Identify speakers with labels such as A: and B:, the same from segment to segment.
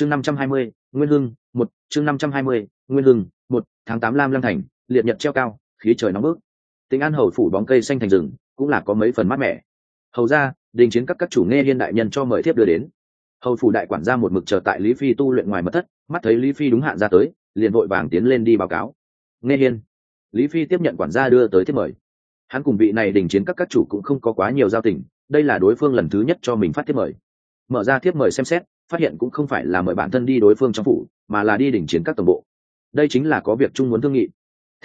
A: chương năm trăm hai mươi, nguyên hưng, một, chương năm trăm hai mươi, nguyên hưng, một, tháng tám lam lăng thành, liệt nhật treo cao, khí trời nóng bức. Tính an hầu phủ bóng cây xanh thành rừng, cũng là có mấy phần mát mẻ. Hầu ra, đình chiến các các chủ nghe hiên đại nhân cho mời thiếp đưa đến. Hầu phủ đại quản gia một mực chờ tại lý phi tu luyện ngoài mật thất, mắt thấy lý phi đúng hạn ra tới, liền vội vàng tiến lên đi báo cáo. Nghe hiên, lý phi tiếp nhận quản gia đưa tới thiếp mời. Hắn cùng vị này đình chiến các các chủ cũng không có quá nhiều giao tình, đây là đối phương lần thứ nhất cho mình phát thiếp mời. Mở ra thiếp mời xem xét phát hiện cũng không phải là mời bản thân đi đối phương trong phủ, mà là đi đỉnh chiến các tổng bộ. Đây chính là có việc chung muốn thương nghị.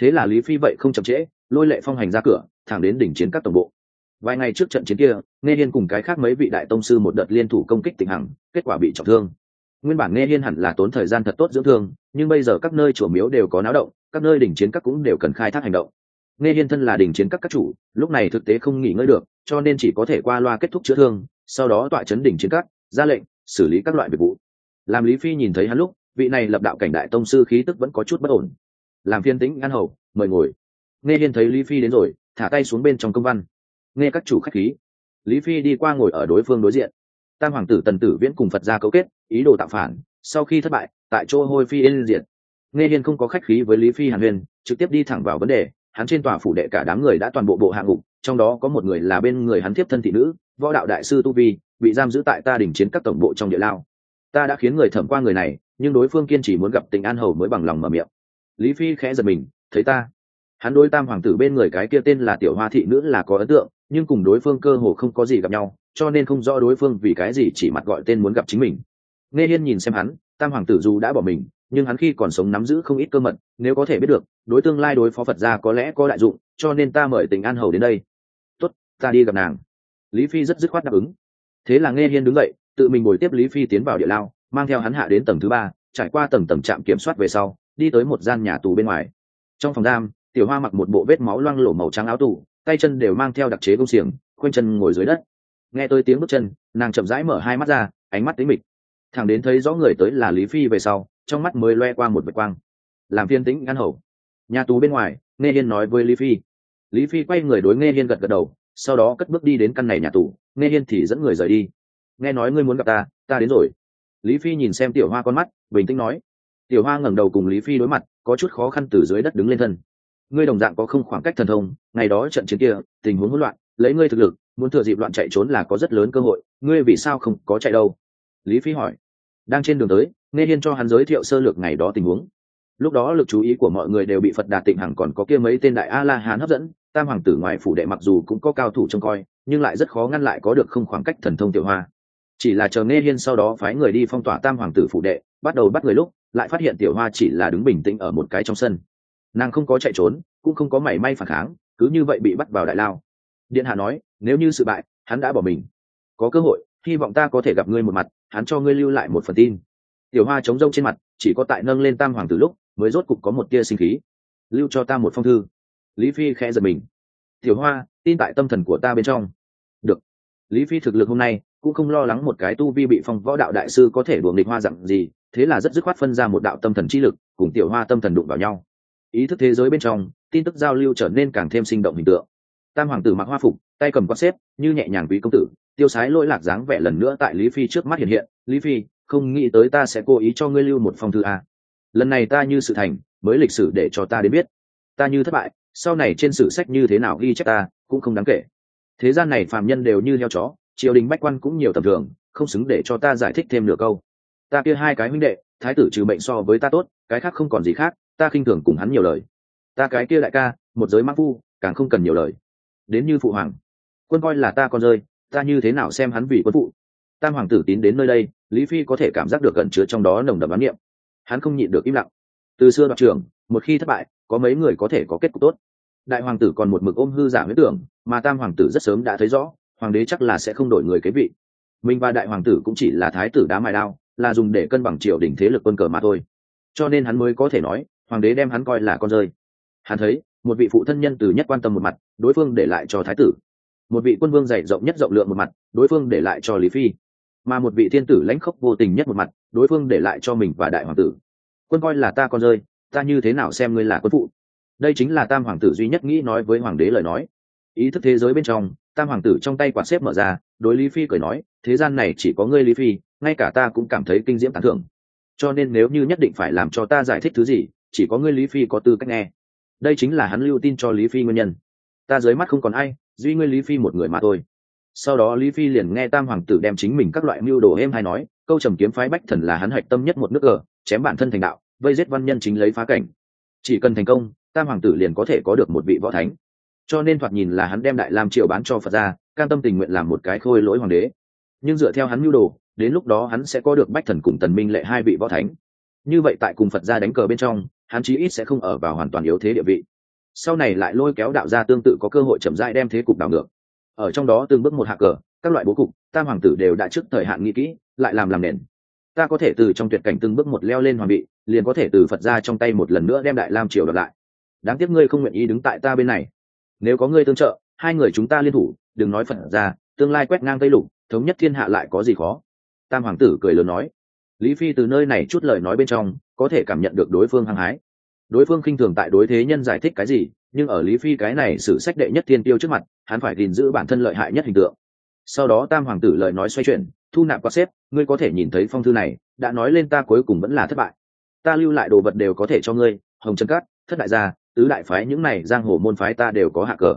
A: Thế là lý phi vậy không chậm trễ, lôi lệ phong hành ra cửa, thẳng đến đỉnh chiến các tổng bộ. Vài ngày trước trận chiến kia, nghe hiên cùng cái khác mấy vị đại tông sư một đợt liên thủ công kích tỉnh hằng, kết quả bị trọng thương. Nguyên bản nghe hiên hẳn là tốn thời gian thật tốt dưỡng thương, nhưng bây giờ các nơi chùa miếu đều có náo động, các nơi đỉnh chiến các cũng đều cần khai thác hành động. Nghe hiên thân là đỉnh chiến các các chủ, lúc này thực tế không nghỉ ngơi được, cho nên chỉ có thể qua loa kết thúc chữa thương, sau đó tọa chấn đỉnh chiến các, ra lệnh xử lý các loại việc vụ. Làm lý phi nhìn thấy hắn lúc, vị này lập đạo cảnh đại tông sư khí tức vẫn có chút bất ổn. Làm phiên tính ngăn hầu, mời ngồi. Nghe hiên thấy lý phi đến rồi, thả tay xuống bên trong công văn. Nghe các chủ khách khí, lý phi đi qua ngồi ở đối phương đối diện. Tam hoàng tử tần tử viễn cùng phật gia cấu kết, ý đồ tạo phản, sau khi thất bại, tại chỗ hôi phi yên diện. nghe hiên không có khách khí với lý phi hàn huyền, trực tiếp đi thẳng vào vấn đề, hắn trên tòa phủ đệ cả đám người đã toàn bộ bộ hạng mục trong đó có một người là bên người hắn tiếp thân thị nữ, võ đạo đại sư tu vi, bị giam giữ tại ta đỉnh chiến các tổng bộ trong địa lao. Ta đã khiến người thẩm qua người này, nhưng đối phương kiên trì muốn gặp tình an hầu mới bằng lòng mở miệng. Lý phi khẽ giật mình, thấy ta. Hắn đối tam hoàng tử bên người cái kia tên là tiểu hoa thị nữ là có ấn tượng, nhưng cùng đối phương cơ hồ không có gì gặp nhau, cho nên không rõ đối phương vì cái gì chỉ mặt gọi tên muốn gặp chính mình. Nghe hiên nhìn xem hắn, tam hoàng tử dù đã bỏ mình, nhưng hắn khi còn sống nắm giữ không ít cơ mật, nếu có thể biết được, đối tương lai đối phó phật gia có lẽ có đại dụng, cho nên ta mời tình an hầu đến đây ta đi gặp nàng. Lý phi rất dứt khoát đáp ứng. Thế là nghe hiên đứng dậy, tự mình ngồi tiếp lý phi tiến vào địa lao, mang theo hắn hạ đến tầng thứ ba, trải qua tầng tầng trạm kiểm soát về sau, đi tới một gian nhà tù bên ngoài. Trong phòng giam, tiểu hoa mặc một bộ vết máu loang lổ màu trắng áo tù, tay chân đều mang theo đặc chế công xiềng, khoanh chân ngồi dưới đất. Nghe tới tiếng bước chân, nàng chậm rãi mở hai mắt ra, ánh mắt tính mịch. Thằng đến thấy rõ người tới là lý phi về sau, trong mắt mới loe qua một vệt quang. Làm phiên tĩnh ngăn hầu. Nhà tù bên ngoài nghe hiên nói với lý phi. Lý phi quay người đối nghe hiên gật gật đầu sau đó cất bước đi đến căn này nhà tù, nghe yên thì dẫn người rời đi. Nghe nói ngươi muốn gặp ta ta đến rồi. Lý phi nhìn xem tiểu hoa con mắt, bình tĩnh nói. Tiểu hoa ngẩng đầu cùng lý phi đối mặt, có chút khó khăn từ dưới đất đứng lên thân. Ngươi đồng dạng có không khoảng cách thần thông, ngày đó trận chiến kia, tình huống hỗn loạn, lấy ngươi thực lực, muốn thừa dịp loạn chạy trốn là có rất lớn cơ hội, ngươi vì sao không có chạy đâu? Lý phi hỏi. Đang trên đường tới, nghe hiên cho hắn giới thiệu sơ lược ngày đó tình huống. Lúc đó lực chú ý của mọi người đều bị phật đạt tịnh hằng còn có kia mấy tên đại a la hán hấp dẫn tam hoàng tử ngoài phủ đệ mặc dù cũng có cao thủ trông coi, nhưng lại rất khó ngăn lại có được không khoảng cách thần thông tiểu hoa. Chỉ là chờ nghe hiên sau đó phái người đi phong tỏa tam hoàng tử phủ đệ, bắt đầu bắt người lúc, lại phát hiện tiểu hoa chỉ là đứng bình tĩnh ở một cái trong sân. Nàng không có chạy trốn, cũng không có mảy may phản kháng, cứ như vậy bị bắt vào đại lao. Điện hạ nói, nếu như sự bại, hắn đã bỏ mình. Có cơ hội, hy vọng ta có thể gặp ngươi một mặt, hắn cho ngươi lưu lại một phần tin. Tiểu hoa chống rông trên mặt, chỉ có tại nâng lên tam hoàng tử lúc, mới rốt cục có một tia sinh khí. Lưu cho ta một phong thư lý phi khẽ giật mình. Tiểu hoa, tin tại tâm thần của ta bên trong. Được. Lý phi thực lực hôm nay cũng không lo lắng một cái tu vi bị phong võ đạo đại sư có thể đuồng địch hoa dặn gì, thế là rất dứt khoát phân ra một đạo tâm thần chi lực, cùng tiểu hoa tâm thần đụng vào nhau. Ý thức thế giới bên trong, tin tức giao lưu trở nên càng thêm sinh động hình tượng. Tam hoàng tử mặc hoa phục, tay cầm quát xếp, như nhẹ nhàng quý công tử, tiêu sái lỗi lạc dáng vẻ lần nữa tại lý phi trước mắt hiện hiện. Lý phi, không nghĩ tới ta sẽ cố ý cho ngươi lưu một phong thư a. Lần này ta như sự thành, mới lịch sử để cho ta đến biết. Ta như thất bại sau này trên sử sách như thế nào ghi chép ta, cũng không đáng kể. Thế gian này phàm nhân đều như heo chó, triều đình bách quan cũng nhiều tầm thường, không xứng để cho ta giải thích thêm nửa câu. Ta kia hai cái huynh đệ, thái tử trừ bệnh so với ta tốt, cái khác không còn gì khác, ta khinh thường cùng hắn nhiều lời. Ta cái kia đại ca, một giới mắc phu, càng không cần nhiều lời. Đến như phụ hoàng, quân coi là ta con rơi, ta như thế nào xem hắn vì quân phụ? Tam hoàng tử tín đến nơi đây, lý phi có thể cảm giác được gần chứa trong đó nồng đậm bán niệm. Hắn không nhịn được im lặng từ xưa đoạt trường một khi thất bại, có mấy người có thể có kết cục tốt. Đại hoàng tử còn một mực ôm hư giả huyết tưởng, mà tam hoàng tử rất sớm đã thấy rõ, hoàng đế chắc là sẽ không đổi người kế vị. Mình và đại hoàng tử cũng chỉ là thái tử đá mài đao, là dùng để cân bằng triều đình thế lực quân cờ mà thôi. Cho nên hắn mới có thể nói, hoàng đế đem hắn coi là con rơi. Hắn thấy, một vị phụ thân nhân từ nhất quan tâm một mặt, đối phương để lại cho thái tử. Một vị quân vương dày rộng nhất rộng lượng một mặt, đối phương để lại cho lý phi. Mà một vị thiên tử lãnh khốc vô tình nhất một mặt, đối phương để lại cho mình và đại hoàng tử quân coi là ta con rơi, ta như thế nào xem ngươi là quân phụ? Đây chính là tam hoàng tử duy nhất nghĩ nói với hoàng đế lời nói. Ý thức thế giới bên trong, tam hoàng tử trong tay quạt xếp mở ra, đối lý phi cười nói, thế gian này chỉ có ngươi lý phi, ngay cả ta cũng cảm thấy kinh diễm tán thưởng. Cho nên nếu như nhất định phải làm cho ta giải thích thứ gì, chỉ có ngươi lý phi có tư cách nghe. Đây chính là hắn lưu tin cho lý phi nguyên nhân. Ta dưới mắt không còn ai, duy ngươi lý phi một người mà thôi. Sau đó lý phi liền nghe tam hoàng tử đem chính mình các loại mưu đồ êm hay nói, câu trầm kiếm phái bách thần là hắn hạch tâm nhất một nước cờ chém bản thân thành đạo vây giết văn nhân chính lấy phá cảnh. Chỉ cần thành công, tam hoàng tử liền có thể có được một vị võ thánh. Cho nên thoạt nhìn là hắn đem đại lam triều bán cho phật ra cam tâm tình nguyện làm một cái khôi lỗi hoàng đế. Nhưng dựa theo hắn mưu đồ, đến lúc đó hắn sẽ có được bách thần cùng tần minh lệ hai vị võ thánh. Như vậy tại cùng phật gia đánh cờ bên trong, hắn chí ít sẽ không ở vào hoàn toàn yếu thế địa vị. Sau này lại lôi kéo đạo gia tương tự có cơ hội chậm rãi đem thế cục đảo ngược. Ở trong đó từng bước một hạ cờ, các loại bố cục, tam hoàng tử đều đã trước thời hạn nghĩ kỹ, lại làm làm nền. Ta có thể từ trong tuyệt cảnh từng bước một leo lên hoàng vị liền có thể từ phật ra trong tay một lần nữa đem đại lam triều đoạt lại. Đáng tiếc ngươi không nguyện ý đứng tại ta bên này. Nếu có ngươi tương trợ, hai người chúng ta liên thủ, đừng nói phật ra, tương lai quét ngang tây lục, thống nhất thiên hạ lại có gì khó? Tam hoàng tử cười lớn nói. Lý phi từ nơi này chút lời nói bên trong, có thể cảm nhận được đối phương hăng hái. Đối phương khinh thường tại đối thế nhân giải thích cái gì, nhưng ở lý phi cái này sự sách đệ nhất thiên tiêu trước mặt, hắn phải gìn giữ bản thân lợi hại nhất hình tượng. Sau đó tam hoàng tử lời nói xoay chuyển, thu nạp qua xếp, ngươi có thể nhìn thấy phong thư này, đã nói lên ta cuối cùng vẫn là thất bại ta lưu lại đồ vật đều có thể cho ngươi, hồng trần cát, thất đại gia, tứ đại phái những này giang hồ môn phái ta đều có hạ cờ.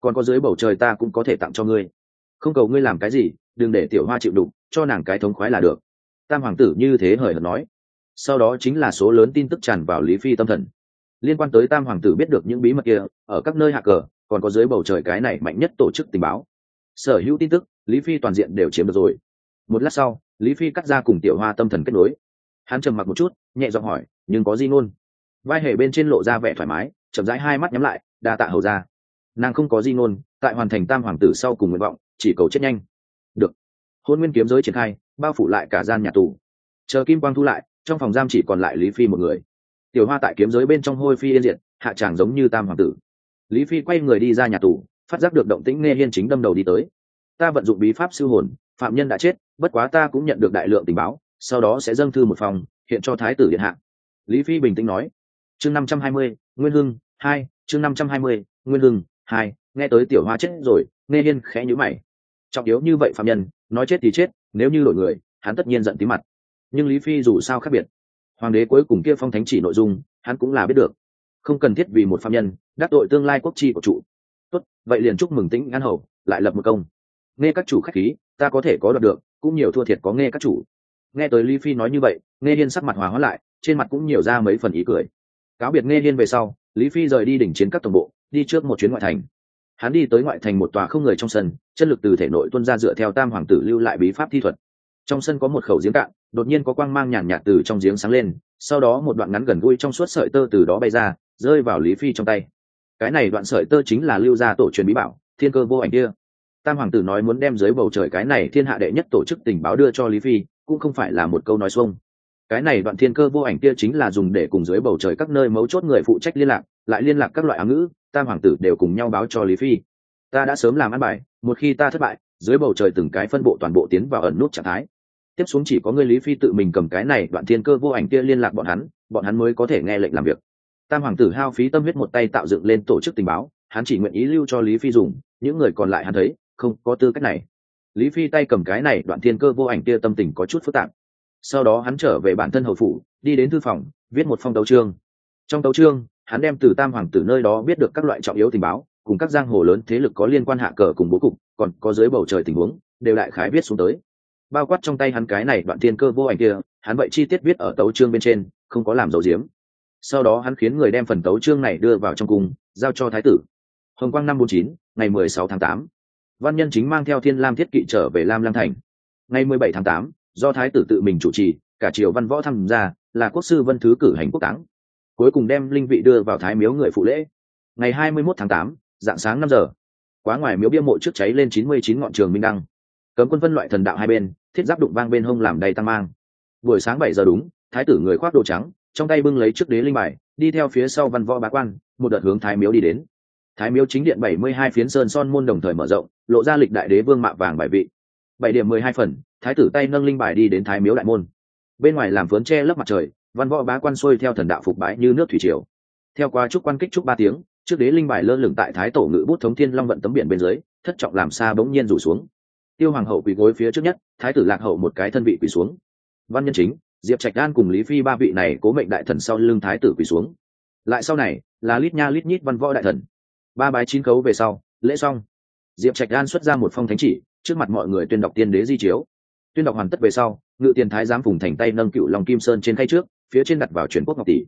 A: Còn có dưới bầu trời ta cũng có thể tặng cho ngươi. Không cầu ngươi làm cái gì, đừng để tiểu hoa chịu đục, cho nàng cái thống khoái là được. Tam hoàng tử như thế hời hợt nói. Sau đó chính là số lớn tin tức tràn vào lý phi tâm thần. Liên quan tới tam hoàng tử biết được những bí mật kia, ở các nơi hạ cờ, còn có dưới bầu trời cái này mạnh nhất tổ chức tình báo. Sở hữu tin tức, lý phi toàn diện đều chiếm được rồi. Một lát sau, lý phi cắt ra cùng tiểu hoa tâm thần kết nối. Hắn trầm mặc một chút nhẹ giọng hỏi, nhưng có gì ngôn? Vai hệ bên trên lộ ra vẻ thoải mái, chậm rãi hai mắt nhắm lại, đa tạ hầu ra nàng không có gì ngôn, tại hoàn thành tam hoàng tử sau cùng nguyện vọng, chỉ cầu chết nhanh. Được. Hôn nguyên kiếm giới triển khai, bao phủ lại cả gian nhà tù. Chờ kim quang thu lại, trong phòng giam chỉ còn lại lý phi một người. Tiểu hoa tại kiếm giới bên trong hôi phi yên diện hạ tràng giống như tam hoàng tử. Lý phi quay người đi ra nhà tù, phát giác được động tĩnh nghe hiên chính đâm đầu đi tới. Ta vận dụng bí pháp sư hồn, phạm nhân đã chết, bất quá ta cũng nhận được đại lượng tình báo, sau đó sẽ dâng thư một phòng hiện cho thái tử điện hạ. Lý phi bình tĩnh nói, chương năm trăm hai mươi, nguyên hưng hai, chương năm trăm hai mươi, nguyên hưng hai, nghe tới tiểu hoa chết rồi, nghe hiên khẽ nhữ mày. Trọng yếu như vậy phạm nhân, nói chết thì chết, nếu như đổi người, hắn tất nhiên giận tí mặt. Nhưng lý phi dù sao khác biệt. Hoàng đế cuối cùng kia phong thánh chỉ nội dung, hắn cũng là biết được. Không cần thiết vì một phạm nhân, đắc tội tương lai quốc chi của trụ tốt, vậy liền chúc mừng tĩnh an hầu, lại lập một công. Nghe các chủ khách khí, ta có thể có đoạt được, cũng nhiều thua thiệt có nghe các chủ nghe tới lý phi nói như vậy nghe hiên sắc mặt hòa hóa lại, trên mặt cũng nhiều ra mấy phần ý cười. Cáo biệt nghe hiên về sau, lý phi rời đi đỉnh chiến các tổng bộ, đi trước một chuyến ngoại thành. Hắn đi tới ngoại thành một tòa không người trong sân, chân lực từ thể nội tuân ra dựa theo tam hoàng tử lưu lại bí pháp thi thuật. Trong sân có một khẩu giếng cạn, đột nhiên có quang mang nhàn nhạt từ trong giếng sáng lên, sau đó một đoạn ngắn gần gũi trong suốt sợi tơ từ đó bay ra, rơi vào lý phi trong tay. Cái này đoạn sợi tơ chính là lưu gia tổ truyền bí bảo, thiên cơ vô ảnh kia. Tam hoàng tử nói muốn đem dưới bầu trời cái này thiên hạ đệ nhất tổ chức tình báo đưa cho lý phi cũng không phải là một câu nói xuông. Cái này đoạn thiên cơ vô ảnh kia chính là dùng để cùng dưới bầu trời các nơi mấu chốt người phụ trách liên lạc, lại liên lạc các loại á ngữ tam hoàng tử đều cùng nhau báo cho lý phi. Ta đã sớm làm ăn bài, một khi ta thất bại, dưới bầu trời từng cái phân bộ toàn bộ tiến vào ẩn nút trạng thái. Tiếp xuống chỉ có người lý phi tự mình cầm cái này đoạn thiên cơ vô ảnh kia liên lạc bọn hắn bọn hắn mới có thể nghe lệnh làm việc. Tam hoàng tử hao phí tâm huyết một tay tạo dựng lên tổ chức tình báo, hắn chỉ nguyện ý lưu cho lý phi dùng, những người còn lại hắn thấy, không có tư cách này lý phi tay cầm cái này đoạn thiên cơ vô ảnh kia tâm tình có chút phức tạp. Sau đó hắn trở về bản thân hầu phủ, đi đến thư phòng, viết một phong tấu chương. Trong tấu chương, hắn đem từ tam hoàng tử nơi đó biết được các loại trọng yếu tình báo, cùng các giang hồ lớn thế lực có liên quan hạ cờ cùng bố cục, còn có dưới bầu trời tình huống, đều đại khái viết xuống tới. Bao quát trong tay hắn cái này đoạn thiên cơ vô ảnh kia, hắn vậy chi tiết viết ở tấu chương bên trên, không có làm dấu diếm. Sau đó hắn khiến người đem phần tấu chương này đưa vào trong cung, giao cho thái tử. Hồng quang năm bốn chín, ngày mười sáu tháng tám văn nhân chính mang theo thiên lam thiết kỵ trở về lam lam thành. Ngày mười bảy tháng tám, do thái tử tự mình chủ trì, cả triều văn võ tham gia, là quốc sư vân thứ cử hành quốc táng. Cuối cùng đem linh vị đưa vào thái miếu người phụ lễ. Ngày hai mươi 21 tháng tám, dạng sáng năm giờ, quá ngoài miếu bia mộ trước cháy lên chín mươi chín ngọn trường minh đăng. Cấm quân phân loại thần đạo hai bên, thiết giáp đụng vang bên hông làm đầy tăng mang. Buổi sáng bảy giờ đúng, thái tử người khoác đồ trắng, trong tay bưng lấy trước đế linh bài, đi theo phía sau văn võ bá quan, một đợt hướng thái miếu đi đến thái miếu chính điện bảy mươi hai phiến sơn son môn đồng thời mở rộng, lộ ra lịch đại đế vương mạ vàng bài vị. Bảy điểm mười hai phần, thái tử tay nâng linh bài đi đến thái miếu đại môn. Bên ngoài làm phớn che lấp mặt trời, văn võ bá quan xuôi theo thần đạo phục bái như nước thủy triều. Theo qua trúc quan kích trúc ba tiếng, trước đế linh bài lơ lửng tại thái tổ ngự bút thống thiên long vận tấm biển bên dưới, thất trọng làm xa bỗng nhiên rủ xuống. Tiêu hoàng hậu quỳ gối phía trước nhất, thái tử lạc hậu một cái thân vị quỳ xuống. Văn nhân chính, diệp trạch đan cùng lý phi ba vị này cố mệnh đại thần sau lưng thái tử quỳ xuống. Lại sau này, là lít nha lít nhít văn võ đại thần ba bái chín khấu về sau, lễ xong, diệp trạch đan xuất ra một phong thánh chỉ, trước mặt mọi người tuyên đọc tiên đế di chiếu. Tuyên đọc hoàn tất về sau, ngự tiền thái giám phùng thành tay nâng cựu lòng kim sơn trên khay trước, phía trên đặt vào truyền quốc ngọc tỷ.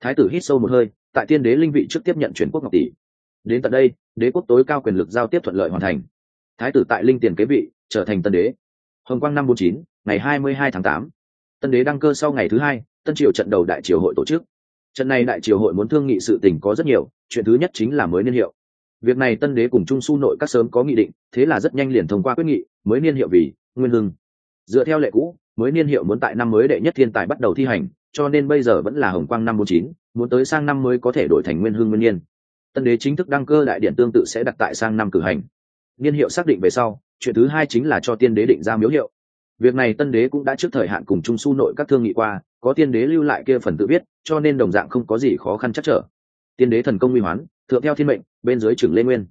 A: Thái tử hít sâu một hơi, tại tiên đế linh vị trước tiếp nhận truyền quốc ngọc tỷ. Đến tận đây, đế quốc tối cao quyền lực giao tiếp thuận lợi hoàn thành. Thái tử tại linh tiền kế vị, trở thành tân đế. Hồng quang năm bốn chín, ngày hai mươi hai tháng tám. Tân đế đăng cơ sau ngày thứ hai, tân triều trận đầu đại triều hội tổ chức trận này đại triều hội muốn thương nghị sự tình có rất nhiều, chuyện thứ nhất chính là mới niên hiệu. Việc này tân đế cùng trung su nội các sớm có nghị định, thế là rất nhanh liền thông qua quyết nghị, mới niên hiệu vì nguyên hưng. Dựa theo lệ cũ, mới niên hiệu muốn tại năm mới đệ nhất thiên tài bắt đầu thi hành, cho nên bây giờ vẫn là hồng quang năm bốn chín, muốn tới sang năm mới có thể đổi thành nguyên hưng nguyên niên tân đế chính thức đăng cơ đại điện tương tự sẽ đặt tại sang năm cử hành. Niên hiệu xác định về sau, chuyện thứ hai chính là cho tiên đế định ra miếu hiệu. Việc này tân đế cũng đã trước thời hạn cùng trung su nội các thương nghị qua, có tiên đế lưu lại kia phần tự biết cho nên đồng dạng không có gì khó khăn chắc trở. Tiên đế thần công nguy hoán, thượng theo thiên mệnh, bên dưới trưởng lê nguyên.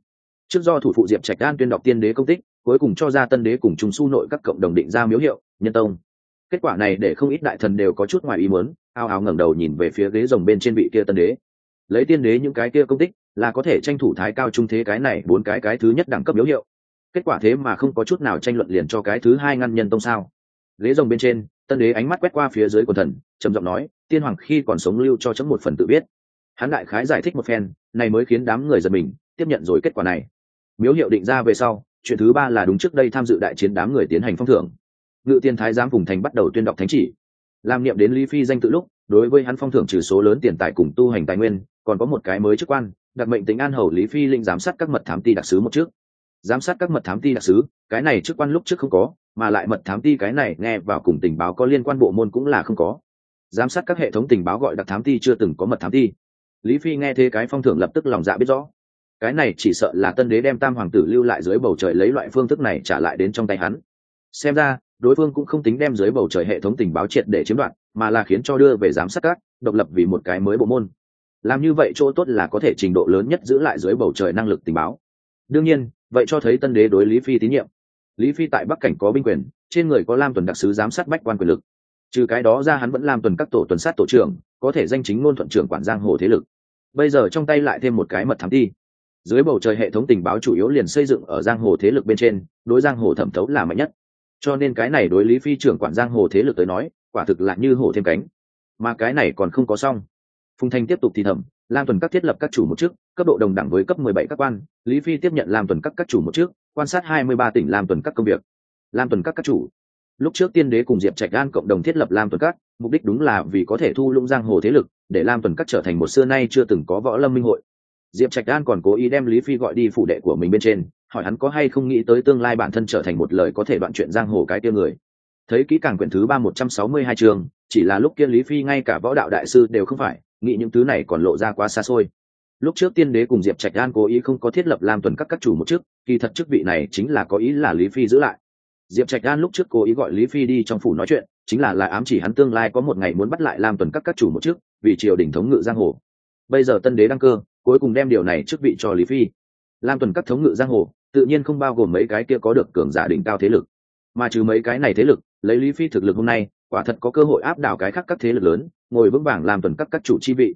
A: Trước do thủ phụ diệp trạch đan tuyên đọc tiên đế công tích, cuối cùng cho ra tân đế cùng trung su nội các cộng đồng định ra miếu hiệu, nhân tông. Kết quả này để không ít đại thần đều có chút ngoài ý muốn, ao ao ngẩng đầu nhìn về phía ghế rồng bên trên vị kia tân đế. Lấy tiên đế những cái kia công tích, là có thể tranh thủ thái cao trung thế cái này bốn cái cái thứ nhất đẳng cấp miếu hiệu. Kết quả thế mà không có chút nào tranh luận liền cho cái thứ hai ngăn nhân tông sao? Ghế rồng bên trên, tân đế ánh mắt quét qua phía dưới của thần, trầm giọng nói tiên hoàng khi còn sống lưu cho chấm một phần tự biết. Hắn đại khái giải thích một phen, này mới khiến đám người giật mình, tiếp nhận rồi kết quả này. Miếu hiệu định ra về sau, chuyện thứ ba là đúng trước đây tham dự đại chiến đám người tiến hành phong thưởng. Ngự tiên thái giám vùng thành bắt đầu tuyên đọc thánh chỉ. Làm niệm đến lý phi danh tự lúc, đối với hắn phong thưởng trừ số lớn tiền tài cùng tu hành tài nguyên, còn có một cái mới chức quan, đặc mệnh tính an hầu lý phi linh giám sát các mật thám ti đặc sứ một trước. Giám sát các mật thám ti đặc sứ, cái này chức quan lúc trước không có, mà lại mật thám ti cái này nghe vào cùng tình báo có liên quan bộ môn cũng là không có giám sát các hệ thống tình báo gọi đặc thám thi chưa từng có mật thám thi. Lý phi nghe thế cái phong thưởng lập tức lòng dạ biết rõ. Cái này chỉ sợ là tân đế đem tam hoàng tử lưu lại dưới bầu trời lấy loại phương thức này trả lại đến trong tay hắn. Xem ra, đối phương cũng không tính đem dưới bầu trời hệ thống tình báo triệt để chiếm đoạt, mà là khiến cho đưa về giám sát các, độc lập vì một cái mới bộ môn. Làm như vậy chỗ tốt là có thể trình độ lớn nhất giữ lại dưới bầu trời năng lực tình báo. Đương nhiên, vậy cho thấy tân đế đối lý phi tín nhiệm. Lý phi tại bắc cảnh có binh quyền, trên người có lam tuần đặc sứ giám sát bách quan quyền lực trừ cái đó ra hắn vẫn làm tuần các tổ tuần sát tổ trưởng, có thể danh chính ngôn thuận trưởng quản giang hồ thế lực. Bây giờ trong tay lại thêm một cái mật thám đi dưới bầu trời hệ thống tình báo chủ yếu liền xây dựng ở giang hồ thế lực bên trên, đối giang hồ thẩm thấu là mạnh nhất. Cho nên cái này đối lý phi trưởng quản giang hồ thế lực tới nói, quả thực là như hổ thêm cánh. Mà cái này còn không có xong. Phùng thanh tiếp tục thì thẩm lam tuần các thiết lập các chủ một chức, cấp độ đồng đẳng với cấp mười bảy các quan, lý phi tiếp nhận lam tuần các các chủ một chức, quan sát hai mươi ba tỉnh lam tuần các công việc. Lam tuần các các chủ lúc trước tiên đế cùng diệp trạch an cộng đồng thiết lập lam tuần các, mục đích đúng là vì có thể thu lũng giang hồ thế lực, để lam tuần các trở thành một xưa nay chưa từng có võ lâm minh hội. Diệp trạch an còn cố ý đem lý phi gọi đi phủ đệ của mình bên trên, hỏi hắn có hay không nghĩ tới tương lai bản thân trở thành một lời có thể đoạn chuyện giang hồ cái tiêu người. Thấy kỹ càng quyển thứ ba một trăm sáu mươi hai chương, chỉ là lúc kia lý phi ngay cả võ đạo đại sư đều không phải, nghĩ những thứ này còn lộ ra quá xa xôi. Lúc trước tiên đế cùng diệp trạch an cố ý không có thiết lập lam tuần các các chủ một chức, kỳ thật chức vị này chính là có ý là lý phi giữ lại diệp trạch đan lúc trước cố ý gọi lý phi đi trong phủ nói chuyện, chính là là ám chỉ hắn tương lai có một ngày muốn bắt lại lam tuần các các chủ một chức, vì triều đình thống ngự giang hồ. Bây giờ tân đế đăng cơ, cuối cùng đem điều này trước vị cho lý phi. Lam tuần các thống ngự giang hồ, tự nhiên không bao gồm mấy cái kia có được cường giả đỉnh cao thế lực. Mà trừ mấy cái này thế lực, lấy lý phi thực lực hôm nay, quả thật có cơ hội áp đảo cái khác các thế lực lớn, ngồi vững vàng làm tuần các các chủ chi vị.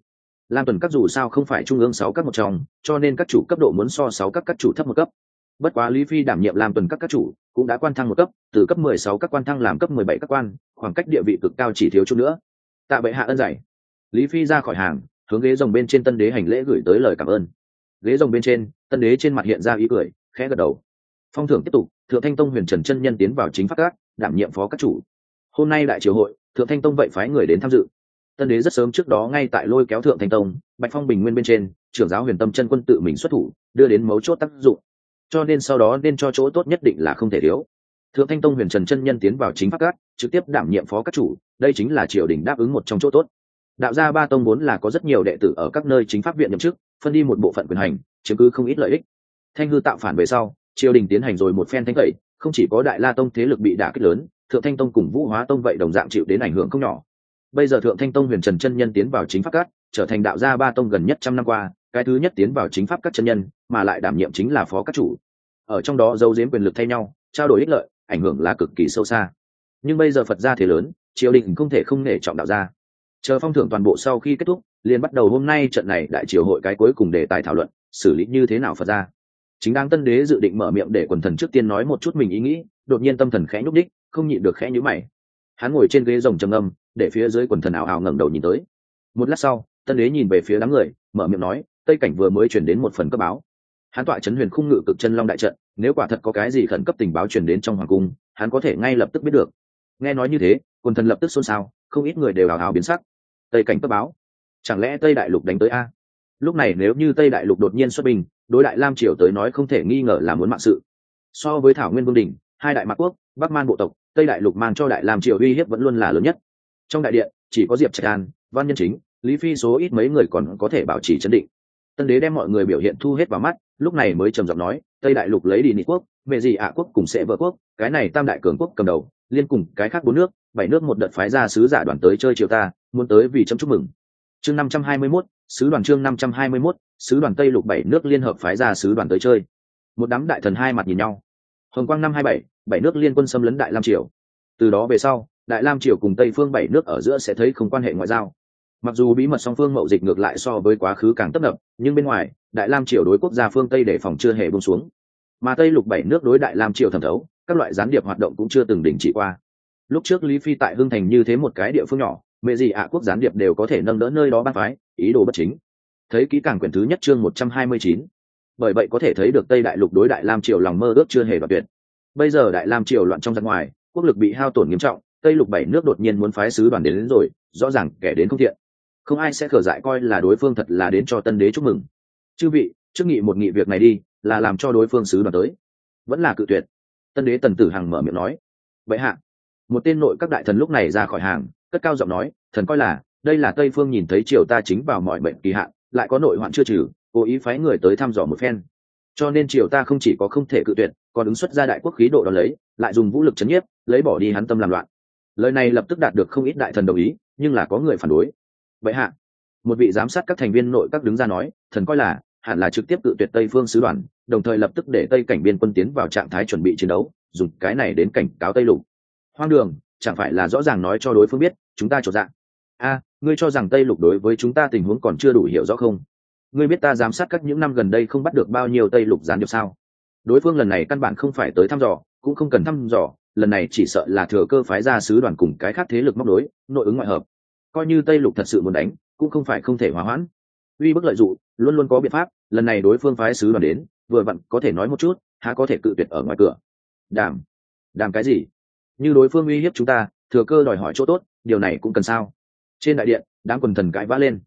A: Lam tuần các dù sao không phải trung ương sáu các một trong, cho nên các chủ cấp độ muốn so sáu các các chủ thấp một cấp bất quá lý phi đảm nhiệm làm tuần các các chủ, cũng đã quan thăng một cấp, từ cấp mười sáu các quan thăng làm cấp mười bảy các quan, khoảng cách địa vị cực cao chỉ thiếu chút nữa. Tạ bệ hạ ân giải lý phi ra khỏi hàng, hướng ghế rồng bên trên tân đế hành lễ gửi tới lời cảm ơn. Ghế rồng bên trên, tân đế trên mặt hiện ra ý cười, khẽ gật đầu. Phong thưởng tiếp tục, thượng thanh tông huyền trần chân nhân tiến vào chính pháp các, đảm nhiệm phó các chủ. Hôm nay đại triều hội, thượng thanh tông vậy phái người đến tham dự. Tân đế rất sớm trước đó ngay tại lôi kéo thượng thanh tông, bạch phong bình nguyên bên trên, trưởng giáo huyền tâm chân quân tự mình xuất thủ, đưa đến mấu chốt tác dụng cho nên sau đó nên cho chỗ tốt nhất định là không thể thiếu. Thượng thanh tông huyền trần chân nhân tiến vào chính pháp các, trực tiếp đảm nhiệm phó các chủ, đây chính là triều đình đáp ứng một trong chỗ tốt. Đạo gia ba tông vốn là có rất nhiều đệ tử ở các nơi chính pháp viện nhậm chức, phân đi một bộ phận quyền hành, chiếm cứ không ít lợi ích. Thanh hư tạo phản về sau, triều đình tiến hành rồi một phen thanh tẩy, không chỉ có đại la tông thế lực bị đả kích lớn, thượng thanh tông cùng vũ hóa tông vậy đồng dạng chịu đến ảnh hưởng không nhỏ. Bây giờ thượng thanh tông huyền trần chân nhân tiến vào chính pháp cát trở thành đạo gia ba tông gần nhất trăm năm qua cái thứ nhất tiến vào chính pháp các chân nhân, mà lại đảm nhiệm chính là phó các chủ. Ở trong đó giấu giếm quyền lực thay nhau, trao đổi ích lợi, ảnh hưởng là cực kỳ sâu xa. Nhưng bây giờ phật gia thế lớn, triều đình không thể không nể trọng đạo gia. Chờ phong thưởng toàn bộ sau khi kết thúc, liền bắt đầu hôm nay trận này đại triều hội cái cuối cùng đề tài thảo luận, xử lý như thế nào phật gia. chính đang tân đế dự định mở miệng để quần thần trước tiên nói một chút mình ý nghĩ, đột nhiên tâm thần khẽ nhúc đích không nhịn được khẽ nhữ mày. Hắn ngồi trên ghế rồng trầm âm để phía dưới quần thần ảo ảo ngẩng đầu nhìn tới. Một lát sau, tân đế nhìn về phía đám người, mở miệng nói tây cảnh vừa mới chuyển đến một phần cấp báo. Hắn tọa chấn huyền khung ngự cực chân long đại trận, nếu quả thật có cái gì khẩn cấp tình báo truyền đến trong hoàng cung, hắn có thể ngay lập tức biết được. Nghe nói như thế, quần thần lập tức xôn xao, không ít người đều hào hào biến sắc. Tây cảnh cấp báo. Chẳng lẽ tây đại lục đánh tới a? Lúc này nếu như tây đại lục đột nhiên xuất binh, đối đại lam triều tới nói không thể nghi ngờ là muốn mạng sự. So với thảo nguyên vương đình hai đại mạc quốc, bắc man bộ tộc, tây đại lục mang cho đại lam triều uy hiếp vẫn luôn là lớn nhất. Trong đại điện, chỉ có diệp trạch an, văn nhân chính, lý phi số ít mấy người còn có thể bảo trì chấn định tân đế đem mọi người biểu hiện thu hết vào mắt lúc này mới trầm giọng nói tây đại lục lấy đi nị quốc mẹ gì ạ à quốc cùng sẽ vợ quốc cái này tam đại cường quốc cầm đầu liên cùng cái khác bốn nước bảy nước một đợt phái ra sứ giả đoàn tới chơi chiều ta muốn tới vì chấm chúc mừng. Chương năm trăm hai mươi 521, sứ đoàn chương năm trăm hai mươi 521, sứ đoàn tây lục bảy nước liên hợp phái ra sứ đoàn tới chơi. Một đám đại thần hai mặt nhìn nhau. Hồng quang năm hai bảy bảy nước liên quân xâm lấn đại lam triều. Từ đó về sau đại lam triều cùng tây phương bảy nước ở giữa sẽ thấy không quan hệ ngoại giao mặc dù bí mật song phương mậu dịch ngược lại so với quá khứ càng tấp nập nhưng bên ngoài đại lam triều đối quốc gia phương tây để phòng chưa hề bông xuống. Mà tây lục bảy nước đối đại lam triều thẩm thấu các loại gián điệp hoạt động cũng chưa từng đình chỉ qua. Lúc trước lý phi tại hưng thành như thế một cái địa phương nhỏ mẹ gì ạ quốc gián điệp đều có thể nâng đỡ nơi đó bác phái ý đồ bất chính. Thấy kỹ càng quyển thứ nhất chương một trăm hai mươi chín bởi vậy có thể thấy được tây đại lục đối đại lam triều lòng mơ ước chưa hề đoạt tuyệt. Bây giờ đại lam triều loạn trong ra ngoài quốc lực bị hao tổn nghiêm trọng tây lục bảy nước đột nhiên muốn phái sứ đoàn đến, đến rồi rõ ràng kẻ đến không thiện không ai sẽ khở dại coi là đối phương thật là đến cho tân đế chúc mừng. Chư vị, trước nghị một nghị việc này đi, là làm cho đối phương sứ đoàn tới. Vẫn là cự tuyệt. Tân đế tần tử hằng mở miệng nói. Vậy hạ, một tên nội các đại thần lúc này ra khỏi hàng, cất cao giọng nói, thần coi là, đây là tây phương nhìn thấy triều ta chính vào mọi bệnh kỳ hạn, lại có nội hoạn chưa trừ, cố ý phái người tới thăm dò một phen. Cho nên triều ta không chỉ có không thể cự tuyệt, còn ứng xuất ra đại quốc khí độ đó lấy, lại dùng vũ lực chấn nhiếp, lấy bỏ đi hắn tâm làm loạn. Lời này lập tức đạt được không ít đại thần đồng ý, nhưng là có người phản đối vậy hạ, một vị giám sát các thành viên nội các đứng ra nói, thần coi là, hẳn là trực tiếp cự tuyệt tây phương sứ đoàn, đồng thời lập tức để tây cảnh biên quân tiến vào trạng thái chuẩn bị chiến đấu, dùng cái này đến cảnh cáo tây lục. Hoang đường, chẳng phải là rõ ràng nói cho đối phương biết, chúng ta trộn dạng a, ngươi cho rằng tây lục đối với chúng ta tình huống còn chưa đủ hiểu rõ không? Ngươi biết ta giám sát các những năm gần đây không bắt được bao nhiêu tây lục gián điệp sao? Đối phương lần này căn bản không phải tới thăm dò, cũng không cần thăm dò, lần này chỉ sợ là thừa cơ phái ra sứ đoàn cùng cái khác thế lực móc đối nội ứng ngoại hợp coi như tây lục thật sự muốn đánh, cũng không phải không thể hòa hoãn. Uy bức lợi d ụ luôn luôn có biện pháp, lần này đối phương phái sứ đoàn đến, vừa vặn có thể nói một chút, há có thể cự tuyệt ở ngoài cửa. Đàm đàm cái gì? Như đối phương uy hiếp chúng ta, thừa cơ đòi hỏi chỗ tốt, điều này cũng cần sao? Trên đại điện, đám quần thần cãi vã lên.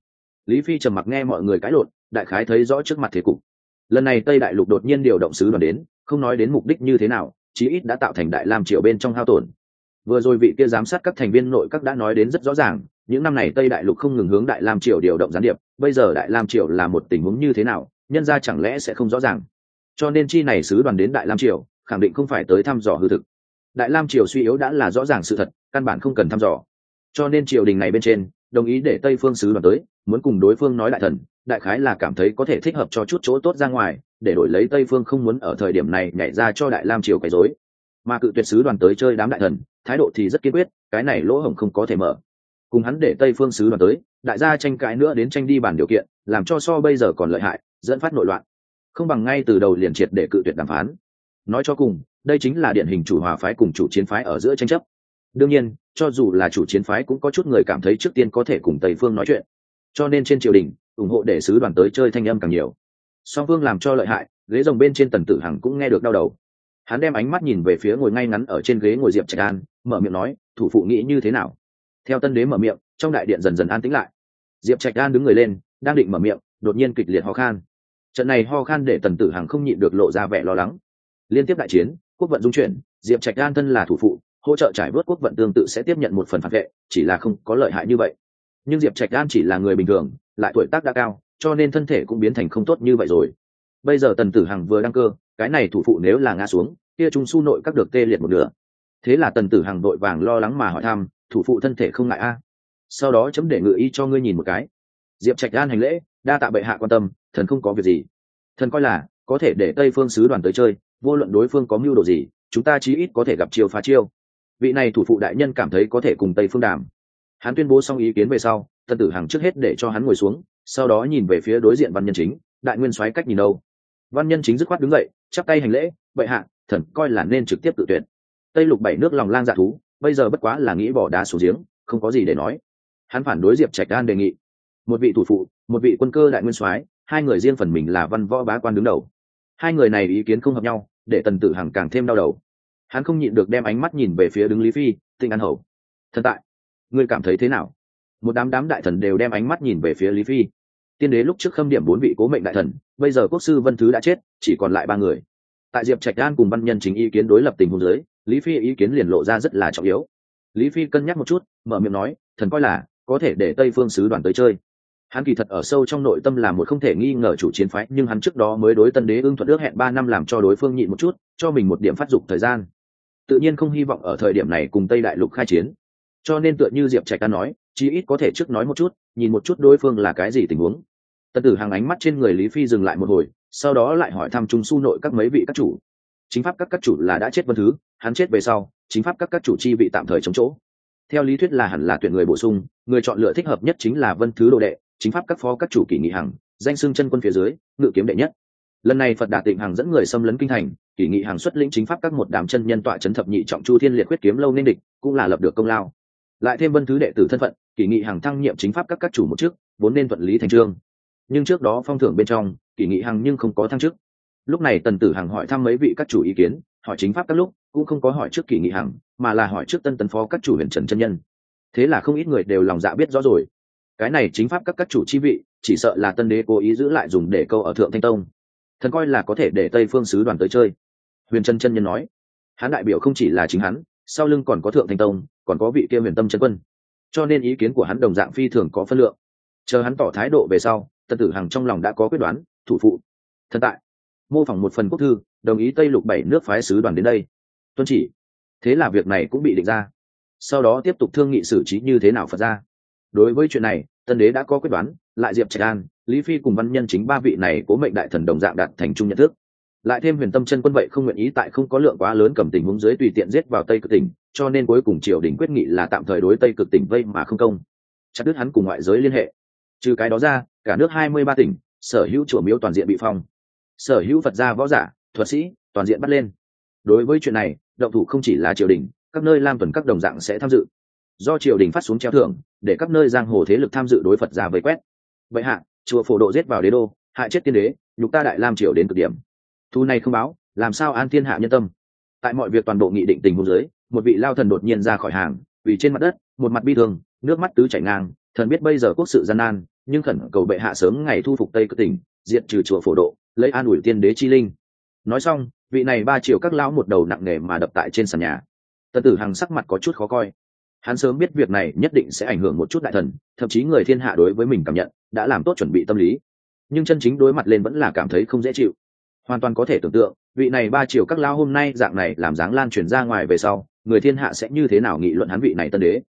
A: Lý phi trầm mặc nghe mọi người cãi lộn, đại khái thấy rõ trước mặt thế cục. Lần này tây đại lục đột nhiên điều động sứ đoàn đến, không nói đến mục đích như thế nào, chí ít đã tạo thành đại lam triều bên trong hao tổn vừa rồi vị kia giám sát các thành viên nội các đã nói đến rất rõ ràng, những năm này tây đại lục không ngừng hướng đại lam triều điều động gián điệp, bây giờ đại lam triều là một tình huống như thế nào, nhân ra chẳng lẽ sẽ không rõ ràng. Cho nên chi này sứ đoàn đến đại lam triều, khẳng định không phải tới thăm dò hư thực. Đại lam triều suy yếu đã là rõ ràng sự thật, căn bản không cần thăm dò. Cho nên triều đình này bên trên, đồng ý để tây phương sứ đoàn tới, muốn cùng đối phương nói đại thần, đại khái là cảm thấy có thể thích hợp cho chút chỗ tốt ra ngoài, để đổi lấy tây phương không muốn ở thời điểm này nhảy ra cho đại lam triều quấy rối mà cự tuyệt sứ đoàn tới chơi đám đại thần, thái độ thì rất kiên quyết, cái này lỗ hổng không có thể mở. Cùng hắn để tây phương sứ đoàn tới, đại gia tranh cãi nữa đến tranh đi bàn điều kiện, làm cho so bây giờ còn lợi hại, dẫn phát nội loạn. Không bằng ngay từ đầu liền triệt để cự tuyệt đàm phán. Nói cho cùng, đây chính là điển hình chủ hòa phái cùng chủ chiến phái ở giữa tranh chấp. Đương nhiên, cho dù là chủ chiến phái cũng có chút người cảm thấy trước tiên có thể cùng tây phương nói chuyện. Cho nên trên triều đình, ủng hộ để sứ đoàn tới chơi thanh âm càng nhiều. Song phương làm cho lợi hại, ghế rồng bên trên tần tử hằng cũng nghe được đau đầu hắn đem ánh mắt nhìn về phía ngồi ngay ngắn ở trên ghế ngồi diệp trạch an, mở miệng nói, thủ phụ nghĩ như thế nào? Theo tân đế mở miệng, trong đại điện dần dần an tĩnh lại. Diệp trạch an đứng người lên, đang định mở miệng, đột nhiên kịch liệt ho khan. Trận này ho khan để tần tử hằng không nhịn được lộ ra vẻ lo lắng. Liên tiếp đại chiến, quốc vận dung chuyển, diệp trạch an thân là thủ phụ, hỗ trợ trải vớt quốc vận tương tự sẽ tiếp nhận một phần phản vệ, chỉ là không có lợi hại như vậy. Nhưng diệp trạch an chỉ là người bình thường, lại tuổi tác đã cao, cho nên thân thể cũng biến thành không tốt như vậy rồi. Bây giờ tần tử hằng vừa đăng cơ cái này thủ phụ nếu là ngã xuống, kia trung su nội các được tê liệt một nửa. Thế là tần tử hằng đội vàng lo lắng mà hỏi thăm, thủ phụ thân thể không ngại a? Sau đó chấm để ngự y cho ngươi nhìn một cái. Diệp trạch an hành lễ, đa tạ bệ hạ quan tâm, thần không có việc gì. Thần coi là, có thể để tây phương sứ đoàn tới chơi, vô luận đối phương có mưu đồ gì, chúng ta chí ít có thể gặp chiêu phá chiêu. Vị này thủ phụ đại nhân cảm thấy có thể cùng tây phương đàm. Hắn tuyên bố xong ý kiến về sau, tần tử hằng trước hết để cho hắn ngồi xuống, sau đó nhìn về phía đối diện văn nhân chính, đại nguyên soái cách nhìn đâu văn nhân chính dứt khoát đứng dậy, chắp tay hành lễ, bệ hạ, thần coi là nên trực tiếp tự tuyển tây lục bảy nước lòng lang dạ thú, bây giờ bất quá là nghĩ bỏ đá xuống giếng, không có gì để nói. Hắn phản đối diệp trạch đan đề nghị. Một vị thủ phụ, một vị quân cơ đại nguyên soái, hai người riêng phần mình là văn võ bá quan đứng đầu. Hai người này ý kiến không hợp nhau, để tần tử hằng càng thêm đau đầu. Hắn không nhịn được đem ánh mắt nhìn về phía đứng lý phi tinh an hầu, thần tại, ngươi cảm thấy thế nào? Một đám đám đại thần đều đem ánh mắt nhìn về phía lý phi tiên đế lúc trước khâm điểm bốn vị cố mệnh đại thần, bây giờ quốc sư vân thứ đã chết, chỉ còn lại ba người. Tại diệp trạch đan cùng văn nhân chính ý kiến đối lập tình huống giới lý phi ý kiến liền lộ ra rất là trọng yếu. Lý phi cân nhắc một chút, mở miệng nói, thần coi là, có thể để tây phương sứ đoàn tới chơi. Hắn kỳ thật ở sâu trong nội tâm là một không thể nghi ngờ chủ chiến phái, nhưng hắn trước đó mới đối tân đế ưng thuận ước hẹn ba năm làm cho đối phương nhịn một chút, cho mình một điểm phát dục thời gian. Tự nhiên không hy vọng ở thời điểm này cùng tây đại lục khai chiến. Cho nên tựa như diệp trạch Đan nói chí ít có thể trước nói một chút, nhìn một chút đối phương là cái gì tình huống. Tân tử hàng ánh mắt trên người lý phi dừng lại một hồi, sau đó lại hỏi thăm trung su nội các mấy vị các chủ. Chính pháp các các chủ là đã chết vân thứ, hắn chết về sau, chính pháp các các chủ chi vị tạm thời chống chỗ. Theo lý thuyết là hẳn là tuyển người bổ sung, người chọn lựa thích hợp nhất chính là vân thứ đồ đệ, chính pháp các phó các chủ kỷ nghị hằng, danh xưng chân quân phía dưới, ngự kiếm đệ nhất. Lần này phật đà tịnh hằng dẫn người xâm lấn kinh thành, kỷ nghị hằng xuất lĩnh chính pháp các một đám chân nhân tọa chấn thập nhị trọng chu thiên liệt quyết kiếm lâu nên địch, cũng là lập được công lao. Lại thêm vân thứ đệ tử thân phận kỷ nghị hằng thăng nhiệm chính pháp các các chủ một chức, vốn nên thuận lý thành trương. Nhưng trước đó phong thưởng bên trong, kỷ nghị hằng nhưng không có thăng chức. Lúc này tần tử hằng hỏi thăm mấy vị các chủ ý kiến, hỏi chính pháp các lúc, cũng không có hỏi trước kỷ nghị hằng, mà là hỏi trước tân tấn phó các chủ huyền trần chân nhân. Thế là không ít người đều lòng dạ biết rõ rồi. Cái này chính pháp các các chủ chi vị, chỉ sợ là tân đế cố ý giữ lại dùng để câu ở thượng thanh tông. Thần coi là có thể để tây phương sứ đoàn tới chơi. Huyền trân chân nhân nói hắn đại biểu không chỉ là chính hắn, sau lưng còn có thượng thanh tông, còn có vị kia huyền tâm chân quân cho nên ý kiến của hắn đồng dạng phi thường có phân lượng. Chờ hắn tỏ thái độ về sau tân tử hằng trong lòng đã có quyết đoán, thủ phụ. Thần tại. Mô phỏng một phần quốc thư, đồng ý tây lục bảy nước phái sứ đoàn đến đây. Tuân chỉ. Thế là việc này cũng bị định ra. Sau đó tiếp tục thương nghị xử trí như thế nào phật ra. Đối với chuyện này, tân đế đã có quyết đoán, lại diệp trạch an, lý phi cùng văn nhân chính ba vị này cố mệnh đại thần đồng dạng đạt thành chung nhận thức lại thêm huyền tâm chân quân vậy không nguyện ý tại không có lượng quá lớn cầm tình huống dưới tùy tiện giết vào tây cực tỉnh, cho nên cuối cùng triều đình quyết nghị là tạm thời đối tây cực tỉnh vây mà không công. Chặt đứt hắn cùng ngoại giới liên hệ. Trừ cái đó ra, cả nước hai mươi ba tỉnh, sở hữu chùa miếu toàn diện bị phong. Sở hữu phật gia võ giả, thuật sĩ, toàn diện bắt lên. Đối với chuyện này, động thủ không chỉ là triều đình, các nơi lam tuần các đồng dạng sẽ tham dự. Do triều đình phát xuống treo thưởng, để các nơi giang hồ thế lực tham dự đối phật gia vây quét. Vậy hạ, chùa phổ độ giết vào đế đô, hại chết tiên đế, nhục ta đại lam triều đến cực điểm thu này không báo, làm sao an thiên hạ nhân tâm? Tại mọi việc toàn bộ nghị định tình huống giới một vị lao thần đột nhiên ra khỏi hàng, vì trên mặt đất, một mặt bi thương, nước mắt tứ chảy ngang, thần biết bây giờ quốc sự gian nan, nhưng khẩn cầu bệ hạ sớm ngày thu phục tây cực tỉnh, diệt trừ chùa phổ độ, lấy an ủi tiên đế chi linh. Nói xong, vị này ba triệu các lão một đầu nặng nề mà đập tại trên sàn nhà. Tân tử hằng sắc mặt có chút khó coi. Hắn sớm biết việc này nhất định sẽ ảnh hưởng một chút đại thần, thậm chí người thiên hạ đối với mình cảm nhận, đã làm tốt chuẩn bị tâm lý. Nhưng chân chính đối mặt lên vẫn là cảm thấy không dễ chịu hoàn toàn có thể tưởng tượng, vị này ba triệu các lao hôm nay dạng này làm dáng lan truyền ra ngoài về sau, người thiên hạ sẽ như thế nào nghị luận hắn vị này tân đế?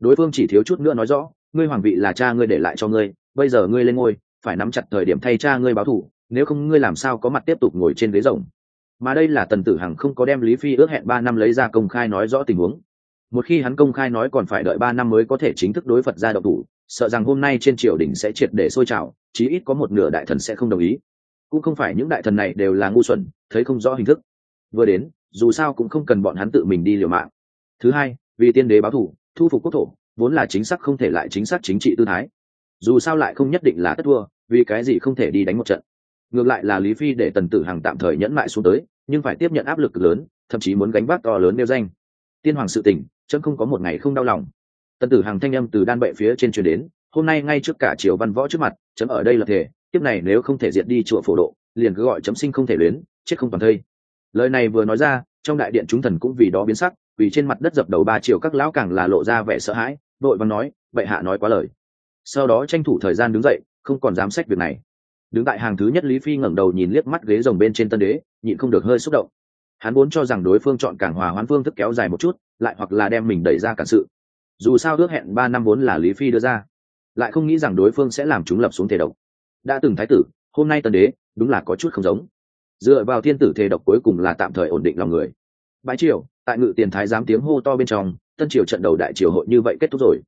A: Đối phương chỉ thiếu chút nữa nói rõ, ngươi hoàng vị là cha ngươi để lại cho ngươi, bây giờ ngươi lên ngôi, phải nắm chặt thời điểm thay cha ngươi báo thù. nếu không ngươi làm sao có mặt tiếp tục ngồi trên ghế rồng mà đây là tần tử hằng không có đem lý phi ước hẹn ba năm lấy ra công khai nói rõ tình huống. Một khi hắn công khai nói còn phải đợi ba năm mới có thể chính thức đối phật ra độc thủ, sợ rằng hôm nay trên triều đình sẽ triệt để sôi trào, chí ít có một nửa đại thần sẽ không đồng ý cũng không phải những đại thần này đều là ngu xuẩn thấy không rõ hình thức. Vừa đến dù sao cũng không cần bọn hắn tự mình đi liều mạng. Thứ hai vì tiên đế báo thủ thu phục quốc thổ vốn là chính xác không thể lại chính xác chính trị tư thái. Dù sao lại không nhất định là tất thua vì cái gì không thể đi đánh một trận. Ngược lại là lý phi để tần tử hàng tạm thời nhẫn mại xuống tới nhưng phải tiếp nhận áp lực lớn thậm chí muốn gánh vác to lớn nêu danh. Tiên hoàng sự tỉnh, chấm không có một ngày không đau lòng. Tần tử hàng thanh âm từ đan bệ phía trên truyền đến hôm nay ngay trước cả triều văn võ trước mặt chấm ở đây là thể tiếp này nếu không thể diệt đi chùa phổ độ, liền cứ gọi chấm sinh không thể luyến, chết không toàn thây. Lời này vừa nói ra, trong đại điện chúng thần cũng vì đó biến sắc, vì trên mặt đất dập đầu ba triệu các lão càng là lộ ra vẻ sợ hãi, đội văn nói, bệ hạ nói quá lời. Sau đó tranh thủ thời gian đứng dậy, không còn dám sách việc này. Đứng tại hàng thứ nhất lý phi ngẩng đầu nhìn liếc mắt ghế rồng bên trên tân đế, nhịn không được hơi xúc động. Hắn muốn cho rằng đối phương chọn cảng hòa hoãn phương thức kéo dài một chút, lại hoặc là đem mình đẩy ra cản sự. Dù sao ước hẹn ba năm vốn là lý phi đưa ra, lại không nghĩ rằng đối phương sẽ làm chúng lập xuống thể độc đã từng thái tử, hôm nay tần đế, đúng là có chút không giống. Dựa vào thiên tử thề độc cuối cùng là tạm thời ổn định lòng người. Bãi triều, tại ngự tiền thái giám tiếng hô to bên trong, tân triều trận đầu đại triều hội như vậy kết thúc rồi.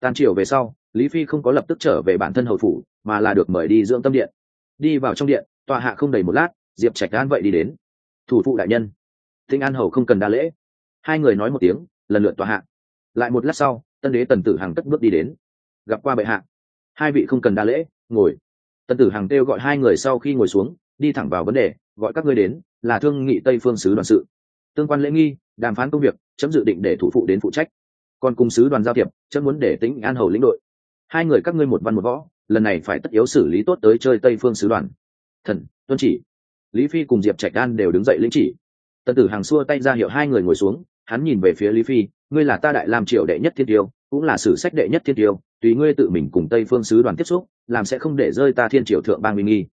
A: Tan triều về sau, lý phi không có lập tức trở về bản thân hầu phủ, mà là được mời đi dưỡng tâm điện. Đi vào trong điện, tòa hạ không đầy một lát, diệp trạch an vậy đi đến. Thủ phụ đại nhân thinh an hầu không cần đa lễ. Hai người nói một tiếng, lần lượt tòa hạ. Lại một lát sau, tân đế tần tử hằng cất bước đi đến. Gặp qua bệ hạ. Hai vị không cần đa lễ, ngồi tần tử hằng kêu gọi hai người sau khi ngồi xuống, đi thẳng vào vấn đề, gọi các ngươi đến, là thương nghị tây phương sứ đoàn sự. Tương quan lễ nghi, đàm phán công việc, chấm dự định để thủ phụ đến phụ trách. Còn cùng sứ đoàn giao thiệp, chấm muốn để tính an hầu lĩnh đội. Hai người các ngươi một văn một võ, lần này phải tất yếu xử lý tốt tới chơi tây phương sứ đoàn. Thần, tuân chỉ. Lý phi cùng diệp trạch đan đều đứng dậy lĩnh chỉ. Tần tử hàng xua tay ra hiệu hai người ngồi xuống, hắn nhìn về phía lý phi, ngươi là ta đại làm triều đệ nhất thiên tiêu cũng là sử sách đệ nhất thiên tiêu, tùy ngươi tự mình cùng tây phương sứ đoàn tiếp xúc, làm sẽ không để rơi ta thiên triều thượng bang minh nghi.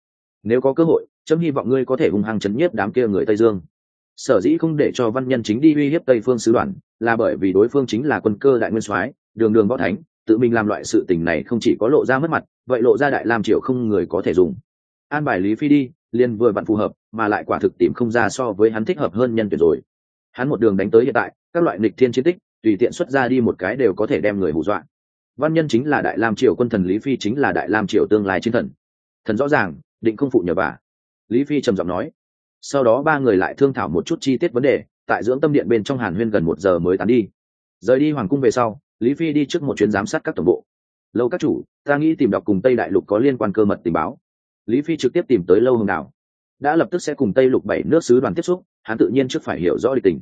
A: Nếu có cơ hội, chấm hy vọng ngươi có thể hung hăng chấn nhiếp đám kia người tây dương. Sở dĩ không để cho văn nhân chính đi uy hiếp tây phương sứ đoàn, là bởi vì đối phương chính là quân cơ đại nguyên soái, đường đường võ thánh, tự mình làm loại sự tình này không chỉ có lộ ra mất mặt, vậy lộ ra đại lam triều không người có thể dùng. An bài lý phi đi, liền vừa vặn phù hợp, mà lại quả thực tìm không ra so với hắn thích hợp hơn nhân tuyệt rồi. Hắn một đường đánh tới hiện tại, các loại nịch thiên chiến tích tùy tiện xuất ra đi một cái đều có thể đem người hù dọa. Văn nhân chính là đại lam triều, quân thần lý phi chính là đại lam triều tương lai chiến thần. Thần rõ ràng, định không phụ nhờ bà. Lý phi trầm giọng nói. Sau đó ba người lại thương thảo một chút chi tiết vấn đề, tại dưỡng tâm điện bên trong hàn huyên gần một giờ mới tán đi. Rời đi hoàng cung về sau, lý phi đi trước một chuyến giám sát các tổng bộ. Lâu các chủ, ta nghĩ tìm đọc cùng tây đại lục có liên quan cơ mật tình báo. Lý phi trực tiếp tìm tới lâu hồng đào đã lập tức sẽ cùng tây lục bảy nước sứ đoàn tiếp xúc, hắn tự nhiên trước phải hiểu rõ địch tình.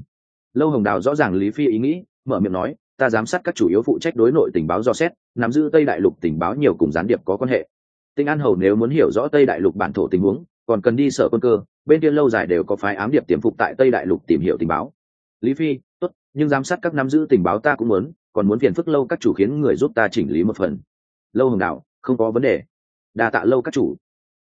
A: Lâu hồng đào rõ ràng lý phi ý nghĩ mở miệng nói, ta giám sát các chủ yếu phụ trách đối nội tình báo do xét, nắm giữ tây đại lục tình báo nhiều cùng gián điệp có quan hệ. Tinh an hầu nếu muốn hiểu rõ tây đại lục bản thổ tình huống, còn cần đi sở quân cơ, bên kia lâu dài đều có phái ám điệp tiềm phục tại tây đại lục tìm hiểu tình báo. Lý phi, tốt, nhưng giám sát các nắm giữ tình báo ta cũng muốn, còn muốn phiền phức lâu các chủ khiến người giúp ta chỉnh lý một phần. Lâu hồng đạo, không có vấn đề. Đa tạ lâu các chủ.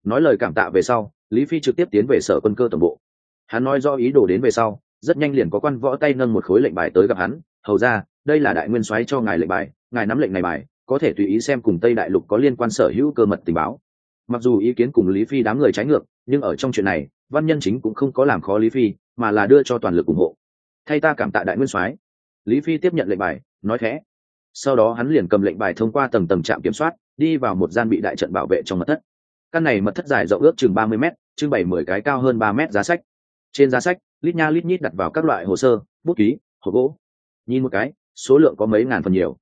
A: Nói lời cảm tạ về sau, lý phi trực tiếp tiến về sở quân cơ tổng bộ. Hắn nói do ý đồ đến về sau, rất nhanh liền có quan võ tay nâng một khối lệnh bài tới gặp hắn hầu ra, đây là đại nguyên soái cho ngài lệnh bài, ngài nắm lệnh này bài, có thể tùy ý xem cùng tây đại lục có liên quan sở hữu cơ mật tình báo. Mặc dù ý kiến cùng lý phi đám người trái ngược, nhưng ở trong chuyện này, văn nhân chính cũng không có làm khó lý phi, mà là đưa cho toàn lực ủng hộ. Thay ta cảm tạ đại nguyên soái. Lý phi tiếp nhận lệnh bài, nói khẽ. Sau đó hắn liền cầm lệnh bài thông qua tầng tầng trạm kiểm soát, đi vào một gian bị đại trận bảo vệ trong mật thất. Căn này mật thất dài rộng ước chừng ba mươi m trưng bày mười cái cao hơn ba m giá sách. Trên giá sách, lít nha lít nhít đặt vào các loại hồ sơ, bút ký, hộp gỗ nhìn một cái, số lượng có mấy ngàn phần nhiều.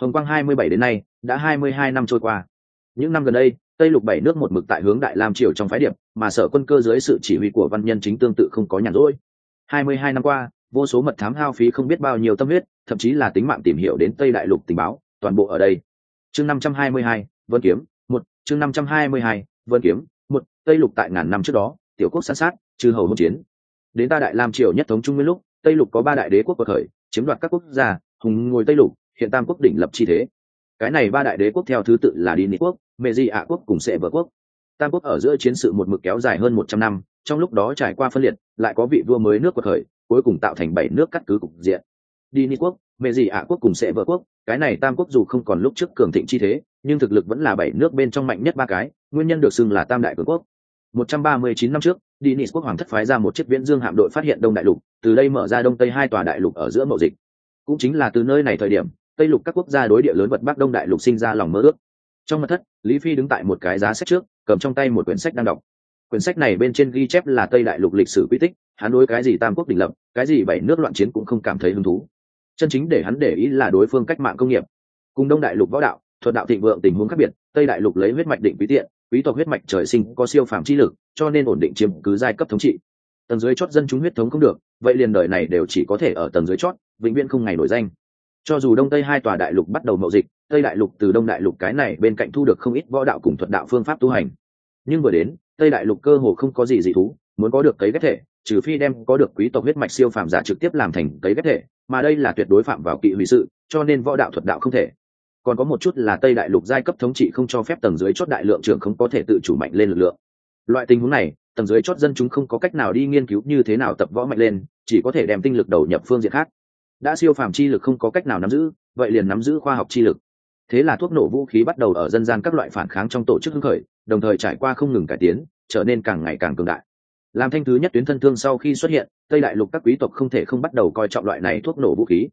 A: Hồng quang hai mươi bảy đến nay, đã hai mươi hai năm trôi qua. Những năm gần đây, tây lục bảy nước một mực tại hướng đại lam triều trong phái điệp, mà sở quân cơ dưới sự chỉ huy của văn nhân chính tương tự không có nhàn rỗi. hai mươi hai năm qua, vô số mật thám hao phí không biết bao nhiêu tâm huyết, thậm chí là tính mạng tìm hiểu đến tây đại lục tình báo, toàn bộ ở đây. Chương năm trăm hai mươi hai, vân kiếm, một, chương năm trăm hai mươi hai, vân kiếm, một, tây lục tại ngàn năm trước đó, tiểu quốc san sát chư hầu hôn chiến. Đến ta đại lam triều nhất thống trung nguyên lúc, tây lục có ba đại đế quốc cuộc khởi chiếm đoạt các quốc gia, hùng ngồi tây lục, hiện tam quốc đỉnh lập chi thế. Cái này ba đại đế quốc theo thứ tự là đi nị quốc mẹ di ạ quốc cùng sệ vợ quốc. Tam quốc ở giữa chiến sự một mực kéo dài hơn một trăm năm, trong lúc đó trải qua phân liệt, lại có vị vua mới nước quật khởi, cuối cùng tạo thành bảy nước cắt cứ cục diện. Đi ni quốc mẹ di ạ quốc cùng sệ vợ quốc, cái này tam quốc dù không còn lúc trước cường thịnh chi thế, nhưng thực lực vẫn là bảy nước bên trong mạnh nhất ba cái, nguyên nhân được xưng là tam đại cường quốc. Một trăm ba mươi chín năm trước Dinis quốc hoàng thất phái ra một chiếc viễn dương hạm đội phát hiện Đông Đại lục, từ đây mở ra Đông Tây hai tòa đại lục ở giữa mậu dịch. Cũng chính là từ nơi này thời điểm, Tây lục các quốc gia đối địa lớn vật Bắc Đông Đại lục sinh ra lòng mơ ước. Trong mật thất, Lý Phi đứng tại một cái giá sách trước, cầm trong tay một quyển sách đang đọc. Quyển sách này bên trên ghi chép là Tây Đại lục lịch sử quy tích, hắn đối cái gì Tam quốc đình lập, cái gì bảy nước loạn chiến cũng không cảm thấy hứng thú. Chân chính để hắn để ý là đối phương cách mạng công nghiệp. Cùng Đông Đại lục võ đạo, thuật đạo thịnh vượng tình huống khác biệt, Tây Đại lục lấy huyết mạch định quý tiện, quý tộc huyết mạch trời sinh có siêu phàm chi lực, cho nên ổn định chiếm cứ giai cấp thống trị. Tầng dưới chót dân chúng huyết thống không được, vậy liền đời này đều chỉ có thể ở tầng dưới chót, vĩnh viễn không ngày nổi danh. Cho dù đông tây hai tòa đại lục bắt đầu mậu dịch, tây đại lục từ đông đại lục cái này bên cạnh thu được không ít võ đạo cùng thuật đạo phương pháp tu hành. Nhưng vừa đến, tây đại lục cơ hồ không có gì dị thú, muốn có được cấy ghép thể, trừ phi đem có được quý tộc huyết mạch siêu phàm giả trực tiếp làm thành cấy ghép thể, mà đây là tuyệt đối phạm vào kỵ hủy sự, cho nên võ đạo thuật đạo không thể còn có một chút là tây đại lục giai cấp thống trị không cho phép tầng dưới chót đại lượng trưởng không có thể tự chủ mạnh lên lực lượng. Loại tình huống này, tầng dưới chót dân chúng không có cách nào đi nghiên cứu như thế nào tập võ mạnh lên, chỉ có thể đem tinh lực đầu nhập phương diện khác. Đã siêu phàm chi lực không có cách nào nắm giữ, vậy liền nắm giữ khoa học chi lực. Thế là thuốc nổ vũ khí bắt đầu ở dân gian các loại phản kháng trong tổ chức hưng khởi, đồng thời trải qua không ngừng cải tiến, trở nên càng ngày càng cường đại. Làm thanh thứ nhất tuyến thân thương sau khi xuất hiện, tây đại lục các quý tộc không thể không bắt đầu coi trọng loại này thuốc nổ vũ khí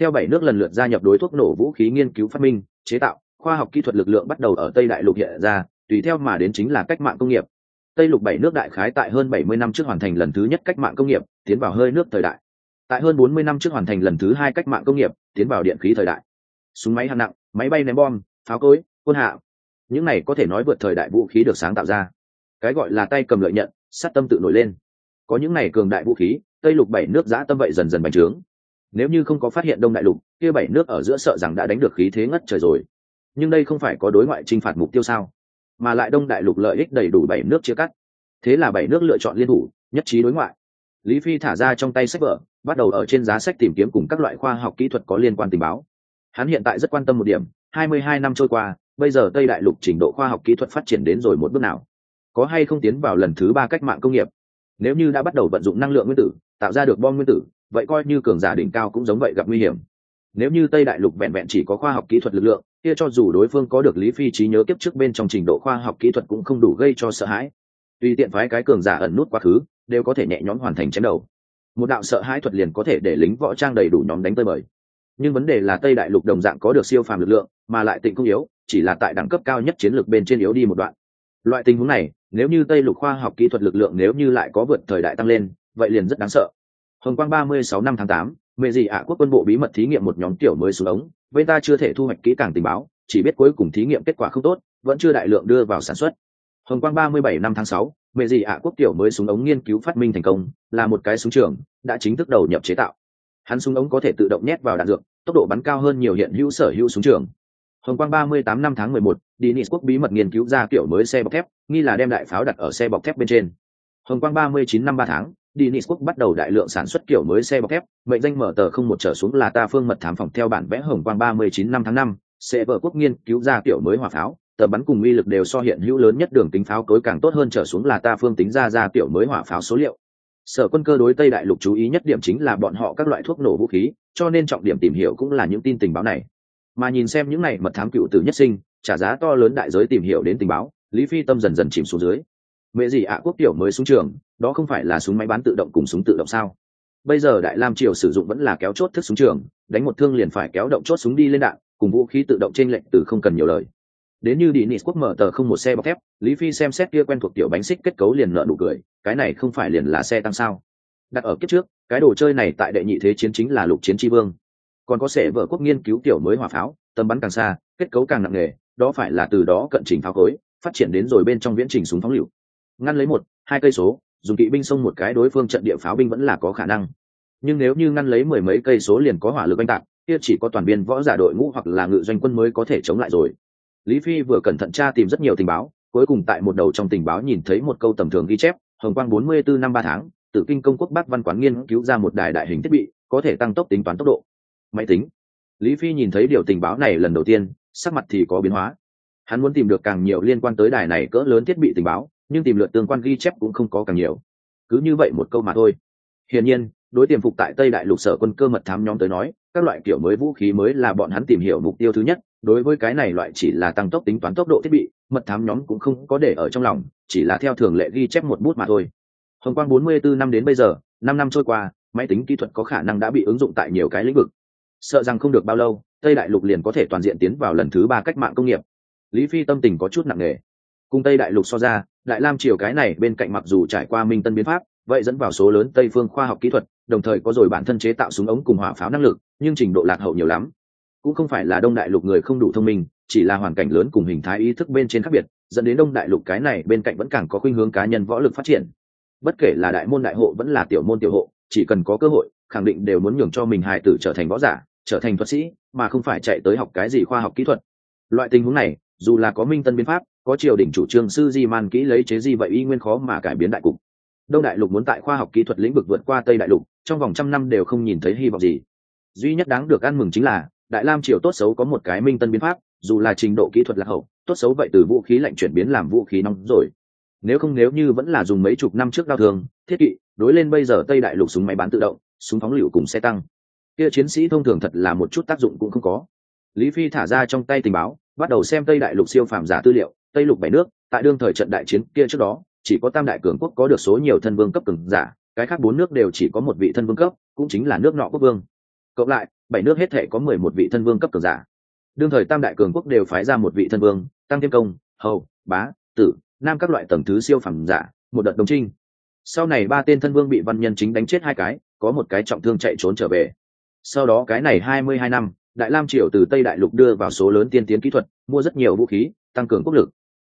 A: theo bảy nước lần lượt gia nhập đối thuốc nổ vũ khí nghiên cứu phát minh, chế tạo, khoa học kỹ thuật lực lượng bắt đầu ở tây đại lục hiện ra, tùy theo mà đến chính là cách mạng công nghiệp. Tây lục bảy nước đại khái tại hơn bảy mươi năm trước hoàn thành lần thứ nhất cách mạng công nghiệp, tiến vào hơi nước thời đại. Tại hơn bốn mươi năm trước hoàn thành lần thứ hai cách mạng công nghiệp, tiến vào điện khí thời đại. Súng máy hạng nặng, máy bay ném bom, pháo cối, quân hạ những này có thể nói vượt thời đại vũ khí được sáng tạo ra. Cái gọi là tay cầm lợi nhận, sát tâm tự nổi lên. Có những này cường đại vũ khí, tây lục bảy nước giã tâm vậy dần dần bành trướng nếu như không có phát hiện đông đại lục, kia bảy nước ở giữa sợ rằng đã đánh được khí thế ngất trời rồi. Nhưng đây không phải có đối ngoại t r i n h phạt mục tiêu sao? Mà lại đông đại lục lợi ích đầy đủ bảy nước chia cắt. Thế là bảy nước lựa chọn liên thủ, nhất trí đối ngoại. Lý phi thả ra trong tay sách vở, bắt đầu ở trên giá sách tìm kiếm cùng các loại khoa học kỹ thuật có liên quan tình báo. Hắn hiện tại rất quan tâm một điểm, hai mươi hai năm trôi qua, bây giờ tây đại lục trình độ khoa học kỹ thuật phát triển đến rồi một bước nào? Có hay không tiến vào lần thứ ba cách mạng công nghiệp? Nếu như đã bắt đầu vận dụng năng lượng nguyên tử, tạo ra được bom nguyên tử vậy coi như cường giả đỉnh cao cũng giống vậy gặp nguy hiểm. Nếu như tây đại lục vẹn vẹn chỉ có khoa học kỹ thuật lực lượng, kia cho dù đối phương có được lý phi trí nhớ kiếp trước bên trong trình độ khoa học kỹ thuật cũng không đủ gây cho sợ hãi. Tùy tiện phái cái cường giả ẩn nút quá khứ, đều có thể nhẹ nhõm hoàn thành chém đầu. Một đạo sợ hãi thuật liền có thể để lính võ trang đầy đủ nhóm đánh tơi bời. Nhưng vấn đề là tây đại lục đồng dạng có được siêu phàm lực lượng, mà lại tịnh không yếu, chỉ là tại đẳng cấp cao nhất chiến lược bên trên yếu đi một đoạn. Loại tình huống này, nếu như tây lục khoa học kỹ thuật lực lượng nếu như lại có vượt thời đại tăng lên, vậy liền rất đáng sợ hồng quang ba mươi sáu năm tháng tám, mẹ gì ạ quốc quân bộ bí mật thí nghiệm một nhóm tiểu mới xuống ống, bên ta chưa thể thu hoạch kỹ càng tình báo, chỉ biết cuối cùng thí nghiệm kết quả không tốt, vẫn chưa đại lượng đưa vào sản xuất. Hồng quang ba mươi bảy năm tháng sáu, mẹ gì ạ quốc tiểu mới súng ống nghiên cứu phát minh thành công, là một cái súng trường, đã chính thức đầu nhập chế tạo. Hắn súng ống có thể tự động nhét vào đạn dược, tốc độ bắn cao hơn nhiều hiện hữu sở hữu súng trường. Hồng quang ba mươi tám năm tháng mười một Dinis quốc bí mật nghiên cứu ra kiểu mới xe bọc thép, nghi là đem đại pháo đặt ở xe bọc thép bên trên. Hồng quang ba mươi chín năm ba tháng Dinis quốc bắt đầu đại lượng sản xuất kiểu mới xe bọc thép, mệnh danh mở tờ không một trở xuống là ta phương mật thám phòng theo bản vẽ hồng quang 39 năm tháng 5, sẽ vợ quốc nghiên cứu ra kiểu mới hỏa pháo, tờ bắn cùng uy lực đều so hiện hữu lớn nhất đường tính pháo cối càng tốt hơn trở xuống là ta phương tính ra ra kiểu mới hỏa pháo số liệu. Sở quân cơ đối Tây Đại lục chú ý nhất điểm chính là bọn họ các loại thuốc nổ vũ khí, cho nên trọng điểm tìm hiểu cũng là những tin tình báo này. Mà nhìn xem những này mật thám cựu tử nhất sinh, trả giá to lớn đại giới tìm hiểu đến tình báo, Lý Phi tâm dần dần chìm xuống dưới mẹ gì ạ quốc tiểu mới xuống trường đó không phải là súng máy bán tự động cùng súng tự động sao? Bây giờ đại lam triều sử dụng vẫn là kéo chốt thức súng trường, đánh một thương liền phải kéo động chốt súng đi lên đạn, cùng vũ khí tự động trên lệnh từ không cần nhiều lời. Đến như đi nịt quốc mở tờ không một xe bọc thép, lý phi xem xét kia quen thuộc tiểu bánh xích kết cấu liền nợ nụ cười, cái này không phải liền là xe tăng sao? Đặt ở kiếp trước, cái đồ chơi này tại đệ nhị thế chiến chính là lục chiến tri vương. Còn có sẽ vợ quốc nghiên cứu tiểu mới hỏa pháo tầm bắn càng xa, kết cấu càng nặng nề, đó phải là từ đó cận trình pháo cối, phát triển đến rồi bên trong viễn trình súng phóng lựu ngăn lấy một, hai cây số dùng kỵ binh xông một cái đối phương trận địa pháo binh vẫn là có khả năng. Nhưng nếu như ngăn lấy mười mấy cây số liền có hỏa lực oanh tạc, kia chỉ có toàn biên võ giả đội ngũ hoặc là ngự doanh quân mới có thể chống lại rồi. Lý phi vừa cẩn thận tra tìm rất nhiều tình báo, cuối cùng tại một đầu trong tình báo nhìn thấy một câu tầm thường ghi chép, hồng quang bốn mươi bốn năm ba tháng tự kinh công quốc bắc văn quán nghiên cứu ra một đài đại hình thiết bị, có thể tăng tốc tính toán tốc độ. Máy tính. Lý phi nhìn thấy điều tình báo này lần đầu tiên, sắc mặt thì có biến hóa. Hắn muốn tìm được càng nhiều liên quan tới đài này cỡ lớn thiết bị tình báo nhưng tìm lượt tương quan ghi chép cũng không có càng nhiều. Cứ như vậy một câu mà thôi. Hiển nhiên, đối tiềm phục tại tây đại lục sở quân cơ mật thám nhóm tới nói, các loại kiểu mới vũ khí mới là bọn hắn tìm hiểu mục tiêu thứ nhất, đối với cái này loại chỉ là tăng tốc tính toán tốc độ thiết bị, mật thám nhóm cũng không có để ở trong lòng, chỉ là theo thường lệ ghi chép một bút mà thôi. Hồng quang 44 năm đến bây giờ, năm năm trôi qua, máy tính kỹ thuật có khả năng đã bị ứng dụng tại nhiều cái lĩnh vực. Sợ rằng không được bao lâu, tây đại lục liền có thể toàn diện tiến vào lần thứ ba cách mạng công nghiệp. Lý phi tâm tình có chút nặng nề cùng tây đại lục so ra, đại lam triều cái này bên cạnh mặc dù trải qua minh tân biến pháp, vậy dẫn vào số lớn tây phương khoa học kỹ thuật, đồng thời có rồi bản thân chế tạo súng ống cùng hỏa pháo năng lực, nhưng trình độ lạc hậu nhiều lắm. Cũng không phải là đông đại lục người không đủ thông minh, chỉ là hoàn cảnh lớn cùng hình thái ý thức bên trên khác biệt, dẫn đến đông đại lục cái này bên cạnh vẫn càng có khuynh hướng cá nhân võ lực phát triển. Bất kể là đại môn đại hộ vẫn là tiểu môn tiểu hộ, chỉ cần có cơ hội, khẳng định đều muốn nhường cho mình hài tử trở thành võ giả, trở thành thuật sĩ, mà không phải chạy tới học cái gì khoa học kỹ thuật. Loại tình huống này, dù là có minh tân biến pháp có triều đình chủ trương sư di man kỹ lấy chế di vậy y nguyên khó mà cải biến đại cục. Đông đại lục muốn tại khoa học kỹ thuật lĩnh vực vượt qua tây đại lục, trong vòng trăm năm đều không nhìn thấy hy vọng gì. Duy nhất đáng được ăn mừng chính là, đại lam triều tốt xấu có một cái minh tân biến pháp, dù là trình độ kỹ thuật lạc hậu, tốt xấu vậy từ vũ khí lạnh chuyển biến làm vũ khí nóng rồi. Nếu không nếu như vẫn là dùng mấy chục năm trước đau thường thiết kỵ, đối lên bây giờ tây đại lục súng máy bán tự động, súng phóng lựu cùng xe tăng. Kia chiến sĩ thông thường thật là một chút tác dụng cũng không có. Lý phi thả ra trong tay tình báo, bắt đầu xem tây đại lục siêu phàm giả tư liệu tây lục bảy nước, tại đương thời trận đại chiến kia trước đó, chỉ có tam đại cường quốc có được số nhiều thân vương cấp cường giả, cái khác bốn nước đều chỉ có một vị thân vương cấp, cũng chính là nước nọ quốc vương. Cộng lại, bảy nước hết thể có mười một vị thân vương cấp cường giả. Đương thời tam đại cường quốc đều phái ra một vị thân vương, tăng thêm công, hầu, bá, tử, nam các loại tầng thứ siêu phẩm giả, một đợt đồng trinh. Sau này ba tên thân vương bị văn nhân chính đánh chết hai cái, có một cái trọng thương chạy trốn trở về. Sau đó cái này hai mươi hai năm, đại lam triều từ tây đại lục đưa vào số lớn tiên tiến kỹ thuật, mua rất nhiều vũ khí, tăng cường quốc lực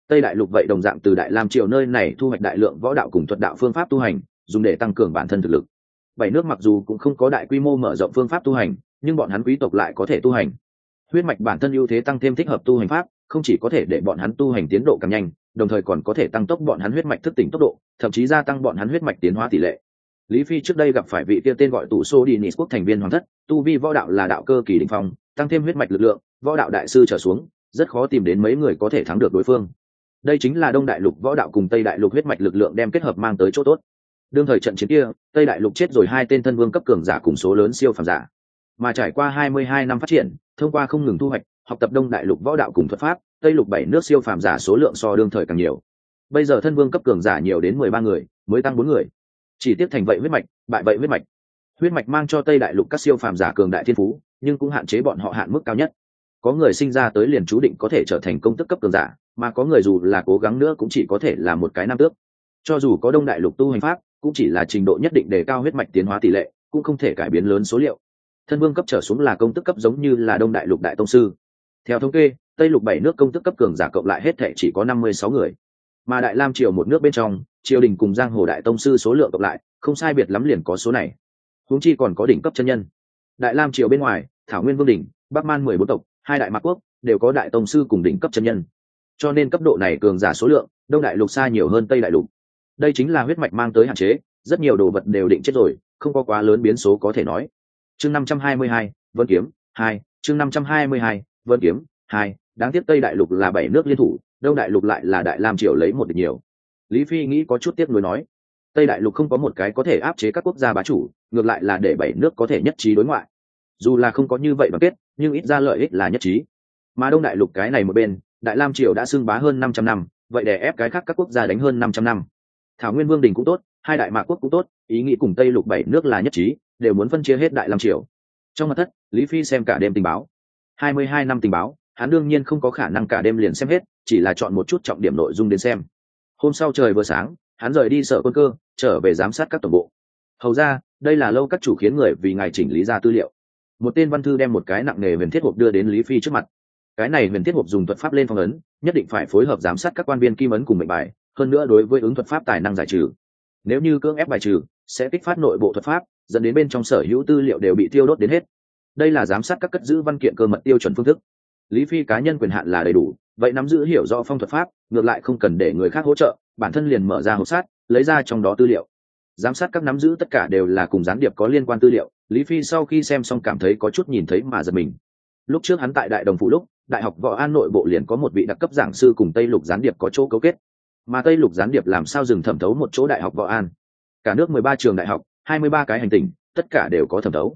A: tây đại lục vậy đồng dạng từ đại lam triều nơi này thu hoạch đại lượng võ đạo cùng thuật đạo phương pháp tu hành, dùng để tăng cường bản thân thực lực. Bảy nước mặc dù cũng không có đại quy mô mở rộng phương pháp tu hành, nhưng bọn hắn quý tộc lại có thể tu hành. Huyết mạch bản thân ưu thế tăng thêm thích hợp tu hành pháp, không chỉ có thể để bọn hắn tu hành tiến độ càng nhanh, đồng thời còn có thể tăng tốc bọn hắn huyết mạch thức tỉnh tốc độ, thậm chí gia tăng bọn hắn huyết mạch tiến hóa tỷ lệ. Lý phi trước đây gặp phải vị kia tên gọi tủ xô đi nis quốc thành viên hoàng thất, tu vi võ đạo là đạo cơ kỳ đình phong, tăng thêm huyết mạch lực lượng, võ đạo đại sư trở xuống, rất khó tìm đến mấy người có thể thắng được đối phương đây chính là đông đại lục võ đạo cùng tây đại lục huyết mạch lực lượng đem kết hợp mang tới chỗ tốt. Đương thời trận chiến kia, tây đại lục chết rồi hai tên thân vương cấp cường giả cùng số lớn siêu phàm giả. Mà trải qua 22 năm phát triển, thông qua không ngừng thu hoạch, học tập đông đại lục võ đạo cùng thuật pháp, tây lục bảy nước siêu phàm giả số lượng so đương thời càng nhiều. Bây giờ thân vương cấp cường giả nhiều đến mười ba người, mới tăng bốn người. Chỉ tiếp thành vậy huyết mạch, bại vậy huyết mạch. Huyết mạch mang cho tây đại lục các siêu phàm giả cường đại thiên phú, nhưng cũng hạn chế bọn họ hạn mức cao nhất có người sinh ra tới liền chú định có thể trở thành công tức cấp cường giả, mà có người dù là cố gắng nữa cũng chỉ có thể là một cái nam tước. Cho dù có đông đại lục tu hành pháp, cũng chỉ là trình độ nhất định để cao huyết mạch tiến hóa tỷ lệ, cũng không thể cải biến lớn số liệu. Thân vương cấp trở xuống là công tức cấp giống như là đông đại lục đại tông sư. Theo thống kê, tây lục bảy nước công tức cấp cường giả cộng lại hết thể chỉ có năm mươi sáu người. Mà đại lam triều một nước bên trong, triều đình cùng giang hồ đại tông sư số lượng cộng lại, không sai biệt lắm liền có số này. Huống chi còn có đỉnh cấp chân nhân. Đại lam triều bên ngoài, thảo nguyên vương đỉnh, bắc man mười bốn tộc hai đại mạc quốc đều có đại tông sư cùng đỉnh cấp chân nhân. Cho nên cấp độ này cường giả số lượng, đông đại lục xa nhiều hơn tây đại lục. Đây chính là huyết mạch mang tới hạn chế, rất nhiều đồ vật đều định chết rồi, không có quá lớn biến số có thể nói. Chương năm trăm hai mươi hai, vân kiếm hai, chương năm trăm hai mươi hai, vân kiếm hai, đáng tiếc tây đại lục là bảy nước liên thủ, đông đại lục lại là đại lam triều lấy một địch nhiều. Lý phi nghĩ có chút tiếc nuối nói, tây đại lục không có một cái có thể áp chế các quốc gia bá chủ, ngược lại là để bảy nước có thể nhất trí đối ngoại dù là không có như vậy bằng kết, nhưng ít ra lợi ích là nhất trí. Mà đông đại lục cái này một bên, đại lam triều đã xưng bá hơn năm trăm năm, vậy để ép cái khác các quốc gia đánh hơn năm trăm năm. Thảo nguyên vương đình cũng tốt, hai đại mạc quốc cũng tốt, ý nghĩ cùng tây lục bảy nước là nhất trí, đều muốn phân chia hết đại lam triều. Trong mặt thất, lý phi xem cả đêm tình báo. Hai mươi hai năm tình báo, hắn đương nhiên không có khả năng cả đêm liền xem hết, chỉ là chọn một chút trọng điểm nội dung đến xem. Hôm sau trời vừa sáng, hắn rời đi sợ quân cơ, trở về giám sát các tổng bộ. Hầu ra, đây là lâu các chủ khiến người vì ngài chỉnh lý ra tư liệu một tên văn thư đem một cái nặng nề huyền thiết hộp đưa đến lý phi trước mặt. Cái này huyền thiết hộp dùng thuật pháp lên phong ấn, nhất định phải phối hợp giám sát các quan viên kim ấn cùng mệnh bài, hơn nữa đối với ứng thuật pháp tài năng giải trừ. Nếu như cưỡng ép bài trừ, sẽ kích phát nội bộ thuật pháp, dẫn đến bên trong sở hữu tư liệu đều bị tiêu đốt đến hết. Đây là giám sát các cất giữ văn kiện cơ mật tiêu chuẩn phương thức. Lý phi cá nhân quyền hạn là đầy đủ, vậy nắm giữ hiểu rõ phong thuật pháp, ngược lại không cần để người khác hỗ trợ, bản thân liền mở ra hộp sát, lấy ra trong đó tư liệu giám sát các nắm giữ tất cả đều là cùng gián điệp có liên quan tư liệu, lý phi sau khi xem xong cảm thấy có chút nhìn thấy mà giật mình. Lúc trước hắn tại đại đồng phụ lúc, đại học võ an nội bộ liền có một vị đặc cấp giảng sư cùng tây lục gián điệp có chỗ cấu kết. Mà tây lục gián điệp làm sao dừng thẩm thấu một chỗ đại học võ an? Cả nước mười ba trường đại học, hai mươi ba cái hành tình tất cả đều có thẩm thấu.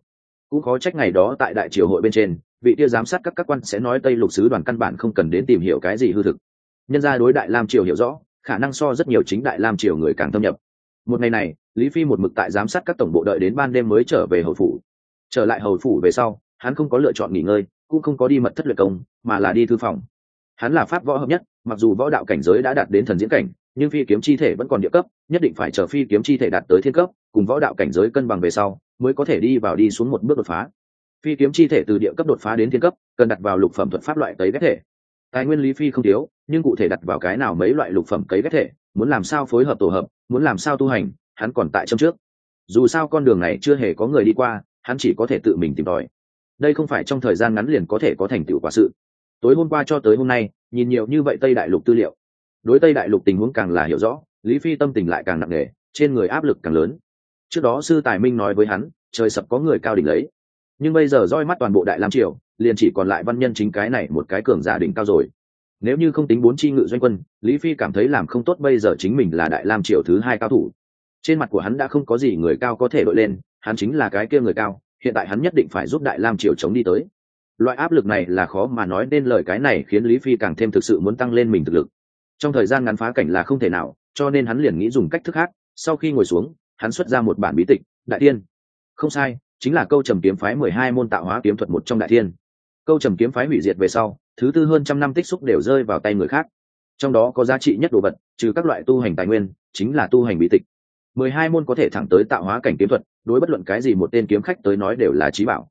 A: Cũng có trách ngày đó tại đại triều hội bên trên, vị kia giám sát các các quan sẽ nói tây lục sứ đoàn căn bản không cần đến tìm hiểu cái gì hư thực. Nhân ra đối đại lam triều hiểu rõ, khả năng so rất nhiều chính đại lam triều người càng thâm nhập. Một ngày này lý phi một mực tại giám sát các tổng bộ đợi đến ban đêm mới trở về hầu phủ. Trở lại hầu phủ về sau, hắn không có lựa chọn nghỉ ngơi, cũng không có đi mật thất luyện công, mà là đi thư phòng. Hắn là pháp võ hợp nhất, mặc dù võ đạo cảnh giới đã đạt đến thần diễn cảnh, nhưng phi kiếm chi thể vẫn còn địa cấp, nhất định phải chờ phi kiếm chi thể đạt tới thiên cấp, cùng võ đạo cảnh giới cân bằng về sau, mới có thể đi vào đi xuống một bước đột phá. Phi kiếm chi thể từ địa cấp đột phá đến thiên cấp, cần đặt vào lục phẩm thuật pháp loại cấy ghép thể. Tài nguyên lý phi không thiếu, nhưng cụ thể đặt vào cái nào mấy loại lục phẩm cấy ghép thể, muốn làm sao phối hợp tổ hợp, muốn làm sao tu hành hắn còn tại trong trước. Dù sao con đường này chưa hề có người đi qua, hắn chỉ có thể tự mình tìm tòi. Đây không phải trong thời gian ngắn liền có thể có thành tựu quả sự. Tối hôm qua cho tới hôm nay, nhìn nhiều như vậy tây đại lục tư liệu. Đối tây đại lục tình huống càng là hiểu rõ, lý phi tâm tình lại càng nặng nề, trên người áp lực càng lớn. Trước đó sư tài minh nói với hắn, trời sập có người cao đỉnh lấy. Nhưng bây giờ roi mắt toàn bộ đại lam triều, liền chỉ còn lại văn nhân chính cái này một cái cường giả đỉnh cao rồi. Nếu như không tính bốn chi ngự doanh quân, lý phi cảm thấy làm không tốt bây giờ chính mình là đại lam triều thứ hai cao thủ trên mặt của hắn đã không có gì người cao có thể đội lên, hắn chính là cái kia người cao, hiện tại hắn nhất định phải giúp đại lam triều chống đi tới. Loại áp lực này là khó mà nói nên lời, cái này khiến lý phi càng thêm thực sự muốn tăng lên mình thực lực. Trong thời gian ngắn phá cảnh là không thể nào, cho nên hắn liền nghĩ dùng cách thức khác, sau khi ngồi xuống, hắn xuất ra một bản bí tịch, đại thiên. Không sai, chính là câu trầm kiếm phái mười hai môn tạo hóa kiếm thuật một trong đại thiên. Câu trầm kiếm phái hủy diệt về sau, thứ tư hơn trăm năm tích xúc đều rơi vào tay người khác. Trong đó có giá trị nhất đồ vật, trừ các loại tu hành tài nguyên, chính là tu hành bí tịch mười hai môn có thể thẳng tới tạo hóa cảnh kiếm thuật, đối bất luận cái gì một tên kiếm khách tới nói đều là trí bảo.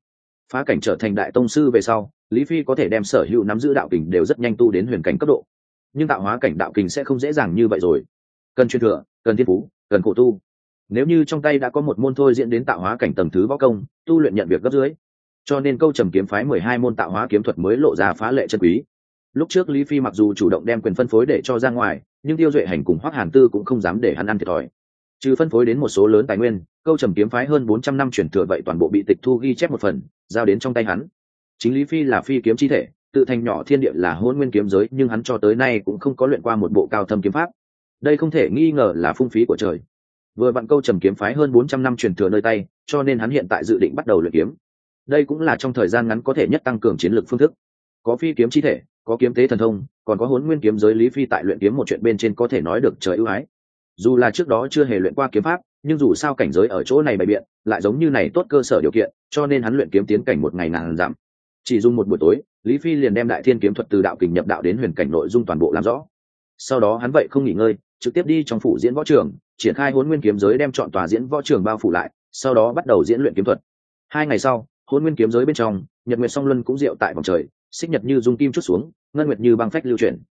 A: Phá cảnh trở thành đại tông sư về sau, lý phi có thể đem sở hữu nắm giữ đạo kình đều rất nhanh tu đến huyền cảnh cấp độ. Nhưng tạo hóa cảnh đạo kình sẽ không dễ dàng như vậy rồi. Cần truyền thừa, cần thiên phú, cần cổ tu. Nếu như trong tay đã có một môn thôi diễn đến tạo hóa cảnh tầng thứ võ công, tu luyện nhận việc gấp dưới. Cho nên câu trầm kiếm phái mười hai môn tạo hóa kiếm thuật mới lộ ra phá lệ chân quý. Lúc trước lý phi mặc dù chủ động đem quyền phân phối để cho ra ngoài, nhưng tiêu duệ hành cùng hoác hàn tư cũng không dám để hắn ăn thiệt thòi trừ phân phối đến một số lớn tài nguyên, câu trầm kiếm phái hơn bốn trăm năm chuyển thừa vậy toàn bộ bị tịch thu ghi chép một phần, giao đến trong tay hắn. Chính lý phi là phi kiếm chi thể, tự thành nhỏ thiên địa là hôn nguyên kiếm giới, nhưng hắn cho tới nay cũng không có luyện qua một bộ cao thâm kiếm pháp. Đây không thể nghi ngờ là phung phí của trời. Vừa vặn câu trầm kiếm phái hơn bốn trăm năm truyền thừa nơi tay, cho nên hắn hiện tại dự định bắt đầu luyện kiếm. Đây cũng là trong thời gian ngắn có thể nhất tăng cường chiến lược phương thức. Có phi kiếm chi thể, có kiếm tế thần thông, còn có hôn nguyên kiếm giới, lý phi tại luyện kiếm một chuyện bên trên có thể nói được trời ưu ái dù là trước đó chưa hề luyện qua kiếm pháp, nhưng dù sao cảnh giới ở chỗ này bày biện, lại giống như này tốt cơ sở điều kiện, cho nên hắn luyện kiếm tiến cảnh một ngày ngàn giảm chỉ dùng một buổi tối, lý phi liền đem đại thiên kiếm thuật từ đạo kình nhập đạo đến huyền cảnh nội dung toàn bộ làm rõ. Sau đó hắn vậy không nghỉ ngơi, trực tiếp đi trong phủ diễn võ trường, triển khai huấn nguyên kiếm giới đem chọn tòa diễn võ trường bao phủ lại, sau đó bắt đầu diễn luyện kiếm thuật. Hai ngày sau huấn nguyên kiếm giới bên trong, nhật nguyệt song luân cũng diệu tại vòng trời, xích nhật như dung kim chút xuống, ngân nguyệt như băng phách lưu chuyển.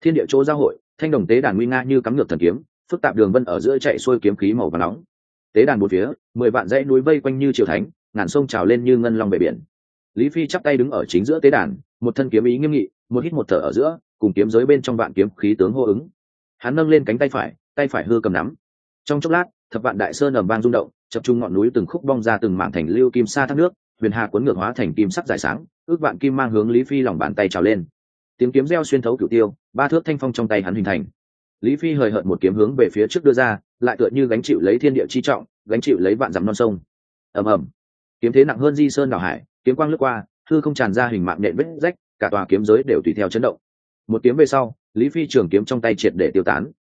A: Thiên địa chỗ giao hội, thanh đồng tế đàn nguy nga như cắm ngược thần kiếm phức tạp đường vân ở giữa chạy xuôi kiếm khí màu và nóng. Tế đàn một phía, mười vạn dãy núi vây quanh như triều thánh, ngàn sông trào lên như ngân long về biển. Lý phi chắp tay đứng ở chính giữa tế đàn, một thân kiếm ý nghiêm nghị, một hít một thở ở giữa, cùng kiếm giới bên trong vạn kiếm khí tướng hô ứng. Hắn nâng lên cánh tay phải tay phải hư cầm nắm. Trong chốc lát, thập vạn đại sơn ầm vang rung động, chập trung ngọn núi từng khúc bong ra từng mảng thành lưu kim sa thác nước, huyền hà cuốn ngược hóa thành kim sắc dài sáng, ước vạn kim mang hướng lý phi lòng bàn tay trào lên. Tiếng kiếm reo xuyên thấu cửu tiêu, ba thước thanh phong trong tay hắn hình thành lý phi hời hợt một kiếm hướng về phía trước đưa ra, lại tựa như gánh chịu lấy thiên địa chi trọng, gánh chịu lấy vạn dặm non sông. Ầm ầm. Kiếm thế nặng hơn di sơn đảo hải, kiếm quang lướt qua thư không tràn ra hình mạng nện vết rách, cả tòa kiếm giới đều tùy theo chấn động. Một kiếm về sau, lý phi trường kiếm trong tay triệt để tiêu tán.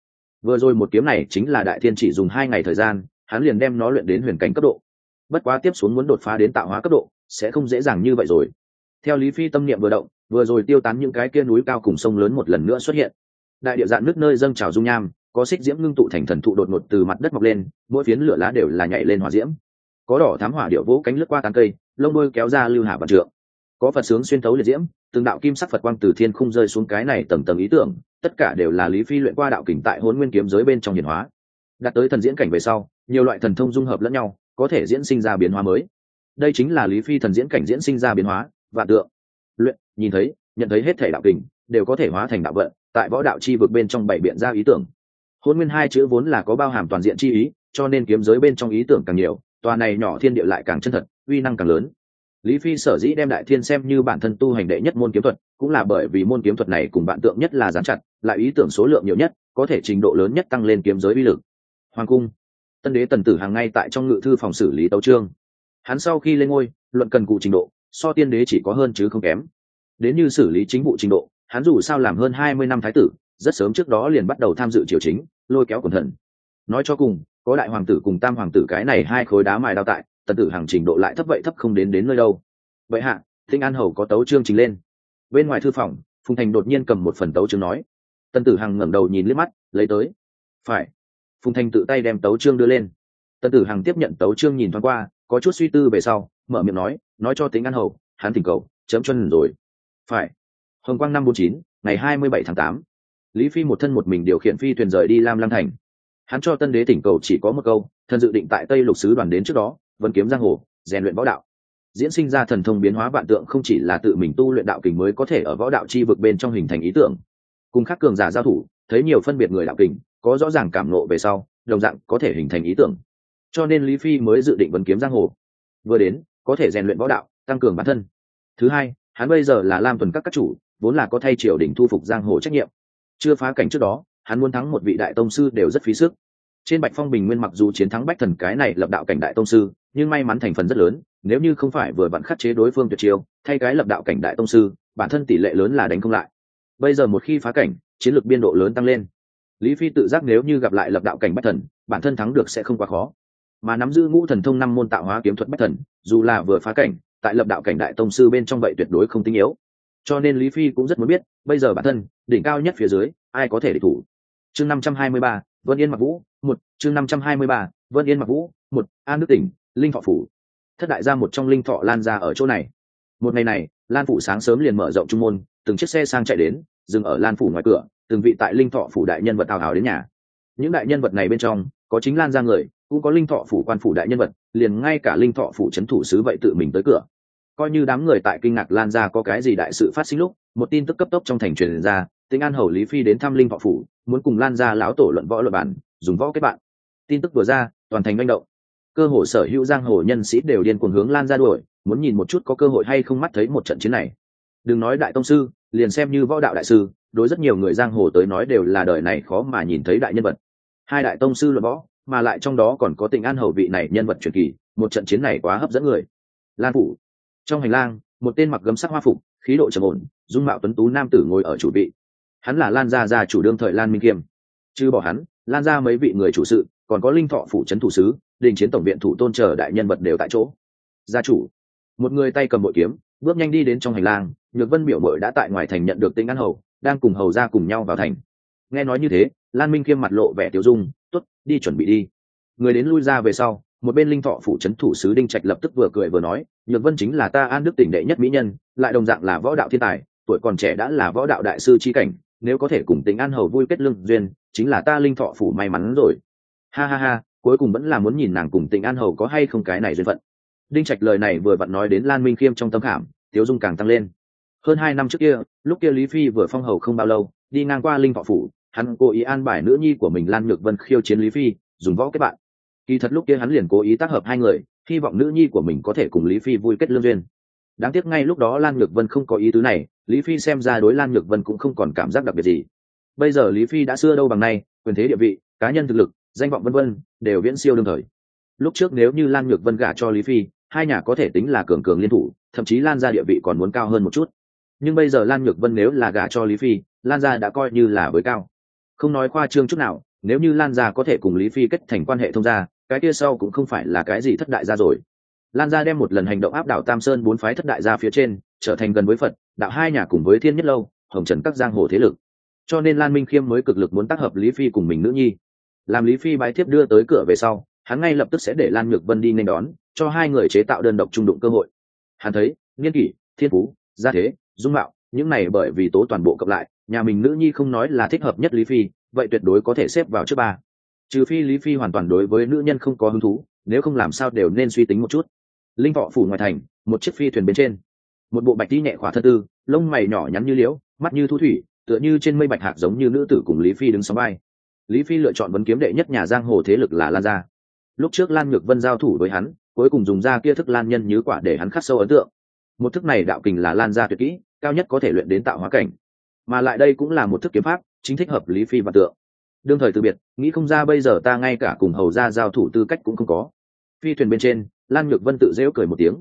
A: Vừa rồi một kiếm này chính là đại thiên chỉ dùng hai ngày thời gian, hắn liền đem nó luyện đến huyền cảnh cấp độ. Bất quá tiếp xuống muốn đột phá đến tạo hóa cấp độ, sẽ không dễ dàng như vậy rồi. Theo lý phi tâm niệm vừa động, vừa rồi tiêu tán những cái kia núi cao cùng sông lớn một lần nữa xuất hiện đại địa dạng nước nơi dâng trào dung nham, có xích diễm ngưng tụ thành thần thụ đột ngột từ mặt đất mọc lên, mỗi phiến lửa lá đều là nhảy lên hỏa diễm. Có đỏ thám hỏa điệu vỗ cánh lướt qua tán cây, lông đôi kéo ra lưu hạ vạn trượng. Có phật sướng xuyên thấu liệt diễm, từng đạo kim sắc phật quang từ thiên không rơi xuống cái này tầng tầng ý tưởng, tất cả đều là lý phi luyện qua đạo kình tại hôn nguyên kiếm giới bên trong hiển hóa. Đạt tới thần diễn cảnh về sau, nhiều loại thần thông dung hợp lẫn nhau, có thể diễn sinh ra biến hóa mới. Đây chính là lý phi thần diễn cảnh diễn sinh ra biến hóa và tượng. Luyện, nhìn thấy, nhận thấy hết thể đạo kình, đều có thể hóa thành đạo vận tại võ đạo chi vực bên trong bảy biện ra ý tưởng. Hôn nguyên hai chữ vốn là có bao hàm toàn diện chi ý, cho nên kiếm giới bên trong ý tưởng càng nhiều, tòa này nhỏ thiên địa lại càng chân thật, uy năng càng lớn. Lý phi sở dĩ đem đại thiên xem như bản thân tu hành đệ nhất môn kiếm thuật, cũng là bởi vì môn kiếm thuật này cùng bạn tượng nhất là gián chặt, lại ý tưởng số lượng nhiều nhất, có thể trình độ lớn nhất tăng lên kiếm giới uy lực. Hoàng cung. Tân đế tần tử hàng ngay tại trong ngự thư phòng xử lý tấu trương hắn sau khi lên ngôi, luận cần cụ trình độ, so tiên đế chỉ có hơn chứ không kém. Đến như xử lý chính vụ trình độ hắn dù sao làm hơn hai mươi năm thái tử, rất sớm trước đó liền bắt đầu tham dự triều chính, lôi kéo quần thần. Nói cho cùng, có đại hoàng tử cùng tam hoàng tử cái này hai khối đá mài đao tại, tần tử hàng trình độ lại thấp vậy thấp không đến đến nơi đâu. Vậy hạ thinh an hầu có tấu chương trình lên. Bên ngoài thư phòng, phùng thành đột nhiên cầm một phần tấu chương nói. Tần tử hằng ngẩng đầu nhìn liếc mắt, lấy tới. Phải. Phùng thành tự tay đem tấu chương đưa lên. Tần tử hằng tiếp nhận tấu chương nhìn thoáng qua, có chút suy tư về sau, mở miệng nói nói cho tính an hầu, hắn thỉnh cầu, chấm chân rồi. Phải hồng quang năm bốn chín, ngày hai mươi bảy tháng tám. Lý phi một thân một mình điều khiển phi thuyền rời đi lam lăng thành. Hắn cho tân đế tỉnh cầu chỉ có một câu, thần dự định tại tây lục sứ đoàn đến trước đó vẫn kiếm giang hồ, rèn luyện võ đạo. Diễn sinh ra thần thông biến hóa vạn tượng không chỉ là tự mình tu luyện đạo kình mới có thể ở võ đạo chi vực bên trong hình thành ý tưởng. Cùng khắc cường giả giao thủ, thấy nhiều phân biệt người đạo kình, có rõ ràng cảm nộ về sau, đồng dạng có thể hình thành ý tưởng. Cho nên lý phi mới dự định vấn kiếm giang hồ. Vừa đến, có thể rèn luyện võ đạo, tăng cường bản thân. Thứ hai, hắn bây giờ là lam tuần các các chủ vốn là có thay triều đình thu phục giang hồ trách nhiệm. Chưa phá cảnh trước đó, hắn muốn thắng một vị đại tông sư đều rất phí sức. Trên bạch phong bình nguyên mặc dù chiến thắng bách thần cái này lập đạo cảnh đại tông sư, nhưng may mắn thành phần rất lớn, nếu như không phải vừa vặn khắc chế đối phương tuyệt chiêu, thay cái lập đạo cảnh đại tông sư, bản thân tỷ lệ lớn là đánh không lại. Bây giờ một khi phá cảnh, chiến lược biên độ lớn tăng lên. Lý phi tự giác nếu như gặp lại lập đạo cảnh bách thần, bản thân thắng được sẽ không quá khó. Mà nắm giữ ngũ thần thông năm môn tạo hóa kiếm thuật bách thần, dù là vừa phá cảnh, tại lập đạo cảnh đại tông sư bên trong vậy tuyệt đối không tinh yếu cho nên lý phi cũng rất muốn biết, bây giờ bản thân, đỉnh cao nhất phía dưới, ai có thể địch thủ? Chương năm trăm hai mươi ba, vân yên mặc vũ, một, chương năm trăm hai mươi ba, vân yên mặc vũ, một, an đức tỉnh, linh thọ phủ. Thất đại gia một trong linh thọ lan ra ở chỗ này. Một ngày này, lan phủ sáng sớm liền mở rộng trung môn, từng chiếc xe sang chạy đến, dừng ở lan phủ ngoài cửa, từng vị tại linh thọ phủ đại nhân vật tào hào đến nhà. Những đại nhân vật này bên trong, có chính lan ra người, cũng có linh thọ phủ quan phủ đại nhân vật, liền ngay cả linh thọ phủ c h ấ n thủ sứ vậy tự mình tới cửa coi như đám người tại kinh ngạc lan ra có cái gì đại sự phát sinh lúc, một tin tức cấp tốc trong thành truyền ra Tinh an hầu lý phi đến thăm linh võ phủ, muốn cùng lan ra lão tổ luận võ luận bản dùng võ kết bạn. Tin tức vừa ra, toàn thành manh động. Cơ hồ sở hữu giang hồ nhân sĩ đều điên cuồng hướng lan ra đuổi, muốn nhìn một chút có cơ hội hay không mắt thấy một trận chiến này. Đừng nói đại tông sư, liền xem như võ đạo đại sư, đối rất nhiều người giang hồ tới nói đều là đời này khó mà nhìn thấy đại nhân vật. Hai đại tông sư luận võ, mà lại trong đó còn có tình an hầu vị này nhân vật truyền kỳ, một trận chiến này quá hấp dẫn người. Lan phủ trong hành lang, một tên mặc gấm sắc hoa phục, khí độ trầm ổn, dung mạo tuấn tú nam tử ngồi ở chủ vị. Hắn là lan gia gia chủ đương thời lan minh kiêm. Chứ bỏ hắn, lan gia mấy vị người chủ sự, còn có linh thọ phủ trấn thủ sứ, đình chiến tổng viện thủ tôn chờ đại nhân vật đều tại chỗ. Gia chủ. Một người tay cầm bội kiếm, bước nhanh đi đến trong hành lang, nhược vân biểu mội đã tại ngoài thành nhận được tinh ăn hầu, đang cùng hầu ra cùng nhau vào thành. Nghe nói như thế, lan minh khiêm mặt lộ vẻ tiêu dung t ố t đi chuẩn bị đi. Người đến lui ra về sau một bên linh thọ phủ c h ấ n thủ sứ đinh trạch lập tức vừa cười vừa nói, nhược vân chính là ta an đức tỉnh đệ nhất mỹ nhân, lại đồng dạng là võ đạo thiên tài, tuổi còn trẻ đã là võ đạo đại sư chi cảnh, nếu có thể cùng tính an hầu vui kết lương duyên, chính là ta linh thọ phủ may mắn rồi. Ha ha ha, cuối cùng vẫn là muốn nhìn nàng cùng tính an hầu có hay không cái này duyên phận. Đinh trạch lời này vừa vặn nói đến lan minh khiêm trong tâm khảm, tiếu dung càng tăng lên. Hơn hai năm trước kia, lúc kia lý phi vừa phong hầu không bao lâu, đi ngang qua linh thọ phủ, hắn cố ý an bài nữ nhi của mình lan nhược vân khiêu chiến lý phi, dùng võ kết bạn kỳ thật lúc kia hắn liền cố ý tác hợp hai người, hy vọng nữ nhi của mình có thể cùng lý phi vui kết lương duyên. Đáng tiếc ngay lúc đó lan nhược vân không có ý tứ này, lý phi xem ra đối lan nhược vân cũng không còn cảm giác đặc biệt gì. Bây giờ lý phi đã xưa đâu bằng nay, quyền thế địa vị, cá nhân thực lực, danh vọng vân vân, đều viễn siêu đương thời. Lúc trước nếu như lan nhược vân gả cho lý phi, hai nhà có thể tính là cường cường liên thủ, thậm chí lan ra địa vị còn muốn cao hơn một chút. Nhưng bây giờ lan nhược vân nếu là gả cho lý phi, lan gia đã coi như là với cao. Không nói khoa trương chút nào, nếu như lan gia có thể cùng lý phi kết thành quan hệ thông gia cái kia sau cũng không phải là cái gì thất đại gia rồi. Lan gia đem một lần hành động áp đảo tam sơn bốn phái thất đại gia phía trên, trở thành gần với phật, đạo hai nhà cùng với thiên nhất lâu, hồng trần các giang hồ thế lực. Cho nên lan minh khiêm mới cực lực muốn tác hợp lý phi cùng mình nữ nhi. Làm lý phi bái thiếp đưa tới cửa về sau, hắn ngay lập tức sẽ để lan nhược vân đi nên đón, cho hai người chế tạo đơn độc trung đụng cơ hội. Hắn thấy, niên kỷ, thiên phú, gia thế, dung mạo, những này bởi vì tố toàn bộ cộng lại, nhà mình nữ nhi không nói là thích hợp nhất lý phi, vậy tuyệt đối có thể xếp vào trước ba trừ phi lý phi hoàn toàn đối với nữ nhân không có hứng thú, nếu không làm sao đều nên suy tính một chút. Linh thọ phủ ngoài thành, một chiếc phi thuyền bên trên. Một bộ bạch tí nhẹ khỏa thân tư, lông mày nhỏ nhắn như liễu, mắt như thu thủy, tựa như trên mây bạch hạc giống như nữ tử cùng lý phi đứng sóng bay lý phi lựa chọn vấn kiếm đệ nhất nhà giang hồ thế lực là lan gia. Lúc trước lan nhược vân giao thủ với hắn, cuối cùng dùng ra kia thức lan nhân như quả để hắn khắc sâu ấn tượng. Một thức này đạo kình là lan gia tuyệt kỹ, cao nhất có thể luyện đến tạo hóa cảnh. Mà lại đây cũng là một thức kiếm pháp, chính thích hợp lý phi và tượng đương thời từ biệt, nghĩ không ra bây giờ ta ngay cả cùng hầu ra giao thủ tư cách cũng không có. Phi thuyền bên trên, lan nhược vân tự rêu cười một tiếng.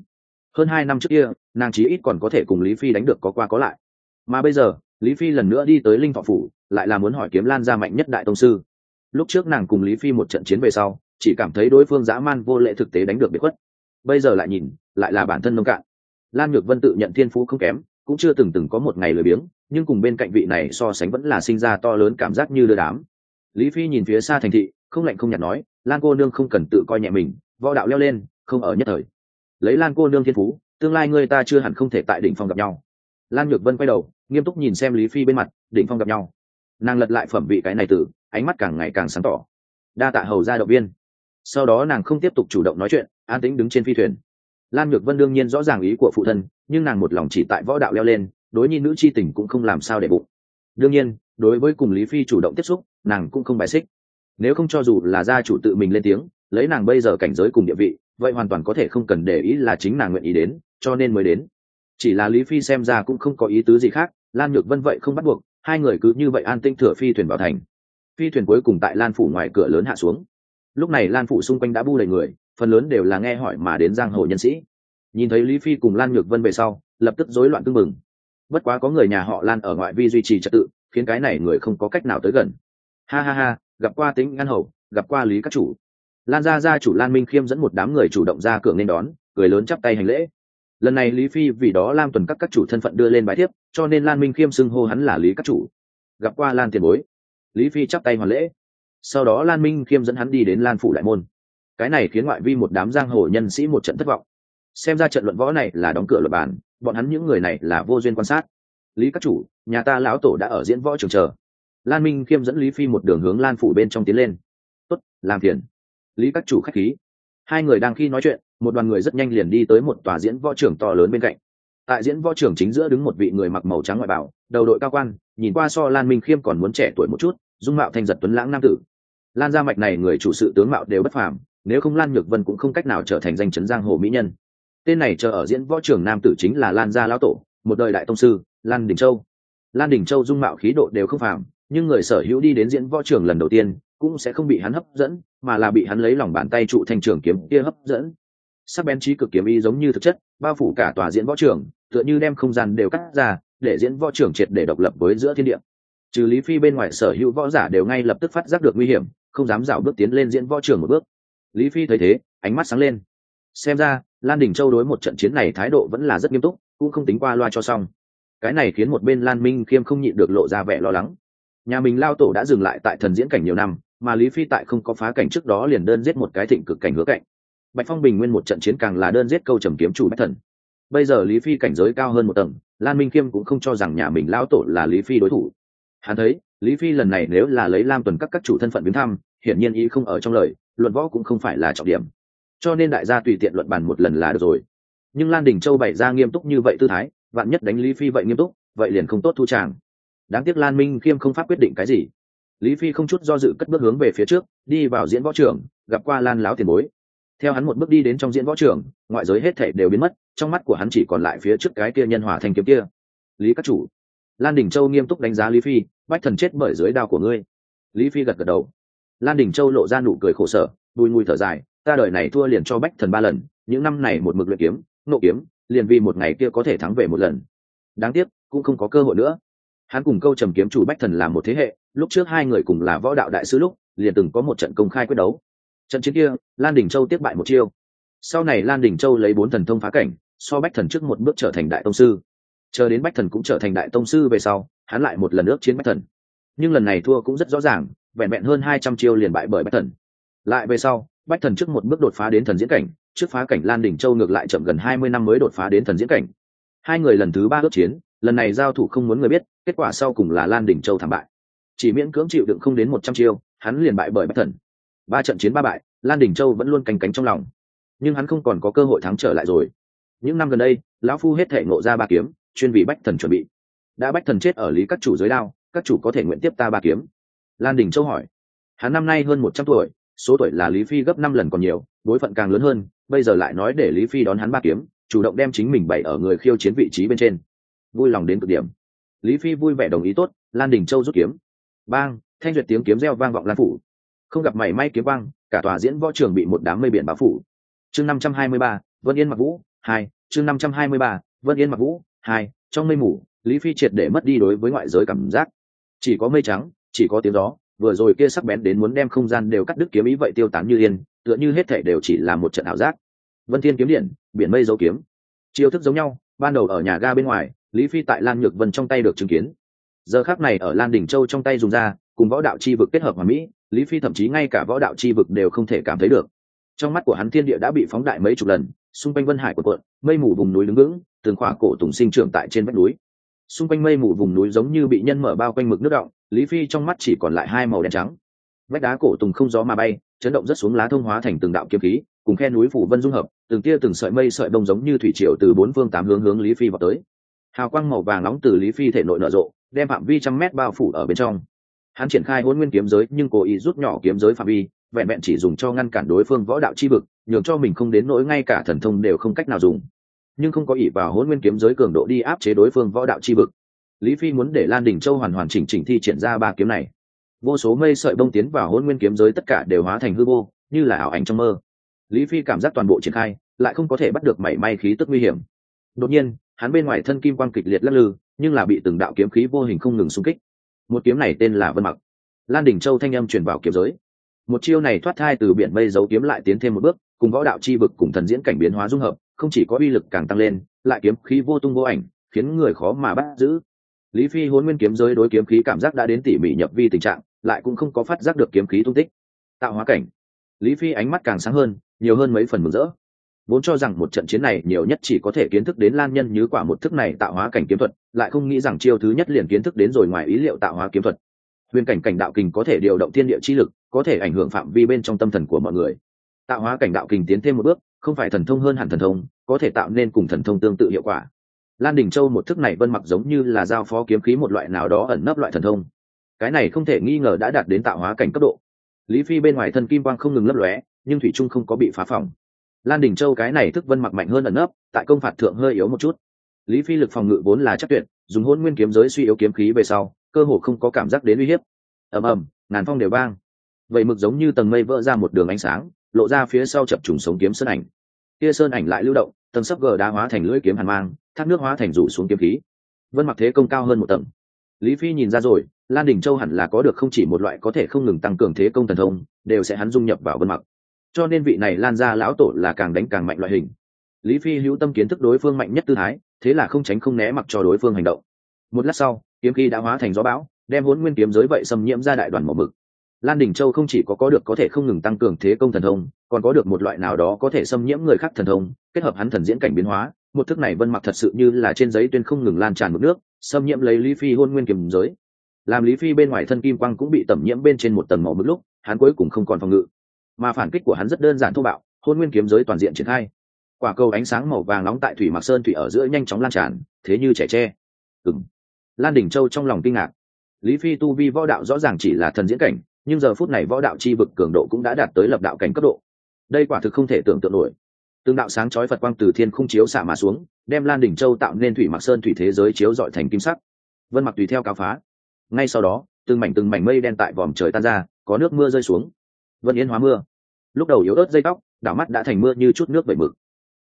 A: Hơn hai năm trước kia, nàng chí ít còn có thể cùng lý phi đánh được có qua có lại. Mà bây giờ, lý phi lần nữa đi tới linh thọ phủ, lại là muốn hỏi kiếm lan ra mạnh nhất đại tông sư. Lúc trước nàng cùng lý phi một trận chiến về sau, chỉ cảm thấy đối phương dã man vô lệ thực tế đánh được bị khuất. Bây giờ lại nhìn, lại là bản thân nông cạn. Lan nhược vân tự nhận thiên phú không kém, cũng chưa từng từng có một ngày lười biếng, nhưng cùng bên cạnh vị này so sánh vẫn là sinh ra to lớn cảm giác như đưa đám lý phi nhìn phía xa thành thị, không lạnh không nhạt nói, lan cô nương không cần tự coi nhẹ mình, võ đạo leo lên, không ở nhất thời. Lấy lan cô nương thiên phú, tương lai người ta chưa hẳn không thể tại đỉnh phong gặp nhau. Lan nhược vân quay đầu, nghiêm túc nhìn xem lý phi bên mặt, đỉnh phong gặp nhau. Nàng lật lại phẩm vị cái này từ, ánh mắt càng ngày càng sáng tỏ. Đa tạ hầu ra động viên. Sau đó nàng không tiếp tục chủ động nói chuyện, an tĩnh đứng trên phi thuyền. Lan nhược vân đương nhiên rõ ràng ý của phụ thân, nhưng nàng một lòng chỉ tại võ đạo leo lên, đối nhi nữ c h i tình cũng không làm sao để bụng. Đương nhiên đối với cùng lý phi chủ động tiếp xúc, nàng cũng không bài xích. Nếu không cho dù là gia chủ tự mình lên tiếng, lấy nàng bây giờ cảnh giới cùng địa vị, vậy hoàn toàn có thể không cần để ý là chính nàng nguyện ý đến, cho nên mới đến. Chỉ là lý phi xem ra cũng không có ý tứ gì khác, lan nhược vân vậy không bắt buộc, hai người cứ như vậy an tinh thừa phi thuyền vào thành. Phi thuyền cuối cùng tại lan phủ ngoài cửa lớn hạ xuống. Lúc này lan phủ xung quanh đã bu đầy người, phần lớn đều là nghe hỏi mà đến giang hồ nhân sĩ. Nhìn thấy lý phi cùng lan nhược vân về sau, lập tức rối loạn tưng mừng bất quá có người nhà họ lan ở ngoại vi duy trì trật tự khiến cái này người không có cách nào tới gần. Ha ha ha, gặp qua tính ngăn hầu, gặp qua lý các chủ. Lan gia gia chủ lan minh khiêm dẫn một đám người chủ động ra cửa nên đón, cười lớn chắp tay hành lễ. Lần này lý phi vì đó lam tuần các các chủ thân phận đưa lên bài thiếp, cho nên lan minh khiêm xưng hô hắn là lý các chủ. Gặp qua lan tiền bối. Lý phi chắp tay hoàn lễ. Sau đó lan minh khiêm dẫn hắn đi đến lan phủ đại môn. Cái này khiến ngoại vi một đám giang hồ nhân sĩ một trận thất vọng. Xem ra trận luận võ này là đóng cửa luật bàn, bọn hắn những người này là vô duyên quan sát lý các chủ, nhà ta lão tổ đã ở diễn võ trường chờ. Lan minh khiêm dẫn lý phi một đường hướng lan phủ bên trong tiến lên. Tốt, làm phiền. Lý các chủ k h á c h khí. Hai người đang khi nói chuyện, một đoàn người rất nhanh liền đi tới một tòa diễn võ trường to lớn bên cạnh. Tại diễn võ trường chính giữa đứng một vị người mặc màu trắng ngoại bảo đầu đội cao quan, nhìn qua so lan minh khiêm còn muốn trẻ tuổi một chút, dung mạo thanh giật tuấn lãng nam tử. Lan gia mạch này người chủ sự tướng mạo đều bất phàm, nếu không lan nhược vân cũng không cách nào trở thành danh chấn giang hồ mỹ nhân. Tên này chờ ở diễn võ trường nam tử chính là lan gia lão tổ, một đời đại tông sư lan đình châu. Lan đình châu dung mạo khí độ đều không phàm, nhưng người sở hữu đi đến diễn võ trường lần đầu tiên cũng sẽ không bị hắn hấp dẫn, mà là bị hắn lấy lòng bàn tay trụ thành trường kiếm kia hấp dẫn. Sắc bén trí cực kiếm y giống như thực chất, bao phủ cả tòa diễn võ trường, tựa như đem không gian đều cắt ra, để diễn võ trường triệt để độc lập với giữa thiên địa. Trừ lý phi bên ngoài sở hữu võ giả đều ngay lập tức phát giác được nguy hiểm, không dám dạo bước tiến lên diễn võ trường một bước. Lý phi thấy thế, ánh mắt sáng lên. Xem ra, lan đình châu đối một trận chiến này thái độ vẫn là rất nghiêm túc, cũng không tính qua loa cho xong cái này khiến một bên lan minh khiêm không nhịn được lộ ra vẻ lo lắng. Nhà mình lao tổ đã dừng lại tại thần diễn cảnh nhiều năm, mà lý phi tại không có phá cảnh trước đó liền đơn giết một cái thịnh cực cảnh hứa cạnh bạch phong bình nguyên một trận chiến càng là đơn giết câu trầm kiếm chủ bách thần. Bây giờ lý phi cảnh giới cao hơn một tầng, lan minh khiêm cũng không cho rằng nhà mình lao tổ là lý phi đối thủ. Hắn thấy, lý phi lần này nếu là lấy lam tuần các các chủ thân phận viếng thăm, hiển nhiên ý không ở trong lời, luận võ cũng không phải là trọng điểm. Cho nên đại gia tùy tiện luận bàn một lần là được rồi. Nhưng lan đình châu bày ra nghiêm túc như vậy tư thái vạn nhất đánh lý phi vậy nghiêm túc, vậy liền không tốt thu tràng đáng tiếc lan minh khiêm không pháp quyết định cái gì. Lý phi không chút do dự cất bước hướng về phía trước, đi vào diễn võ trường, gặp qua lan láo tiền bối. Theo hắn một bước đi đến trong diễn võ trường, ngoại giới hết thể đều biến mất, trong mắt của hắn chỉ còn lại phía trước cái kia nhân hòa thanh kiếm kia. Lý các chủ, lan đình châu nghiêm túc đánh giá lý phi, bách thần chết bởi dưới đao của ngươi. Lý phi gật gật đầu. Lan đình châu lộ ra nụ cười khổ sở, bùi ngùi thở dài, ta đời này thua liền cho bách thần ba lần, những năm này một mực luyện kiếm, nộ kiếm liền vì một ngày kia có thể thắng về một lần. Đáng tiếc, cũng không có cơ hội nữa. Hắn cùng câu trầm kiếm chủ bách thần làm một thế hệ, lúc trước hai người cùng là võ đạo đại sứ lúc, liền từng có một trận công khai quyết đấu. Trận chiến kia, lan đình châu tiếp bại một chiêu. Sau này lan đình châu lấy bốn thần thông phá cảnh, so bách thần trước một bước trở thành đại tông sư. Chờ đến bách thần cũng trở thành đại tông sư về sau, hắn lại một lần ước chiến bách thần. Nhưng lần này thua cũng rất rõ ràng, vẹn vẹn hơn hai trăm chiêu liền bại bởi bách thần. Lại về sau bách thần trước một bước đột phá đến thần diễn cảnh, trước phá cảnh lan đỉnh châu ngược lại chậm gần hai mươi năm mới đột phá đến thần diễn cảnh. Hai người lần thứ ba ước chiến, lần này giao thủ không muốn người biết, kết quả sau cùng là lan đỉnh châu thảm bại. Chỉ miễn cưỡng chịu đựng không đến một trăm chiêu, hắn liền bại bởi bách thần. Ba trận chiến ba bại, lan đỉnh châu vẫn luôn canh cánh trong lòng. Nhưng hắn không còn có cơ hội thắng trở lại rồi. Những năm gần đây, lão phu hết thể ngộ ra ba kiếm, chuyên vì bách thần chuẩn bị. Đã bách thần chết ở lý các chủ giới đao, các chủ có thể nguyện tiếp ta ba kiếm? Lan đình châu hỏi. Hắn năm nay hơn một trăm tuổi số tuổi là lý phi gấp năm lần còn nhiều, bối phận càng lớn hơn, bây giờ lại nói để lý phi đón hắn ba kiếm, chủ động đem chính mình bày ở người khiêu chiến vị trí bên trên. Vui lòng đến cực điểm. Lý phi vui vẻ đồng ý tốt, lan đình châu rút kiếm. Bang, thanh duyệt tiếng kiếm reo vang vọng lan phủ. Không gặp mảy may kiếm vang cả tòa diễn võ trường bị một đám mây biển bao phủ. Chương năm trăm hai mươi ba, vân yên mặc vũ, hai, chương năm trăm hai mươi ba, vân yên mặc vũ, hai, trong mây mù, lý phi triệt để mất đi đối với ngoại giới cảm giác. Chỉ có mây trắng, chỉ có tiếng gió vừa rồi kia sắc bén đến muốn đem không gian đều cắt đứt kiếm ý vậy tiêu tán như yên, tựa như hết thể đều chỉ là một trận ảo giác. Vân thiên kiếm điện, biển mây dấu kiếm. Chiêu thức giống nhau, ban đầu ở nhà ga bên ngoài, lý phi tại lan nhược vân trong tay được chứng kiến. Giờ khác này ở lan đỉnh châu trong tay dùng ra, cùng võ đạo chi vực kết hợp hòa mỹ, lý phi thậm chí ngay cả võ đạo chi vực đều không thể cảm thấy được. Trong mắt của hắn thiên địa đã bị phóng đại mấy chục lần, xung quanh vân hải của quận mây mù vùng núi đứng vững từng khỏa cổ tùng sinh trưởng tại trên vách núi xung quanh mây mù vùng núi giống như bị nhân mở bao quanh mực nước động lý phi trong mắt chỉ còn lại hai màu đen trắng. Vách đá cổ tùng không gió mà bay, chấn động rất xuống lá thông hóa thành từng đạo kiếm khí, cùng khe núi phủ vân dung hợp, từng tia từng sợi mây sợi bông giống như thủy triều từ bốn phương tám hướng hướng lý phi vào tới. Hào quang màu vàng nóng từ lý phi thể nội nở rộ, đem phạm vi trăm mét bao phủ ở bên trong. Hắn triển khai hôn nguyên kiếm giới, nhưng cố ý rút nhỏ kiếm giới phạm vi, vẹn vẹn chỉ dùng cho ngăn cản đối phương võ đạo chi vực, nhường cho mình không đến nỗi ngay cả thần thông đều không cách nào dùng nhưng không có ỷ vào hôn nguyên kiếm giới cường độ đi áp chế đối phương võ đạo chi vực. Lý phi muốn để lan đình châu hoàn hoàn chỉnh chỉnh thi triển ra ba kiếm này. Vô số mây sợi bông tiến vào hôn nguyên kiếm giới tất cả đều hóa thành hư vô, như là ảo ảnh trong mơ. Lý phi cảm giác toàn bộ triển khai, lại không có thể bắt được mảy may khí tức nguy hiểm. Đột nhiên, hắn bên ngoài thân kim quang kịch liệt lắc lư, nhưng là bị từng đạo kiếm khí vô hình không ngừng xung kích. Một kiếm này tên là vân mặc. Lan đình châu thanh âm truyền vào kiếm giới. Một chiêu này thoát thai từ biển mây giấu kiếm lại tiến thêm một bước, cùng võ đạo chi vực cùng thần diễn cảnh biến hóa dung hợp không chỉ có uy lực càng tăng lên, lại kiếm khí vô tung vô ảnh, khiến người khó mà bắt giữ. Lý phi hôn nguyên kiếm giới đối kiếm khí cảm giác đã đến tỉ mỉ nhập vi tình trạng, lại cũng không có phát giác được kiếm khí tung tích. Tạo hóa cảnh. Lý phi ánh mắt càng sáng hơn, nhiều hơn mấy phần mừng rỡ. Vốn cho rằng một trận chiến này nhiều nhất chỉ có thể kiến thức đến lan nhân như quả một thức này tạo hóa cảnh kiếm thuật, lại không nghĩ rằng chiêu thứ nhất liền kiến thức đến rồi ngoài ý liệu tạo hóa kiếm thuật. Huyền cảnh cảnh đạo kình có thể điều động thiên địa chi lực, có thể ảnh hưởng phạm vi bên trong tâm thần của mọi người. Tạo hóa cảnh đạo kình tiến thêm một bước không phải thần thông hơn hẳn thần thông, có thể tạo nên cùng thần thông tương tự hiệu quả. Lan đình châu một thức này vân mặc giống như là giao phó kiếm khí một loại nào đó ẩn nấp loại thần thông. Cái này không thể nghi ngờ đã đạt đến tạo hóa cảnh cấp độ. Lý phi bên ngoài thân kim quang không ngừng lấp lóe, nhưng thủy trung không có bị phá phòng lan đình châu cái này thức vân mặc mạnh hơn ẩn nấp, tại công phạt thượng hơi yếu một chút. Lý phi lực phòng ngự vốn là chắc tuyệt, dùng hôn nguyên kiếm giới suy yếu kiếm khí về sau, cơ hồ không có cảm giác đến uy hiếp. Ầm ầm, ngàn phong đều vang. Vậy mực giống như tầng mây vỡ ra một đường ánh sáng lộ ra phía sau chập trùng sống kiếm sơn ảnh. Kia sơn ảnh lại lưu động, tầng sấp gờ đá hóa thành lưỡi kiếm hàn mang, thác nước hóa thành rủ xuống kiếm khí. Vân mặc thế công cao hơn một tầng. Lý phi nhìn ra rồi, lan đình châu hẳn là có được không chỉ một loại có thể không ngừng tăng cường thế công thần thông, đều sẽ hắn dung nhập vào vân mặc. Cho nên vị này lan ra lão tổ là càng đánh càng mạnh loại hình. Lý phi hữu tâm kiến thức đối phương mạnh nhất tư thái, thế là không tránh không né mặc cho đối phương hành động. Một lát sau, kiếm khí đã hóa thành gió bão, đem hỗn nguyên kiếm giới vậy xâm nhiễm ra đại đoàn màu mực lan đình châu không chỉ có có được có thể không ngừng tăng cường thế công thần thông, còn có được một loại nào đó có thể xâm nhiễm người khác thần thông, kết hợp hắn thần diễn cảnh biến hóa. Một thức này vân mặc thật sự như là trên giấy tuyên không ngừng lan tràn một nước, xâm nhiễm lấy lý phi hôn nguyên kiếm giới. Làm lý phi bên ngoài thân kim quang cũng bị tẩm nhiễm bên trên một tầng màu mực lúc, hắn cuối cùng không còn phòng ngự. Mà phản kích của hắn rất đơn giản thô bạo, hôn nguyên kiếm giới toàn diện triển khai. Quả cầu ánh sáng màu vàng nóng tại thủy mạc sơn thủy ở giữa nhanh chóng lan tràn, thế như trẻ tre. Ừng lan đình châu trong lòng kinh ngạc. Lý phi tu vi võ đạo rõ ràng chỉ là thần diễn cảnh nhưng giờ phút này võ đạo chi vực cường độ cũng đã đạt tới lập đạo cảnh cấp độ. Đây quả thực không thể tưởng tượng nổi. Tương đạo sáng chói phật quang từ thiên không chiếu xạ mà xuống, đem lan đỉnh châu tạo nên thủy mặc sơn thủy thế giới chiếu dọi thành kim sắc. Vân mặc tùy theo cao phá. Ngay sau đó, từng mảnh từng mảnh mây đen tại vòm trời tan ra, có nước mưa rơi xuống. Vân yên hóa mưa. Lúc đầu yếu ớt dây tóc, đảo mắt đã thành mưa như chút nước vẩy mực.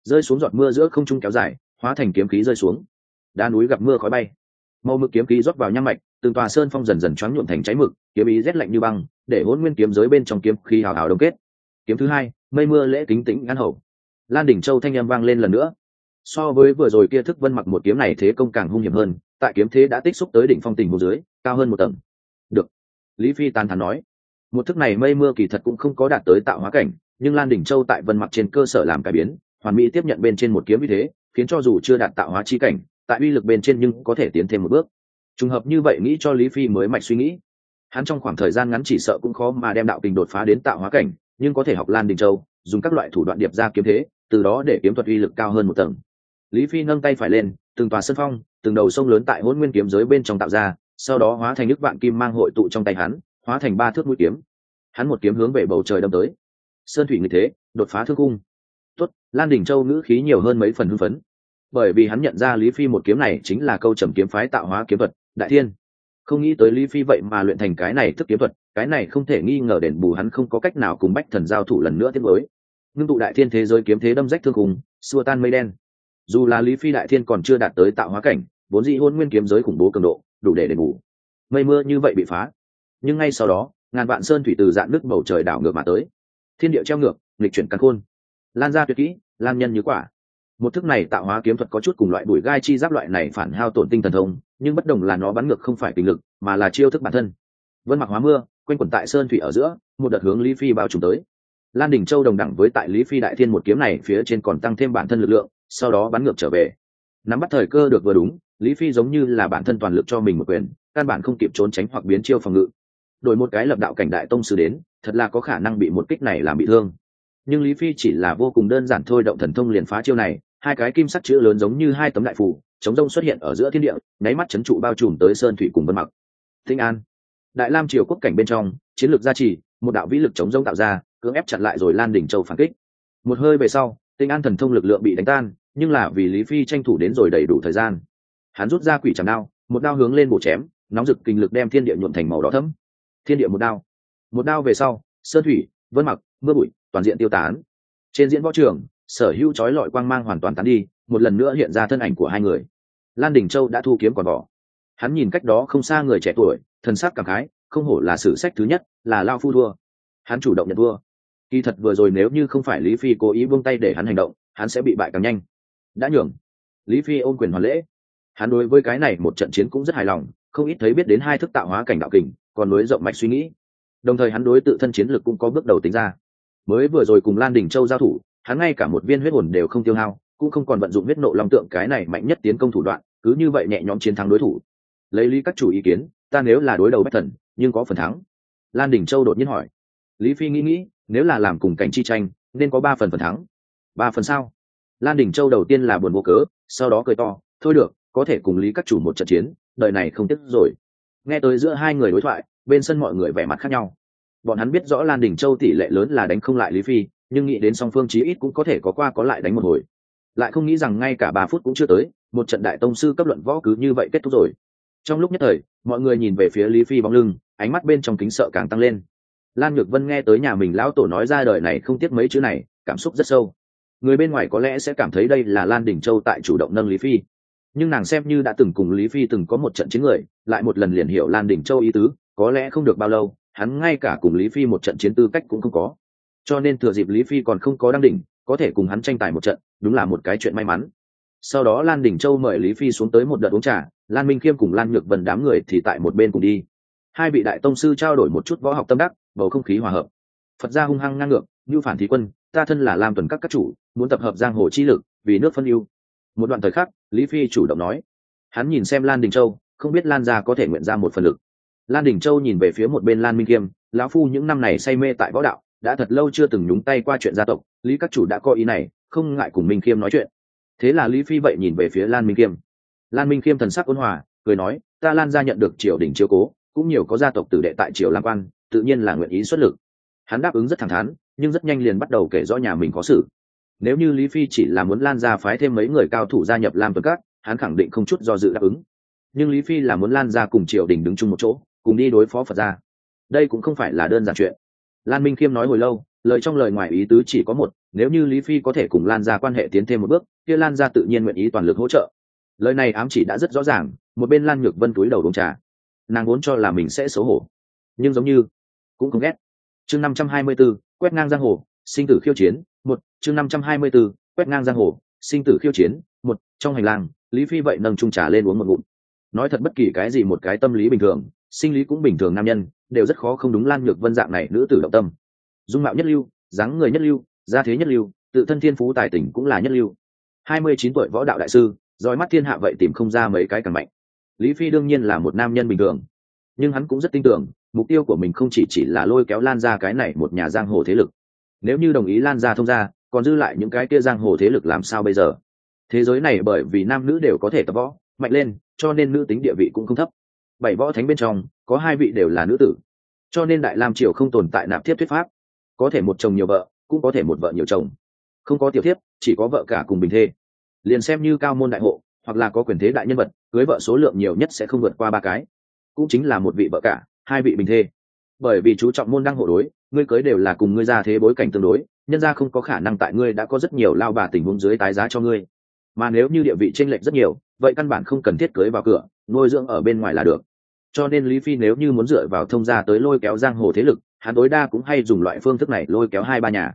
A: Rơi xuống giọt mưa giữa không trung kéo dài, hóa thành kiếm khí rơi xuống. Đá núi gặp mưa khói bay. Màu mực kiếm khí rót vào nham mạch từng tòa sơn phong dần dần choáng nhuộm thành cháy mực, kiếm ý rét lạnh như băng, để hôn nguyên kiếm giới bên trong kiếm khi hào hào đông kết. Kiếm thứ hai, mây mưa lễ kính tĩnh ngăn hậu lan đỉnh châu thanh â m vang lên lần nữa. So với vừa rồi kia thức vân mặc một kiếm này thế công càng hung hiểm hơn, tại kiếm thế đã tích xúc tới đỉnh phong tình hồ dưới, cao hơn một tầng. Được. Lý phi tàn thắn nói. Một thức này mây mưa kỳ thật cũng không có đạt tới tạo hóa cảnh, nhưng lan đỉnh châu tại vân mặc trên cơ sở làm cải biến, hoàn mỹ tiếp nhận bên trên một kiếm như thế, khiến cho dù chưa đạt tạo hóa chi cảnh, tại uy lực bên trên nhưng có thể tiến thêm một bước trùng hợp như vậy nghĩ cho lý phi mới mạch suy nghĩ. Hắn trong khoảng thời gian ngắn chỉ sợ cũng khó mà đem đạo tình đột phá đến tạo hóa cảnh, nhưng có thể học lan đình châu, dùng các loại thủ đoạn điệp ra kiếm thế, từ đó để kiếm thuật uy lực cao hơn một tầng. Lý phi nâng tay phải lên, từng tòa sân phong, từng đầu sông lớn tại hôn nguyên kiếm giới bên trong tạo ra, sau đó hóa thành nước vạn kim mang hội tụ trong tay hắn, hóa thành ba thước mũi kiếm. Hắn một kiếm hướng về bầu trời đâm tới. Sơn thủy như thế, đột phá thương cung. Tốt, lan đình châu ngữ khí nhiều hơn mấy phần hưng phấn. Bởi vì hắn nhận ra lý phi một kiếm này chính là câu trầm kiếm phái tạo hóa kiếm thuật đại thiên. Không nghĩ tới lý phi vậy mà luyện thành cái này thức kiếm thuật, cái này không thể nghi ngờ đền bù hắn không có cách nào cùng bách thần giao thủ lần nữa tiếp mới ngưng tụ đại thiên thế giới kiếm thế đâm rách thương cùng xua tan mây đen. Dù là lý phi đại thiên còn chưa đạt tới tạo hóa cảnh, vốn dĩ hôn nguyên kiếm giới khủng bố cường độ, đủ để đền bù. Mây mưa như vậy bị phá. Nhưng ngay sau đó, ngàn vạn sơn thủy từ dạng nước bầu trời đảo ngược mà tới. Thiên địa treo ngược lịch chuyển căn khôn. Lan ra tuyệt kỹ lan nhân như quả. Một thức này tạo hóa kiếm thuật có chút cùng loại đuổi gai chi giáp loại này phản hao tổn tinh thần thông nhưng bất đồng là nó bắn ngược không phải tình lực, mà là chiêu thức bản thân. Vân mặc hóa mưa, quanh quẩn tại sơn thủy ở giữa, một đợt hướng lý phi bao trùm tới. Lan đình châu đồng đẳng với tại lý phi đại thiên một kiếm này phía trên còn tăng thêm bản thân lực lượng, sau đó bắn ngược trở về. Nắm bắt thời cơ được vừa đúng, lý phi giống như là bản thân toàn lực cho mình một quyền, căn bản không kịp trốn tránh hoặc biến chiêu phòng ngự. Đổi một cái lập đạo cảnh đại tông sư đến, thật là có khả năng bị một kích này làm bị thương. Nhưng lý phi chỉ là vô cùng đơn giản thôi, động thần thông liền phá chiêu này, hai cái kim sắc chữ lớn giống như hai tấm đại phủ chống rông xuất hiện ở giữa thiên địa, nháy mắt chấn trụ bao trùm tới sơn thủy cùng vân mặc. Thinh an, đại lam triều quốc cảnh bên trong, chiến lược gia trì, một đạo vĩ lực chống rông tạo ra, cưỡng ép chặn lại rồi lan đỉnh châu phản kích. Một hơi về sau, tinh an thần thông lực lượng bị đánh tan, nhưng là vì lý phi tranh thủ đến rồi đầy đủ thời gian. Hắn rút ra quỷ trầm đao, một đao hướng lên bổ chém, nóng rực kinh lực đem thiên địa nhuộn thành màu đỏ thấm thiên địa một đao. Một đao về sau, sơn thủy, vân mặc, mưa bụi, toàn diện tiêu tán. Trên diễn võ trường, sở hữu trói lọi quang mang hoàn toàn tán đi một lần nữa hiện ra thân ảnh của hai người. Lan đình châu đã thu kiếm còn vỏ hắn nhìn cách đó không xa người trẻ tuổi, thần sắc cảm khái, không hổ là sử sách thứ nhất, là lao phu thua. Hắn chủ động nhận thua. Kỳ thật vừa rồi nếu như không phải lý phi cố ý buông tay để hắn hành động, hắn sẽ bị bại càng nhanh. Đã nhường. Lý phi ôm quyền hoàn lễ. Hắn đối với cái này một trận chiến cũng rất hài lòng, không ít thấy biết đến hai thức tạo hóa cảnh đạo kình, còn nối rộng mạch suy nghĩ. Đồng thời hắn đối tự thân chiến lực cũng có bước đầu tính ra. Mới vừa rồi cùng lan đình châu giao thủ, hắn ngay cả một viên huyết hồn đều không tiêu hao cũng không còn vận dụng huyết nộ long tượng cái này mạnh nhất tiến công thủ đoạn, cứ như vậy nhẹ nhõm chiến thắng đối thủ. Lấy lý các chủ ý kiến, ta nếu là đối đầu bách thần, nhưng có phần thắng? Lan đình châu đột nhiên hỏi. Lý phi nghĩ nghĩ, nếu là làm cùng cảnh chi tranh, nên có ba phần phần thắng. Ba phần sao? Lan đình châu đầu tiên là buồn vô cớ, sau đó cười to, thôi được, có thể cùng lý các chủ một trận chiến đời này không tiếc rồi. Nghe tới giữa hai người đối thoại, bên sân mọi người vẻ mặt khác nhau. Bọn hắn biết rõ lan đình châu tỷ lệ lớn là đánh không lại lý phi, nhưng nghĩ đến song phương chí ít cũng có thể có qua có lại đánh một hồi lại không nghĩ rằng ngay cả ba phút cũng chưa tới, một trận đại tông sư cấp luận võ cứ như vậy kết thúc rồi. Trong lúc nhất thời, mọi người nhìn về phía lý phi bóng lưng, ánh mắt bên trong kính sợ càng tăng lên. Lan nhược vân nghe tới nhà mình lão tổ nói ra đời này không tiếc mấy chữ này, cảm xúc rất sâu. Người bên ngoài có lẽ sẽ cảm thấy đây là lan đình châu tại chủ động nâng lý phi. Nhưng nàng xem như đã từng cùng lý phi từng có một trận chiến người, lại một lần liền hiểu lan đình châu ý tứ, có lẽ không được bao lâu, hắn ngay cả cùng lý phi một trận chiến tư cách cũng không có. Cho nên thừa dịp lý phi còn không có đăng đỉnh có thể cùng hắn tranh tài một trận, đúng là một cái chuyện may mắn. Sau đó lan đình châu mời lý phi xuống tới một đợt uống trà, lan minh khiêm cùng lan nhược vân đám người thì tại một bên cùng đi. Hai vị đại tông sư trao đổi một chút võ học tâm đắc, bầu không khí hòa hợp. Phật gia hung hăng ngang ngược, như phản thí quân, ta thân là lam tuần các các chủ, muốn tập hợp giang hồ chi lực, vì nước phân ưu. một đoạn thời khắc, lý phi chủ động nói. Hắn nhìn xem lan đình châu, không biết lan gia có thể nguyện ra một phần lực. Lan đình châu nhìn về phía một bên lan minh kiêm lão phu những năm này say mê tại võ đạo đã thật lâu chưa từng nhúng tay qua chuyện gia tộc, lý các chủ đã có ý này, không ngại cùng minh khiêm nói chuyện. Thế là lý phi vậy nhìn về phía lan minh khiêm. Lan minh khiêm thần sắc ôn hòa, cười nói, ta lan gia nhận được triều đình chiếu cố, cũng nhiều có gia tộc tử đệ tại triều lam quan, tự nhiên là nguyện ý xuất lực. Hắn đáp ứng rất thẳng thắn, nhưng rất nhanh liền bắt đầu kể rõ nhà mình có xử. nếu như lý phi chỉ là muốn lan ra phái thêm mấy người cao thủ gia nhập lam tuần các, hắn khẳng định không chút do dự đáp ứng. Nhưng lý phi là muốn lan ra cùng triều đình đứng chung một chỗ, cùng đi đối phó phật gia. Đây cũng không phải là đơn giản chuyện lan minh khiêm nói hồi lâu, lời trong lời ngoài ý tứ chỉ có một, nếu như lý phi có thể cùng lan ra quan hệ tiến thêm một bước, kia lan ra tự nhiên nguyện ý toàn lực hỗ trợ. Lời này ám chỉ đã rất rõ ràng, một bên lan nhược vân túi đầu đống trà. Nàng vốn cho là mình sẽ xấu hổ, nhưng giống như cũng không ghét. Chương năm trăm hai mươi b ố quét ngang giang hồ, sinh tử khiêu chiến, một, chương năm trăm hai mươi b ố quét ngang giang hồ, sinh tử khiêu chiến, một, trong hành lang, lý phi vậy nâng trung trà lên uống một ngụm. Nói thật bất kỳ cái gì một cái tâm lý bình thường sinh lý cũng bình thường nam nhân, đều rất khó không đúng lan nhược vân dạng này nữ tử động tâm. Dung mạo nhất lưu, dáng người nhất lưu, gia thế nhất lưu, tự thân thiên phú tài tình cũng là nhất lưu. Hai mươi chín tuổi võ đạo đại sư roi mắt thiên hạ vậy tìm không ra mấy cái càng mạnh. Lý phi đương nhiên là một nam nhân bình thường. Nhưng hắn cũng rất tin tưởng, mục tiêu của mình không chỉ chỉ là lôi kéo lan ra cái này một nhà giang hồ thế lực. Nếu như đồng ý lan ra thông ra còn dư lại những cái kia giang hồ thế lực làm sao bây giờ? Thế giới này bởi vì nam nữ đều có thể tập võ, mạnh lên, cho nên nữ tính địa vị cũng không thấp bảy võ thánh bên trong, có hai vị đều là nữ tử. Cho nên đại lam triều không tồn tại nạp thiếp thuyết pháp. Có thể một chồng nhiều vợ, cũng có thể một vợ nhiều chồng. Không có tiểu thiếp, chỉ có vợ cả cùng bình thê. Liền xem như cao môn đại hộ, hoặc là có quyền thế đại nhân vật, cưới vợ số lượng nhiều nhất sẽ không vượt qua ba cái. Cũng chính là một vị vợ cả, hai vị bình thê. Bởi vì chú trọng môn đăng hộ đối, ngươi cưới đều là cùng ngươi ra thế bối cảnh tương đối, nhân ra không có khả năng tại ngươi đã có rất nhiều lao bà tình huống dưới tái giá cho ngươi. Mà nếu như địa vị tranh lệch rất nhiều, vậy căn bản không cần thiết cưới vào cửa, nuôi dưỡng ở bên ngoài là được cho nên lý phi nếu như muốn dựa vào thông gia tới lôi kéo giang hồ thế lực, hắn tối đa cũng hay dùng loại phương thức này lôi kéo hai ba nhà.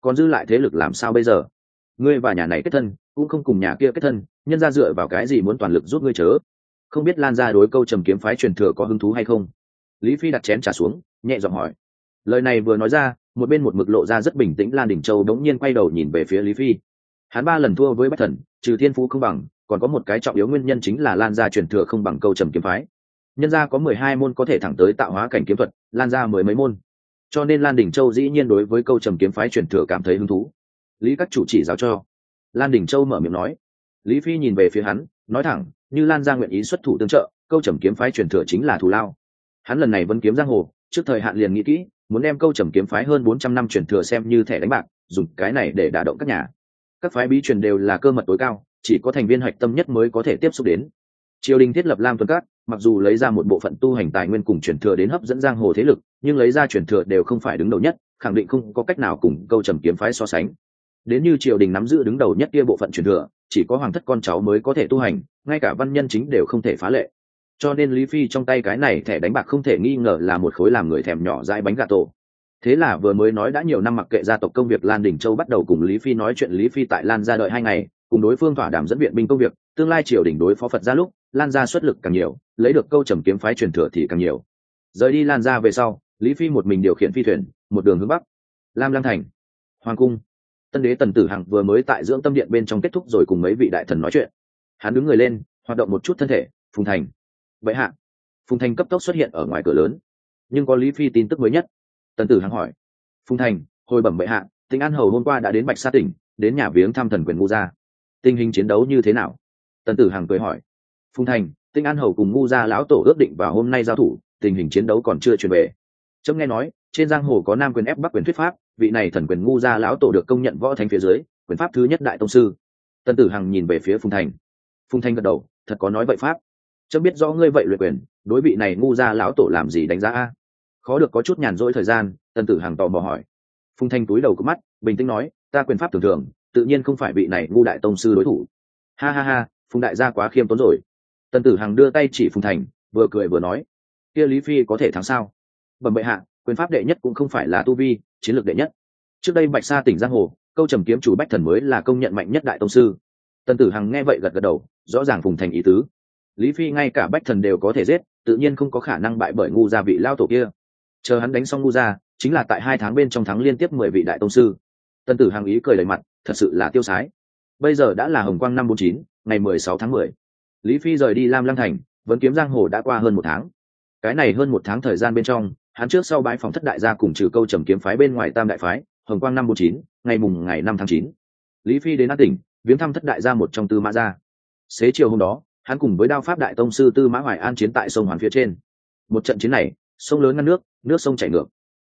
A: Còn dư lại thế lực làm sao bây giờ? Ngươi và nhà này kết thân, cũng không cùng nhà kia kết thân, nhân ra dựa vào cái gì muốn toàn lực giúp ngươi chớ? Không biết lan ra đối câu trầm kiếm phái truyền thừa có hứng thú hay không? Lý phi đặt chén trả xuống, nhẹ giọng hỏi. Lời này vừa nói ra, một bên một mực lộ ra rất bình tĩnh lan đình châu đống nhiên quay đầu nhìn về phía lý phi. Hắn ba lần thua với bách thần, trừ thiên phú không bằng, còn có một cái trọng yếu nguyên nhân chính là lan ra truyền thừa không bằng câu trầm kiếm phái nhân ra có mười hai môn có thể thẳng tới tạo hóa cảnh kiếm thuật, lan ra mười mấy môn. Cho nên lan đình châu dĩ nhiên đối với câu trầm kiếm phái truyền thừa cảm thấy hứng thú. Lý các chủ chỉ giáo cho. Lan đình châu mở miệng nói. Lý phi nhìn về phía hắn, nói thẳng, như lan ra nguyện ý xuất thủ tương trợ, câu trầm kiếm phái truyền thừa chính là thù lao. Hắn lần này vẫn kiếm giang hồ, trước thời hạn liền nghĩ kỹ, muốn đem câu trầm kiếm phái hơn bốn trăm năm truyền thừa xem như thẻ đánh bạc, dùng cái này để đả động các nhà. Các phái bí truyền đều là cơ mật tối cao, chỉ có thành viên hạch tâm nhất mới có thể tiếp xúc đến triều đình thiết lập lam tuần cát, mặc dù lấy ra một bộ phận tu hành tài nguyên cùng truyền thừa đến hấp dẫn giang hồ thế lực nhưng lấy ra truyền thừa đều không phải đứng đầu nhất khẳng định không có cách nào cùng câu trầm kiếm phái so sánh. Đến như triều đình nắm giữ đứng đầu nhất kia bộ phận truyền thừa chỉ có hoàng thất con cháu mới có thể tu hành ngay cả văn nhân chính đều không thể phá lệ. Cho nên lý phi trong tay cái này thẻ đánh bạc không thể nghi ngờ là một khối làm người thèm nhỏ dãi bánh gà tổ. Thế là vừa mới nói đã nhiều năm mặc kệ gia tộc công việc lan đình châu bắt đầu cùng lý phi nói chuyện lý phi tại lan ra đợi hai ngày cùng đối phương thỏa đàm dẫn viện binh công việc tương lai triều đình đối phó phật ra lúc lan ra xuất lực càng nhiều, lấy được câu trầm kiếm phái truyền thừa thì càng nhiều. Rời đi lan ra về sau, lý phi một mình điều khiển phi thuyền, một đường hướng bắc. Lam lăng thành, hoàng cung. Tân đế tần tử hằng vừa mới tại dưỡng tâm điện bên trong kết thúc rồi cùng mấy vị đại thần nói chuyện. Hắn đứng người lên, hoạt động một chút thân thể, phùng thành. Vậy hạ. Phùng thành cấp tốc xuất hiện ở ngoài cửa lớn. Nhưng có lý phi tin tức mới nhất. Tần tử hằng hỏi. Phùng thành, hồi bẩm bệ hạ tỉnh an hầu hôm qua đã đến bạch sa tỉnh, đến nhà viếng thăm thần quyền ngu gia. Tình hình chiến đấu như thế nào? Tần tử hằng cười hỏi phùng thành, tinh an hầu cùng ngu gia lão tổ ước định vào hôm nay giao thủ, tình hình chiến đấu còn chưa truyền về. Trâm nghe nói, trên giang hồ có nam quyền ép bắc quyền thuyết pháp, vị này thần quyền ngu gia lão tổ được công nhận võ thánh phía dưới, quyền pháp thứ nhất đại tông sư. Tần tử hằng nhìn về phía phùng thành. Phùng thành gật đầu, thật có nói vậy pháp. Trâm biết rõ ngươi vậy luyện quyền, đối vị này ngu gia lão tổ làm gì đánh giá a? Khó được có chút nhàn rỗi thời gian tần tử hằng tò mò hỏi. Phùng thanh túi đầu có mắt, bình tĩnh nói, ta quyền pháp thường thường, tự nhiên không phải vị này ngu đại tông sư đối thủ. Ha ha ha, phùng đại gia quá khiêm tốn rồi tần tử hằng đưa tay chỉ phùng thành, vừa cười vừa nói, kia lý phi có thể thắng sao? Bẩm bệ hạ, quyền pháp đệ nhất cũng không phải là tu vi, chiến lược đệ nhất. Trước đây bạch sa tỉnh giang hồ, câu trầm kiếm chủ bách thần mới là công nhận mạnh nhất đại tông sư. Tần tử hằng nghe vậy gật gật đầu, rõ ràng phùng thành ý tứ. Lý phi ngay cả bách thần đều có thể giết, tự nhiên không có khả năng bại bởi ngu gia vị lao tổ kia. Chờ hắn đánh xong ngu gia, chính là tại hai tháng bên trong thắng liên tiếp mười vị đại tông sư. Tần tử hằng ý cười đầy mặt, thật sự là tiêu sái. Bây giờ đã là hồng quang năm bốn chín, ngày mười sáu tháng mười lý phi rời đi lam lăng thành, vẫn kiếm giang hồ đã qua hơn một tháng. Cái này hơn một tháng thời gian bên trong, hắn trước sau bãi phòng thất đại gia cùng trừ câu trầm kiếm phái bên ngoài tam đại phái, hồng quang năm bốn chín, ngày mùng ngày năm tháng chín. Lý phi đến an tỉnh, viếng thăm thất đại gia một trong tư mã gia. Xế chiều hôm đó, hắn cùng với đao pháp đại tông sư tư mã hoài an chiến tại sông hoàn phía trên. Một trận chiến này, sông lớn ngăn nước nước sông chảy ngược.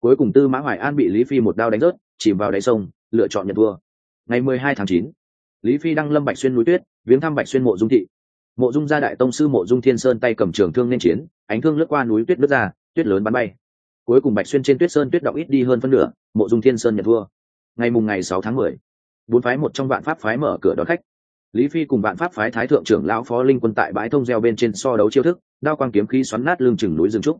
A: Cuối cùng tư mã hoài an bị lý phi một đao đánh rớt, chìm vào đáy sông, lựa chọn nhận thua. Ngày mười hai tháng chín, lý phi đăng lâm bạch xuyên núi tuyết, viếng thăm bạch xuyên mộ dung thị mộ dung gia đại tông sư mộ dung thiên sơn tay cầm trường thương nên chiến, ánh thương lướt qua núi tuyết lướt ra, tuyết lớn bắn bay. Cuối cùng bạch xuyên trên tuyết sơn tuyết động ít đi hơn phân nửa, mộ dung thiên sơn nhận thua. Ngày mùng ngày sáu tháng mười, bốn phái một trong vạn pháp phái mở cửa đón khách. Lý phi cùng vạn pháp phái thái thượng trưởng lão phó linh quân tại bãi thông gieo bên trên so đấu chiêu thức, đao quang kiếm khí xoắn nát lưng chừng núi rừng trúc.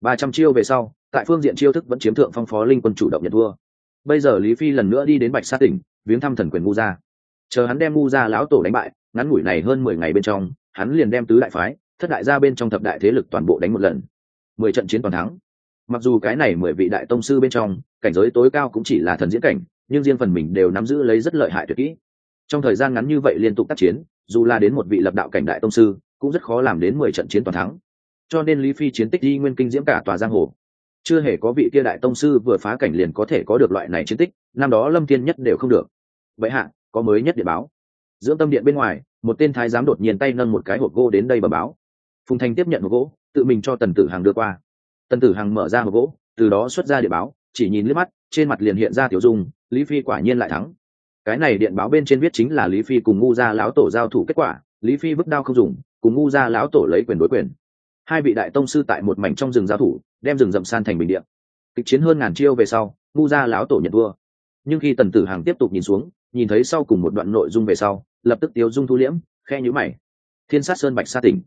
A: Ba trăm chiêu về sau, tại phương diện chiêu thức vẫn chiếm thượng phong phó linh quân chủ động nhận thua. Bây giờ lý phi lần nữa đi đến bạch sa tỉnh, viếng thăm thần quyền ngu gia. Chờ hắn đem ngu gia lão tổ đánh bại ngắn ngủi này hơn mười ngày bên trong, hắn liền đem tứ đại phái, thất đại gia bên trong thập đại thế lực toàn bộ đánh một lần. Mười trận chiến toàn thắng. Mặc dù cái này mười vị đại tông sư bên trong, cảnh giới tối cao cũng chỉ là thần diễn cảnh, nhưng riêng phần mình đều nắm giữ lấy rất lợi hại tuyệt kỹ. Trong thời gian ngắn như vậy liên tục tác chiến, dù là đến một vị lập đạo cảnh đại tông sư, cũng rất khó làm đến mười trận chiến toàn thắng. Cho nên lý phi chiến tích đi nguyên kinh diễm cả tòa giang hồ. Chưa hề có vị kia đại tông sư vừa phá cảnh liền có thể có được loại này chiến tích, năm đó lâm thiên nhất đều không được. Vậy hạ, có mới nhất để báo dưỡng tâm điện bên ngoài, một tên thái giám đột nhiên tay nâng một cái hộp gỗ đến đây bờ báo. Phùng thanh tiếp nhận hộp gỗ, tự mình cho tần tử hằng đưa qua. Tần tử hằng mở ra hộp gỗ, từ đó xuất ra địa báo, chỉ nhìn liếc mắt, trên mặt liền hiện ra tiểu dung, lý phi quả nhiên lại thắng. Cái này điện báo bên trên viết chính là lý phi cùng ngu gia lão tổ giao thủ kết quả, lý phi vứt đao không dùng, cùng ngu gia lão tổ lấy quyền đối quyền. Hai vị đại tông sư tại một mảnh trong rừng giao thủ, đem rừng rậm san thành bình điện kịch chiến hơn ngàn chiêu về sau, ngu gia lão tổ nhận vua nhưng khi tần tử hằng tiếp tục nhìn xuống nhìn thấy sau cùng một đoạn nội dung về sau, lập tức tiêu dung thu liễm, khe nhữ mày. Thiên sát sơn bạch sa tỉnh.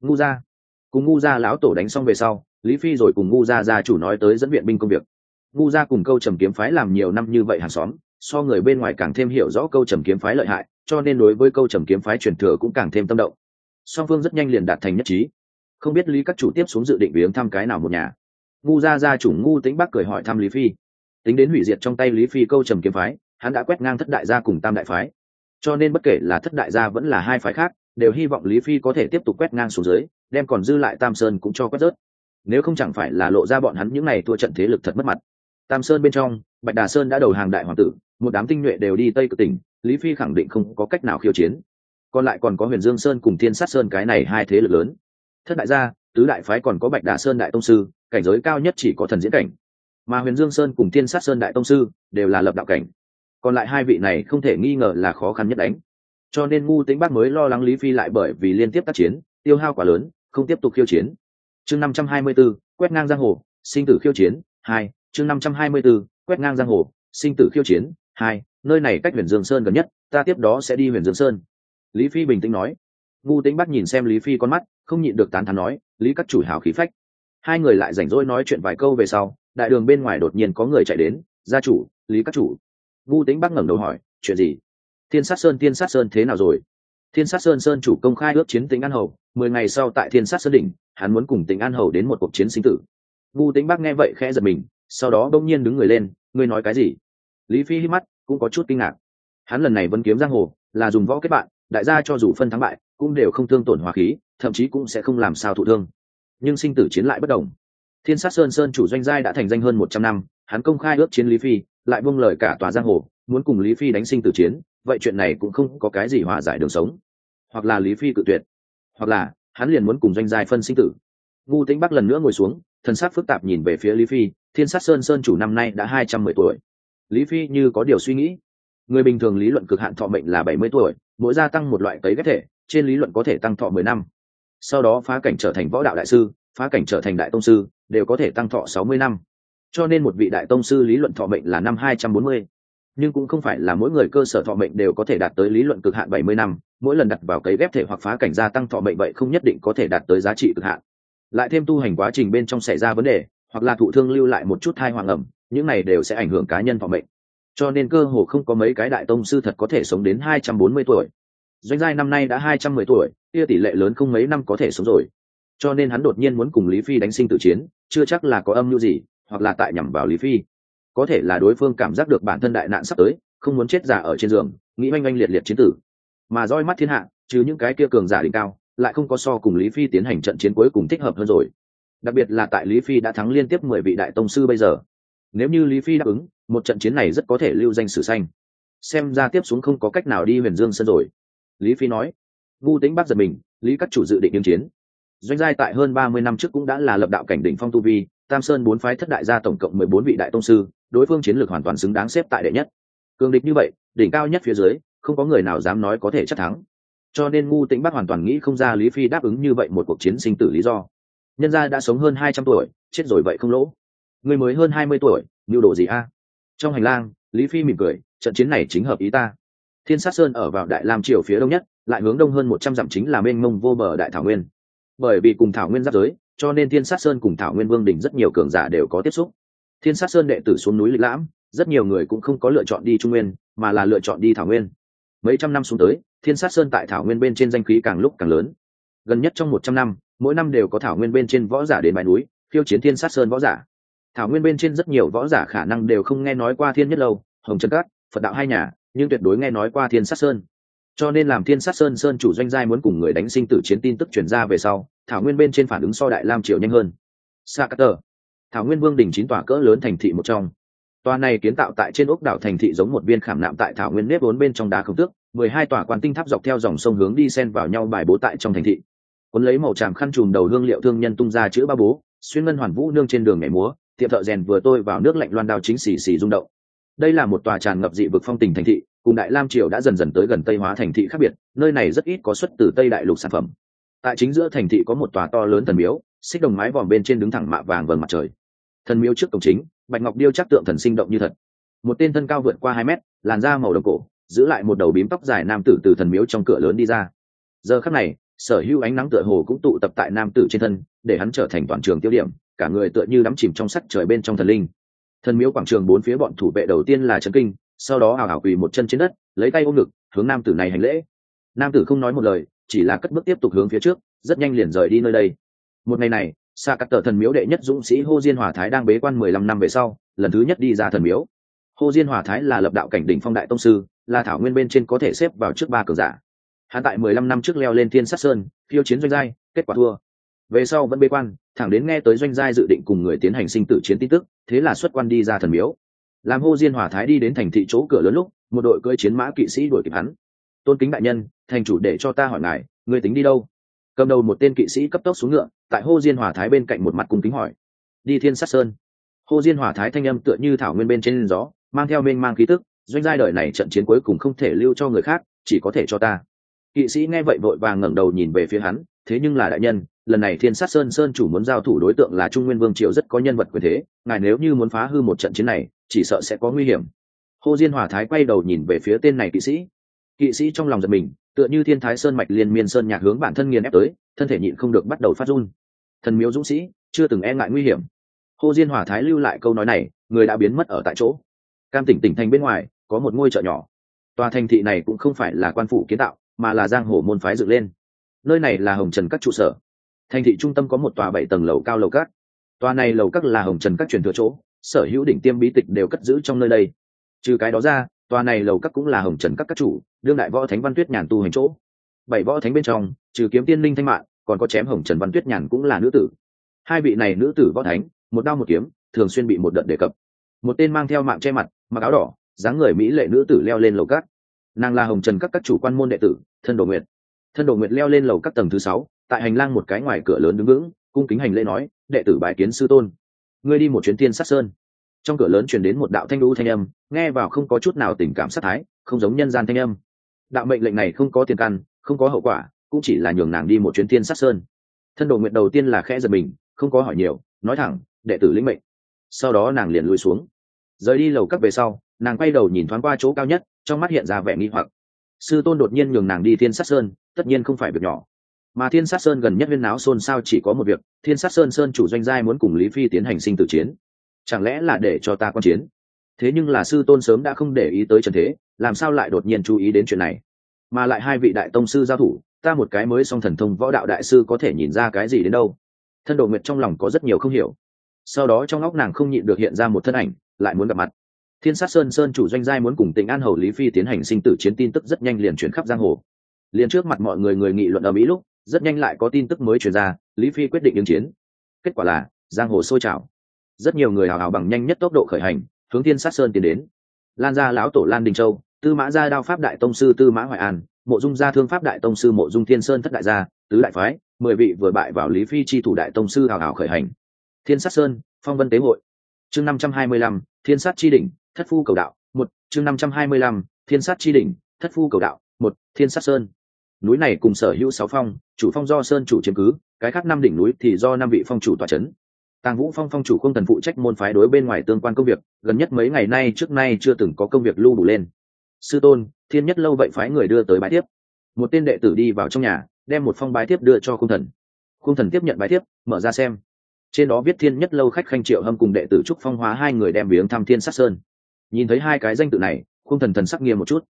A: Ngu gia. Cùng ngu gia lão tổ đánh xong về sau, lý phi rồi cùng ngu gia gia chủ nói tới dẫn viện binh công việc. Ngu gia cùng câu trầm kiếm phái làm nhiều năm như vậy hàng xóm, so người bên ngoài càng thêm hiểu rõ câu trầm kiếm phái lợi hại, cho nên đối với câu trầm kiếm phái truyền thừa cũng càng thêm tâm động. Song phương rất nhanh liền đạt thành nhất trí. Không biết lý các chủ tiếp xuống dự định viếng thăm cái nào một nhà. Ngu gia gia chủ ngu tính bắc cười hỏi thăm lý phi. Tính đến hủy diệt trong tay lý phi câu trầm kiếm phái hắn đã quét ngang thất đại gia cùng tam đại phái. Cho nên bất kể là thất đại gia vẫn là hai phái khác, đều hy vọng lý phi có thể tiếp tục quét ngang xuống dưới, đem còn dư lại tam sơn cũng cho quét rớt. Nếu không chẳng phải là lộ ra bọn hắn những n à y thua trận thế lực thật mất mặt. Tam sơn bên trong, bạch đà sơn đã đầu hàng đại hoàng tử, một đám tinh nhuệ đều đi tây cực tỉnh, lý phi khẳng định không có cách nào khiêu chiến. Còn lại còn có huyền dương sơn cùng thiên sát sơn cái này hai thế lực lớn. Thất đại gia, tứ đại phái còn có bạch đà sơn đại tông sư, cảnh giới cao nhất chỉ có thần diễn cảnh. Mà huyền dương sơn cùng thiên sát sơn đại tông sư, đều là lập đạo cảnh còn lại hai vị này không thể nghi ngờ là khó khăn nhất đánh. Cho nên ngu tính bác mới lo lắng lý phi lại bởi vì liên tiếp tác chiến tiêu hao quá lớn không tiếp tục khiêu chiến. Chương năm trăm hai mươi 524, quét ngang giang hồ sinh tử khiêu chiến hai chương năm trăm hai mươi 524, quét ngang giang hồ sinh tử khiêu chiến hai nơi này cách huyền dương sơn gần nhất ta tiếp đó sẽ đi huyền dương sơn. Lý phi bình tĩnh nói. Ngu tính bắc nhìn xem lý phi con mắt không nhịn được tán thán nói lý các chủ hào khí phách. Hai người lại rảnh rỗi nói chuyện vài câu về sau đại đường bên ngoài đột nhiên có người chạy đến gia chủ lý các chủ ngu tính bắc ngẩng đầu hỏi, chuyện gì? Thiên sát sơn, thiên sát sơn thế nào rồi? Thiên sát sơn sơn chủ công khai ước chiến tính an hầu, mười ngày sau tại thiên sát sơn đỉnh, hắn muốn cùng tính an hầu đến một cuộc chiến sinh tử. Ngu tính bắc nghe vậy khẽ giật mình, sau đó đông nhiên đứng người lên, ngươi nói cái gì? Lý phi hít mắt, cũng có chút kinh ngạc. Hắn lần này vẫn kiếm giang hồ, là dùng võ kết bạn, đại gia cho dù phân thắng bại, cũng đều không thương tổn hòa khí, thậm chí cũng sẽ không làm sao thụ thương. Nhưng sinh tử chiến lại bất đồng. Thiên sát sơn sơn chủ doanh giai đã thành danh hơn một trăm năm, hắn công khai ước chiến lý phi lại buông lời cả tòa giang hồ, muốn cùng lý phi đánh sinh tử chiến, vậy chuyện này cũng không có cái gì hòa giải đường sống. Hoặc là lý phi cự tuyệt, hoặc là hắn liền muốn cùng doanh giai phân sinh tử. Ngu tĩnh bắc lần nữa ngồi xuống thân xác phức tạp nhìn về phía lý phi, thiên sát sơn sơn chủ năm nay đã hai trăm mười tuổi. Lý phi như có điều suy nghĩ. Người bình thường lý luận cực hạn thọ mệnh là bảy mươi tuổi, mỗi gia tăng một loại cấy ghép thể, trên lý luận có thể tăng thọ mười năm. Sau đó phá cảnh trở thành võ đạo đại sư, phá cảnh trở thành đại tông sư, đều có thể tăng thọ sáu mươi năm cho nên một vị đại tông sư lý luận thọ mệnh là năm hai trăm bốn mươi. Nhưng cũng không phải là mỗi người cơ sở thọ mệnh đều có thể đạt tới lý luận cực hạn bảy mươi năm, mỗi lần đặt vào cấy ghép thể hoặc phá cảnh gia tăng thọ mệnh vậy không nhất định có thể đạt tới giá trị cực hạn. Lại thêm tu hành quá trình bên trong xảy ra vấn đề, hoặc là thụ thương lưu lại một chút thai hoàng ẩm, những này đều sẽ ảnh hưởng cá nhân thọ mệnh. Cho nên cơ hồ không có mấy cái đại tông sư thật có thể sống đến hai trăm bốn mươi tuổi. Doanh giai năm nay đã hai trăm mười tuổi, kia tỷ lệ lớn không mấy năm có thể sống rồi. Cho nên hắn đột nhiên muốn cùng lý phi đánh sinh tử chiến, chưa chắc là có âm mưu gì hoặc là tại nhằm vào lý phi. Có thể là đối phương cảm giác được bản thân đại nạn sắp tới, không muốn chết giả ở trên giường, nghĩ oanh oanh liệt liệt chiến tử. Mà roi mắt thiên hạ chứ những cái kia cường giả đỉnh cao, lại không có so cùng lý phi tiến hành trận chiến cuối cùng thích hợp hơn rồi. Đặc biệt là tại lý phi đã thắng liên tiếp mười vị đại tông sư bây giờ. Nếu như lý phi đáp ứng, một trận chiến này rất có thể lưu danh sử xanh. Xem ra tiếp xuống không có cách nào đi huyền dương sân rồi. Lý phi nói. Vu tính bắc giật mình, lý các chủ dự định ứng chiến. Doanh giai tại hơn ba mươi năm trước cũng đã là lập đạo cảnh đỉnh phong tu vi tam sơn bốn phái thất đại gia tổng cộng mười bốn vị đại tông sư, đối phương chiến lược hoàn toàn xứng đáng xếp tại đệ nhất. Cường địch như vậy, đỉnh cao nhất phía dưới, không có người nào dám nói có thể chắc thắng. Cho nên ngu tĩnh bắc hoàn toàn nghĩ không ra lý phi đáp ứng như vậy một cuộc chiến sinh tử lý do. Nhân gia đã sống hơn hai trăm tuổi, chết rồi vậy không lỗ. Người mới hơn hai mươi tuổi nhu đồ gì a? Trong hành lang, lý phi mỉm cười, trận chiến này chính hợp ý ta. Thiên sát sơn ở vào đại lam triều phía đông nhất, lại hướng đông hơn một trăm dặm chính là mênh mông vô bờ đại thảo nguyên. Bởi vì cùng thảo nguyên giáp giới cho nên thiên sát sơn cùng thảo nguyên vương đình rất nhiều cường giả đều có tiếp xúc. Thiên sát sơn đệ tử xuống núi lịch lãm, rất nhiều người cũng không có lựa chọn đi trung nguyên, mà là lựa chọn đi thảo nguyên. Mấy trăm năm xuống tới, thiên sát sơn tại thảo nguyên bên trên danh khí càng lúc càng lớn. Gần nhất trong một trăm năm, mỗi năm đều có thảo nguyên bên trên võ giả đến bãi núi, khiêu chiến thiên sát sơn võ giả. Thảo nguyên bên trên rất nhiều võ giả khả năng đều không nghe nói qua thiên nhất lâu, hồng trần cát, phật đạo hai nhà, nhưng tuyệt đối nghe nói qua thiên sát sơn cho nên làm thiên sát sơn sơn chủ doanh giai muốn cùng người đánh sinh tử chiến tin tức chuyển ra về sau, thảo nguyên bên trên phản ứng so đại lam triều nhanh hơn. Sa cát tờ thảo nguyên vương đình chín tòa cỡ lớn thành thị một trong. Tòa này kiến tạo tại trên ốc đảo thành thị giống một viên khảm nạm tại thảo nguyên nếp vốn bên trong đá không tước, mười hai tòa quan tinh tháp dọc theo dòng sông hướng đi xen vào nhau bài bố tại trong thành thị. Cuốn lấy màu tràm khăn trùm đầu hương liệu thương nhân tung ra chữ ba bố, xuyên ngân hoàn vũ nương trên đường nhảy múa, tiệm thợ rèn vừa tôi vào nước lạnh loan đao chính xì xì rung động. Đây là một tòa tràn ngập dị vực phong tình thành thị cùng đại lam triều đã dần dần tới gần tây hóa thành thị khác biệt, nơi này rất ít có xuất từ tây đại lục sản phẩm. Tại chính giữa thành thị có một tòa to lớn thần miếu, xích đồng mái vòm bên trên đứng thẳng mạ vàng vầng mặt trời. Thần miếu trước cổng chính, bạch ngọc điêu chắc tượng thần sinh động như thật. Một tên thân cao vượt qua hai mét, làn da màu đồng cổ, giữ lại một đầu bím tóc dài nam tử từ thần miếu trong cửa lớn đi ra. Giờ khắc này, sở hữu ánh nắng tựa hồ cũng tụ tập tại nam tử trên thân, để hắn trở thành toàn trường tiêu điểm, cả người tựa như đắm chìm trong sắc trời bên trong thần linh. Thần miếu quảng trường bốn phía bọn thủ vệ đầu tiên là trấn kinh sau đó hào hào quỳ một chân trên đất, lấy tay ôm ngực, hướng nam tử này hành lễ. Nam tử không nói một lời, chỉ là cất bước tiếp tục hướng phía trước, rất nhanh liền rời đi nơi đây. Một ngày này xa các tờ thần miếu đệ nhất dũng sĩ hô diên hòa thái đang bế quan mười lăm năm về sau, lần thứ nhất đi ra thần miếu. Hô diên hòa thái là lập đạo cảnh đỉnh phong đại tông sư, là thảo nguyên bên trên có thể xếp vào trước ba cờ giả. Hắn tại mười lăm năm trước leo lên thiên sát sơn, khiêu chiến doanh giai, kết quả thua. Về sau vẫn bế quan, thẳng đến nghe tới doanh giai dự định cùng người tiến hành sinh tử chiến tin tức, thế là xuất quan đi ra thần miếu làm hô diên hòa thái đi đến thành thị chỗ cửa lớn lúc, một đội cưỡi chiến mã kỵ sĩ đuổi kịp hắn. Tôn kính đại nhân, thành chủ để cho ta hỏi ngài người tính đi đâu? Cầm đầu một tên kỵ sĩ cấp tốc xuống ngựa, tại hô diên hòa thái bên cạnh một mặt cung kính hỏi. Đi thiên sát sơn. Hô diên hòa thái thanh âm tựa như thảo nguyên bên trên gió, mang theo mênh mang khí tức, doanh giai đời này trận chiến cuối cùng không thể lưu cho người khác, chỉ có thể cho ta. Kỵ sĩ nghe vậy vội vàng ngẩng đầu nhìn về phía hắn, thế nhưng là đại nhân, lần này thiên sát sơn sơn chủ muốn giao thủ đối tượng là trung nguyên vương triều rất có nhân vật quyền thế, ngài nếu như muốn phá hư một trận chiến này chỉ sợ sẽ có nguy hiểm. Hồ diên hòa thái quay đầu nhìn về phía tên này kỵ sĩ. Kỵ sĩ trong lòng giật mình, tựa như thiên thái sơn mạch liên miên sơn nhạc hướng bản thân nghiền ép tới, thân thể nhịn không được bắt đầu phát run. Thần miếu dũng sĩ, chưa từng e ngại nguy hiểm. Hồ diên hòa thái lưu lại câu nói này, người đã biến mất ở tại chỗ. Cam tỉnh tỉnh thành bên ngoài, có một ngôi chợ nhỏ. Tòa thành thị này cũng không phải là quan phủ kiến tạo, mà là giang hồ môn phái dựng lên. Nơi này là hồng trần các trụ sở. Thành thị trung tâm có một tòa bảy tầng lầu cao lầu các tòa này lầu các là hồng trần các truyền thừa chỗ sở hữu đỉnh tiêm bí tịch đều cất giữ trong nơi đây. Trừ cái đó ra, tòa này lầu các cũng là hồng trần các các chủ, đương đại võ thánh văn tuyết nhàn tu hành chỗ. Bảy võ thánh bên trong, trừ kiếm tiên linh thanh mạng còn có chém hồng trần văn tuyết nhàn cũng là nữ tử. Hai vị này nữ tử võ thánh, một đao một kiếm, thường xuyên bị một đợt đề cập. Một tên mang theo mạng che mặt, mặc áo đỏ, dáng người mỹ lệ nữ tử leo lên lầu các. Nàng là hồng trần các các chủ quan môn đệ tử, thân đồ nguyệt. Thân đồ nguyệt leo lên lầu các tầng thứ sáu, tại hành lang một cái ngoài cửa lớn đứng vững, cung kính hành lễ nói, đệ tử bài kiến sư tôn ngươi đi một chuyến tiên sát sơn. Trong cửa lớn truyền đến một đạo thanh lũ thanh âm, nghe vào không có chút nào tình cảm sát thái, không giống nhân gian thanh âm. Đạo mệnh lệnh này không có tiền căn, không có hậu quả, cũng chỉ là nhường nàng đi một chuyến tiên sát sơn. Thân đồ nguyện đầu tiên là khẽ giật mình, không có hỏi nhiều, nói thẳng, đệ tử lĩnh mệnh. Sau đó nàng liền lùi xuống. Rời đi lầu các về sau, nàng quay đầu nhìn thoáng qua chỗ cao nhất, trong mắt hiện ra vẻ nghi hoặc. Sư tôn đột nhiên nhường nàng đi thiên sát sơn, tất nhiên không phải việc nhỏ mà thiên sát sơn gần nhất viên náo xôn xao chỉ có một việc, thiên sát sơn sơn chủ doanh giai muốn cùng lý phi tiến hành sinh tử chiến. Chẳng lẽ là để cho ta quan chiến? Thế nhưng là sư tôn sớm đã không để ý tới trần thế, làm sao lại đột nhiên chú ý đến chuyện này? Mà lại hai vị đại tông sư giao thủ, ta một cái mới song thần thông võ đạo đại sư có thể nhìn ra cái gì đến đâu? Thân đồ nguyệt trong lòng có rất nhiều không hiểu. Sau đó trong óc nàng không nhịn được hiện ra một thân ảnh, lại muốn gặp mặt. Thiên sát sơn sơn chủ doanh giai muốn cùng tỉnh an hầu lý phi tiến hành sinh tử chiến tin tức rất nhanh liền chuyển khắp giang hồ. Liền trước mặt mọi người người nghị luận ở mỹ lúc rất nhanh lại có tin tức mới truyền ra, lý phi quyết định ứng chiến. Kết quả là, giang hồ sôi trào. Rất nhiều người hào hào bằng nhanh nhất tốc độ khởi hành, hướng thiên sát sơn tiến đến. Lan gia lão tổ lan đình châu, tư mã gia đao pháp đại tông sư tư mã hoài an, mộ dung gia thương pháp đại tông sư mộ dung thiên sơn thất đại gia, tứ đại phái, mười vị vừa bại vào lý phi chi thủ đại tông sư hào hào khởi hành. Thiên sát sơn, phong vân tế hội. Chương năm trăm hai mươi lăm, thiên sát chi đỉnh, thất phu cầu đạo, một. Chương năm trăm hai mươi lăm, thiên sát chi đỉnh, thất phu cầu đạo, một. Thiên sát sơn núi này cùng sở hữu sáu phong, chủ phong do sơn chủ chiếm cứ, cái khác năm đỉnh núi thì do năm vị phong chủ tòa c h ấ n tàng vũ phong phong chủ không thần phụ trách môn phái đối bên ngoài tương quan công việc, gần nhất mấy ngày nay trước nay chưa từng có công việc lưu đủ lên. Sư tôn, thiên nhất lâu vậy phái người đưa tới bãi tiếp. Một tên đệ tử đi vào trong nhà, đem một phong bái tiếp đưa cho khung thần. Khung thần tiếp nhận bái tiếp, mở ra xem. Trên đó viết thiên nhất lâu khách khanh triệu hâm cùng đệ tử trúc phong hóa hai người đem viếng thăm thiên sát sơn. Nhìn thấy hai cái danh tự này, khung thần thần sắc nghiêm một chút.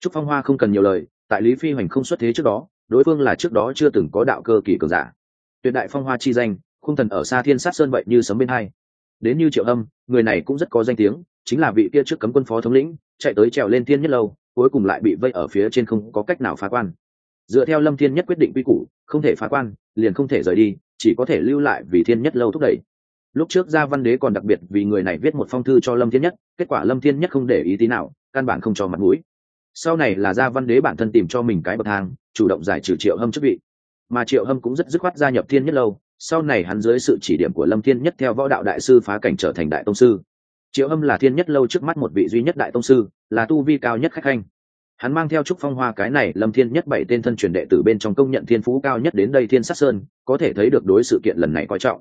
A: Trúc phong hoa không cần nhiều lời tại lý phi hoành không xuất thế trước đó, đối phương là trước đó chưa từng có đạo cơ kỳ cường giả. Tuyệt đại phong hoa chi danh, khung thần ở xa thiên sát sơn vậy như sấm bên hai. Đến như triệu âm, người này cũng rất có danh tiếng, chính là vị kia trước cấm quân phó thống lĩnh, chạy tới trèo lên thiên nhất lâu, cuối cùng lại bị vây ở phía trên không có cách nào phá quan. Dựa theo lâm thiên nhất quyết định quy củ, không thể phá quan, liền không thể rời đi, chỉ có thể lưu lại vì thiên nhất lâu thúc đẩy. Lúc trước gia văn đế còn đặc biệt vì người này viết một phong thư cho lâm thiên nhất, kết quả lâm thiên nhất không để ý tí nào, căn bản không cho mặt mũi sau này là gia văn đế bản thân tìm cho mình cái bậc thang, chủ động giải trừ triệu hâm chức vị. Mà triệu hâm cũng rất dứt khoát gia nhập thiên nhất lâu, sau này hắn dưới sự chỉ điểm của lâm thiên nhất theo võ đạo đại sư phá cảnh trở thành đại tông sư. Triệu hâm là thiên nhất lâu trước mắt một vị duy nhất đại tông sư, là tu vi cao nhất khách khanh. Hắn mang theo trúc phong hoa cái này, lâm thiên nhất bảy tên thân truyền đệ tử bên trong công nhận thiên phú cao nhất đến đây thiên sát sơn, có thể thấy được đối sự kiện lần này coi trọng.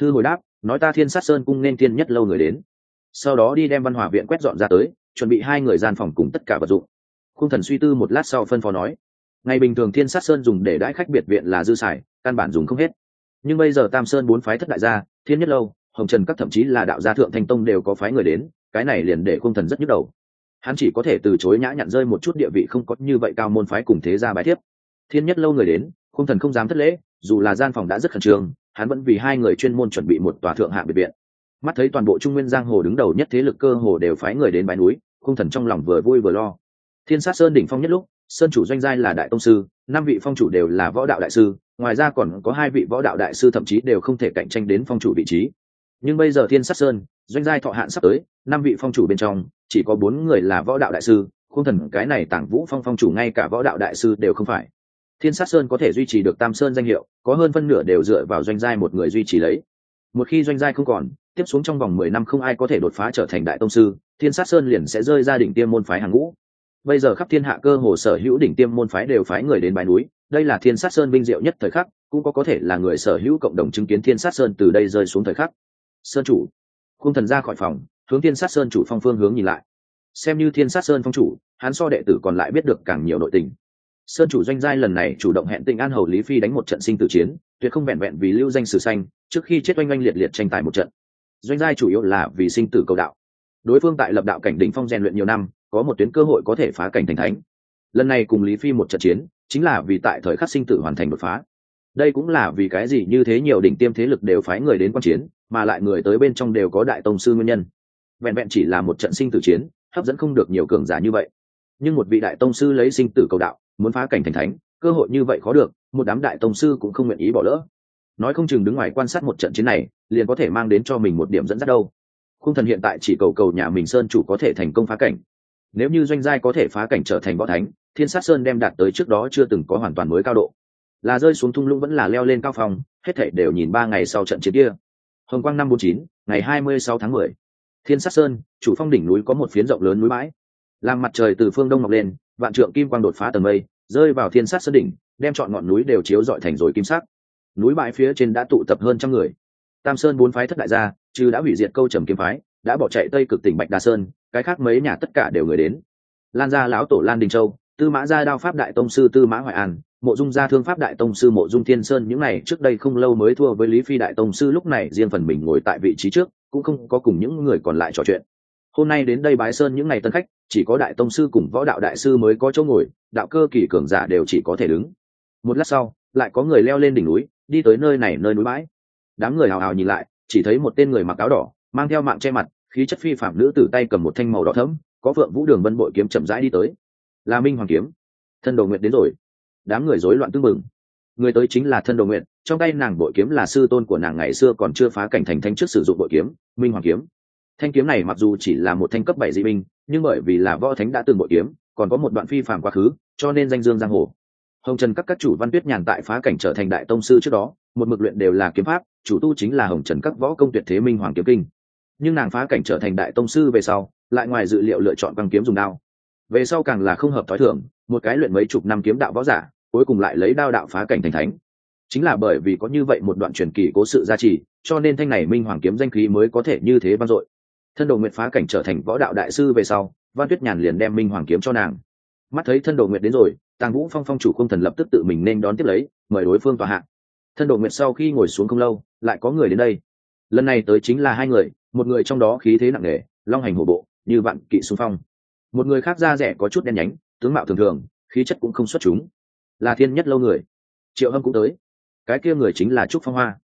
A: Thư hồi đáp, nói ta thiên sát sơn cung nên thiên nhất lâu người đến. Sau đó đi đem văn hòa viện quét dọn ra tới, chuẩn bị hai người gian phòng cùng tất cả vật dụng khung thần suy tư một lát sau phân phó nói, ngày bình thường thiên sát sơn dùng để đãi khách biệt viện là dư xài, căn bản dùng không hết. Nhưng bây giờ tam sơn bốn phái thất đại gia, thiên nhất lâu, hồng trần các thậm chí là đạo gia thượng thanh tông đều có phái người đến, cái này liền để khung thần rất nhức đầu. Hắn chỉ có thể từ chối nhã nhặn rơi một chút địa vị không có như vậy cao môn phái cùng thế gia bài thiếp. Thiên nhất lâu người đến khung thần không dám thất lễ, dù là gian phòng đã rất khẩn trương, hắn vẫn vì hai người chuyên môn chuẩn bị một tòa thượng hạng biệt viện. Mắt thấy toàn bộ trung nguyên giang hồ đứng đầu nhất thế lực cơ hồ đều phái người đến bãi núi khung thần trong lòng vừa vui vừa lo thiên sát sơn đỉnh phong nhất lúc, sơn chủ doanh giai là đại tông sư, năm vị phong chủ đều là võ đạo đại sư, ngoài ra còn có hai vị võ đạo đại sư thậm chí đều không thể cạnh tranh đến phong chủ vị trí. Nhưng bây giờ thiên sát sơn, doanh giai thọ hạn sắp tới, năm vị phong chủ bên trong, chỉ có bốn người là võ đạo đại sư, khung thần cái này tảng vũ phong phong chủ ngay cả võ đạo đại sư đều không phải. Thiên sát sơn có thể duy trì được tam sơn danh hiệu, có hơn phân nửa đều dựa vào doanh giai một người duy trì lấy. Một khi doanh giai không còn, tiếp xuống trong vòng mười năm không ai có thể đột phá trở thành đại tông sư, thiên sát sơn liền sẽ rơi ra đỉnh tiêm môn phái hàng ngũ bây giờ khắp thiên hạ cơ hồ sở hữu đỉnh tiêm môn phái đều phái người đến bài núi, đây là thiên sát sơn binh diệu nhất thời khắc, cũng có có thể là người sở hữu cộng đồng chứng kiến thiên sát sơn từ đây rơi xuống thời khắc. Sơn chủ, khung thần ra khỏi phòng, hướng thiên sát sơn chủ phong phương hướng nhìn lại. Xem như thiên sát sơn phong chủ, hắn so đệ tử còn lại biết được càng nhiều nội tình. Sơn chủ doanh giai lần này chủ động hẹn tịnh an hầu lý phi đánh một trận sinh tử chiến, tuyệt không vẹn vẹn vì lưu danh sử xanh trước khi chết oanh oanh liệt liệt tranh tài một trận. Doanh giai chủ yếu là vì sinh tử cầu đạo. Đối phương tại lập đạo cảnh đỉnh phong rèn luyện nhiều năm có một tuyến cơ hội có thể phá cảnh thành thánh. Lần này cùng lý phi một trận chiến, chính là vì tại thời khắc sinh tử hoàn thành đột phá. Đây cũng là vì cái gì như thế nhiều đỉnh tiêm thế lực đều phái người đến quan chiến, mà lại người tới bên trong đều có đại tông sư nguyên nhân. Vẹn vẹn chỉ là một trận sinh tử chiến, hấp dẫn không được nhiều cường giả như vậy. Nhưng một vị đại tông sư lấy sinh tử cầu đạo, muốn phá cảnh thành thánh, cơ hội như vậy khó được, một đám đại tông sư cũng không nguyện ý bỏ lỡ. Nói không chừng đứng ngoài quan sát một trận chiến này, liền có thể mang đến cho mình một điểm dẫn dắt đâu. Khung thần hiện tại chỉ cầu cầu nhà mình sơn chủ có thể thành công phá cảnh nếu như doanh giai có thể phá cảnh trở thành võ thánh, thiên sát sơn đem đạt tới trước đó chưa từng có hoàn toàn mới cao độ. Là rơi xuống thung lũng vẫn là leo lên cao phòng hết thảy đều nhìn ba ngày sau trận chiến kia. Hồng quang năm bốn chín, ngày hai mươi sáu tháng mười. Thiên sát sơn, chủ phong đỉnh núi có một phiến rộng lớn núi bãi. Làm mặt trời từ phương đông mọc lên, vạn trượng kim quang đột phá tầng mây, rơi vào thiên sát sơn đỉnh, đem chọn ngọn núi đều chiếu dọi thành rồi kim sắc. Núi bãi phía trên đã tụ tập hơn trăm người. Tam sơn bốn phái thất đại gia chứ đã hủy diệt câu trầm kiếm phái, đã bỏ chạy tây cực tỉnh bạch đà sơn cái khác mấy nhà tất cả đều người đến. Lan gia lão tổ lan đình châu, tư mã gia đao pháp đại tông sư tư mã hoài an, mộ dung gia thương pháp đại tông sư mộ dung thiên sơn, những n à y trước đây không lâu mới thua với lý phi đại tông sư, lúc này riêng phần mình ngồi tại vị trí trước, cũng không có cùng những người còn lại trò chuyện. Hôm nay đến đây bái sơn những ngày tân khách, chỉ có đại tông sư cùng võ đạo đại sư mới có chỗ ngồi, đạo cơ kỳ cường giả đều chỉ có thể đứng. Một lát sau, lại có người leo lên đỉnh núi, đi tới nơi này, nơi núi bãi. Đám người hào hào nhìn lại, chỉ thấy một tên người mặc áo đỏ, mang theo mạng che mặt khí chất phi phạm nữ tử tay cầm một thanh màu đỏ thẫm, có phượng vũ đường vân bội kiếm chậm rãi đi tới. Là minh hoàng kiếm. Thân đồ nguyện đến rồi. Đám người rối loạn tương mừng người tới chính là thân đồ nguyện trong tay nàng bội kiếm là sư tôn của nàng ngày xưa còn chưa phá cảnh thành thanh trước sử dụng bội kiếm, minh hoàng kiếm. Thanh kiếm này mặc dù chỉ là một thanh cấp bảy dị binh, nhưng bởi vì là võ thánh đã từng bội kiếm, còn có một đoạn phi phàm quá khứ, cho nên danh dương giang hồ. Hồng trần các các chủ văn tuyết nhàn tại phá cảnh trở thành đại tông sư trước đó, một mực luyện đều là kiếm pháp, chủ tu chính là hồng trần các võ công tuyệt thế minh hoàng kiếm kinh nhưng nàng phá cảnh trở thành đại tông sư về sau, lại ngoài dự liệu lựa chọn băng kiếm dùng đao. Về sau càng là không hợp thói thường, một cái luyện mấy chục năm kiếm đạo võ giả, cuối cùng lại lấy đao đạo phá cảnh thành thánh. Chính là bởi vì có như vậy một đoạn truyền kỳ cố sự gia trì, cho nên thanh này minh hoàng kiếm danh khí mới có thể như thế vang dội. Thân đồ nguyệt phá cảnh trở thành võ đạo đại sư về sau, văn tuyết nhàn liền đem minh hoàng kiếm cho nàng. Mắt thấy thân đồ nguyệt đến rồi, tàng vũ phong phong chủ không thần lập tức tự mình nên đón tiếp lấy, mời đối phương tòa hạng thân đồ nguyệt sau khi ngồi xuống không lâu, lại có người đến đây. Lần này tới chính là hai người một người trong đó khí thế nặng nề, long hành hổ bộ, như vạn kỵ xung phong. Một người khác da rẻ có chút đen nhánh, tướng mạo thường thường, khí chất cũng không xuất chúng. Là thiên nhất lâu người. Triệu hâm cũng tới. Cái kia người chính là trúc phong hoa.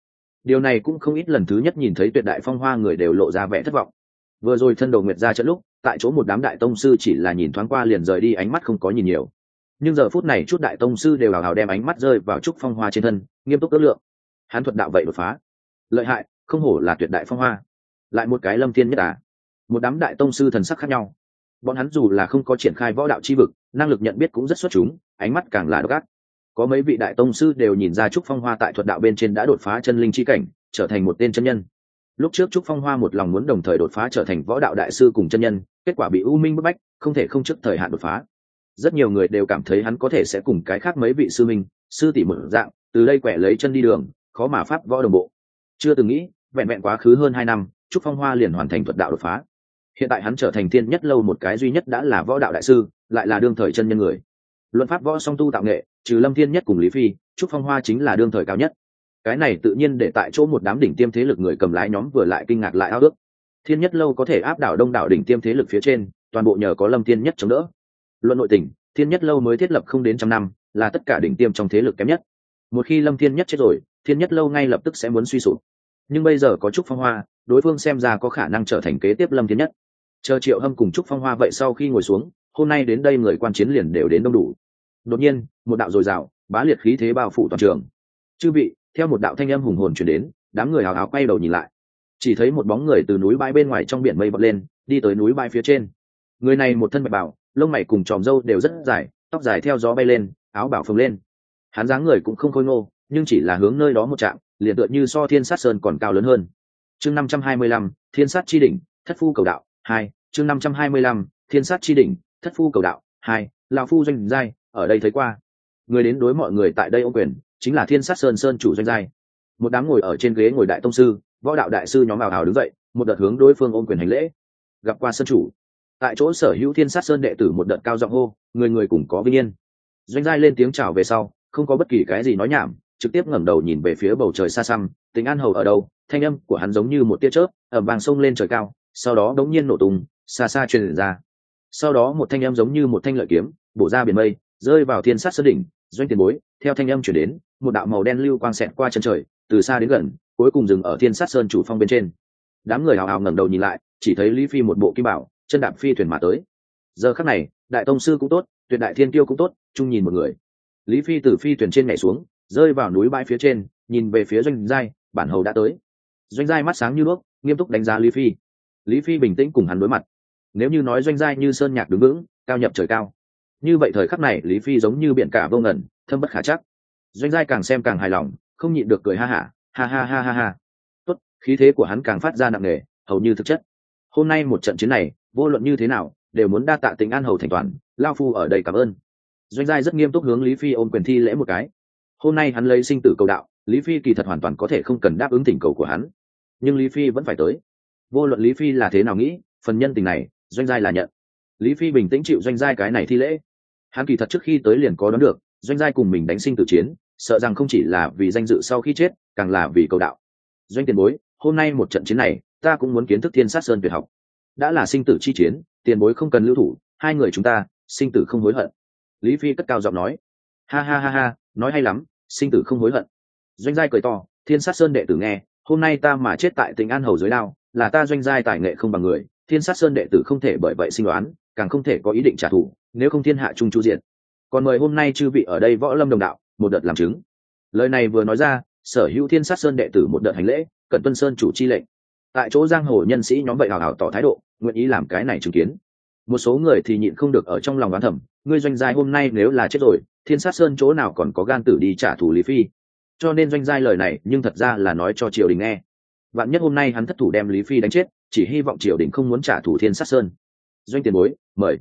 A: Điều này cũng không ít lần thứ nhất nhìn thấy tuyệt đại phong hoa người đều lộ ra vẻ thất vọng. Vừa rồi thân đầu nguyệt ra trận lúc, tại chỗ một đám đại tông sư chỉ là nhìn thoáng qua liền rời đi ánh mắt không có nhìn nhiều. Nhưng giờ phút này chút đại tông sư đều hào hào đem ánh mắt rơi vào trúc phong hoa trên thân, nghiêm túc ước lượng. Hán thuật đạo vậy đột phá. Lợi hại, không hổ là tuyệt đại phong hoa lại một cái lâm thiên nhất à. Một đám đại tông sư thần sắc khác nhau. Bọn hắn dù là không có triển khai võ đạo chi vực, năng lực nhận biết cũng rất xuất chúng, ánh mắt càng là độc ác. Có mấy vị đại tông sư đều nhìn ra trúc phong hoa tại thuật đạo bên trên đã đột phá chân linh chi cảnh, trở thành một tên chân nhân. Lúc trước trúc phong hoa một lòng muốn đồng thời đột phá trở thành võ đạo đại sư cùng chân nhân, kết quả bị u minh bức bách, không thể không trước thời hạn đột phá. Rất nhiều người đều cảm thấy hắn có thể sẽ cùng cái khác mấy vị sư minh, sư tỷ mở dạng, từ đây quẻ lấy chân đi đường, khó mà pháp võ đồng bộ. Chưa từng nghĩ vẹn vẹn quá khứ hơn hai năm, trúc phong hoa liền hoàn thành thuật đạo đột phá. Hiện tại hắn trở thành thiên nhất lâu một cái duy nhất đã là võ đạo đại sư, lại là đương thời chân nhân người. Luận pháp võ song tu tạo nghệ, trừ lâm thiên nhất cùng lý phi, trúc phong hoa chính là đương thời cao nhất. Cái này tự nhiên để tại chỗ một đám đỉnh tiêm thế lực người cầm lái nhóm vừa lại kinh ngạc lại ao ước. Thiên nhất lâu có thể áp đảo đông đảo đỉnh tiêm thế lực phía trên, toàn bộ nhờ có lâm thiên nhất chống đỡ. Luận nội tình, thiên nhất lâu mới thiết lập không đến trăm năm, là tất cả đỉnh tiêm trong thế lực kém nhất. Một khi lâm thiên nhất chết rồi, thiên nhất lâu ngay lập tức sẽ muốn suy sụp nhưng bây giờ có trúc phong hoa, đối phương xem ra có khả năng trở thành kế tiếp lâm thiên nhất. Chờ triệu hâm cùng trúc phong hoa vậy sau khi ngồi xuống, hôm nay đến đây người quan chiến liền đều đến đông đủ. Đột nhiên, một đạo dồi dào, bá liệt khí thế bao phủ toàn trường. Chư vị, theo một đạo thanh âm hùng hồn chuyển đến, đám người hào hào quay đầu nhìn lại. Chỉ thấy một bóng người từ núi bãi bên ngoài trong biển mây bật lên, đi tới núi bãi phía trên. Người này một thân bạch bảo lông mày cùng tròm râu đều rất dài, tóc dài theo gió bay lên, áo bảo phồng lên. Hắn dáng người cũng không khôi ngô, nhưng chỉ là hướng nơi đó một chạm liền tựa như so thiên sát sơn còn cao lớn hơn. Chương năm trăm hai mươi lăm, thiên sát chi đỉnh, thất phu cầu đạo, hai. Chương năm trăm hai mươi lăm, thiên sát chi đỉnh, thất phu cầu đạo, hai. Lão phu doanh giai, ở đây thấy qua. Người đến đối mọi người tại đây ô quyền, chính là thiên sát sơn sơn chủ doanh giai. Một đám ngồi ở trên ghế ngồi đại tông sư, võ đạo đại sư nhóm ảo hào đứng dậy, một đợt hướng đối phương ôm quyền hành lễ. Gặp qua sơn chủ. Tại chỗ sở hữu thiên sát sơn đệ tử một đợt cao giọng hô, người người cùng có vinh yên. Doanh giai lên tiếng chào về sau, không có bất kỳ cái gì nói nhảm trực tiếp ngẩng đầu nhìn về phía bầu trời xa xăm tính an hầu ở đâu, thanh âm của hắn giống như một tia chớp ở vàng sông lên trời cao, sau đó đống nhiên nổ tung, xa xa truyền ra. Sau đó một thanh âm giống như một thanh lợi kiếm, bổ ra biển mây, rơi vào thiên sát sơn đỉnh, doanh tiền bối, theo thanh âm chuyển đến, một đạo màu đen lưu quang xẹt qua chân trời, từ xa đến gần, cuối cùng dừng ở thiên sát sơn chủ phong bên trên. Đám người hào hào ngẩng đầu nhìn lại, chỉ thấy lý phi một bộ kim bảo, chân đạp phi thuyền mà tới. Giờ khắc này, đại tông sư cũng tốt, tuyệt đại thiên tiêu cũng tốt, chung nhìn một người. Lý phi từ phi thuyền trên nhảy xuống rơi vào núi bãi phía trên nhìn về phía doanh giai bản hầu đã tới. Doanh giai mắt sáng như đuốc nghiêm túc đánh giá lý phi. Lý phi bình tĩnh cùng hắn đối mặt. Nếu như nói doanh giai như sơn nhạc đứng vững cao nhập trời cao như vậy thời khắc này lý phi giống như biển cả vô ngẩn thâm bất khả chắc. Doanh giai càng xem càng hài lòng không nhịn được cười ha hả ha, ha ha ha ha ha. Tốt khí thế của hắn càng phát ra nặng nề hầu như thực chất. Hôm nay một trận chiến này vô luận như thế nào đều muốn đa tạ tình an hầu thành toàn lao phu ở đây cảm ơn. Doanh giai rất nghiêm túc hướng lý phi ôm quyền thi lễ một cái hôm nay hắn lấy sinh tử cầu đạo, lý phi kỳ thật hoàn toàn có thể không cần đáp ứng tình cầu của hắn. Nhưng lý phi vẫn phải tới. Vô luận lý phi là thế nào nghĩ, phần nhân tình này, doanh giai là nhận. Lý phi bình tĩnh chịu doanh giai cái này thi lễ. Hắn kỳ thật trước khi tới liền có đoán được, doanh giai cùng mình đánh sinh tử chiến, sợ rằng không chỉ là vì danh dự sau khi chết, càng là vì cầu đạo. Doanh tiền bối, hôm nay một trận chiến này, ta cũng muốn kiến thức thiên sát sơn tuyệt học. Đã là sinh tử chi chiến, tiền bối không cần lưu thủ, hai người chúng ta, sinh tử không hối hận. Lý phi cất cao giọng nói. Ha ha ha ha nói hay lắm, sinh tử không hối hận. Doanh giai cười to, thiên sát sơn đệ tử nghe, hôm nay ta mà chết tại tỉnh an hầu dưới lao là ta doanh giai tài nghệ không bằng người, thiên sát sơn đệ tử không thể bởi vậy sinh đoán càng không thể có ý định trả thù, nếu không thiên hạ trung chu diện còn mời hôm nay chư vị ở đây võ lâm đồng đạo, một đợt làm chứng. Lời này vừa nói ra, sở hữu thiên sát sơn đệ tử một đợt hành lễ, cận tuân sơn chủ chi lệnh. Tại chỗ giang hồ nhân sĩ nhóm vậy hào hào tỏ thái độ, nguyện ý làm cái này chứng kiến. Một số người thì nhịn không được ở trong lòng đoán thẩm ngươi doanh giai hôm nay nếu là chết rồi thiên sát sơn chỗ nào còn có gan tử đi trả thù lý phi. Cho nên doanh giai lời này, nhưng thật ra là nói cho triều đình nghe. Vạn nhất hôm nay hắn thất thủ đem lý phi đánh chết, chỉ hy vọng triều đình không muốn trả thù thiên sát sơn. Doanh tiền bối, mời.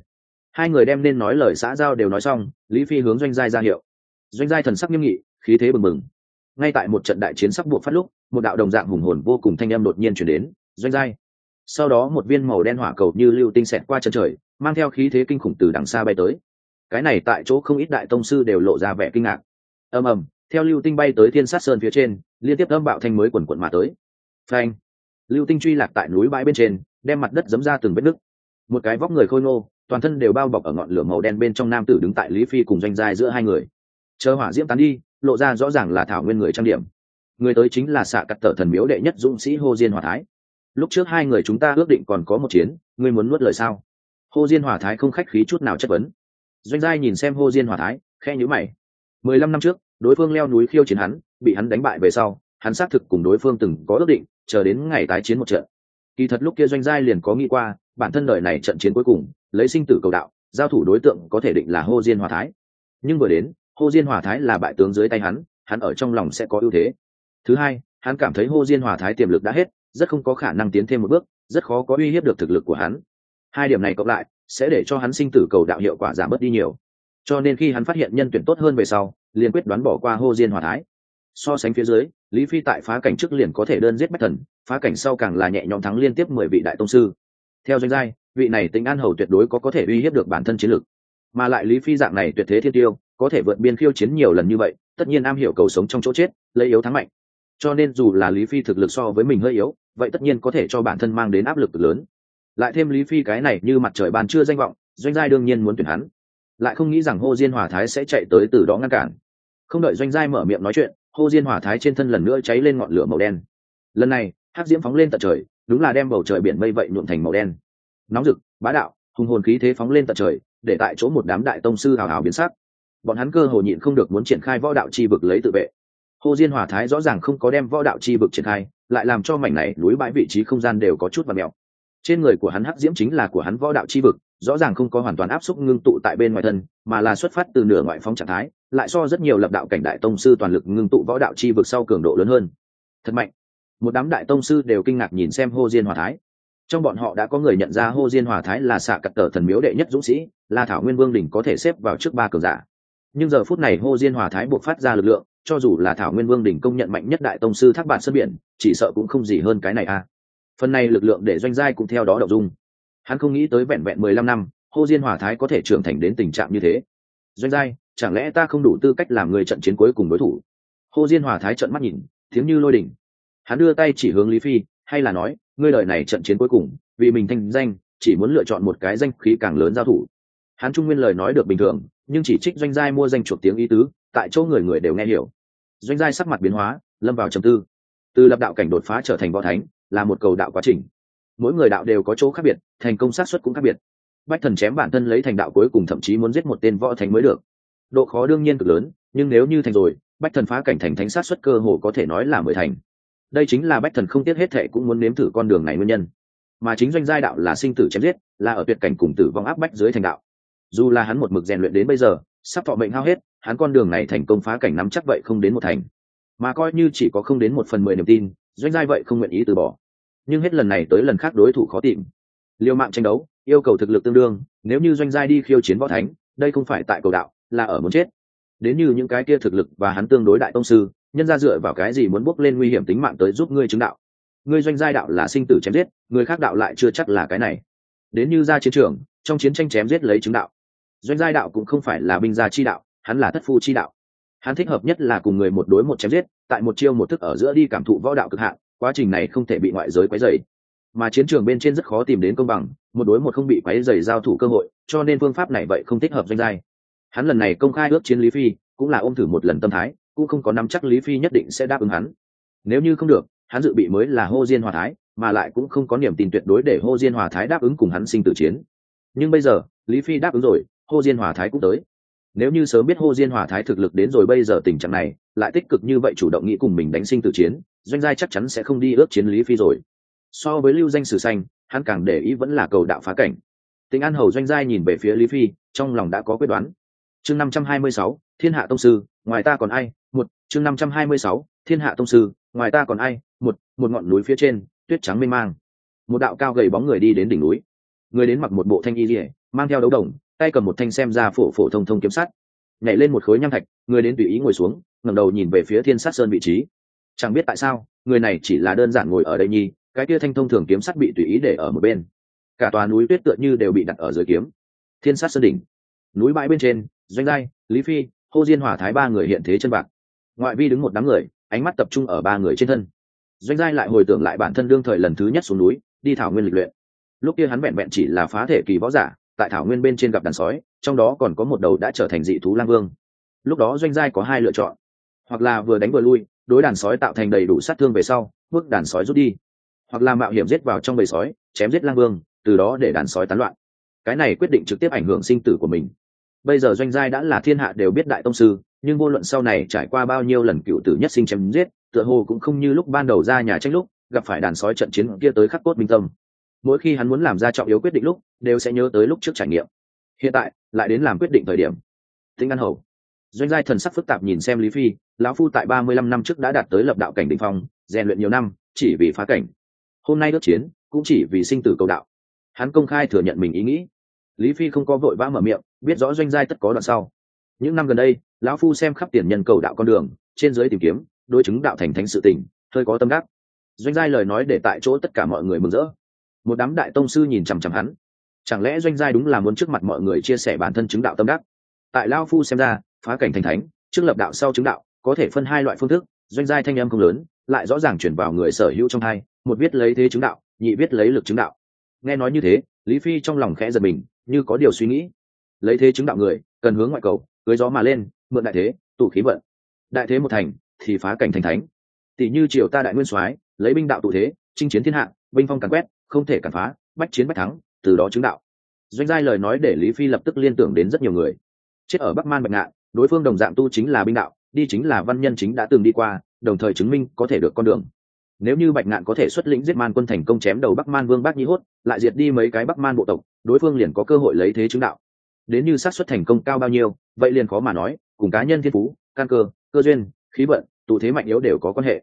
A: Hai người đem nên nói lời xã giao đều nói xong, lý phi hướng doanh giai ra hiệu. Doanh giai thần sắc nghiêm nghị, khí thế bừng bừng. Ngay tại một trận đại chiến sắc buộc phát lúc, một đạo đồng dạng hùng hồn vô cùng thanh âm đột nhiên chuyển đến. Doanh giai. Sau đó một viên màu đen hỏa cầu như lưu tinh xẹt qua chân trời, mang theo khí thế kinh khủng từ đằng xa bay tới cái này tại chỗ không ít đại tông sư đều lộ ra vẻ kinh ngạc. Ầm ầm, theo lưu tinh bay tới thiên sát sơn phía trên, liên tiếp âm bạo thanh mới quần quận mà tới. Phanh! Lưu tinh truy lạc tại núi bãi bên trên, đem mặt đất dấm ra từng vết nứt. Một cái vóc người khôi ngô, toàn thân đều bao bọc ở ngọn lửa màu đen bên trong nam tử đứng tại lý phi cùng doanh giai giữa hai người. Chờ hỏa diễm tán đi, lộ ra rõ ràng là thảo nguyên người trang điểm. Người tới chính là xạ cắt tở thần miếu đệ nhất dũng sĩ hô diên hòa thái. Lúc trước hai người chúng ta ước định còn có một chiến, ngươi muốn nuốt lời sao? Hô diên hòa thái không khách khí chút nào chất vấn doanh giai nhìn xem hô diên hòa thái khe nhữ mày. Mười lăm năm trước, đối phương leo núi khiêu chiến hắn, bị hắn đánh bại về sau, hắn xác thực cùng đối phương từng có ước định, chờ đến ngày tái chiến một trận. Kỳ thật lúc kia doanh giai liền có nghĩ qua, bản thân đời này trận chiến cuối cùng, lấy sinh tử cầu đạo, giao thủ đối tượng có thể định là hô diên hòa thái. Nhưng vừa đến, hô diên hòa thái là bại tướng dưới tay hắn hắn ở trong lòng sẽ có ưu thế. Thứ hai, hắn cảm thấy hô diên hòa thái tiềm lực đã hết, rất không có khả năng tiến thêm một bước, rất khó có uy hiếp được thực lực của hắn. Hai điểm này cộng lại sẽ để cho hắn sinh tử cầu đạo hiệu quả giảm bớt đi nhiều. Cho nên khi hắn phát hiện nhân tuyển tốt hơn về sau, liền quyết đoán bỏ qua hô diên hòa thái. So sánh phía dưới, lý phi tại phá cảnh trước liền có thể đơn giết bách thần, phá cảnh sau càng là nhẹ nhõm thắng liên tiếp mười vị đại tông sư. Theo doanh giai, vị này tính an hầu tuyệt đối có có thể uy hiếp được bản thân chiến lược mà lại lý phi dạng này tuyệt thế thiên tiêu, có thể vượt biên khiêu chiến nhiều lần như vậy, tất nhiên am hiểu cầu sống trong chỗ chết, lấy yếu thắng mạnh. Cho nên dù là lý phi thực lực so với mình hơi yếu, vậy tất nhiên có thể cho bản thân mang đến áp lực lớn lại thêm lý phi cái này như mặt trời bàn chưa danh vọng, doanh giai đương nhiên muốn tuyển hắn. Lại không nghĩ rằng hô diên hòa thái sẽ chạy tới từ đó ngăn cản. Không đợi doanh giai mở miệng nói chuyện hô diên hòa thái trên thân lần nữa cháy lên ngọn lửa màu đen. Lần này hắc diễm phóng lên tận trời, đúng là đem bầu trời biển mây vậy nhuộm thành màu đen. Nóng rực, bá đạo, hùng hồn khí thế phóng lên tận trời, để tại chỗ một đám đại tông sư hào hào biến sắc. Bọn hắn cơ hồ nhịn không được muốn triển khai võ đạo chi vực lấy tự vệ. Hồ diên hòa thái rõ ràng không có đem võ đạo chi vực triển khai, lại làm cho mảnh này núi bãi vị trí không gian đều có chút và mèo trên người của hắn hắc diễm chính là của hắn võ đạo chi vực, rõ ràng không có hoàn toàn áp xúc ngưng tụ tại bên ngoài thân, mà là xuất phát từ nửa ngoại phóng trạng thái, lại so rất nhiều lập đạo cảnh đại tông sư toàn lực ngưng tụ võ đạo chi vực sau cường độ lớn hơn. Thật mạnh. Một đám đại tông sư đều kinh ngạc nhìn xem hô diên hòa thái. Trong bọn họ đã có người nhận ra hô diên hòa thái là xạ cật tờ thần miếu đệ nhất dũng sĩ, là thảo nguyên vương đỉnh có thể xếp vào trước ba cường giả. Nhưng giờ phút này hô diên hòa thái buộc phát ra lực lượng, cho dù là thảo nguyên vương đỉnh công nhận mạnh nhất đại tông sư thác bản sân biển, chỉ sợ cũng không gì hơn cái này a à phần này lực lượng để doanh giai cũng theo đó đậu dung. Hắn không nghĩ tới vẹn vẹn mười lăm năm hô diên hòa thái có thể trưởng thành đến tình trạng như thế. Doanh giai, chẳng lẽ ta không đủ tư cách làm người trận chiến cuối cùng đối thủ? Hô diên hòa thái trận mắt nhìn, tiếng như lôi đỉnh. Hắn đưa tay chỉ hướng lý phi, hay là nói, ngươi đời này trận chiến cuối cùng, vì mình thanh danh, chỉ muốn lựa chọn một cái danh khí càng lớn giao thủ. Hắn trung nguyên lời nói được bình thường, nhưng chỉ trích doanh giai mua danh chuộc tiếng ý tứ, tại chỗ người người đều nghe hiểu. Doanh giai sắc mặt biến hóa, lâm vào trầm tư. Từ lập đạo cảnh đột phá trở thành võ thánh là một cầu đạo quá trình. Mỗi người đạo đều có chỗ khác biệt, thành công sát xuất cũng khác biệt. Bách thần chém bản thân lấy thành đạo cuối cùng thậm chí muốn giết một tên võ thánh mới được. Độ khó đương nhiên cực lớn, nhưng nếu như thành rồi, bách thần phá cảnh thành thánh sát xuất cơ hồ có thể nói là mười thành. Đây chính là bách thần không tiếc hết thệ cũng muốn nếm thử con đường này nguyên nhân. Mà chính doanh giai đạo là sinh tử chém giết, là ở tuyệt cảnh cùng tử vong áp bách dưới thành đạo. Dù là hắn một mực rèn luyện đến bây giờ, sắp thọ mệnh hao hết, hắn con đường này thành công phá cảnh nắm chắc vậy không đến một thành. Mà coi như chỉ có không đến một phần mười niềm tin doanh giai vậy không nguyện ý từ bỏ. Nhưng hết lần này tới lần khác đối thủ khó tìm. Liều mạng tranh đấu, yêu cầu thực lực tương đương, nếu như doanh giai đi khiêu chiến võ thánh, đây không phải tại cầu đạo, là ở muốn chết. Đến như những cái kia thực lực và hắn tương đối đại tông sư, nhân ra dựa vào cái gì muốn bước lên nguy hiểm tính mạng tới giúp ngươi chứng đạo? Ngươi doanh giai đạo là sinh tử chém giết, người khác đạo lại chưa chắc là cái này. Đến như ra chiến trường, trong chiến tranh chém giết lấy chứng đạo. Doanh giai đạo cũng không phải là binh gia chi đạo, hắn là thất phu chi đạo hắn thích hợp nhất là cùng người một đối một chém giết, tại một chiêu một thức ở giữa đi cảm thụ võ đạo cực hạn, quá trình này không thể bị ngoại giới quấy dày mà chiến trường bên trên rất khó tìm đến công bằng, một đối một không bị quấy dày giao thủ cơ hội, cho nên phương pháp này vậy không thích hợp doanh giai. Hắn lần này công khai ước chiến lý phi, cũng là ôm thử một lần tâm thái, cũng không có nắm chắc lý phi nhất định sẽ đáp ứng hắn. Nếu như không được, hắn dự bị mới là hô diên hòa thái, mà lại cũng không có niềm tin tuyệt đối để hô diên hòa thái đáp ứng cùng hắn sinh tử chiến. Nhưng bây giờ, lý phi đáp ứng rồi, hô diên hòa thái cũng tới nếu như sớm biết hô diên hòa thái thực lực đến rồi bây giờ tình trạng này, lại tích cực như vậy chủ động nghĩ cùng mình đánh sinh tử chiến, doanh giai chắc chắn sẽ không đi ước chiến lý phi rồi. So với lưu danh sử xanh, hắn càng để ý vẫn là cầu đạo phá cảnh. Tình an hầu doanh giai nhìn về phía lý phi, trong lòng đã có quyết đoán. Chương năm trăm hai mươi sáu, thiên hạ tông sư, ngoài ta còn ai? Một, chương năm trăm hai mươi sáu, thiên hạ tông sư, ngoài ta còn ai? Một một ngọn núi phía trên, tuyết trắng mênh mang. Một đạo cao gầy bóng người đi đến đỉnh núi. Người đến mặc một bộ thanh y dỉa mang theo đấu đồng tay cầm một thanh xem ra phổ phổ thông thông kiếm sắt, nhảy lên một khối nham thạch, người đến tùy ý ngồi xuống, ngẩng đầu nhìn về phía thiên sát sơn vị trí. Chẳng biết tại sao, người này chỉ là đơn giản ngồi ở đây nhi, cái kia thanh thông thường kiếm sắt bị tùy ý để ở một bên. Cả tòa núi tuyết tựa như đều bị đặt ở dưới kiếm. Thiên sát sơn đỉnh. Núi bãi bên trên, doanh lai, lý phi, hô diên hỏa thái ba người hiện thế chân bạc. Ngoại vi đứng một đám người, ánh mắt tập trung ở ba người trên thân. Doanh giai lại hồi tưởng lại bản thân đương thời lần thứ nhất xuống núi, đi thảo nguyên lịch luyện. Lúc kia hắn vẹn vẹn chỉ là phá thể kỳ võ giả tại thảo nguyên bên trên gặp đàn sói, trong đó còn có một đầu đã trở thành dị thú lang vương. Lúc đó doanh giai có hai lựa chọn. Hoặc là vừa đánh vừa lui, đối đàn sói tạo thành đầy đủ sát thương về sau, bước đàn sói rút đi. Hoặc là mạo hiểm giết vào trong bầy sói, chém giết lang vương, từ đó để đàn sói tán loạn. Cái này quyết định trực tiếp ảnh hưởng sinh tử của mình. Bây giờ doanh giai đã là thiên hạ đều biết đại tông sư, nhưng vô luận sau này trải qua bao nhiêu lần cựu tử nhất sinh chém giết, tựa hồ cũng không như lúc ban đầu ra nhà tranh lúc, gặp phải đàn sói trận chiến kia tới khắc cốt minh tâm mỗi khi hắn muốn làm ra trọng yếu quyết định lúc, đều sẽ nhớ tới lúc trước trải nghiệm. Hiện tại, lại đến làm quyết định thời điểm. Tinh an hầu. Doanh giai thần sắc phức tạp nhìn xem lý phi, lão phu tại ba mươi lăm năm trước đã đạt tới lập đạo cảnh định phong, rèn luyện nhiều năm, chỉ vì phá cảnh. Hôm nay đốt chiến, cũng chỉ vì sinh tử cầu đạo. Hắn công khai thừa nhận mình ý nghĩ. Lý phi không có vội vã mở miệng, biết rõ doanh giai tất có đoạn sau. Những năm gần đây, lão phu xem khắp tiền nhân cầu đạo con đường, trên dưới tìm kiếm, đối chứng đạo thành thánh sự tình, hơi có tâm đắc. Doanh giai lời nói để tại chỗ tất cả mọi người mừng rỡ một đám đại tông sư nhìn chằm chằm hắn. Chẳng lẽ doanh giai đúng là muốn trước mặt mọi người chia sẻ bản thân chứng đạo tâm đắc? Tại lao phu xem ra, phá cảnh thành thánh, trước lập đạo sau chứng đạo, có thể phân hai loại phương thức, doanh giai thanh em không lớn, lại rõ ràng chuyển vào người sở hữu trong hai, một biết lấy thế chứng đạo, nhị biết lấy lực chứng đạo. Nghe nói như thế, lý phi trong lòng khẽ giật mình, như có điều suy nghĩ. Lấy thế chứng đạo người, cần hướng ngoại cầu, cưới gió mà lên, mượn đại thế, tụ khí vận. Đại thế một thành, thì phá cảnh thành thánh. Tỷ như triều ta đại nguyên soái, lấy binh đạo tụ thế, chinh chiến thiên hạ, binh phong càn quét không thể cản phá, bách chiến bách thắng, từ đó chứng đạo. Doanh giai lời nói để lý phi lập tức liên tưởng đến rất nhiều người. Chết ở bắc man bạch ngạn, đối phương đồng dạng tu chính là binh đạo, đi chính là văn nhân chính đã từng đi qua, đồng thời chứng minh có thể được con đường. Nếu như bạch ngạn có thể xuất lĩnh giết man quân thành công chém đầu bắc man vương bác nhi hốt, lại diệt đi mấy cái bắc man bộ tộc, đối phương liền có cơ hội lấy thế chứng đạo. Đến như xác suất thành công cao bao nhiêu, vậy liền khó mà nói, cùng cá nhân thiên phú, căn cơ cơ duyên, khí vận, tụ thế mạnh yếu đều có quan hệ.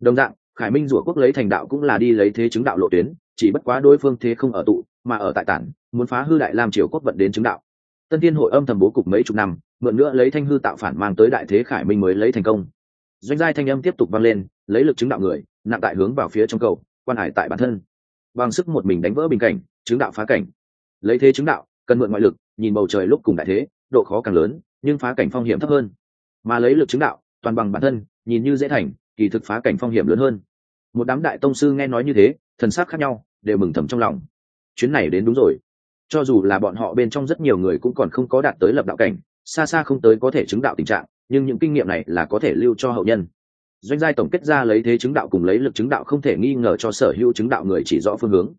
A: Đồng dạng, khải minh rủa quốc lấy thành đạo cũng là đi lấy thế chứng đạo lộ tuyến chỉ bất quá đối phương thế không ở tụ, mà ở tại tản, muốn phá hư đại lam triều quốc vận đến chứng đạo. Tân thiên hội âm thầm bố cục mấy chục năm, mượn nữa lấy thanh hư tạo phản mang tới đại thế khải minh mới lấy thành công. Doanh giai thanh âm tiếp tục vang lên, lấy lực chứng đạo người, nặng tại hướng vào phía trong cầu, quan hải tại bản thân. Bằng sức một mình đánh vỡ bình cảnh, chứng đạo phá cảnh. Lấy thế chứng đạo, cần mượn ngoại lực, nhìn bầu trời lúc cùng đại thế, độ khó càng lớn, nhưng phá cảnh phong hiểm thấp hơn. Mà lấy lực chứng đạo, toàn bằng bản thân, nhìn như dễ thành, kỳ thực phá cảnh phong hiểm lớn hơn. Một đám đại tông sư nghe nói như thế thần sắc khác nhau, đều mừng thầm trong lòng. Chuyến này đến đúng rồi. Cho dù là bọn họ bên trong rất nhiều người cũng còn không có đạt tới lập đạo cảnh, xa xa không tới có thể chứng đạo tình trạng, nhưng những kinh nghiệm này là có thể lưu cho hậu nhân. Doanh giai tổng kết ra lấy thế chứng đạo cùng lấy lực chứng đạo không thể nghi ngờ cho sở hữu chứng đạo người chỉ rõ phương hướng.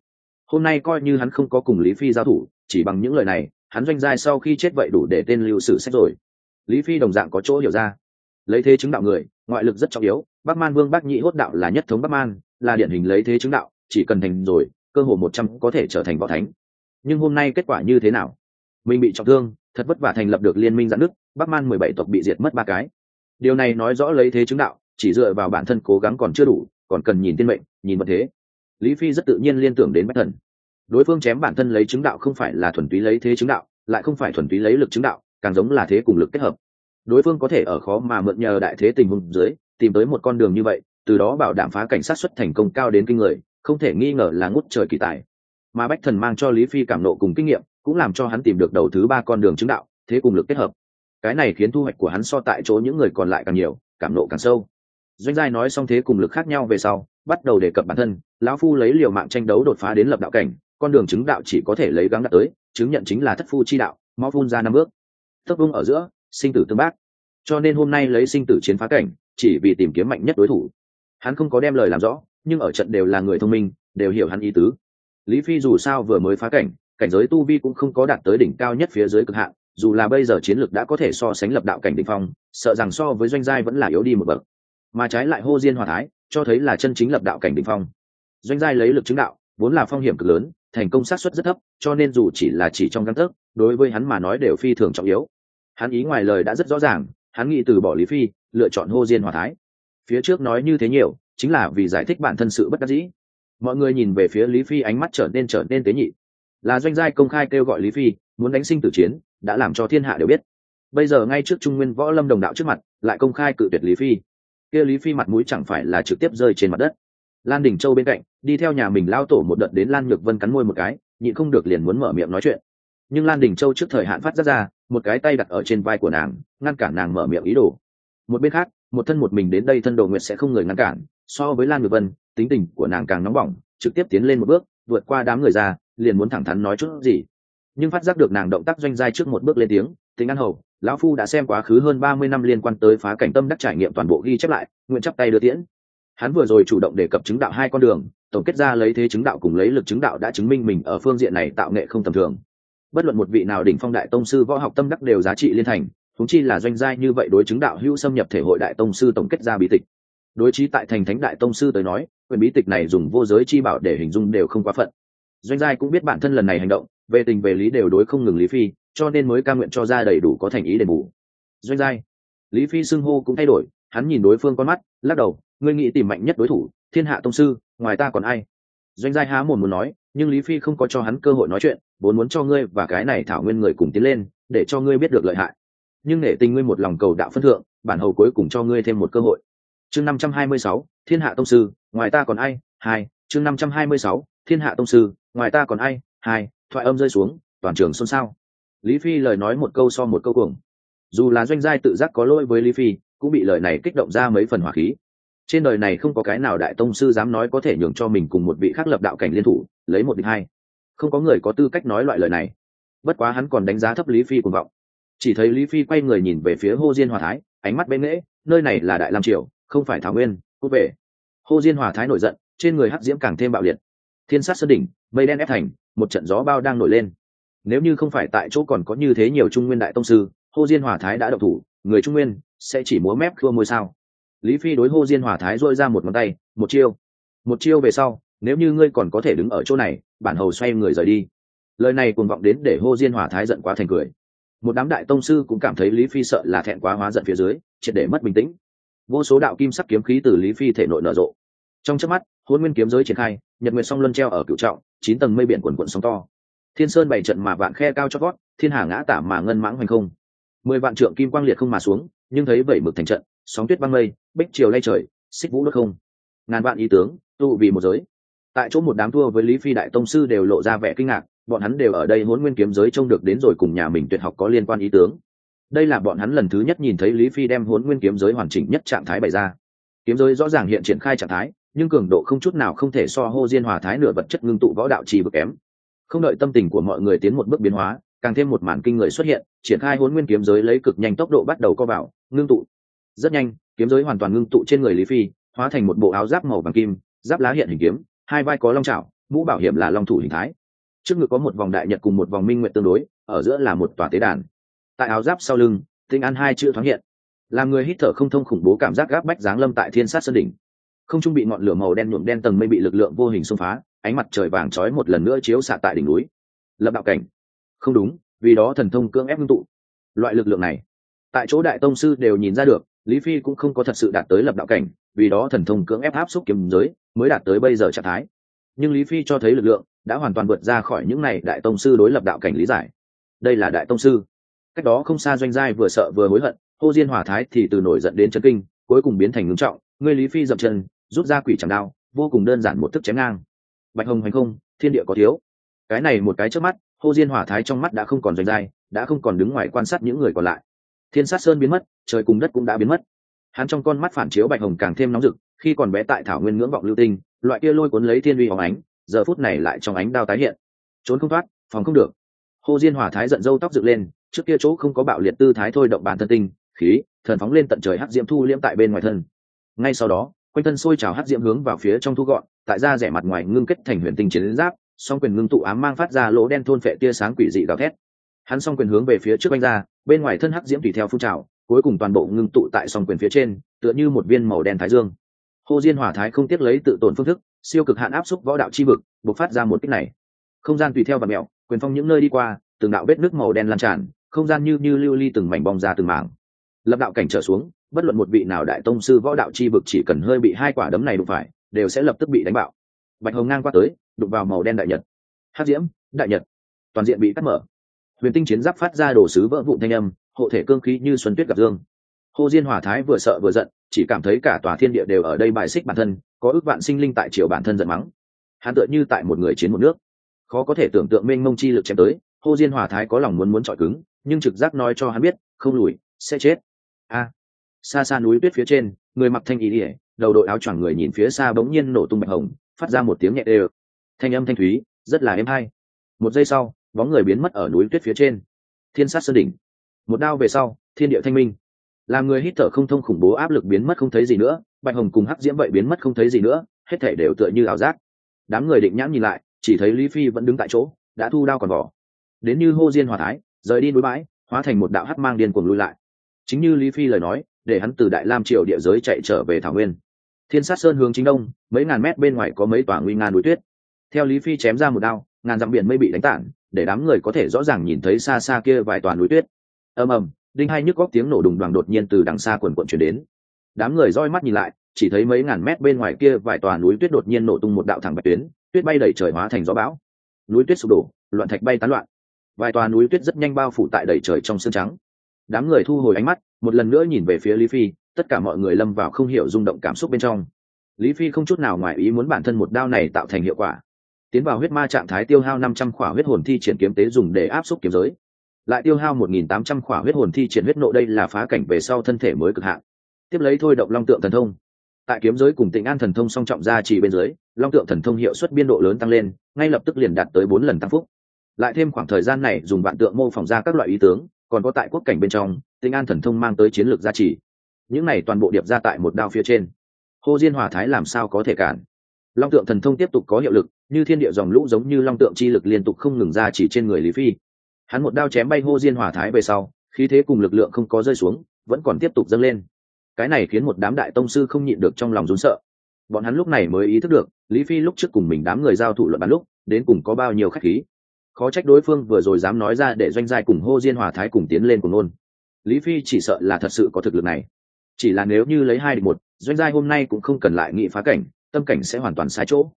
A: Hôm nay coi như hắn không có cùng lý phi giao thủ, chỉ bằng những lời này, hắn doanh giai sau khi chết vậy đủ để tên lưu sử sách rồi. Lý phi đồng dạng có chỗ hiểu ra. Lấy thế chứng đạo người, ngoại lực rất trọng yếu, bắc man vương bắc nhị hốt đạo là nhất thống bắc man, là điển hình lấy thế chứng đạo chỉ cần thành rồi, cơ hồ một trăm có thể trở thành võ thánh. Nhưng hôm nay kết quả như thế nào? Mình bị trọng thương, thật vất vả thành lập được liên minh giãn đức bắc man mười bảy tộc bị diệt mất ba cái. Điều này nói rõ lấy thế chứng đạo, chỉ dựa vào bản thân cố gắng còn chưa đủ, còn cần nhìn tiên mệnh, nhìn vật thế. Lý phi rất tự nhiên liên tưởng đến bách thần. Đối phương chém bản thân lấy chứng đạo không phải là thuần túy lấy thế chứng đạo, lại không phải thuần túy lấy lực chứng đạo, càng giống là thế cùng lực kết hợp. Đối phương có thể ở khó mà mượn nhờ đại thế tình huống dưới, tìm tới một con đường như vậy, từ đó bảo đảm phá cảnh sát xuất thành công cao đến kinh người không thể nghi ngờ là ngút trời kỳ tài. Mà bách thần mang cho lý phi cảm nộ cùng kinh nghiệm, cũng làm cho hắn tìm được đầu thứ ba con đường chứng đạo, thế cùng lực kết hợp. Cái này khiến thu hoạch của hắn so tại chỗ những người còn lại càng nhiều, cảm nộ càng sâu. Doanh giai nói xong thế cùng lực khác nhau về sau, bắt đầu đề cập bản thân, lão phu lấy liều mạng tranh đấu đột phá đến lập đạo cảnh, con đường chứng đạo chỉ có thể lấy gắng đạt tới, chứng nhận chính là thất phu chi đạo, mau phun ra năm bước. Thấp vung ở giữa, sinh tử tương bác. Cho nên hôm nay lấy sinh tử chiến phá cảnh, chỉ vì tìm kiếm mạnh nhất đối thủ. Hắn không có đem lời làm rõ nhưng ở trận đều là người thông minh, đều hiểu hắn ý tứ. Lý phi dù sao vừa mới phá cảnh cảnh giới tu vi cũng không có đạt tới đỉnh cao nhất phía dưới cực hạn, dù là bây giờ chiến lược đã có thể so sánh lập đạo cảnh đ ỉ n h phong, sợ rằng so với doanh giai vẫn là yếu đi một bậc. Mà trái lại hô diên hòa thái, cho thấy là chân chính lập đạo cảnh đ ỉ n h phong. Doanh giai lấy lực chứng đạo, vốn là phong hiểm cực lớn, thành công sát xuất rất thấp, cho nên dù chỉ là chỉ trong căn thức đối với hắn mà nói đều phi thường trọng yếu. Hắn ý ngoài lời đã rất rõ ràng, hắn nghĩ từ bỏ lý phi, lựa chọn hô diên hòa thái. Phía trước nói như thế nhiều chính là vì giải thích bản thân sự bất đắc dĩ. Mọi người nhìn về phía lý phi ánh mắt trở nên trở nên tế nhị. Là doanh giai công khai kêu gọi lý phi, muốn đánh sinh tử chiến, đã làm cho thiên hạ đều biết. Bây giờ ngay trước trung nguyên võ lâm đồng đạo trước mặt, lại công khai cự tuyệt lý phi. Kia lý phi mặt mũi chẳng phải là trực tiếp rơi trên mặt đất. Lan đình châu bên cạnh, đi theo nhà mình lao tổ một đợt đến lan nhược vân cắn môi một cái, nhịn không được liền muốn mở miệng nói chuyện. Nhưng lan đình châu trước thời hạn phát ra ra, một cái tay đặt ở trên vai của nàng, ngăn cản nàng mở miệng ý đồ. Một bên khác, một thân một mình đến đây thân đồ nguyệt sẽ không người ngăn cản so với lan nhược vân, tính tình của nàng càng nóng bỏng, trực tiếp tiến lên một bước, vượt qua đám người ra, liền muốn thẳng thắn nói chút gì. Nhưng phát giác được nàng động tác doanh giai trước một bước lên tiếng tính an hầu, lão phu đã xem quá khứ hơn ba mươi năm liên quan tới phá cảnh tâm đắc trải nghiệm toàn bộ ghi chép lại, nguyện chắp tay đưa tiễn. Hắn vừa rồi chủ động đề cập chứng đạo hai con đường, tổng kết ra lấy thế chứng đạo cùng lấy lực chứng đạo đã chứng minh mình ở phương diện này tạo nghệ không tầm thường. Bất luận một vị nào đỉnh phong đại tông sư võ học tâm đắc đều giá trị liên thành thúng chi là doanh giai như vậy đối chứng đạo hữu xâm nhập thể hội đại tông sư tổng kết ra bí tịch đối trí tại thành thánh đại tông sư tới nói, quyền bí tịch này dùng vô giới chi bảo để hình dung đều không quá phận. Doanh giai cũng biết bản thân lần này hành động, về tình về lý đều đối không ngừng lý phi, cho nên mới ca nguyện cho ra đầy đủ có thành ý đền bù. Doanh giai, lý phi xưng hô cũng thay đổi, hắn nhìn đối phương con mắt, lắc đầu, ngươi nghĩ tìm mạnh nhất đối thủ, thiên hạ tông sư, ngoài ta còn ai? Doanh giai há mồm muốn nói, nhưng lý phi không có cho hắn cơ hội nói chuyện, vốn muốn cho ngươi và cái này thảo nguyên người cùng tiến lên, để cho ngươi biết được lợi hại. Nhưng nể tình ngươi một lòng cầu đạo phân thượng, bản hầu cuối cùng cho ngươi thêm một cơ hội chương năm trăm hai mươi sáu, thiên hạ tông sư, ngoài ta còn ai, hai, chương năm trăm hai mươi sáu, thiên hạ tông sư, ngoài ta còn ai, hai, thoại âm rơi xuống, toàn trường xôn xao. Lý phi lời nói một câu so một câu cuồng. Dù là doanh giai tự giác có lỗi với lý phi, cũng bị lời này kích động ra mấy phần hỏa khí. Trên đời này không có cái nào đại tông sư dám nói có thể nhường cho mình cùng một vị khác lập đạo cảnh liên thủ, lấy một địch hai. Không có người có tư cách nói loại lời này. Bất quá hắn còn đánh giá thấp lý phi cuồng vọng. Chỉ thấy lý phi quay người nhìn về phía hô diên hòa thái, ánh mắt bên nghễ, nơi này là đại lam triều không phải thảo nguyên cô về hô diên hòa thái nổi giận, trên người hắc diễm càng thêm bạo liệt. Thiên sát sơn đỉnh, mây đen ép thành, một trận gió bao đang nổi lên. Nếu như không phải tại chỗ còn có như thế nhiều trung nguyên đại tông sư, hô diên hòa thái đã độc thủ, người trung nguyên sẽ chỉ múa mép khua môi sao? Lý phi đối hô diên hòa thái dôi ra một ngón tay, một chiêu một chiêu về sau, nếu như ngươi còn có thể đứng ở chỗ này, bản hầu xoay người rời đi. Lời này cuồng vọng đến để hô diên hòa thái giận quá thành cười. Một đám đại tông sư cũng cảm thấy lý phi sợ là thẹn quá hóa giận phía dưới, triệt để mất bình tĩnh vô số đạo kim sắc kiếm khí từ lý phi thể nội nở rộ. Trong chớp mắt hôn nguyên kiếm giới triển khai, nhật nguyệt song luân treo ở cựu trọng, chín tầng mây biển quần quận sóng to. Thiên sơn bảy trận mà vạn khe cao cho gót thiên hà ngã tả mà ngân mãng hoành không. Mười vạn trượng kim quang liệt không mà xuống, nhưng thấy bảy mực thành trận, sóng tuyết băng mây, bích chiều lay trời, xích vũ đốt không. Ngàn vạn ý tướng tụ vì một giới. Tại chỗ một đám thua với lý phi đại tông sư đều lộ ra vẻ kinh ngạc, bọn hắn đều ở đây hôn nguyên kiếm giới trông được đến rồi cùng nhà mình tuyệt học có liên quan ý tướng đây là bọn hắn lần thứ nhất nhìn thấy lý phi đem hốn nguyên kiếm giới hoàn chỉnh nhất trạng thái bày ra. Kiếm giới rõ ràng hiện triển khai trạng thái, nhưng cường độ không chút nào không thể so hô diên hòa thái nửa vật chất ngưng tụ võ đạo trì vực kém. Không đợi tâm tình của mọi người tiến một bước biến hóa, càng thêm một màn kinh người xuất hiện, triển khai hốn nguyên kiếm giới lấy cực nhanh tốc độ bắt đầu co vào, ngưng tụ. Rất nhanh, kiếm giới hoàn toàn ngưng tụ trên người lý phi, hóa thành một bộ áo giáp màu vàng kim, giáp lá hiện hình kiếm, hai vai có long trào mũ bảo hiểm là long thủ hình thái. Trước ngực có một vòng đại nhật cùng một vòng minh nguyện tương đối, ở giữa là một tòa tế đàn tại áo giáp sau lưng, tinh an hai chữ thoáng hiện. Làm người hít thở không thông khủng bố cảm giác gáp bách giáng lâm tại thiên sát sơn đỉnh. Không trung bị ngọn lửa màu đen nhuộm đen tầng mây bị lực lượng vô hình xông phá, ánh mặt trời vàng trói một lần nữa chiếu xạ tại đỉnh núi. Lập đạo cảnh. Không đúng, vì đó thần thông cưỡng ép ngưng tụ. Loại lực lượng này, tại chỗ đại tông sư đều nhìn ra được, lý phi cũng không có thật sự đạt tới lập đạo cảnh, vì đó thần thông cưỡng ép áp xúc kiếm giới, mới đạt tới bây giờ trạng thái. Nhưng lý phi cho thấy lực lượng đã hoàn toàn vượt ra khỏi những này đại tông sư đối lập đạo cảnh lý giải. Đây là đại tông sư cách đó không xa doanh giai vừa sợ vừa hối hận hô diên hỏa thái thì từ nổi giận đến chân kinh, cuối cùng biến thành ngưng trọng, ngươi lý phi dậm chân, rút ra quỷ chẳng đao, vô cùng đơn giản một thức chém ngang. Bạch hồng hành không, thiên địa có thiếu. Cái này một cái trước mắt hô diên hỏa thái trong mắt đã không còn doanh giai, đã không còn đứng ngoài quan sát những người còn lại. Thiên sát sơn biến mất, trời cùng đất cũng đã biến mất. Hắn trong con mắt phản chiếu bạch hồng càng thêm nóng rực, khi còn bé tại thảo nguyên ngưỡng vọng lưu tinh, loại kia lôi cuốn lấy thiên uy hóng ánh, giờ phút này lại trong ánh đao tái hiện. Trốn không thoát, phòng không được. Hồ diên hỏa thái giận dâu tóc dựng lên trước kia chỗ không có bạo liệt tư thái thôi động bản thân tinh, khí, thần phóng lên tận trời hắc diễm thu liễm tại bên ngoài thân. Ngay sau đó, quanh thân sôi trào hắc diễm hướng vào phía trong thu gọn, tại ra rẻ mặt ngoài ngưng kết thành huyền tinh chiến giáp, song quyền ngưng tụ ám mang phát ra lỗ đen thôn phệ tia sáng quỷ dị gào thét. Hắn song quyền hướng về phía trước anh ra, bên ngoài thân hắc diễm tùy theo phun trào, cuối cùng toàn bộ ngưng tụ tại song quyền phía trên, tựa như một viên màu đen thái dương. Hồ diên hỏa thái không tiếc lấy tự tổn phương thức, siêu cực hạn áp xúc võ đạo chi vực buộc phát ra một kích này. Không gian tùy theo và mẹo, quyền phong những nơi đi qua, từng đạo vết nước màu đen lan tràn không gian như như lưu ly từng mảnh bong ra từng mảng. Lập đạo cảnh trở xuống, bất luận một vị nào đại tông sư võ đạo chi vực chỉ cần hơi bị hai quả đấm này đụng phải, đều sẽ lập tức bị đánh bạo. Bạch hồng ngang qua tới, đụng vào màu đen đại nhật. Hát diễm, đại nhật. Toàn diện bị cắt mở. Huyền tinh chiến giáp phát ra đồ sứ vỡ vụn thanh âm, hộ thể cương khí như xuân tuyết gặp dương. Hồ diên hòa thái vừa sợ vừa giận, chỉ cảm thấy cả tòa thiên địa đều ở đây bài xích bản thân, có ước vạn sinh linh tại triều bản thân giận mắng. Hắn tựa như tại một người chiến một nước. Khó có thể tưởng tượng mênh mông chi lực chém tới hồ diên hòa thái có lòng muốn muốn chọi cứng nhưng trực giác nói cho hắn biết, không lùi, sẽ chết. A. Xa xa núi tuyết phía trên, người mặc thanh ý ỉa đầu đội áo choàng người nhìn phía xa bỗng nhiên nổ tung bạch hồng, phát ra một tiếng nhẹ đê thanh âm thanh thúy, rất là êm hay. Một giây sau, bóng người biến mất ở núi tuyết phía trên. Thiên sát sơn đỉnh. Một đao về sau, thiên địa thanh minh. Làm người hít thở không thông khủng bố áp lực biến mất không thấy gì nữa, bạch hồng cùng hắc diễm vậy biến mất không thấy gì nữa, hết thể đều tựa như ảo giác. Đám người định nhãn nhìn lại, chỉ thấy lý phi vẫn đứng tại chỗ, đã thu đao còn vỏ đến như hô diên hòa thái rời đi núi bãi, hóa thành một đạo hắc mang điên cuồng lui lại. Chính như lý phi lời nói, để hắn từ đại lam triều địa giới chạy trở về thảo nguyên. Thiên sát sơn hướng chính đông, mấy ngàn mét bên ngoài có mấy tòa nguy nga núi tuyết. Theo lý phi chém ra một đao, ngàn dặm biển mây bị đánh tản, để đám người có thể rõ ràng nhìn thấy xa xa kia vài tòa núi tuyết. Ầm ầm, đinh hai nhức góc tiếng nổ đùng đoàn đột nhiên từ đằng xa quần quận chuyển đến. Đám người roi mắt nhìn lại, chỉ thấy mấy ngàn mét bên ngoài kia vài tòa núi tuyết đột nhiên nổ tung một đạo thẳng bạch tuyến, tuyết bay đầy trời hóa thành gió bão. Núi tuyết sụp đổ, loạn thạch bay tán loạn vài tòa núi tuyết rất nhanh bao phủ tại đầy trời trong sương trắng. Đám người thu hồi ánh mắt, một lần nữa nhìn về phía lý phi, tất cả mọi người lâm vào không hiểu rung động cảm xúc bên trong. Lý phi không chút nào ngoài ý muốn bản thân một đao này tạo thành hiệu quả. Tiến vào huyết ma trạng thái tiêu hao năm trăm khỏa huyết hồn thi triển kiếm tế dùng để áp xúc kiếm giới. Lại tiêu hao một nghìn tám trăm khỏa huyết hồn thi triển huyết nộ đây là phá cảnh về sau thân thể mới cực hạn. Tiếp lấy thôi động long tượng thần thông. Tại kiếm giới cùng tịnh an thần thông song trọng ra chỉ bên dưới, long tượng thần thông hiệu suất biên độ lớn tăng lên, ngay lập tức liền đạt tới bốn lần tăng phúc lại thêm khoảng thời gian này dùng vạn tượng mô phỏng ra các loại ý tướng, còn có tại quốc cảnh bên trong, tinh an thần thông mang tới chiến lược gia trì. Những này toàn bộ điệp ra tại một đao phía trên. Hồ diên hòa thái làm sao có thể cản? Long tượng thần thông tiếp tục có hiệu lực, như thiên địa dòng lũ giống như long tượng chi lực liên tục không ngừng ra chỉ trên người lý phi. Hắn một đao chém bay hô diên hòa thái về sau, khí thế cùng lực lượng không có rơi xuống, vẫn còn tiếp tục dâng lên. Cái này khiến một đám đại tông sư không nhịn được trong lòng rún sợ. Bọn hắn lúc này mới ý thức được, lý phi lúc trước cùng mình đám người giao thủ luận bàn lúc, đến cùng có bao nhiêu khách khí khó trách đối phương vừa rồi dám nói ra để doanh giai cùng hô diên hòa thái cùng tiến lên cùng nôn lý phi chỉ sợ là thật sự có thực lực này. Chỉ là nếu như lấy hai địch một, doanh giai hôm nay cũng không cần lại nghị phá cảnh, tâm cảnh sẽ hoàn toàn sai chỗ.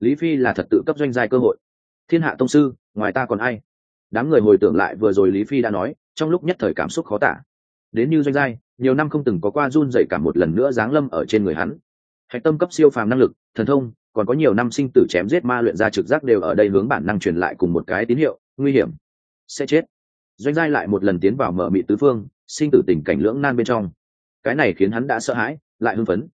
A: Lý phi là thật tự cấp doanh giai cơ hội. Thiên hạ tông sư, ngoài ta còn ai? Đám người hồi tưởng lại vừa rồi lý phi đã nói, trong lúc nhất thời cảm xúc khó tả. Đến như doanh giai, nhiều năm không từng có qua run dậy cả một lần nữa giáng lâm ở trên người hắn hạch tâm cấp siêu phàm năng lực, thần thông, còn có nhiều năm sinh tử chém giết ma luyện ra trực giác đều ở đây hướng bản năng truyền lại cùng một cái tín hiệu, nguy hiểm. Sẽ chết. Doanh giai lại một lần tiến vào mở mị tứ phương, sinh tử tình cảnh lưỡng nan bên trong. Cái này khiến hắn đã sợ hãi, lại hưng phấn.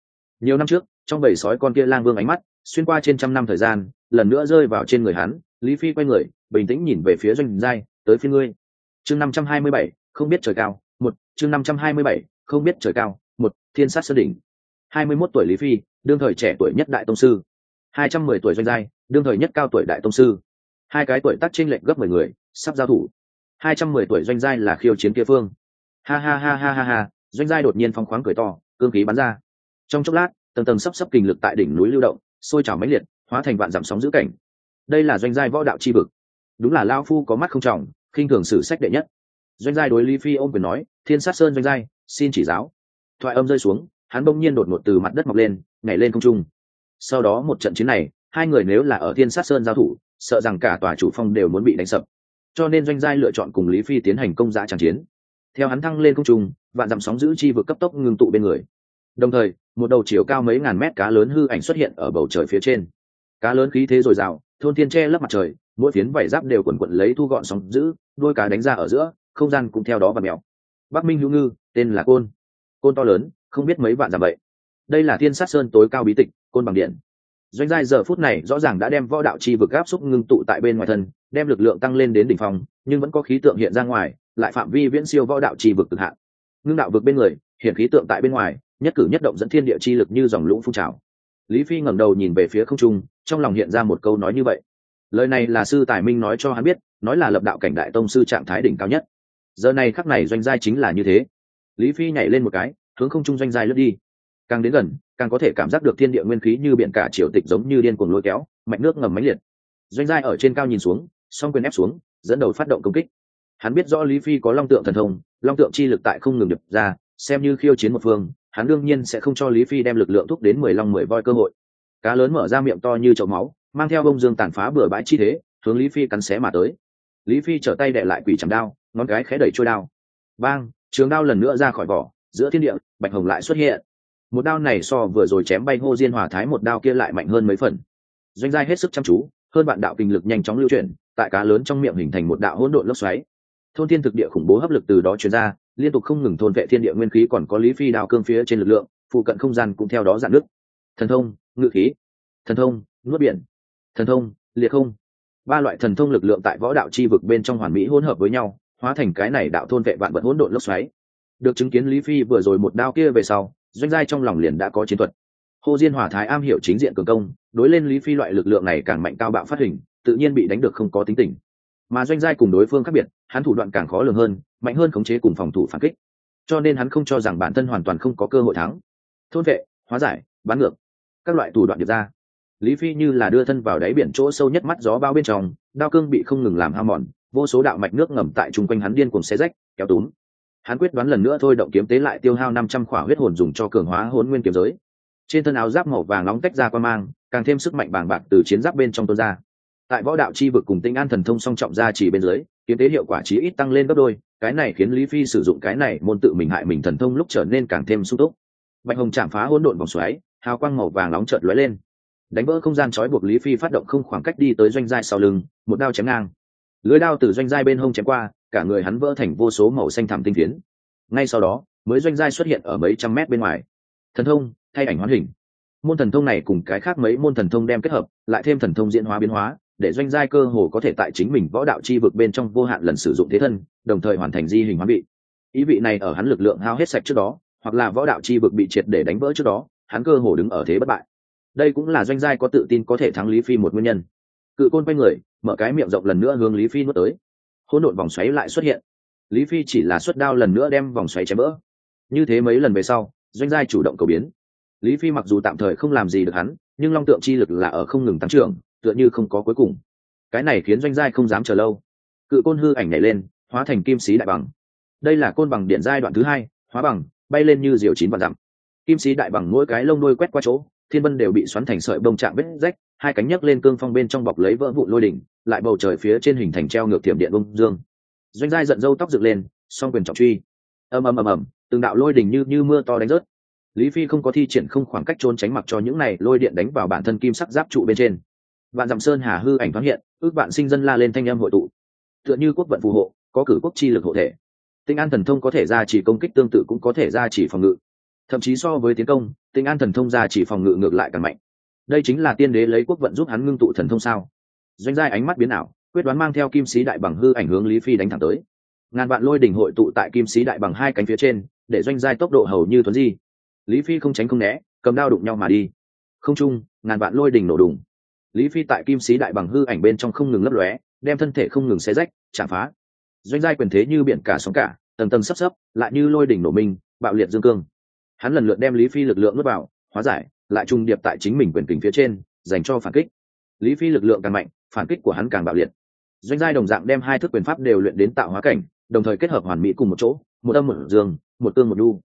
A: Nhiều năm trước, trong bầy sói con kia lang vương ánh mắt, xuyên qua trên trăm năm thời gian, lần nữa rơi vào trên người hắn, lý phi quay người, bình tĩnh nhìn về phía doanh giai, tới phía ngươi. Chương năm trăm hai mươi bảy, không biết trời cao. Một, chương năm trăm hai mươi bảy, không biết trời cao. Một, thiên sát sơn đỉnh hai mươi mốt tuổi lý phi, đương thời trẻ tuổi nhất đại tông sư. hai trăm mười tuổi doanh giai, đương thời nhất cao tuổi đại tông sư. Hai cái tuổi tác chênh lệch gấp mười người, sắp giao thủ. hai trăm mười tuổi doanh giai là khiêu chiến kia phương. Ha ha ha ha ha ha, doanh giai đột nhiên phong khoáng cười to, cương khí bắn ra. Trong chốc lát, tầng tầng sắp sắp kình lực tại đỉnh núi lưu động, sôi trào mãnh liệt, hóa thành vạn dặm sóng giữ cảnh. Đây là doanh giai võ đạo chi vực. Đúng là Lão phu có mắt không trọng, khinh thường sử sách đệ nhất. Doanh giai đối lý phi ôm quyền nói, thiên sát sơn doanh giai, xin chỉ giáo. Thoại âm rơi xuống hắn bỗng nhiên đột ngột từ mặt đất mọc lên, nhảy lên không trung. Sau đó một trận chiến này, hai người nếu là ở thiên sát sơn giao thủ, sợ rằng cả tòa chủ phong đều muốn bị đánh sập. Cho nên doanh giai lựa chọn cùng lý phi tiến hành công giá tràng chiến. Theo hắn thăng lên không trung, vạn dặm sóng giữ chi vực cấp tốc ngưng tụ bên người. Đồng thời, một đầu chiều cao mấy ngàn mét cá lớn hư ảnh xuất hiện ở bầu trời phía trên. Cá lớn khí thế dồi dào, thôn thiên che lấp mặt trời, mỗi phiến vảy giáp đều quần quận lấy thu gọn sóng giữ đôi cá đánh ra ở giữa, không gian cũng theo đó và mèo. Bắc minh hữu ngư, tên là côn. Côn to lớn không biết mấy vạn giảm vậy. Đây là thiên sát sơn tối cao bí tịch, côn bằng điện. Doanh giai giờ phút này rõ ràng đã đem võ đạo chi vực áp xúc ngưng tụ tại bên ngoài thân, đem lực lượng tăng lên đến đỉnh phòng nhưng vẫn có khí tượng hiện ra ngoài, lại phạm vi viễn siêu võ đạo chi vực cực hạn. Ngưng đạo vực bên người, hiện khí tượng tại bên ngoài, nhất cử nhất động dẫn thiên địa chi lực như dòng lũ phun trào. Lý phi ngẩng đầu nhìn về phía không trung, trong lòng hiện ra một câu nói như vậy. Lời này là sư tài minh nói cho hắn biết, nói là lập đạo cảnh đại tông sư trạng thái đỉnh cao nhất. Giờ này khắc này doanh giai chính là như thế. Lý phi nhảy lên một cái hướng không trung doanh giai lướt đi. Càng đến gần, càng có thể cảm giác được thiên địa nguyên khí như biển cả triều tịch giống như điên cuồng lôi kéo mạnh nước ngầm máy liệt. Doanh giai ở trên cao nhìn xuống, song quyền ép xuống, dẫn đầu phát động công kích. Hắn biết rõ lý phi có long tượng thần thông, long tượng chi lực tại không ngừng đập ra, xem như khiêu chiến một phương, hắn đương nhiên sẽ không cho lý phi đem lực lượng thúc đến mười long mười voi cơ hội. Cá lớn mở ra miệng to như chậu máu, mang theo bông dương tàn phá bừa bãi chi thế, hướng lý phi cắn xé mà tới. Lý phi trở tay đệ lại quỷ chầm đao, ngón cái khẽ đẩy trôi đao. Bang, trường đao lần nữa ra khỏi vỏ giữa thiên địa, bạch hồng lại xuất hiện. Một đao này so vừa rồi chém bay ngô diên hòa thái một đao kia lại mạnh hơn mấy phần. Doanh giai hết sức chăm chú, hơn bạn đạo kinh lực nhanh chóng lưu chuyển, tại cá lớn trong miệng hình thành một đạo hỗn độn lốc xoáy. Thôn thiên thực địa khủng bố hấp lực từ đó truyền ra, liên tục không ngừng thôn vệ thiên địa nguyên khí còn có lý phi đào cương phía trên lực lượng, phụ cận không gian cũng theo đó dạn nước thần thông, ngự khí. Thần thông, nuốt biển. Thần thông, liệt không. Ba loại thần thông lực lượng tại võ đạo chi vực bên trong hoàn mỹ hỗn hợp với nhau, hóa thành cái này đạo thôn vệ vạn vật hỗn độn lốc xoáy được chứng kiến lý phi vừa rồi một đao kia về sau, doanh giai trong lòng liền đã có chiến thuật. Hồ diên hòa thái am hiểu chính diện cường công, đối lên lý phi loại lực lượng này càng mạnh cao bạo phát hình, tự nhiên bị đánh được không có tính tình. Mà doanh giai cùng đối phương khác biệt, hắn thủ đoạn càng khó lường hơn, mạnh hơn khống chế cùng phòng thủ phản kích. Cho nên hắn không cho rằng bản thân hoàn toàn không có cơ hội thắng. Thôn vệ, hóa giải bán ngược, các loại thủ đoạn điệp ra. Lý phi như là đưa thân vào đáy biển chỗ sâu nhất mắt gió bao bên trong, đao cương bị không ngừng làm ham mòn, vô số đạo mạch nước ngầm tại chung quanh hắn điên cùng xe rách, kéo túm hắn quyết đoán lần nữa thôi động kiếm tế lại tiêu hao năm trăm khỏa huyết hồn dùng cho cường hóa hồn nguyên kiếm giới. Trên thân áo giáp màu vàng nóng tách ra qua mang, càng thêm sức mạnh bàng bạc từ chiến giáp bên trong tuôn ra. Tại võ đạo chi vực cùng tinh an thần thông song trọng ra chỉ bên dưới, kiếm tế hiệu quả chí ít tăng lên gấp đôi, cái này khiến lý phi sử dụng cái này môn tự mình hại mình thần thông lúc trở nên càng thêm sung túc. Bạch hồng chạm phá hỗn độn vòng xoáy, hào quang màu vàng nóng chợt lóe lên. Đánh vỡ không gian trói buộc lý phi phát động không khoảng cách đi tới doanh giai sau lưng, một đao chém ngang lưới đao từ doanh giai bên hông chém qua, cả người hắn vỡ thành vô số màu xanh thẳm tinh tiến ngay sau đó, mới doanh giai xuất hiện ở mấy trăm mét bên ngoài. Thần thông, thay ảnh hoán hình. Môn thần thông này cùng cái khác mấy môn thần thông đem kết hợp, lại thêm thần thông diễn hóa biến hóa, để doanh giai cơ hồ có thể tại chính mình võ đạo chi vực bên trong vô hạn lần sử dụng thế thân, đồng thời hoàn thành di hình hóa bị ý vị này ở hắn lực lượng hao hết sạch trước đó, hoặc là võ đạo chi vực bị triệt để đánh vỡ trước đó, hắn cơ hồ đứng ở thế bất bại. Đây cũng là doanh giai có tự tin có thể thắng lý phi một nguyên nhân cự côn quay người, mở cái miệng rộng lần nữa hướng lý phi nuốt tới. Hỗn độn vòng xoáy lại xuất hiện. Lý phi chỉ là xuất đao lần nữa đem vòng xoáy chém vỡ. Như thế mấy lần về sau, doanh giai chủ động cầu biến. Lý phi mặc dù tạm thời không làm gì được hắn, nhưng long tượng chi lực là ở không ngừng tăng trưởng, tựa như không có cuối cùng. Cái này khiến doanh giai không dám chờ lâu. Cự côn hư ảnh nhảy lên, hóa thành kim sĩ đại bằng. Đây là côn bằng điện giai đoạn thứ hai, hóa bằng, bay lên như diều chín và dặm. Kim sĩ đại bằng mỗi cái lông đôi quét qua chỗ, thiên vân đều bị xoắn thành sợi bông chạm vết rách hai cánh nhấc lên cương phong bên trong bọc lấy vỡ vụ lôi đỉnh, lại bầu trời phía trên hình thành treo ngược thiểm điện bông dương. Doanh giai giận dâu tóc dựng lên, song quyền trọng truy. Ầm ầm ầm ầm, từng đạo lôi đỉnh như như mưa to đánh rớt. Lý phi không có thi triển không khoảng cách trốn tránh mặc cho những này lôi điện đánh vào bản thân kim sắc giáp trụ bên trên. Vạn dặm sơn hà hư ảnh thoáng hiện, ước bạn sinh dân la lên thanh âm hội tụ. Tựa như quốc vận phù hộ, có cử quốc chi lực hộ thể. Tinh an thần thông có thể ra chỉ công kích tương tự cũng có thể ra chỉ phòng ngự. Thậm chí so với tiến công, tinh an thần thông ra chỉ phòng ngự ngược lại càng mạnh đây chính là tiên đế lấy quốc vận giúp hắn ngưng tụ thần thông sao? Doanh giai ánh mắt biến ảo, quyết đoán mang theo kim sĩ đại bằng hư ảnh hướng lý phi đánh thẳng tới. Ngàn vạn lôi đỉnh hội tụ tại kim sĩ đại bằng hai cánh phía trên, để doanh giai tốc độ hầu như tuấn di. Lý phi không tránh không né, cầm đao đụng nhau mà đi. Không trung, ngàn vạn lôi đỉnh nổ đùng. Lý phi tại kim sĩ đại bằng hư ảnh bên trong không ngừng lấp lóe, đem thân thể không ngừng xé rách, chạm phá. Doanh giai quyền thế như biển cả sóng cả, tầng tầng sấp sấp, lại như lôi đỉnh nổ minh bạo liệt dương cương. Hắn lần lượt đem lý phi lực lượng nuốt vào, hóa giải lại trùng điệp tại chính mình quyền kình phía trên, dành cho phản kích. Lý phi lực lượng càng mạnh, phản kích của hắn càng bạo liệt. Doanh giai đồng dạng đem hai thức quyền pháp đều luyện đến tạo hóa cảnh, đồng thời kết hợp hoàn mỹ cùng một chỗ, một âm, một dương, một tương, một đu.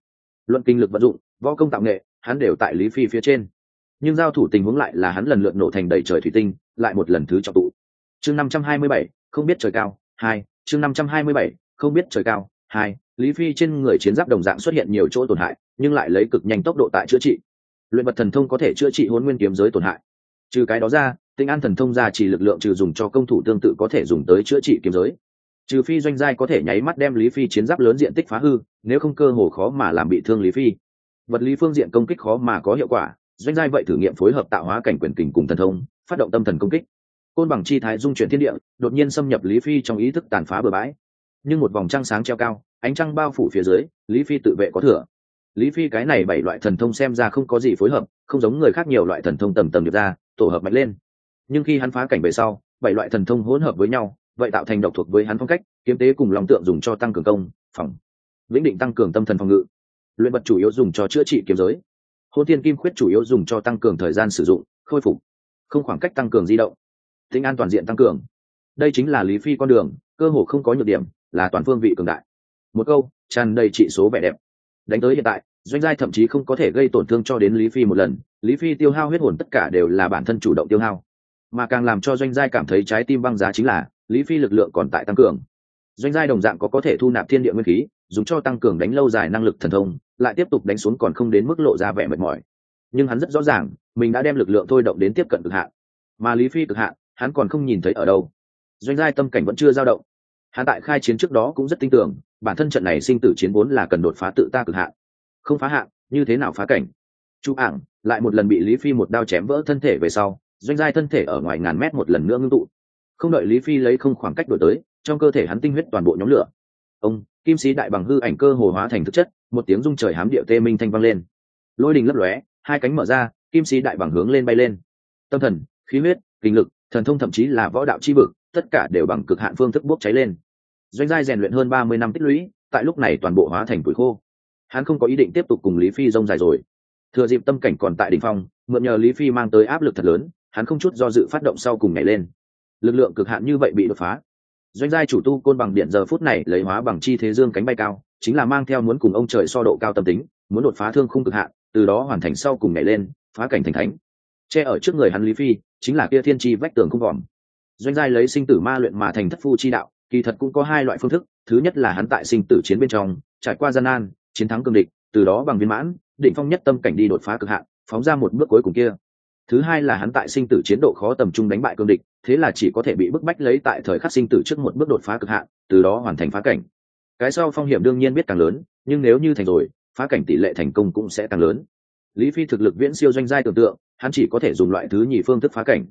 A: Luận kinh lực vận dụng, võ công tạo nghệ, hắn đều tại lý phi phía trên. Nhưng giao thủ tình huống lại là hắn lần lượt nổ thành đầy trời thủy tinh, lại một lần thứ trọng tụ. Chương năm trăm hai mươi bảy, không biết trời cao, hai. Chương năm trăm hai mươi bảy, không biết trời cao, hai. Lý phi trên người chiến giáp đồng dạng xuất hiện nhiều chỗ tổn hại, nhưng lại lấy cực nhanh tốc độ tại chữa trị luyện vật thần thông có thể chữa trị hôn nguyên kiếm giới tổn hại. Trừ cái đó ra, tinh an thần thông ra chỉ lực lượng trừ dùng cho công thủ tương tự có thể dùng tới chữa trị kiếm giới. Trừ phi doanh giai có thể nháy mắt đem lý phi chiến giáp lớn diện tích phá hư, nếu không cơ hồ khó mà làm bị thương lý phi. Vật lý phương diện công kích khó mà có hiệu quả, doanh giai vậy thử nghiệm phối hợp tạo hóa cảnh quyền kình cùng thần thông, phát động tâm thần công kích. Côn bằng chi thái dung chuyển thiên địa, đột nhiên xâm nhập lý phi trong ý thức tàn phá bừa bãi. Nhưng một vòng trăng sáng treo cao, ánh trăng bao phủ phía dưới, lý phi tự vệ có thừa lý phi cái này bảy loại thần thông xem ra không có gì phối hợp, không giống người khác nhiều loại thần thông tầm tầm được ra, tổ hợp mạnh lên. Nhưng khi hắn phá cảnh về sau, bảy loại thần thông hỗn hợp với nhau, vậy tạo thành độc thuộc với hắn phong cách, kiếm tế cùng lòng tượng dùng cho tăng cường công, phòng, vĩnh định tăng cường tâm thần phòng ngự. Luyện vật chủ yếu dùng cho chữa trị kiếm giới. Hôn thiên kim khuyết chủ yếu dùng cho tăng cường thời gian sử dụng, khôi phục. Không khoảng cách tăng cường di động. Tính an toàn diện tăng cường. Đây chính là lý phi con đường, cơ hồ không có nhược điểm, là toàn phương vị cường đại. Một câu, tràn đầy trị số vẻ đẹp đánh tới hiện tại, doanh giai thậm chí không có thể gây tổn thương cho đến lý phi một lần. Lý phi tiêu hao huyết hồn tất cả đều là bản thân chủ động tiêu hao. Mà càng làm cho doanh giai cảm thấy trái tim băng giá chính là, lý phi lực lượng còn tại tăng cường. Doanh giai đồng dạng có có thể thu nạp thiên địa nguyên khí, dùng cho tăng cường đánh lâu dài năng lực thần thông, lại tiếp tục đánh xuống còn không đến mức lộ ra vẻ mệt mỏi. Nhưng hắn rất rõ ràng, mình đã đem lực lượng thôi động đến tiếp cận cực hạn. Mà lý phi cực hạn, hắn còn không nhìn thấy ở đâu. Doanh giai tâm cảnh vẫn chưa dao động. Hắn tại khai chiến trước đó cũng rất tin tưởng bản thân trận này sinh tử chiến vốn là cần đột phá tự ta cực hạn. Không phá hạn, như thế nào phá cảnh? Chú ảng lại một lần bị lý phi một đao chém vỡ thân thể về sau, doanh giai thân thể ở ngoài ngàn mét một lần nữa ngưng tụ. Không đợi lý phi lấy không khoảng cách đổi tới, trong cơ thể hắn tinh huyết toàn bộ nhóm lửa. Ông, kim sĩ đại bằng hư ảnh cơ hồ hóa thành thực chất, một tiếng rung trời hám điệu tê minh thanh vang lên. Lôi đình lấp lóe, hai cánh mở ra, kim sĩ đại bằng hướng lên bay lên. Tâm thần, khí huyết, kinh lực, thần thông thậm chí là võ đạo chi vực, tất cả đều bằng cực hạn phương thức bốc cháy lên doanh giai rèn luyện hơn ba mươi năm tích lũy, tại lúc này toàn bộ hóa thành bụi khô. Hắn không có ý định tiếp tục cùng lý phi rông dài rồi. Thừa dịp tâm cảnh còn tại đ ỉ n h phong, mượn nhờ lý phi mang tới áp lực thật lớn, hắn không chút do dự phát động sau cùng nhảy lên. Lực lượng cực hạn như vậy bị đột phá. Doanh giai chủ tu côn bằng điện giờ phút này lấy hóa bằng chi thế dương cánh bay cao, chính là mang theo muốn cùng ông trời so độ cao tâm tính, muốn đột phá thương khung cực hạn, từ đó hoàn thành sau cùng nhảy lên, phá cảnh thành thánh. Che ở trước người hắn lý phi, chính là kia thiên tri vách tường không vòm. Doanh giai lấy sinh tử ma luyện mà thành thất phu chi đạo kỳ thật cũng có hai loại phương thức, thứ nhất là hắn tại sinh tử chiến bên trong, trải qua gian nan, chiến thắng cương địch, từ đó bằng viên mãn định phong nhất tâm cảnh đi đột phá cực hạn, phóng ra một bước cuối cùng kia. Thứ hai là hắn tại sinh tử chiến độ khó tầm trung đánh bại cương địch, thế là chỉ có thể bị bức bách lấy tại thời khắc sinh tử trước một bước đột phá cực hạn, từ đó hoàn thành phá cảnh. Cái sau phong hiểm đương nhiên biết càng lớn, nhưng nếu như thành rồi, phá cảnh tỷ lệ thành công cũng sẽ càng lớn. Lý phi thực lực viễn siêu doanh giai tưởng tượng, hắn chỉ có thể dùng loại thứ nhì phương thức phá cảnh.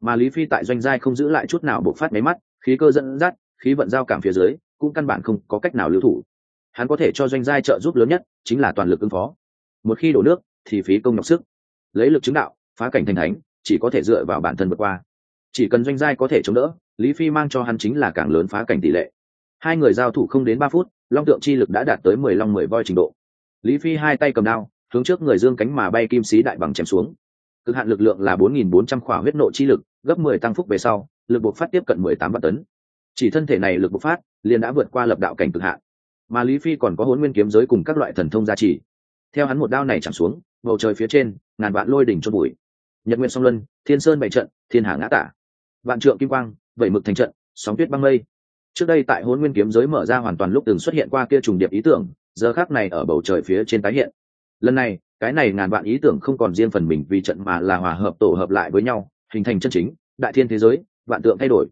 A: Mà lý phi tại doanh giai không giữ lại chút nào bộc phát máy mắt, khí cơ dẫn dắt khí vận giao cảm phía dưới, cũng căn bản không có cách nào lưu thủ. Hắn có thể cho doanh giai trợ giúp lớn nhất chính là toàn lực ứng phó. Một khi đổ nước, thì phí công nhọc sức. Lấy lực chứng đạo, phá cảnh thành thánh, chỉ có thể dựa vào bản thân vượt qua. Chỉ cần doanh giai có thể chống đỡ, lý phi mang cho hắn chính là càng lớn phá cảnh tỷ lệ. Hai người giao thủ không đến ba phút, long tượng chi lực đã đạt tới mười long mười voi trình độ. Lý phi hai tay cầm đao, hướng trước người dương cánh mà bay kim sĩ đại bằng chém xuống. Cực hạn lực lượng là bốn nghìn bốn trăm khỏa huyết nộ chi lực, gấp mười tăng phúc về sau, lực buộc phát tiếp cận mười tám vạn tấn chỉ thân thể này lực bộc phát, liền đã vượt qua lập đạo cảnh cực hạn. Mà lý phi còn có hôn nguyên kiếm giới cùng các loại thần thông gia trì. Theo hắn một đao này chẳng xuống, bầu trời phía trên, ngàn vạn lôi đỉnh chôn bụi nhật nguyện song luân, thiên sơn bảy trận, thiên hạ ngã tả. Vạn trượng kim quang vẩy mực thành trận, sóng tuyết băng mây. Trước đây tại hôn nguyên kiếm giới mở ra hoàn toàn lúc từng xuất hiện qua kia trùng điệp ý tưởng, giờ khác này ở bầu trời phía trên tái hiện. Lần này, cái này ngàn vạn ý tưởng không còn riêng phần mình vì trận mà là hòa hợp tổ hợp lại với nhau, hình thành chân chính, đại thiên thế giới, vạn tượng thay đổi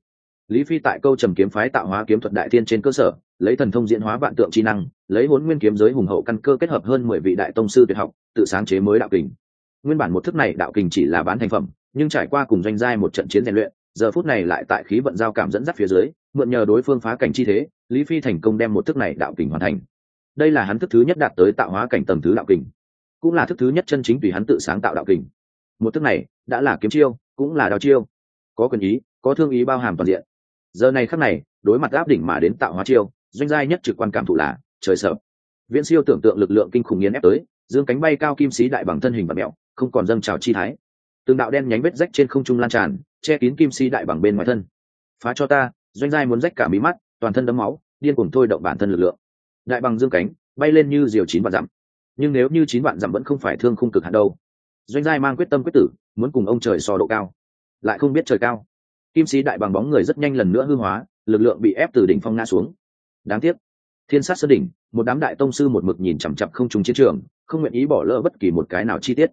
A: lý phi tại câu trầm kiếm phái tạo hóa kiếm thuật đại tiên trên cơ sở, lấy thần thông diễn hóa vạn tượng trí năng, lấy hốn nguyên kiếm giới hùng hậu căn cơ kết hợp hơn mười vị đại tông sư tuyệt học, tự sáng chế mới đạo kình. Nguyên bản một thức này đạo kình chỉ là bán thành phẩm, nhưng trải qua cùng doanh giai một trận chiến rèn luyện, giờ phút này lại tại khí vận giao cảm dẫn dắt phía dưới, mượn nhờ đối phương phá cảnh chi thế, lý phi thành công đem một thức này đạo kình hoàn thành. Đây là hắn thức thứ nhất đạt tới tạo hóa cảnh tầng thứ đạo kình, cũng là thức thứ nhất chân chính tùy hắn tự sáng tạo đạo kình. Một thức này, đã là kiếm chiêu, cũng là đao chiêu. Có quyền ý, có thương ý bao hàm toàn diện giờ này khắc này, đối mặt áp đỉnh mà đến tạo hóa chiêu, doanh giai nhất trực quan cảm thụ là, trời sợ. Viễn siêu tưởng tượng lực lượng kinh khủng nghiến ép tới, dương cánh bay cao kim sĩ đại bằng thân hình và mẹo, không còn dâng trào chi thái. Từng đạo đen nhánh vết rách trên không trung lan tràn, che kín kim sĩ đại bằng bên ngoài thân. Phá cho ta, doanh giai muốn rách cả mí mắt, toàn thân đấm máu, điên cuồng thôi động bản thân lực lượng. Đại bằng dương cánh, bay lên như diều chín vạn dặm. Nhưng nếu như chín vạn dặm vẫn không phải thương khung cực hạt đâu. Doanh giai mang quyết tâm quyết tử, muốn cùng ông trời so độ cao. Lại không biết trời cao kim sĩ đại bằng bóng người rất nhanh lần nữa hư hóa, lực lượng bị ép từ đỉnh phong ngã xuống. Đáng tiếc, thiên sát sơn đỉnh, một đám đại tông sư một mực nhìn chằm chặp không trùng chiến trường, không nguyện ý bỏ lỡ bất kỳ một cái nào chi tiết.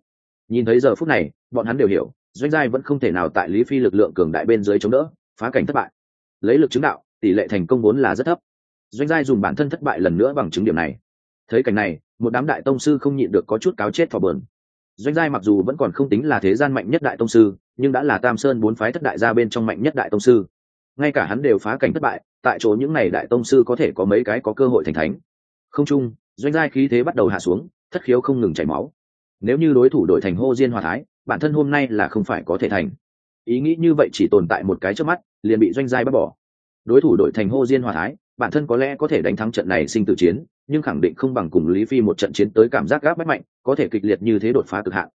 A: Nhìn thấy giờ phút này, bọn hắn đều hiểu, doanh giai vẫn không thể nào tại lý phi lực lượng cường đại bên dưới chống đỡ, phá cảnh thất bại. Lấy lực chứng đạo, tỷ lệ thành công vốn là rất thấp. Doanh giai dùng bản thân thất bại lần nữa bằng chứng điểm này. Thấy cảnh này, một đám đại tông sư không nhịn được có chút cáo chết thỏ bờn doanh giai mặc dù vẫn còn không tính là thế gian mạnh nhất đại tông sư, nhưng đã là tam sơn bốn phái thất đại gia bên trong mạnh nhất đại tông sư. Ngay cả hắn đều phá cảnh thất bại, tại chỗ những n à y đại tông sư có thể có mấy cái có cơ hội thành thánh. Không chung, doanh giai khí thế bắt đầu hạ xuống, thất khiếu không ngừng chảy máu. Nếu như đối thủ đổi thành hô diên hòa thái, bản thân hôm nay là không phải có thể thành. Ý nghĩ như vậy chỉ tồn tại một cái trước mắt, liền bị doanh giai bắt bỏ. Đối thủ đổi thành hô diên hòa thái, bản thân có lẽ có thể đánh thắng trận này sinh tử chiến nhưng khẳng định không bằng cùng lý phi một trận chiến tới cảm giác gáp bách mạnh, có thể kịch liệt như thế đột phá cực hạn.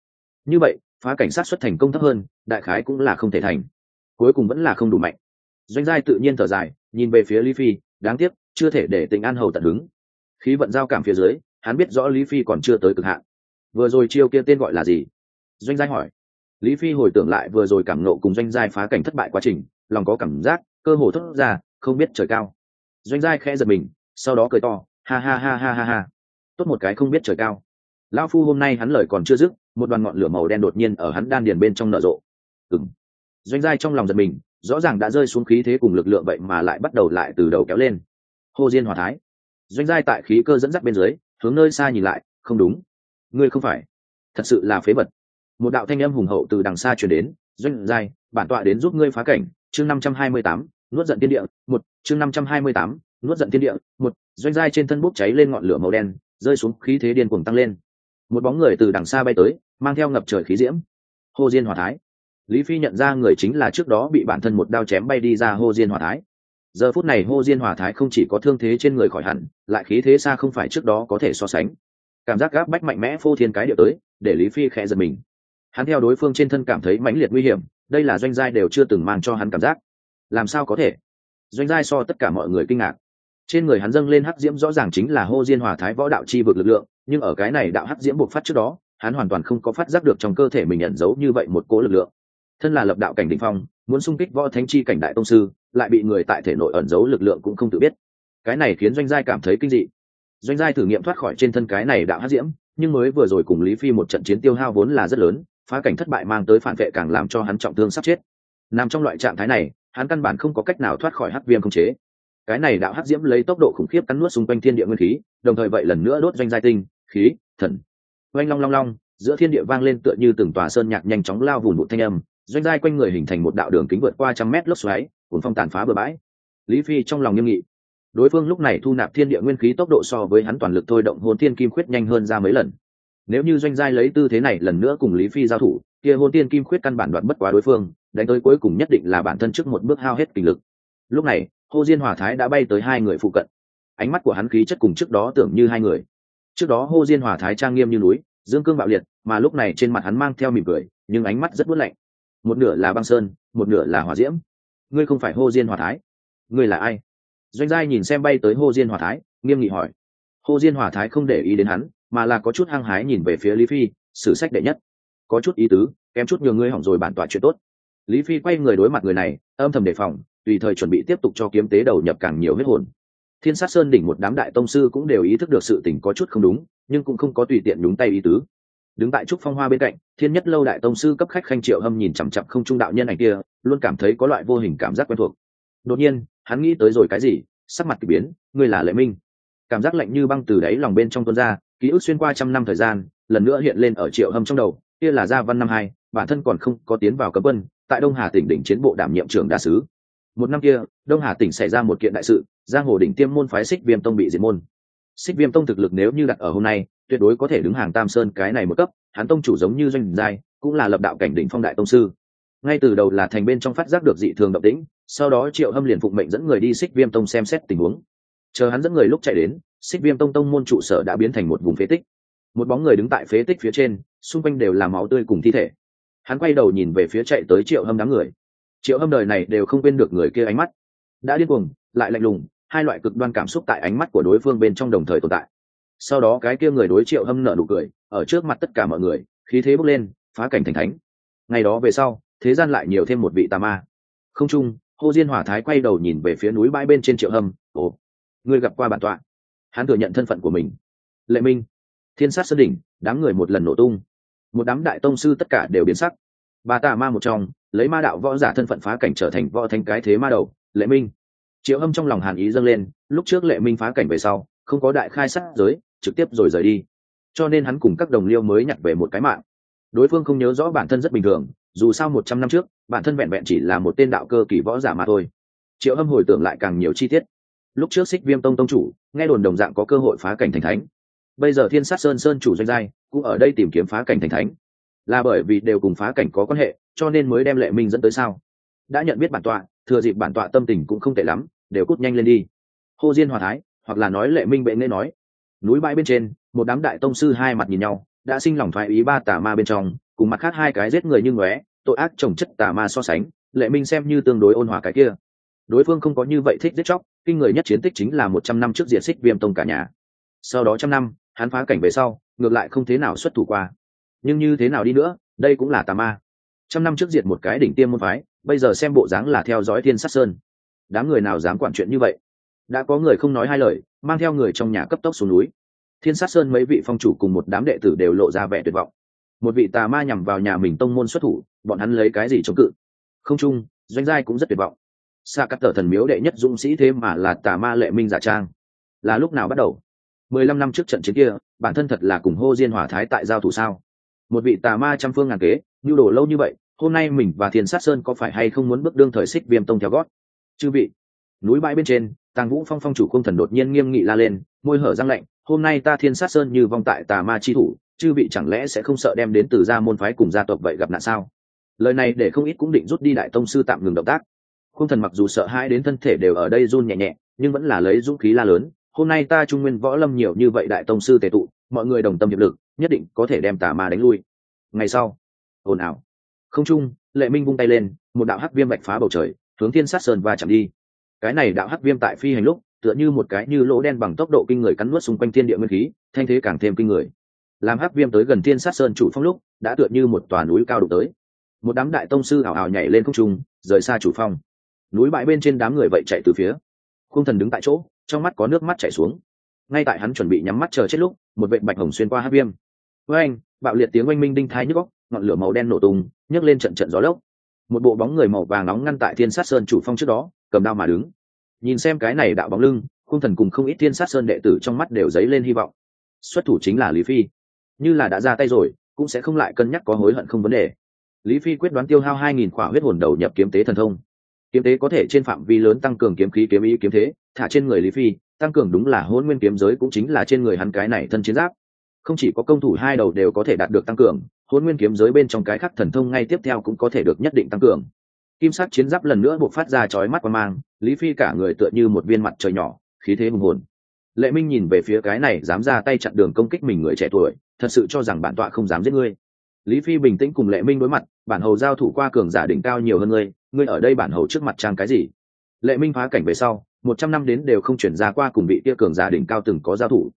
A: Như vậy, phá cảnh sát xuất thành công thấp hơn, đại khái cũng là không thể thành. Cuối cùng vẫn là không đủ mạnh. Doanh giai tự nhiên thở dài, nhìn về phía lý phi, đáng tiếc, chưa thể để tình an hầu tận hứng. Khí vận giao cảm phía dưới, hắn biết rõ lý phi còn chưa tới cực hạn. Vừa rồi chiêu kia tên gọi là gì? Doanh giai hỏi. Lý phi hồi tưởng lại vừa rồi cảm nộ cùng doanh giai phá cảnh thất bại quá trình, lòng có cảm giác, cơ hồ thốt ra, không biết trời cao. Doanh giai khẽ giật mình, sau đó cười to ha ha ha ha ha ha. Tốt một cái không biết trời cao. Lão phu hôm nay hắn lời còn chưa dứt, một đoàn ngọn lửa màu đen đột nhiên ở hắn đan điền bên trong nở rộ. Ừng doanh giai trong lòng giật mình, rõ ràng đã rơi xuống khí thế cùng lực lượng vậy mà lại bắt đầu lại từ đầu kéo lên. Hô diên hòa thái. Doanh giai tại khí cơ dẫn dắt bên dưới, hướng nơi xa nhìn lại, không đúng. Ngươi không phải. Thật sự là phế vật. Một đạo thanh âm hùng hậu từ đằng xa chuyển đến, doanh giai, bản tọa đến giúp ngươi phá cảnh, chương năm trăm hai mươi tám, nuốt giận tiên địa, một, chương năm trăm hai mươi tám, nuốt giận tiên địa, một doanh giai trên thân bốc cháy lên ngọn lửa màu đen, rơi xuống khí thế điên cuồng tăng lên. Một bóng người từ đằng xa bay tới, mang theo ngập trời khí diễm. Hồ diên hòa thái. Lý phi nhận ra người chính là trước đó bị bản thân một đao chém bay đi ra Hồ diên hòa thái. Giờ phút này hô diên hòa thái không chỉ có thương thế trên người khỏi hẳn, lại khí thế xa không phải trước đó có thể so sánh. Cảm giác gáp bách mạnh mẽ phô thiên cái điệu tới, để lý phi khẽ giật mình. Hắn theo đối phương trên thân cảm thấy mãnh liệt nguy hiểm, đây là doanh giai đều chưa từng mang cho hắn cảm giác. Làm sao có thể? Doanh giai so tất cả mọi người kinh ngạc trên người hắn dâng lên hắc diễm rõ ràng chính là hô diên hòa thái võ đạo chi vực lực lượng, nhưng ở cái này đạo hắc diễm buộc phát trước đó, hắn hoàn toàn không có phát giác được trong cơ thể mình nhận giấu như vậy một cỗ lực lượng. Thân là lập đạo cảnh đ ỉ n h phong, muốn xung kích võ thánh chi cảnh đại tông sư, lại bị người tại thể nội ẩn giấu lực lượng cũng không tự biết. Cái này khiến doanh giai cảm thấy kinh dị. Doanh giai thử nghiệm thoát khỏi trên thân cái này đạo hắc diễm, nhưng mới vừa rồi cùng lý phi một trận chiến tiêu hao vốn là rất lớn, phá cảnh thất bại mang tới phản vệ càng làm cho hắn trọng thương sắp chết. Nằm trong loại trạng thái này, hắn căn bản không có cách nào thoát khỏi hắc viêm không chế cái này đạo hắc diễm lấy tốc độ khủng khiếp cắn nuốt xung quanh thiên địa nguyên khí, đồng thời vậy lần nữa đốt doanh giai tinh, khí, thần. Oanh long long long, giữa thiên địa vang lên tựa như từng tòa sơn nhạc nhanh chóng lao vùn một thanh âm, doanh giai quanh người hình thành một đạo đường kính vượt qua trăm mét lốc xoáy, cuốn phong tàn phá bừa bãi. Lý phi trong lòng nghiêm nghị. Đối phương lúc này thu nạp thiên địa nguyên khí tốc độ so với hắn toàn lực thôi động hồn thiên kim khuyết nhanh hơn ra mấy lần. Nếu như doanh giai lấy tư thế này lần nữa cùng lý phi giao thủ, kia hồn thiên kim khuyết căn bản đoạt bất quá đối phương, đánh tới cuối cùng nhất định là bản thân trước một bước hao hết kinh lực. Lúc này hô diên hòa thái đã bay tới hai người phụ cận. Ánh mắt của hắn khí chất cùng trước đó tưởng như hai người. Trước đó hô diên hòa thái trang nghiêm như núi, dương cương bạo liệt, mà lúc này trên mặt hắn mang theo mỉm cười, nhưng ánh mắt rất buốt lạnh. Một nửa là băng sơn, một nửa là hỏa diễm. Ngươi không phải hô diên hòa thái. Ngươi là ai? Doanh giai nhìn xem bay tới hô diên hòa thái, nghiêm nghị hỏi. Hô diên hòa thái không để ý đến hắn, mà là có chút hăng hái nhìn về phía lý phi, sử sách đệ nhất. Có chút ý tứ, kém chút nhường ngươi hỏng rồi bản tọa chuyện tốt. Lý phi quay người đối mặt người này, âm thầm đề phòng tùy thời chuẩn bị tiếp tục cho kiếm tế đầu nhập càng nhiều huyết hồn. Thiên sát sơn đỉnh một đám đại tông sư cũng đều ý thức được sự tình có chút không đúng, nhưng cũng không có tùy tiện đúng tay ý tứ. Đứng tại trúc phong hoa bên cạnh, thiên nhất lâu đại tông sư cấp khách khanh triệu hâm nhìn chằm chặp không trung đạo nhân ảnh kia, luôn cảm thấy có loại vô hình cảm giác quen thuộc. Đột nhiên, hắn nghĩ tới rồi cái gì, sắc mặt k ỳ biến, ngươi là lệ minh. Cảm giác lạnh như băng từ đáy lòng bên trong tuôn ra, ký ức xuyên qua trăm năm thời gian, lần nữa hiện lên ở triệu hâm trong đầu, kia là gia văn năm hai, bản thân còn không có tiến vào cấm quân, tại đông hà tỉnh đỉnh chiến bộ đảm nhiệm trưởng đa sứ một năm kia, đông hà tỉnh xảy ra một kiện đại sự, giang hồ đỉnh tiêm môn phái xích viêm tông bị diệt môn. Xích viêm tông thực lực nếu như đặt ở hôm nay, tuyệt đối có thể đứng hàng tam sơn cái này một cấp, hắn tông chủ giống như doanh giai, cũng là lập đạo cảnh đỉnh phong đại tông sư. Ngay từ đầu là thành bên trong phát giác được dị thường động tĩnh, sau đó triệu hâm liền phụng mệnh dẫn người đi xích viêm tông xem xét tình huống. Chờ hắn dẫn người lúc chạy đến xích viêm tông tông môn trụ sở đã biến thành một vùng phế tích. Một bóng người đứng tại phế tích phía trên, xung quanh đều là máu tươi cùng thi thể. Hắn quay đầu nhìn về phía chạy tới triệu hâm đám người triệu hâm đời này đều không quên được người kia ánh mắt. Đã điên cuồng, lại lạnh lùng, hai loại cực đoan cảm xúc tại ánh mắt của đối phương bên trong đồng thời tồn tại. Sau đó cái kia người đối triệu hâm nợ nụ cười, ở trước mặt tất cả mọi người, khí thế bốc lên, phá cảnh thành thánh. Ngày đó về sau, thế gian lại nhiều thêm một vị tà ma. Không trung hô diên hỏa thái quay đầu nhìn về phía núi bãi bên trên triệu hâm ồ người gặp qua bản tọa. Hắn thừa nhận thân phận của mình. Lệ minh, thiên sát sơn đỉnh, đám người một lần nổ tung. Một đám đại tông sư tất cả đều biến sắc. Bà tà ma một trong lấy ma đạo võ giả thân phận phá cảnh trở thành võ thanh cái thế ma đầu, lệ minh. Triệu hâm trong lòng hàn ý dâng lên, lúc trước lệ minh phá cảnh về sau, không có đại khai sát giới, trực tiếp rồi rời đi. Cho nên hắn cùng các đồng liêu mới nhặt về một cái mạng. Đối phương không nhớ rõ bản thân rất bình thường, dù sao một trăm năm trước, bản thân vẹn vẹn chỉ là một tên đạo cơ kỳ võ giả mà thôi. Triệu hâm hồi tưởng lại càng nhiều chi tiết. Lúc trước xích viêm tông tông chủ, nghe đồn đồng dạng có cơ hội phá cảnh thành thánh. Bây giờ thiên sát sơn sơn chủ doanh giai, cũng ở đây tìm kiếm phá cảnh thành thánh. Là bởi vì đều cùng phá cảnh có quan hệ cho nên mới đem lệ minh dẫn tới sao? Đã nhận biết bản tọa, thừa dịp bản tọa tâm tình cũng không tệ lắm, đều cút nhanh lên đi. Hô diên hòa thái, hoặc là nói lệ minh bệ nên nói. Núi bãi bên trên, một đám đại tông sư hai mặt nhìn nhau, đã sinh lòng thoái ý ba tà ma bên trong, cùng mặt khác hai cái giết người như ngóe, tội ác trồng chất tà ma so sánh, lệ minh xem như tương đối ôn hòa cái kia. Đối phương không có như vậy thích giết chóc, kinh người nhất chiến tích chính là một trăm năm trước diện xích viêm tông cả nhà. Sau đó trăm năm, hắn phá cảnh về sau, ngược lại không thế nào xuất thủ qua. Nhưng như thế nào đi nữa, đây cũng là tà ma trăm năm trước diệt một cái đỉnh tiêm môn phái, bây giờ xem bộ dáng là theo dõi thiên sát sơn. Đám người nào dám quản chuyện như vậy? Đã có người không nói hai lời, mang theo người trong nhà cấp tốc xuống núi. Thiên sát sơn mấy vị phong chủ cùng một đám đệ tử đều lộ ra vẻ tuyệt vọng. Một vị tà ma nhằm vào nhà mình tông môn xuất thủ, bọn hắn lấy cái gì chống cự? Không chung, doanh giai cũng rất tuyệt vọng. Xa cắt tờ thần miếu đệ nhất dũng sĩ thế mà là tà ma lệ minh giả trang. Là lúc nào bắt đầu? Mười lăm năm trước trận chiến kia, bản thân thật là cùng hô diên hỏa thái tại giao thủ sao? Một vị tà ma trăm phương ngàn kế nhu đổ lâu như vậy, hôm nay mình và thiên sát sơn có phải hay không muốn bước đương thời xích viêm tông theo gót? Chư vị, núi bãi bên trên, tàng vũ phong phong chủ không thần đột nhiên nghiêm nghị la lên, môi hở răng lạnh, hôm nay ta thiên sát sơn như vong tại tà ma chi thủ, chư vị chẳng lẽ sẽ không sợ đem đến từ gia môn phái cùng gia tộc vậy gặp nạn sao? Lời này để không ít cũng định rút đi đại tông sư tạm ngừng động tác. Không thần mặc dù sợ hãi đến thân thể đều ở đây run nhẹ nhẹ, nhưng vẫn là lấy dũng khí la lớn, hôm nay ta trung nguyên võ lâm nhiều như vậy đại tông sư tề tụ, mọi người đồng tâm hiệp lực, nhất định có thể đem tà ma đánh lui. Ngày sau ồn ào. Không trung lệ minh vung tay lên, một đạo hắc viêm bạch phá bầu trời, hướng thiên sát sơn và chạm đi. Cái này đạo hắc viêm tại phi hành lúc, tựa như một cái như lỗ đen bằng tốc độ kinh người cắn nuốt xung quanh thiên địa nguyên khí, thanh thế càng thêm kinh người. Làm hắc viêm tới gần thiên sát sơn chủ phong lúc, đã tựa như một tòa núi cao đục tới. Một đám đại tông sư ảo ảo nhảy lên không trung, rời xa chủ phong. Núi bãi bên trên đám người vậy chạy từ phía. Khung thần đứng tại chỗ, trong mắt có nước mắt chảy xuống. Ngay tại hắn chuẩn bị nhắm mắt chờ chết lúc, một vệ bạch hồng xuyên qua hắc viêm. Với anh bạo liệt tiếng oanh minh đinh thái nhức góc ngọn lửa màu đen nổ tung, nhấc lên trận trận gió lốc. Một bộ bóng người màu vàng nóng ngăn tại thiên sát sơn chủ phong trước đó, cầm đao mà đứng. Nhìn xem cái này đạo bóng lưng, khung thần cùng không ít thiên sát sơn đệ tử trong mắt đều dấy lên hy vọng. Xuất thủ chính là lý phi. Như là đã ra tay rồi, cũng sẽ không lại cân nhắc có hối hận không vấn đề. Lý phi quyết đoán tiêu hao hai nghìn khỏa huyết hồn đầu nhập kiếm tế thần thông. Kiếm tế có thể trên phạm vi lớn tăng cường kiếm khí kiếm ý kiếm thế, thả trên người lý phi, tăng cường đúng là hôn nguyên kiếm giới cũng chính là trên người hắn cái này thân chiến giáp. Không chỉ có công thủ hai đầu đều có thể đạt được tăng cường hôn nguyên kiếm giới bên trong cái khắc thần thông ngay tiếp theo cũng có thể được nhất định tăng cường. Kim sắc chiến giáp lần nữa buộc phát ra chói mắt qua mang, lý phi cả người tựa như một viên mặt trời nhỏ, khí thế hùng hồn. Lệ minh nhìn về phía cái này dám ra tay chặn đường công kích mình người trẻ tuổi, thật sự cho rằng bản tọa không dám giết ngươi. Lý phi bình tĩnh cùng lệ minh đối mặt, bản hầu giao thủ qua cường giả đỉnh cao nhiều hơn ngươi ngươi ở đây bản hầu trước mặt trang cái gì? Lệ minh phá cảnh về sau, một trăm năm đến đều không chuyển ra qua cùng vị kia cường giả đỉnh cao từng có giao thủ.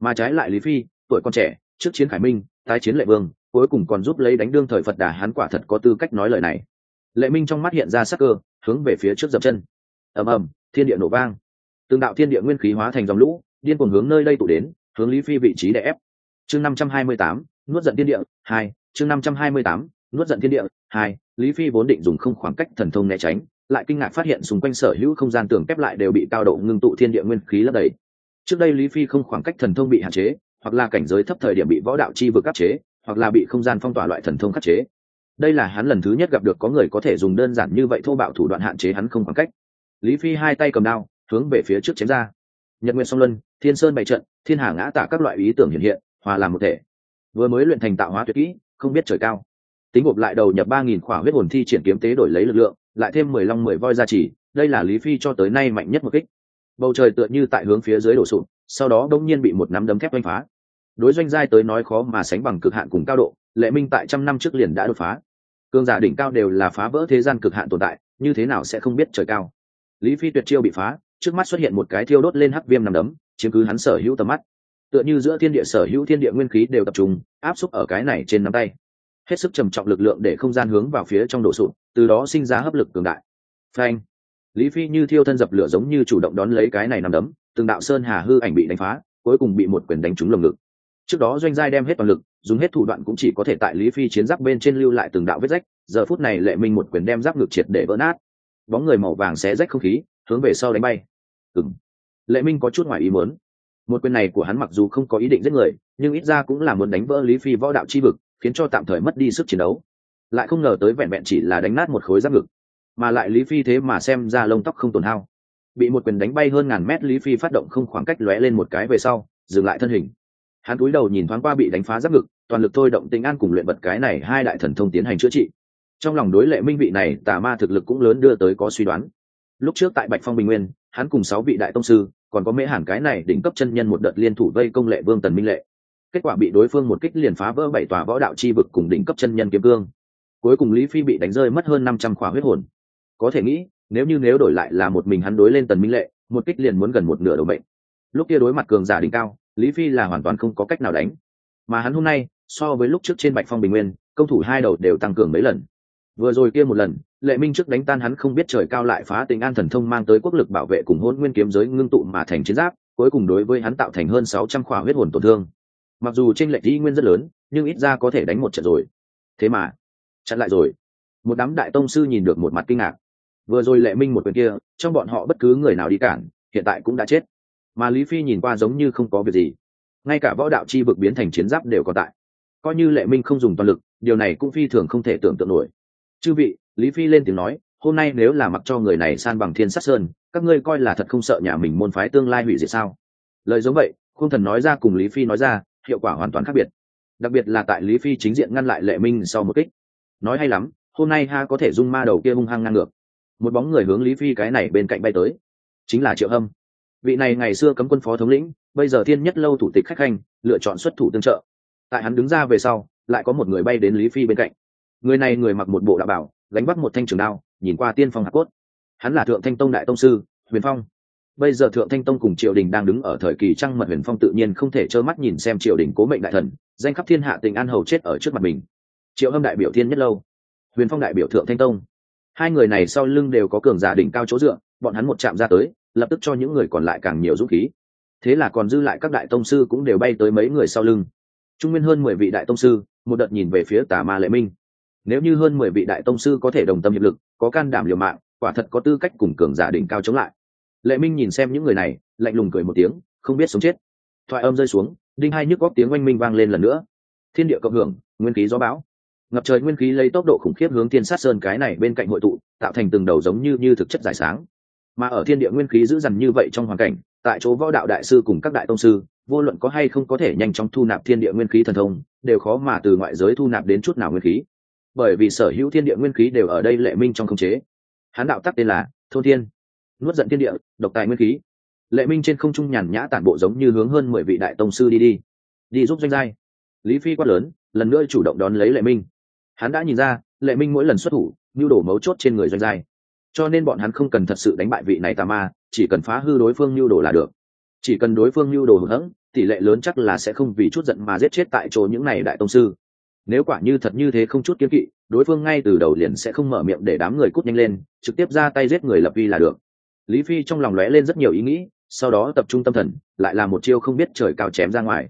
A: Mà trái lại lý phi, tuổi con trẻ, trước chiến khải minh tái chiến lệ vương, cuối cùng còn giúp lấy đánh đương thời phật đà hắn quả thật có tư cách nói lời này. Lệ minh trong mắt hiện ra sắc cơ, hướng về phía trước dập chân. Ầm ầm, thiên địa nổ vang. Tương đạo thiên địa nguyên khí hóa thành dòng lũ, điên cuồng hướng nơi đây tụ đến, hướng lý phi vị trí để ép. Chương năm trăm hai mươi tám, nuốt giận thiên địa, hai, chương năm trăm hai mươi tám, nuốt giận thiên địa, hai, lý phi vốn định dùng không khoảng cách thần thông né tránh, lại kinh ngạc phát hiện xung quanh sở hữu không gian tường kép lại đều bị cao độ ngưng tụ thiên địa nguyên khí lấp đầy. Trước đây lý phi không khoảng cách thần thông bị hạn chế hoặc là cảnh giới thấp thời điểm bị võ đạo chi vực áp chế, hoặc là bị không gian phong tỏa loại thần thông khắc chế. Đây là hắn lần thứ nhất gặp được có người có thể dùng đơn giản như vậy thô bạo thủ đoạn hạn chế hắn không khoảng cách. Lý phi hai tay cầm đao, hướng về phía trước chém ra. Nhật nguyện song luân, thiên sơn bày trận, thiên hà ngã tạ các loại ý tưởng hiện hiện, hòa làm một thể. Vừa mới luyện thành tạo hóa tuyệt kỹ, không biết trời cao. Tính gộp lại đầu nhập ba nghìn khỏa huyết hồn thi triển kiếm tế đổi lấy lực lượng, lại thêm mười long mười voi gia trì, đây là lý phi cho tới nay mạnh nhất một kích. Bầu trời tựa như tại hướng phía dưới đổ sụp sau đó đông nhiên bị một nắm đấm thép đánh phá. Đối doanh giai tới nói khó mà sánh bằng cực hạn cùng cao độ, lệ minh tại trăm năm trước liền đã đột phá. Cường giả đỉnh cao đều là phá vỡ thế gian cực hạn tồn tại, như thế nào sẽ không biết trời cao? Lý phi tuyệt chiêu bị phá, trước mắt xuất hiện một cái thiêu đốt lên hắc viêm nằm đấm, chiếm cứ hắn sở hữu tầm mắt. Tựa như giữa thiên địa sở hữu thiên địa nguyên khí đều tập trung, áp xúc ở cái này trên nắm tay. Hết sức trầm trọng lực lượng để không gian hướng vào phía trong đổ sụt từ đó sinh ra hấp lực cường đại. Phanh! Lý phi như thiêu thân dập lửa giống như chủ động đón lấy cái này nằm đấm từng đạo sơn hà hư ảnh bị đánh phá, cuối cùng bị một quyền đánh trúng lồng ngực. Trước đó doanh giai đem hết toàn lực, dùng hết thủ đoạn cũng chỉ có thể tại lý phi chiến giáp bên trên lưu lại từng đạo vết rách, giờ phút này lệ minh một quyền đem giáp ngực triệt để vỡ nát. Bóng người màu vàng xé rách không khí, hướng về sau đánh bay. Ừng lệ minh có chút ngoài ý muốn. Một quyền này của hắn mặc dù không có ý định giết người, nhưng ít ra cũng là muốn đánh vỡ lý phi võ đạo chi vực, khiến cho tạm thời mất đi sức chiến đấu. Lại không ngờ tới vẹn vẹn chỉ là đánh nát một khối giáp ngực, mà lại lý phi thế mà xem ra lông tóc không tổn hao bị một quyền đánh bay hơn ngàn mét lý phi phát động không khoảng cách lóe lên một cái về sau, dừng lại thân hình. Hắn cúi đầu nhìn thoáng qua bị đánh phá giáp ngực, toàn lực thôi động tinh an cùng luyện vật cái này hai đại thần thông tiến hành chữa trị. Trong lòng đối lệ minh vị này, tà ma thực lực cũng lớn đưa tới có suy đoán. Lúc trước tại bạch phong bình nguyên, hắn cùng sáu vị đại tông sư, còn có mễ hàn cái này đỉnh cấp chân nhân một đợt liên thủ vây công lệ vương tần minh lệ. Kết quả bị đối phương một kích liền phá vỡ bảy tòa võ đạo chi vực cùng đỉnh cấp chân nhân kiếm cương. Cuối cùng lý phi bị đánh rơi mất hơn năm trăm khỏa huyết hồn. Có thể nghĩ nếu như nếu đổi lại là một mình hắn đối lên tần minh lệ, một kích liền muốn gần một nửa đầu mệnh. Lúc kia đối mặt cường giả đỉnh cao, lý phi là hoàn toàn không có cách nào đánh. Mà hắn hôm nay, so với lúc trước trên bạch phong bình nguyên, công thủ hai đầu đều tăng cường mấy lần. Vừa rồi kia một lần, lệ minh trước đánh tan hắn không biết trời cao lại phá tình an thần thông mang tới quốc lực bảo vệ cùng hôn nguyên kiếm giới ngưng tụ mà thành chiến giáp, cuối cùng đối với hắn tạo thành hơn sáu trăm khỏa huyết hồn tổn thương. Mặc dù trên lệch y nguyên rất lớn, nhưng ít ra có thể đánh một trận rồi. Thế mà, chặn lại rồi. Một đám đại tông sư nhìn được một mặt kinh ngạc vừa rồi lệ minh một quyền kia, trong bọn họ bất cứ người nào đi cản, hiện tại cũng đã chết. Mà lý phi nhìn qua giống như không có việc gì. Ngay cả võ đạo chi vực biến thành chiến giáp đều còn tại. Coi như lệ minh không dùng toàn lực, điều này cũng phi thường không thể tưởng tượng nổi. Chư vị, lý phi lên tiếng nói, hôm nay nếu là mặc cho người này san bằng thiên sát sơn, các ngươi coi là thật không sợ nhà mình môn phái tương lai hủy diệt sao? Lời giống vậy khung thần nói ra cùng lý phi nói ra, hiệu quả hoàn toàn khác biệt. Đặc biệt là tại lý phi chính diện ngăn lại lệ minh sau một kích. Nói hay lắm, hôm nay ha có thể dung ma đầu kia hung hăng ngang ngược một bóng người hướng lý phi cái này bên cạnh bay tới. Chính là triệu hâm. Vị này ngày xưa cấm quân phó thống lĩnh, bây giờ thiên nhất lâu thủ tịch khách khanh, lựa chọn xuất thủ tương trợ. Tại hắn đứng ra về sau, lại có một người bay đến lý phi bên cạnh. Người này người mặc một bộ đạo bảo, gánh bắt một thanh trường đao, nhìn qua tiên phong hạc cốt. Hắn là thượng thanh tông đại tông sư, huyền phong. Bây giờ thượng thanh tông cùng triều đình đang đứng ở thời kỳ trăng mật huyền phong tự nhiên không thể trơ mắt nhìn xem triều đình cố mệnh đại thần, danh khắp thiên hạ tình an hầu chết ở trước mặt mình. Triệu hâm đại biểu thiên nhất lâu. Huyền phong đại biểu thượng thanh tông hai người này sau lưng đều có cường giả đỉnh cao chỗ dựa, bọn hắn một chạm ra tới, lập tức cho những người còn lại càng nhiều dũng khí. Thế là còn dư lại các đại tông sư cũng đều bay tới mấy người sau lưng. Trung nguyên hơn mười vị đại tông sư, một đợt nhìn về phía tà ma lệ minh. Nếu như hơn mười vị đại tông sư có thể đồng tâm hiệp lực, có can đảm liều mạng, quả thật có tư cách cùng cường giả đỉnh cao chống lại. Lệ minh nhìn xem những người này, lạnh lùng cười một tiếng, không biết sống chết. Thoại âm rơi xuống, đinh hai nhức góp tiếng oanh minh vang lên lần nữa. Thiên địa cộng hưởng, nguyên khí gió bão ngập trời nguyên khí lấy tốc độ khủng khiếp hướng thiên sát sơn cái này bên cạnh hội tụ, tạo thành từng đầu giống như như thực chất giải sáng. Mà ở thiên địa nguyên khí giữ dằn như vậy trong hoàn cảnh, tại chỗ võ đạo đại sư cùng các đại tông sư, vô luận có hay không có thể nhanh chóng thu nạp thiên địa nguyên khí thần thông, đều khó mà từ ngoại giới thu nạp đến chút nào nguyên khí. Bởi vì sở hữu thiên địa nguyên khí đều ở đây lệ minh trong khống chế. Hán đạo tắc tên là thôn thiên. Nuốt giận thiên địa, độc tài nguyên khí. Lệ minh trên không trung nhàn nhã tản bộ giống như hướng hơn mười vị đại tông sư đi đi. Đi giúp doanh giai. Lý phi quát lớn, lần nữa chủ động đón lấy lệ minh hắn đã nhìn ra, lệ minh mỗi lần xuất thủ nhu đổ mấu chốt trên người doanh giai. Cho nên bọn hắn không cần thật sự đánh bại vị này tà ma, chỉ cần phá hư đối phương nhu đồ là được. Chỉ cần đối phương nhu đồ hưởng hẫng tỷ lệ lớn chắc là sẽ không vì chút giận mà giết chết tại chỗ những này đại tông sư. Nếu quả như thật như thế không chút kiếm kỵ, đối phương ngay từ đầu liền sẽ không mở miệng để đám người cút nhanh lên, trực tiếp ra tay giết người lập vi là được. Lý phi trong lòng lóe lên rất nhiều ý nghĩ, sau đó tập trung tâm thần, lại là một chiêu không biết trời cao chém ra ngoài.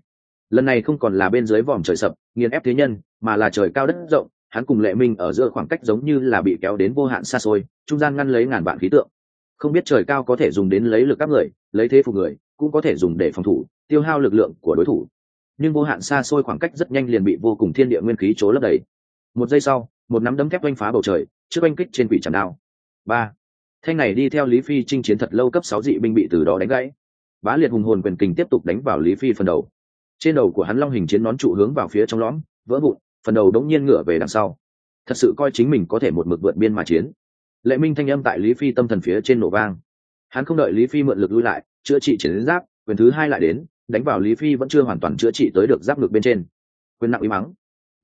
A: Lần này không còn là bên dưới vòm trời sập, nghiền ép thế nhân, mà là trời cao đất rộng hắn cùng lệ minh ở giữa khoảng cách giống như là bị kéo đến vô hạn xa xôi, trung gian ngăn lấy ngàn vạn khí tượng. Không biết trời cao có thể dùng đến lấy lực các người, lấy thế phục người, cũng có thể dùng để phòng thủ, tiêu hao lực lượng của đối thủ. Nhưng vô hạn xa xôi khoảng cách rất nhanh liền bị vô cùng thiên địa nguyên khí trố lấp đầy. Một giây sau, một nắm đấm thép oanh phá bầu trời, trước oanh kích trên quỷ tràn đao. Ba. Thanh này đi theo lý phi chinh chiến thật lâu cấp sáu dị binh bị từ đó đánh gãy. Bá liệt hùng hồn quyền kình tiếp tục đánh vào lý phi phần đầu. Trên đầu của hắn long hình chiến nón trụ hướng vào phía trong lõm, vỡ vụn phần đầu đống nhiên ngửa về đằng sau. Thật sự coi chính mình có thể một mực vượt biên mà chiến. Lệ minh thanh âm tại lý phi tâm thần phía trên nổ vang. Hắn không đợi lý phi mượn lực lui lại, chữa trị chiến giáp, quyền thứ hai lại đến, đánh vào lý phi vẫn chưa hoàn toàn chữa trị tới được giáp ngực bên trên. Quyền nặng ý mắng.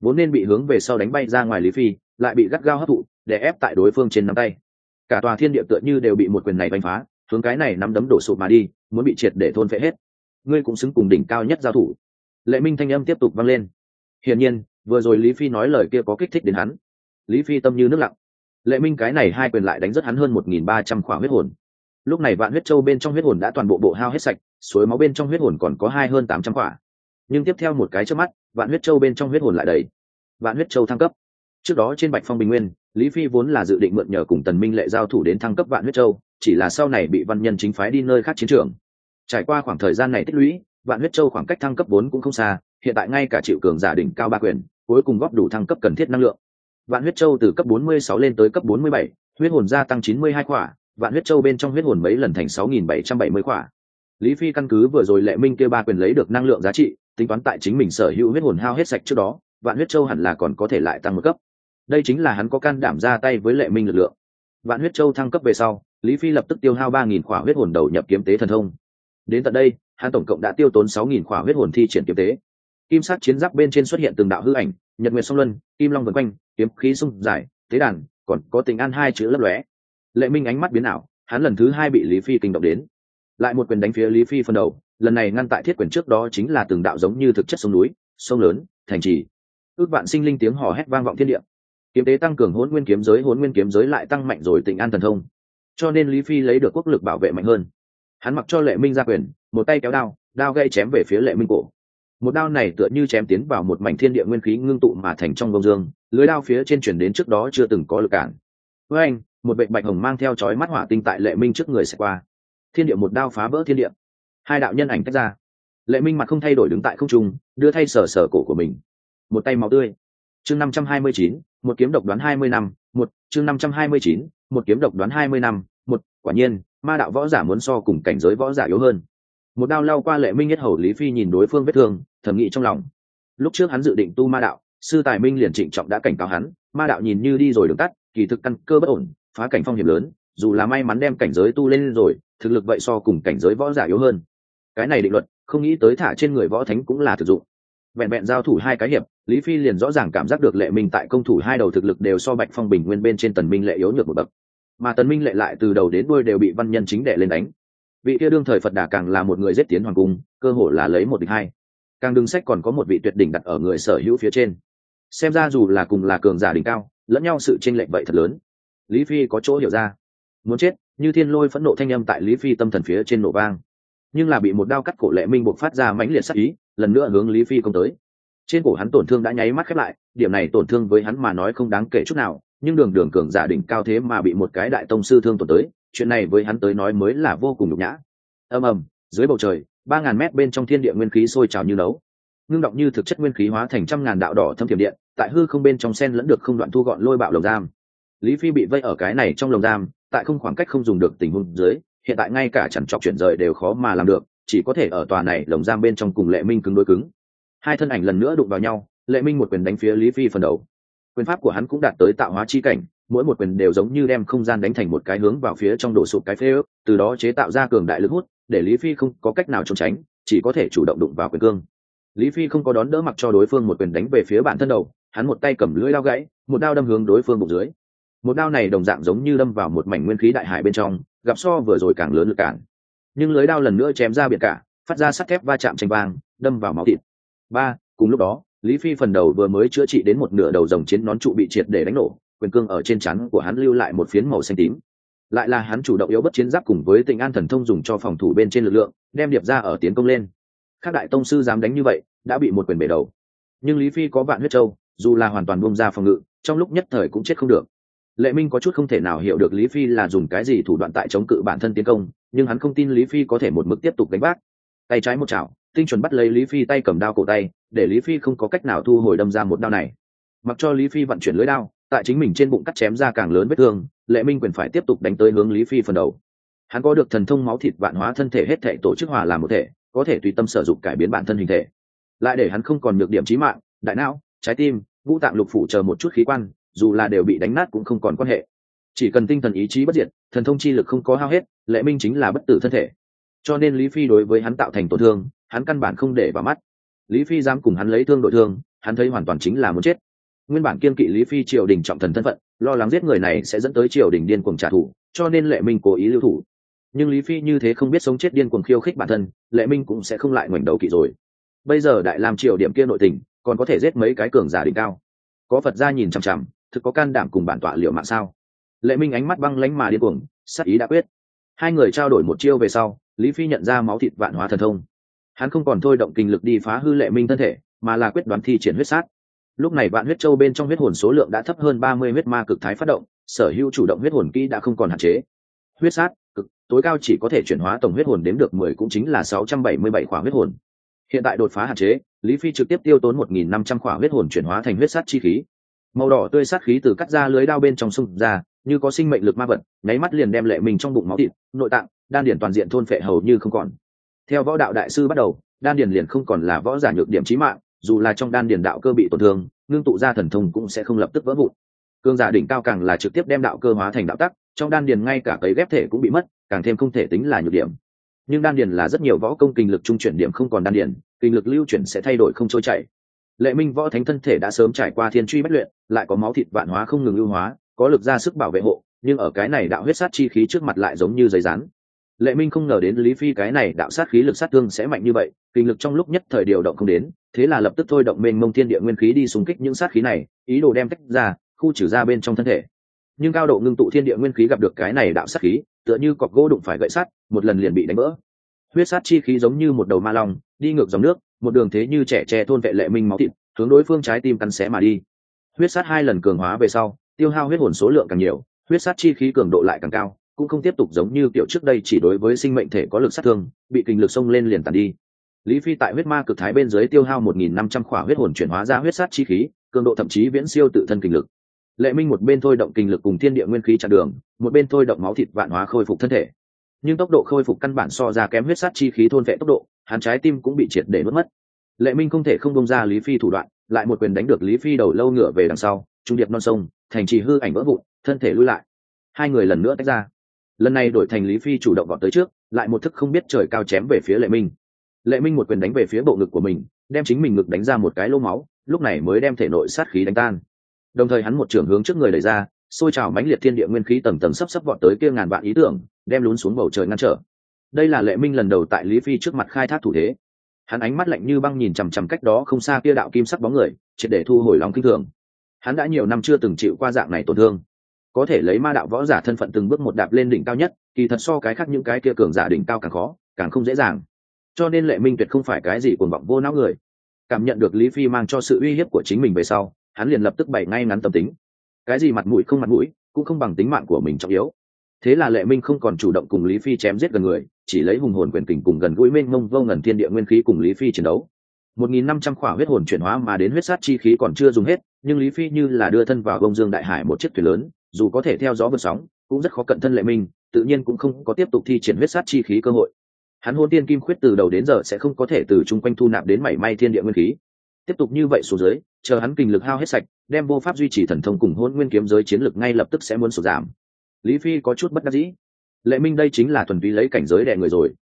A: Vốn nên bị hướng về sau đánh bay ra ngoài lý phi, lại bị gắt gao hấp thụ, để ép tại đối phương trên nắm tay. Cả tòa thiên địa tựa như đều bị một quyền này đánh phá, hướng cái này nắm đấm đổ sụp mà đi, muốn bị triệt để thôn phệ hết. Ngươi cũng xứng cùng đỉnh cao nhất giao thủ. Lệ minh thanh âm tiếp tục vang lên. Hiển nhiên vừa rồi lý phi nói lời kia có kích thích đến hắn. Lý phi tâm như nước lặng. Lệ minh cái này hai quyền lại đánh rất hắn hơn một nghìn ba trăm khỏa huyết hồn. Lúc này vạn huyết châu bên trong huyết hồn đã toàn bộ bộ hao hết sạch, suối máu bên trong huyết hồn còn có hai hơn tám trăm khỏa nhưng tiếp theo một cái trước mắt, vạn huyết châu bên trong huyết hồn lại đầy. Vạn huyết châu thăng cấp. Trước đó trên bạch phong bình nguyên, lý phi vốn là dự định mượn nhờ cùng tần minh lệ giao thủ đến thăng cấp vạn huyết châu, chỉ là sau này bị văn nhân chính phái đi nơi khác chiến trường. Trải qua khoảng thời gian này tích lũy, vạn huyết châu khoảng cách thăng cấp vốn cũng không xa, hiện tại ngay cả triệu cường giả đỉnh cao ba quyền cuối cùng góp đủ thăng cấp cần thiết năng lượng. Vạn huyết châu từ cấp 46 lên tới cấp 47, huyết hồn gia tăng 92 khỏa vạn huyết châu bên trong huyết hồn mấy lần thành 6.770 khỏa. Lý phi căn cứ vừa rồi lệ minh kia ba quyền lấy được năng lượng giá trị tính toán tại chính mình sở hữu huyết hồn hao hết sạch trước đó vạn huyết châu hẳn là còn có thể lại tăng một cấp. Đây chính là hắn có can đảm ra tay với lệ minh lực lượng. Vạn huyết châu thăng cấp về sau lý phi lập tức tiêu hao ba nghìn khỏa huyết hồn đầu nhập kiếm tế thần thông. Đến tận đây hắn tổng cộng đã tiêu tốn sáu nghìn khỏa huyết hồn thi triển kiếm tế kim sắc chiến giáp bên trên xuất hiện từng đạo hư ảnh, nhật nguyệt song luân, kim long vân quanh, kiếm khí sung giải tế đàn, còn có tình an hai chữ lấp lóe. Lệ minh ánh mắt biến ảo, hắn lần thứ hai bị lý phi kinh động đến. Lại một quyền đánh phía lý phi phần đầu, lần này ngăn tại thiết quyền trước đó chính là từng đạo giống như thực chất sông núi, sông lớn, thành trì. Ước vạn sinh linh tiếng hò hét vang vọng thiên địa. Kiếm tế tăng cường hôn nguyên kiếm giới hôn nguyên kiếm giới lại tăng mạnh rồi tình an thần thông. Cho nên lý phi lấy được quốc lực bảo vệ mạnh hơn. Hắn mặc cho lệ minh ra quyền, một tay kéo đao đao gây chém về phía lệ minh cổ một đao này tựa như chém tiến vào một mảnh thiên địa nguyên khí ngưng tụ mà thành trong bông dương, lưới đao phía trên chuyển đến trước đó chưa từng có lực cản. Với anh, một bệnh bạch hồng mang theo chói mắt hỏa tinh tại lệ minh trước người sẽ qua. Thiên địa một đao phá vỡ thiên địa. Hai đạo nhân ảnh tách ra. Lệ minh mặt không thay đổi đứng tại không trung, đưa thay sờ sờ cổ của mình. Một tay máu tươi. Chương năm trăm hai mươi chín, một kiếm độc đoán hai mươi năm, một, chương năm trăm hai mươi chín, một kiếm độc đoán hai mươi năm, một, quả nhiên, ma đạo võ giả muốn so cùng cảnh giới võ giả yếu hơn một đao lao qua lệ minh nhất hầu lý phi nhìn đối phương vết thương, thầm nghĩ trong lòng. Lúc trước hắn dự định tu ma đạo, sư tài minh liền trịnh trọng đã cảnh cáo hắn, ma đạo nhìn như đi rồi đường tắt, kỳ thực căn cơ bất ổn, phá cảnh phong hiểm lớn, dù là may mắn đem cảnh giới tu lên rồi, thực lực vậy so cùng cảnh giới võ giả yếu hơn. Cái này định luật, không nghĩ tới thả trên người võ thánh cũng là thực dụng. Vẹn vẹn giao thủ hai cái hiệp, lý phi liền rõ ràng cảm giác được lệ minh tại công thủ hai đầu thực lực đều so bạch phong bình nguyên bên trên tần minh lệ yếu nhược một bậc. Mà tần minh lệ lại từ đầu đến đuôi đều bị văn nhân chính đệ lên đánh vị kia đương thời phật đà càng là một người giết tiến hoàng cung, cơ hội là lấy một địch hai. Càng đừng sách còn có một vị tuyệt đỉnh đặt ở người sở hữu phía trên. Xem ra dù là cùng là cường giả đỉnh cao, lẫn nhau sự tranh lệch vậy thật lớn. Lý phi có chỗ hiểu ra. Muốn chết, như thiên lôi phẫn nộ thanh âm tại lý phi tâm thần phía trên nổ vang. Nhưng là bị một đao cắt cổ lệ minh buộc phát ra mãnh liệt sắc ý, lần nữa hướng lý phi công tới. Trên cổ hắn tổn thương đã nháy mắt khép lại, điểm này tổn thương với hắn mà nói không đáng kể chút nào nhưng đường đường cường giả đỉnh cao thế mà bị một cái đại tông sư thương tổn tới, chuyện này với hắn tới nói mới là vô cùng nhục nhã. Ầm ầm, dưới bầu trời, ba ngàn mét bên trong thiên địa nguyên khí sôi trào như nấu. Ngưng động như thực chất nguyên khí hóa thành trăm ngàn đạo đỏ thâm thiểm điện, tại hư không bên trong sen lẫn được không đoạn thu gọn lôi bạo lồng giam. Lý phi bị vây ở cái này trong lồng giam, tại không khoảng cách không dùng được tình huống dưới, hiện tại ngay cả chẳng chọc chuyển rời đều khó mà làm được, chỉ có thể ở tòa này lồng giam bên trong cùng lệ minh cứng đối cứng. Hai thân ảnh lần nữa đụng vào nhau, lệ minh một quyền đánh phía lý phi phần đầu quyền pháp của hắn cũng đạt tới tạo hóa chi cảnh, mỗi một quyền đều giống như đem không gian đánh thành một cái hướng vào phía trong đổ sụp cái phê ước, từ đó chế tạo ra cường đại lực hút, để lý phi không có cách nào trốn tránh, chỉ có thể chủ động đụng vào quyền cương. Lý phi không có đón đỡ mặc cho đối phương một quyền đánh về phía bản thân đầu, hắn một tay cầm lưỡi lao gãy, một đao đâm hướng đối phương bụng dưới. Một đao này đồng dạng giống như đâm vào một mảnh nguyên khí đại hải bên trong, gặp so vừa rồi càng lớn lực cản. Nhưng lưới đao lần nữa chém ra biệt cả, phát ra sắt thép va chạm tranh vang, đâm vào máu thịt. Ba, cùng lúc đó lý phi phần đầu vừa mới chữa trị đến một nửa đầu dòng chiến nón trụ bị triệt để đánh nổ, quyền cương ở trên chắn của hắn lưu lại một phiến màu xanh tím. Lại là hắn chủ động yếu bất chiến giáp cùng với tình an thần thông dùng cho phòng thủ bên trên lực lượng, đem điệp ra ở tiến công lên. Các đại tông sư dám đánh như vậy, đã bị một quyền bể đầu. Nhưng lý phi có vạn huyết châu, dù là hoàn toàn bông ra phòng ngự, trong lúc nhất thời cũng chết không được. Lệ minh có chút không thể nào hiểu được lý phi là dùng cái gì thủ đoạn tại chống cự bản thân tiến công, nhưng hắn không tin lý phi có thể một mực tiếp tục đánh bác. Tay trái một chảo tinh chuẩn bắt lấy lý phi tay cầm đao cổ tay, để lý phi không có cách nào thu hồi đâm ra một đao này. Mặc cho lý phi vận chuyển lưới đao, tại chính mình trên bụng cắt chém ra càng lớn vết thương, lệ minh quyền phải tiếp tục đánh tới hướng lý phi phần đầu. Hắn có được thần thông máu thịt vạn hóa thân thể hết thể tổ chức hòa làm một thể, có thể tùy tâm sử dụng cải biến bản thân hình thể. Lại để hắn không còn được điểm trí mạng, đại não, trái tim, ngũ tạng lục phủ chờ một chút khí quan, dù là đều bị đánh nát cũng không còn quan hệ. Chỉ cần tinh thần ý chí bất diệt, thần thông chi lực không có hao hết, lệ minh chính là bất tử thân thể. Cho nên lý phi đối với hắn tạo thành tổn thương hắn căn bản không để vào mắt. Lý phi dám cùng hắn lấy thương đội thương, hắn thấy hoàn toàn chính là muốn chết. Nguyên bản kiên kỵ lý phi triều đình trọng thần thân phận, lo lắng giết người này sẽ dẫn tới triều đình điên cuồng trả thù, cho nên lệ minh cố ý lưu thủ. Nhưng lý phi như thế không biết sống chết điên cuồng khiêu khích bản thân, lệ minh cũng sẽ không lại ngoảnh đầu kỵ rồi. Bây giờ đại làm triều điểm kia nội tình, còn có thể giết mấy cái cường giả đỉnh cao? Có phật gia nhìn chằm chằm, thực có can đảm cùng bản tọa liệu mạng sao? Lệ minh ánh mắt băng lánh mà điên cuồng sắc ý đã quyết. Hai người trao đổi một chiêu về sau, lý phi nhận ra máu thịt vạn hóa thần thông hắn không còn thôi động kinh lực đi phá hư lệ minh thân thể, mà là quyết đoán thi triển huyết sát. Lúc này vạn huyết châu bên trong huyết hồn số lượng đã thấp hơn ba mươi huyết ma cực thái phát động, sở hữu chủ động huyết hồn kỹ đã không còn hạn chế. Huyết sát, cực, tối cao chỉ có thể chuyển hóa tổng huyết hồn đếm được mười cũng chính là sáu trăm bảy mươi bảy khỏa huyết hồn. Hiện tại đột phá hạn chế, lý phi trực tiếp tiêu tốn một nghìn năm trăm khỏa huyết hồn chuyển hóa thành huyết sát chi khí. Màu đỏ tươi sát khí từ cắt ra lưới đao bên trong sông ra, như có sinh mệnh lực ma vật nháy mắt liền đem lệ mình trong bụng máu thịt, nội tạng, đan điển toàn diện thôn phệ hầu như không còn theo võ đạo đại sư bắt đầu, đan điền liền không còn là võ giả nhược điểm trí mạng, dù là trong đan điền đạo cơ bị tổn thương, ngưng tụ ra thần thông cũng sẽ không lập tức vỡ vụn. Cương giả đỉnh cao càng là trực tiếp đem đạo cơ hóa thành đạo tắc, trong đan điền ngay cả cấy ghép thể cũng bị mất, càng thêm không thể tính là nhược điểm. Nhưng đan điền là rất nhiều võ công kinh lực trung chuyển điểm không còn đan điền, kinh lực lưu chuyển sẽ thay đổi không trôi chảy. Lệ minh võ thánh thân thể đã sớm trải qua thiên truy bất luyện, lại có máu thịt vạn hóa không ngừng ưu hóa, có lực ra sức bảo vệ hộ, nhưng ở cái này đạo huyết sát chi khí trước mặt lại giống như giấy rán lệ minh không ngờ đến lý phi cái này đạo sát khí lực sát thương sẽ mạnh như vậy, kinh lực trong lúc nhất thời điều động không đến, thế là lập tức thôi động mênh mông thiên địa nguyên khí đi xung kích những sát khí này, ý đồ đem tách ra, khu trừ ra bên trong thân thể. Nhưng cao độ ngưng tụ thiên địa nguyên khí gặp được cái này đạo sát khí, tựa như cọc gỗ đụng phải gậy sắt, một lần liền bị đánh vỡ. Huyết sát chi khí giống như một đầu ma long, đi ngược dòng nước, một đường thế như trẻ tre thôn vệ lệ minh máu thịt, hướng đối phương trái tim cắn xé mà đi. Huyết sát hai lần cường hóa về sau, tiêu hao huyết hồn số lượng càng nhiều, huyết sát chi khí cường độ lại càng cao cũng không tiếp tục giống như kiểu trước đây chỉ đối với sinh mệnh thể có lực sát thương, bị kinh lực xông lên liền tàn đi. Lý phi tại huyết ma cực thái bên dưới tiêu hao một nghìn năm trăm khỏa huyết hồn chuyển hóa ra huyết sát chi khí, cường độ thậm chí viễn siêu tự thân kinh lực. Lệ minh một bên thôi động kinh lực cùng thiên địa nguyên khí chặn đường, một bên thôi động máu thịt vạn hóa khôi phục thân thể. Nhưng tốc độ khôi phục căn bản so ra kém huyết sát chi khí thôn vệ tốc độ, hắn trái tim cũng bị triệt để mất mất. Lệ minh không thể không bông ra lý phi thủ đoạn, lại một quyền đánh được lý phi đầu lâu ngựa về đằng sau, trung điệp non sông, thành trì hư ảnh vỡ vụn, thân thể lui lại. Hai người lần nữa tách ra lần này đổi thành lý phi chủ động gọn tới trước, lại một thức không biết trời cao chém về phía lệ minh. Lệ minh một quyền đánh về phía bộ ngực của mình, đem chính mình ngực đánh ra một cái lô máu, lúc này mới đem thể nội sát khí đánh tan. Đồng thời hắn một trưởng hướng trước người đẩy ra, xôi trào mãnh liệt thiên địa nguyên khí tầng tầng sắp sắp vọt tới kia ngàn vạn ý tưởng, đem lún xuống bầu trời ngăn trở. Đây là lệ minh lần đầu tại lý phi trước mặt khai thác thủ thế. Hắn ánh mắt lạnh như băng nhìn chằm chằm cách đó không xa kia đạo kim sắc bóng người, triệt để thu hồi lòng kinh thường. Hắn đã nhiều năm chưa từng chịu qua dạng này tổn thương có thể lấy ma đạo võ giả thân phận từng bước một đạp lên đỉnh cao nhất, kỳ thật so cái khác những cái kia cường giả đỉnh cao càng khó, càng không dễ dàng. Cho nên lệ minh tuyệt không phải cái gì cuồng vọng vô não người. Cảm nhận được lý phi mang cho sự uy hiếp của chính mình về sau, hắn liền lập tức bày ngay ngắn tâm tính. Cái gì mặt mũi không mặt mũi, cũng không bằng tính mạng của mình trọng yếu. Thế là lệ minh không còn chủ động cùng lý phi chém giết gần người, chỉ lấy hùng hồn quyền kình cùng gần gũi mênh mông vô ngần thiên địa nguyên khí cùng lý phi chiến đấu. Một nghìn năm trăm khỏa huyết hồn chuyển hóa mà đến huyết sát chi khí còn chưa dùng hết, nhưng lý phi như là đưa thân vào bông dương đại hải một chiếc thuyền lớn dù có thể theo gió vượt sóng, cũng rất khó cận thân lệ minh, tự nhiên cũng không có tiếp tục thi triển huyết sát chi khí cơ hội. Hắn hôn tiên kim khuyết từ đầu đến giờ sẽ không có thể từ chung quanh thu nạp đến mảy may thiên địa nguyên khí. Tiếp tục như vậy xuống dưới, chờ hắn kinh lực hao hết sạch, đem vô pháp duy trì thần thông cùng hôn nguyên kiếm giới chiến lực ngay lập tức sẽ muốn sụt giảm. Lý phi có chút bất đắc dĩ. Lệ minh đây chính là thuần túy lấy cảnh giới đè người rồi.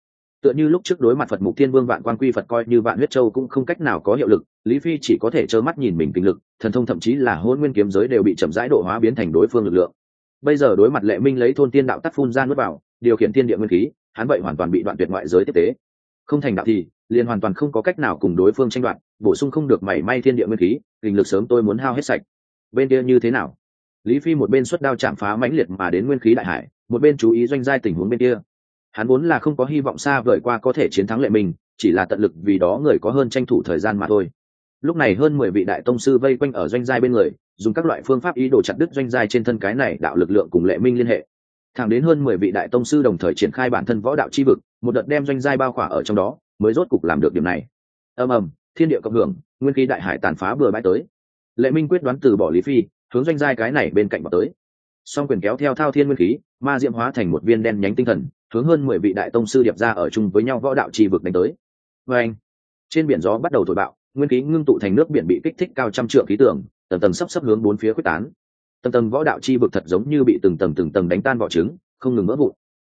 A: Tựa như lúc trước đối mặt phật mục thiên vương vạn quan quy phật coi như vạn huyết châu cũng không cách nào có hiệu lực, lý phi chỉ có thể trơ mắt nhìn mình kinh lực thần thông thậm chí là hôn nguyên kiếm giới đều bị chậm rãi độ hóa biến thành đối phương lực lượng. Bây giờ đối mặt lệ minh lấy thôn tiên đạo tắc phun ra nuốt vào, điều khiển thiên địa nguyên khí, hắn vậy hoàn toàn bị đoạn tuyệt ngoại giới tiếp tế. Không thành đạo thì, liền hoàn toàn không có cách nào cùng đối phương tranh đoạt, bổ sung không được mảy may thiên địa nguyên khí, hình lực sớm tôi muốn hao hết sạch. Bên kia như thế nào? Lý phi một bên xuất đao chạm phá mãnh liệt mà đến nguyên khí đại hải, một bên chú ý doanh giai tình huống bên kia. Hắn vốn là không có hy vọng xa vời qua có thể chiến thắng lệ mình chỉ là tận lực vì đó người có hơn tranh thủ thời gian mà thôi lúc này hơn mười vị đại tông sư vây quanh ở doanh giai bên người, dùng các loại phương pháp ý đồ chặt đứt doanh giai trên thân cái này đạo lực lượng cùng lệ minh liên hệ. Thẳng đến hơn mười vị đại tông sư đồng thời triển khai bản thân võ đạo chi vực, một đợt đem doanh giai bao khỏa ở trong đó, mới rốt cục làm được điểm này. Ầm ầm, thiên địa cộng hưởng, nguyên khí đại hải tàn phá bừa bãi tới. Lệ minh quyết đoán từ bỏ lý phi, hướng doanh giai cái này bên cạnh vào tới. Song quyền kéo theo thao thiên nguyên khí, ma diễm hóa thành một viên đen nhánh tinh thần, hướng hơn mười vị đại tông sư điệp ra ở chung với nhau võ đạo trì vực đánh tới. Vê anh trên biển gió bắt đầu thổi bạo nguyên khí ngưng tụ thành nước biển bị kích thích cao trăm trượng khí tưởng tầng tầng sắp sắp hướng bốn phía quyết tán. Tầng tầng võ đạo chi vực thật giống như bị từng tầng từng tầng đánh tan vỏ trứng, không ngừng vỡ vụn.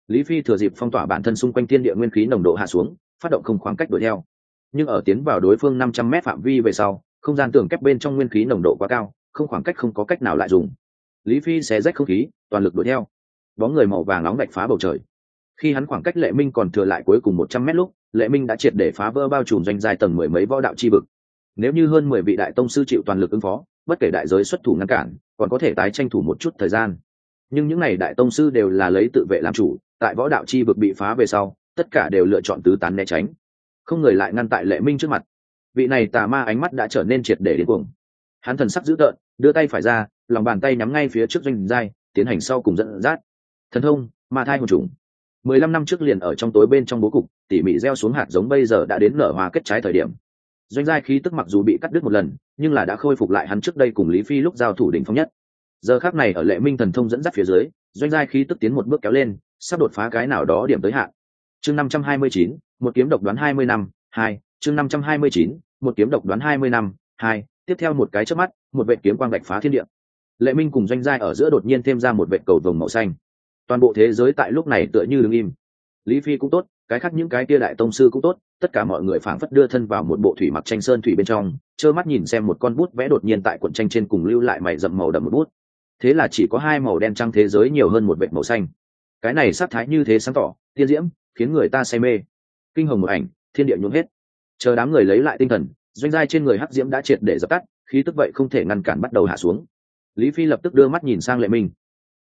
A: Lý phi thừa dịp phong tỏa bản thân xung quanh thiên địa nguyên khí nồng độ hạ xuống, phát động không khoảng cách đuổi theo. Nhưng ở tiến vào đối phương năm trăm m phạm vi về sau, không gian tường kép bên trong nguyên khí nồng độ quá cao, không khoảng cách không có cách nào lại dùng. Lý phi xé rách không khí, toàn lực đuổi theo. Bóng người màu vàng nóng đạch phá bầu trời. Khi hắn khoảng cách lệ minh còn thừa lại cuối cùng một trăm mét lúc lệ minh đã triệt để phá vỡ bao trùm doanh dài tầng mười mấy võ đạo chi vực. Nếu như hơn mười vị đại tông sư chịu toàn lực ứng phó, bất kể đại giới xuất thủ ngăn cản, còn có thể tái tranh thủ một chút thời gian. Nhưng những n à y đại tông sư đều là lấy tự vệ làm chủ, tại võ đạo chi vực bị phá về sau, tất cả đều lựa chọn tứ tán né tránh. Không người lại ngăn tại lệ minh trước mặt. Vị này tà ma ánh mắt đã trở nên triệt để đến cuồng. Hắn thần sắc dữ tợn, đưa tay phải ra, lòng bàn tay nhắm ngay phía trước doanh giai, tiến hành sau cùng dẫn dắt. Thần thông, ma thai hồn trùng mười lăm năm trước liền ở trong tối bên trong bố cục, tỉ mỉ gieo xuống hạt giống bây giờ đã đến nở hoa kết trái thời điểm. Doanh giai khí tức mặc dù bị cắt đứt một lần, nhưng là đã khôi phục lại hắn trước đây cùng lý phi lúc giao thủ đỉnh phong nhất. Giờ khác này ở lệ minh thần thông dẫn dắt phía dưới, doanh giai khí tức tiến một bước kéo lên, sắp đột phá cái nào đó điểm tới hạn. Chương năm trăm hai mươi chín, một kiếm độc đoán hai mươi năm, hai, chương năm trăm hai mươi chín, một kiếm độc đoán hai mươi năm, hai, tiếp theo một cái chớp mắt, một vệ kiếm quang bạch phá thiên địa. Lệ minh cùng doanh giai ở giữa đột nhiên thêm ra một vệ cầu vồng màu xanh toàn bộ thế giới tại lúc này tựa như đứng im. Lý phi cũng tốt, cái khác những cái kia đại tông sư cũng tốt, tất cả mọi người phảng phất đưa thân vào một bộ thủy mặc tranh sơn thủy bên trong, trơ mắt nhìn xem một con bút vẽ đột nhiên tại cuộn tranh trên cùng lưu lại mày dậm màu đậm một bút. Thế là chỉ có hai màu đen trăng thế giới nhiều hơn một vệt màu xanh. Cái này sắc thái như thế sáng tỏ, tiên diễm, khiến người ta say mê. Kinh hồng một ảnh, thiên địa nhuộm hết. Chờ đám người lấy lại tinh thần, doanh giai trên người hắc diễm đã triệt để dập tắt, khí tức vậy không thể ngăn cản bắt đầu hạ xuống. Lý phi lập tức đưa mắt nhìn sang lệ minh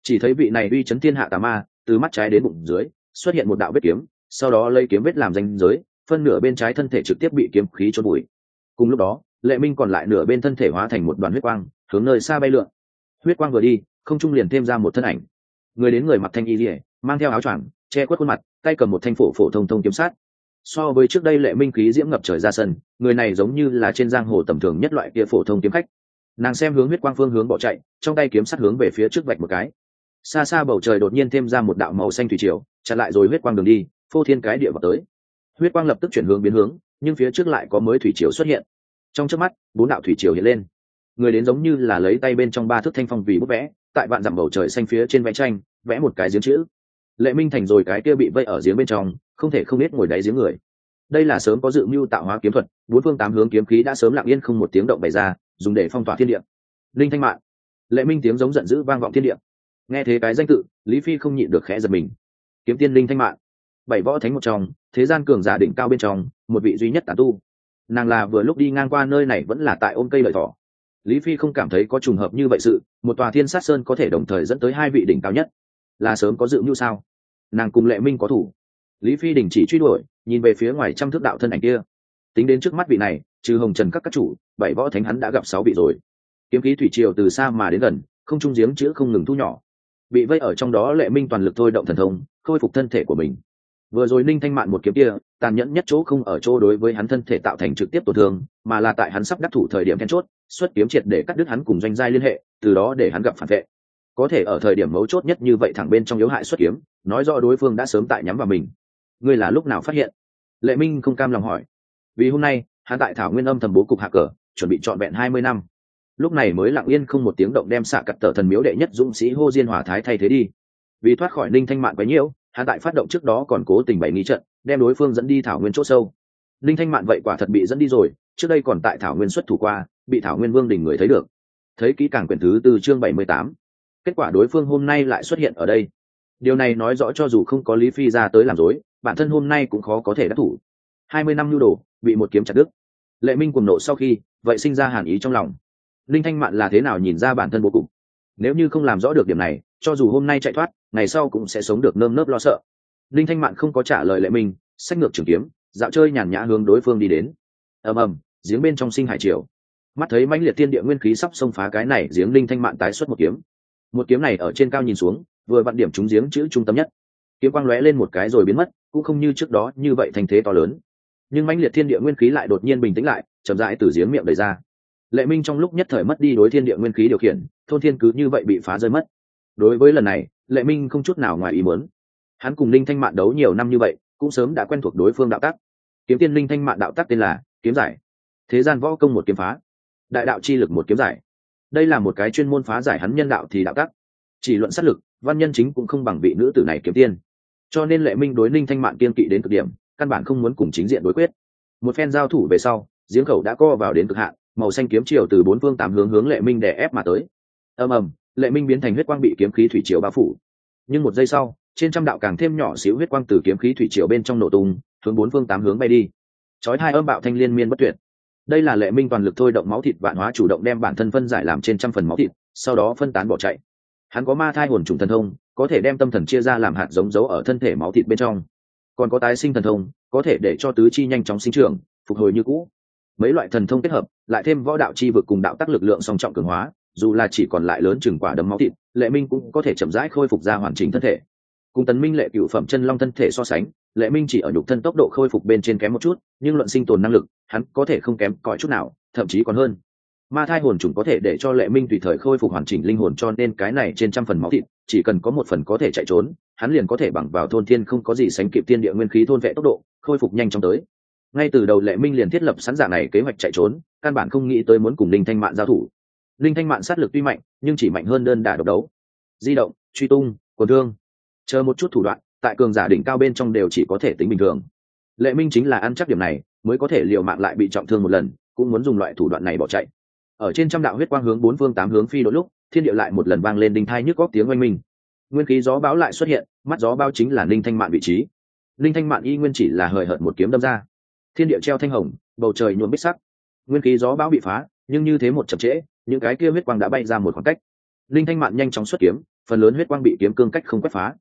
A: chỉ thấy vị này uy chấn thiên hạ tà ma, từ mắt trái đến bụng dưới, xuất hiện một đạo vết kiếm, sau đó lấy kiếm vết làm danh giới, phân nửa bên trái thân thể trực tiếp bị kiếm khí trôn bụi cùng lúc đó, lệ minh còn lại nửa bên thân thể hóa thành một đoàn huyết quang, hướng nơi xa bay lượn. Huyết quang vừa đi, không trung liền thêm ra một thân ảnh. Người đến người mặc thanh y dỉa mang theo áo choàng, che quất khuôn mặt, tay cầm một thanh phổ phổ thông thông kiếm sát. So với trước đây lệ minh khí diễm ngập trời ra sân, người này giống như là trên giang hồ tầm thường nhất loại kia phổ thông kiếm khách. Nàng xem hướng huyết quang phương hướng bỏ chạy, trong tay kiếm sắt hướng về phía trước vạch một cái xa xa bầu trời đột nhiên thêm ra một đạo màu xanh thủy triều, chặn lại rồi huyết quang đường đi, phô thiên cái địa vào tới. Huyết quang lập tức chuyển hướng biến hướng, nhưng phía trước lại có mới thủy triều xuất hiện. Trong trước mắt, bốn đạo thủy triều hiện lên. Người đến giống như là lấy tay bên trong ba thước thanh phong vì bút vẽ, tại vạn dặm bầu trời xanh phía trên vẽ tranh, vẽ một cái giếng chữ. Lệ minh thành rồi cái kia bị vây ở giếng bên trong, không thể không biết ngồi đáy giếng người. Đây là sớm có dự mưu tạo hóa kiếm thuật, bốn phương tám hướng kiếm khí đã sớm lặng yên không một tiếng động bày ra, dùng để phong tỏa thiên địa. Linh thanh mạng lệ minh tiếng giống giận dữ vang vọng thiên địa nghe thế cái danh tự, lý phi không nhịn được khẽ giật mình. Kiếm tiên linh thanh mạng. Bảy võ thánh một trong, thế gian cường giả đỉnh cao bên trong, một vị duy nhất tà tu. Nàng là vừa lúc đi ngang qua nơi này vẫn là tại ôm cây lợi thỏ. Lý phi không cảm thấy có trùng hợp như vậy sự, một tòa thiên sát sơn có thể đồng thời dẫn tới hai vị đỉnh cao nhất. Là sớm có dự mưu sao? Nàng cùng lệ minh có thủ. Lý phi đình chỉ truy đuổi, nhìn về phía ngoài trăm thước đạo thân ảnh kia. Tính đến trước mắt vị này, trừ hồng trần các các chủ, bảy võ thánh hắn đã gặp sáu vị rồi. Kiếm khí thủy triều từ xa mà đến gần, không trung giếng chữ không ngừng thu nhỏ bị vây ở trong đó lệ minh toàn lực thôi động thần thông, khôi phục thân thể của mình. Vừa rồi ninh thanh mạn một kiếm kia, tàn nhẫn nhất chỗ không ở chỗ đối với hắn thân thể tạo thành trực tiếp tổn thương, mà là tại hắn sắp đắc thủ thời điểm then chốt, xuất kiếm triệt để cắt đứt hắn cùng doanh giai liên hệ, từ đó để hắn gặp phản vệ. Có thể ở thời điểm mấu chốt nhất như vậy thẳng bên trong yếu hại xuất kiếm, nói rõ đối phương đã sớm tại nhắm vào mình. Ngươi là lúc nào phát hiện? Lệ minh không cam lòng hỏi. Vì hôm nay, hắn tại thảo nguyên âm thầm bố cục hạ cờ, chuẩn bị trọn vẹn hai mươi năm lúc này mới lặng yên không một tiếng động đem xạ cặt tờ thần miếu đệ nhất dũng sĩ hô diên hỏa thái thay thế đi. Vì thoát khỏi ninh thanh mạn quấy nhiễu, hắn tại phát động trước đó còn cố tình bày nghi trận, đem đối phương dẫn đi thảo nguyên c h ỗ sâu. Ninh thanh mạn vậy quả thật bị dẫn đi rồi, trước đây còn tại thảo nguyên xuất thủ qua, bị thảo nguyên vương đình người thấy được. Thấy kỹ càng quyển thứ từ chương bảy mươi tám, kết quả đối phương hôm nay lại xuất hiện ở đây. Điều này nói rõ cho dù không có lý phi ra tới làm dối bản thân hôm nay cũng khó có thể đắc thủ. Hai mươi năm nhu đồ, bị một kiếm chặt đứt. Lệ minh cùng nộ sau khi, vậy sinh ra hàn ý trong lòng linh thanh mạn là thế nào nhìn ra bản thân vô cùng? Nếu như không làm rõ được điểm này, cho dù hôm nay chạy thoát, ngày sau cũng sẽ sống được nơm nớp lo sợ. Linh thanh mạn không có trả lời lệ minh sách ngược trường kiếm, dạo chơi nhàn nhã hướng đối phương đi đến. Ầm ầm, giếng bên trong sinh hải triều. Mắt thấy mãnh liệt thiên địa nguyên khí sắp xông phá cái này, giếng linh thanh mạn tái xuất một kiếm. Một kiếm này ở trên cao nhìn xuống, vừa vặn điểm trúng giếng chữ trung tâm nhất. Kiếm quang lóe lên một cái rồi biến mất, cũng không như trước đó như vậy thành thế to lớn. Nhưng mãnh liệt thiên địa nguyên khí lại đột nhiên bình tĩnh lại, chậm rãi từ giếng miệng đầy ra lệ minh trong lúc nhất thời mất đi đối thiên địa nguyên khí điều khiển, thôn thiên cứ như vậy bị phá rơi mất. Đối với lần này, lệ minh không chút nào ngoài ý muốn. Hắn cùng linh thanh mạn đấu nhiều năm như vậy, cũng sớm đã quen thuộc đối phương đạo tắc. Kiếm tiên linh thanh mạn đạo tắc tên là kiếm giải. Thế gian võ công một kiếm phá, đại đạo chi lực một kiếm giải. Đây là một cái chuyên môn phá giải hắn nhân đạo thì đạo tắc. Chỉ luận sát lực, văn nhân chính cũng không bằng vị nữ tử này kiếm tiên. Cho nên lệ minh đối ninh thanh mạn kiên kỵ đến cực điểm, căn bản không muốn cùng chính diện đối quyết. Một phen giao thủ về sau, giếng khẩu đã co vào đến cực hạn màu xanh kiếm chiều từ bốn phương tám hướng hướng lệ minh đè ép mà tới. Ầm ầm, lệ minh biến thành huyết quang bị kiếm khí thủy triều bao phủ. Nhưng một giây sau, trên trăm đạo càng thêm nhỏ xíu huyết quang từ kiếm khí thủy triều bên trong nổ tung, hướng bốn phương tám hướng bay đi. Chói hai âm bạo thanh liên miên bất tuyệt. Đây là lệ minh toàn lực thôi động máu thịt vạn hóa chủ động đem bản thân phân giải làm trên trăm phần máu thịt, sau đó phân tán bỏ chạy. Hắn có ma thai hồn trùng thần thông, có thể đem tâm thần chia ra làm hạt giống dấu ở thân thể máu thịt bên trong. Còn có tái sinh thần thông, có thể để cho tứ chi nhanh chóng sinh trưởng, phục hồi như cũ. Mấy loại thần thông kết hợp lại thêm võ đạo chi vực cùng đạo tác lực lượng song trọng cường hóa, dù là chỉ còn lại lớn chừng quả đấm máu thịt, lệ minh cũng có thể chậm rãi khôi phục ra hoàn chỉnh thân thể. Cùng tấn minh lệ cựu phẩm chân long thân thể so sánh, lệ minh chỉ ở nhục thân tốc độ khôi phục bên trên kém một chút, nhưng luận sinh tồn năng lực, hắn có thể không kém cỏi chút nào, thậm chí còn hơn. Ma thai hồn trùng có thể để cho lệ minh tùy thời khôi phục hoàn chỉnh linh hồn cho nên cái này trên trăm phần máu thịt, chỉ cần có một phần có thể chạy trốn, hắn liền có thể bằng vào thôn thiên không có gì sánh kịp tiên địa nguyên khí thôn vệ tốc độ, khôi phục nhanh chóng tới ngay từ đầu lệ minh liền thiết lập sẵn dạng này kế hoạch chạy trốn, căn bản không nghĩ tới muốn cùng linh thanh mạn giao thủ. Linh thanh mạn sát lực tuy mạnh, nhưng chỉ mạnh hơn đơn đả độc đấu. Di động, truy tung, quần thương. Chờ một chút thủ đoạn, tại cường giả đỉnh cao bên trong đều chỉ có thể tính bình thường. Lệ minh chính là ăn chắc điểm này, mới có thể liều mạng lại bị trọng thương một lần, cũng muốn dùng loại thủ đoạn này bỏ chạy. Ở trên trăm đạo huyết quang hướng bốn phương tám hướng phi đôi lúc, thiên địa lại một lần vang lên đinh thai nhức góc tiếng oanh minh. Nguyên khí gió báo lại xuất hiện, mắt gió bao chính là ninh thanh mạn vị trí. Ninh thanh mạn y nguyên chỉ là hời hợt một kiếm đâm ra thiên địa treo thanh hồng, bầu trời nhuộm bích sắc. Nguyên khí gió bão bị phá, nhưng như thế một chậm trễ, những cái kia huyết quang đã bay ra một khoảng cách. Linh thanh mạn nhanh chóng xuất kiếm, phần lớn huyết quang bị kiếm cương cách không quét phá.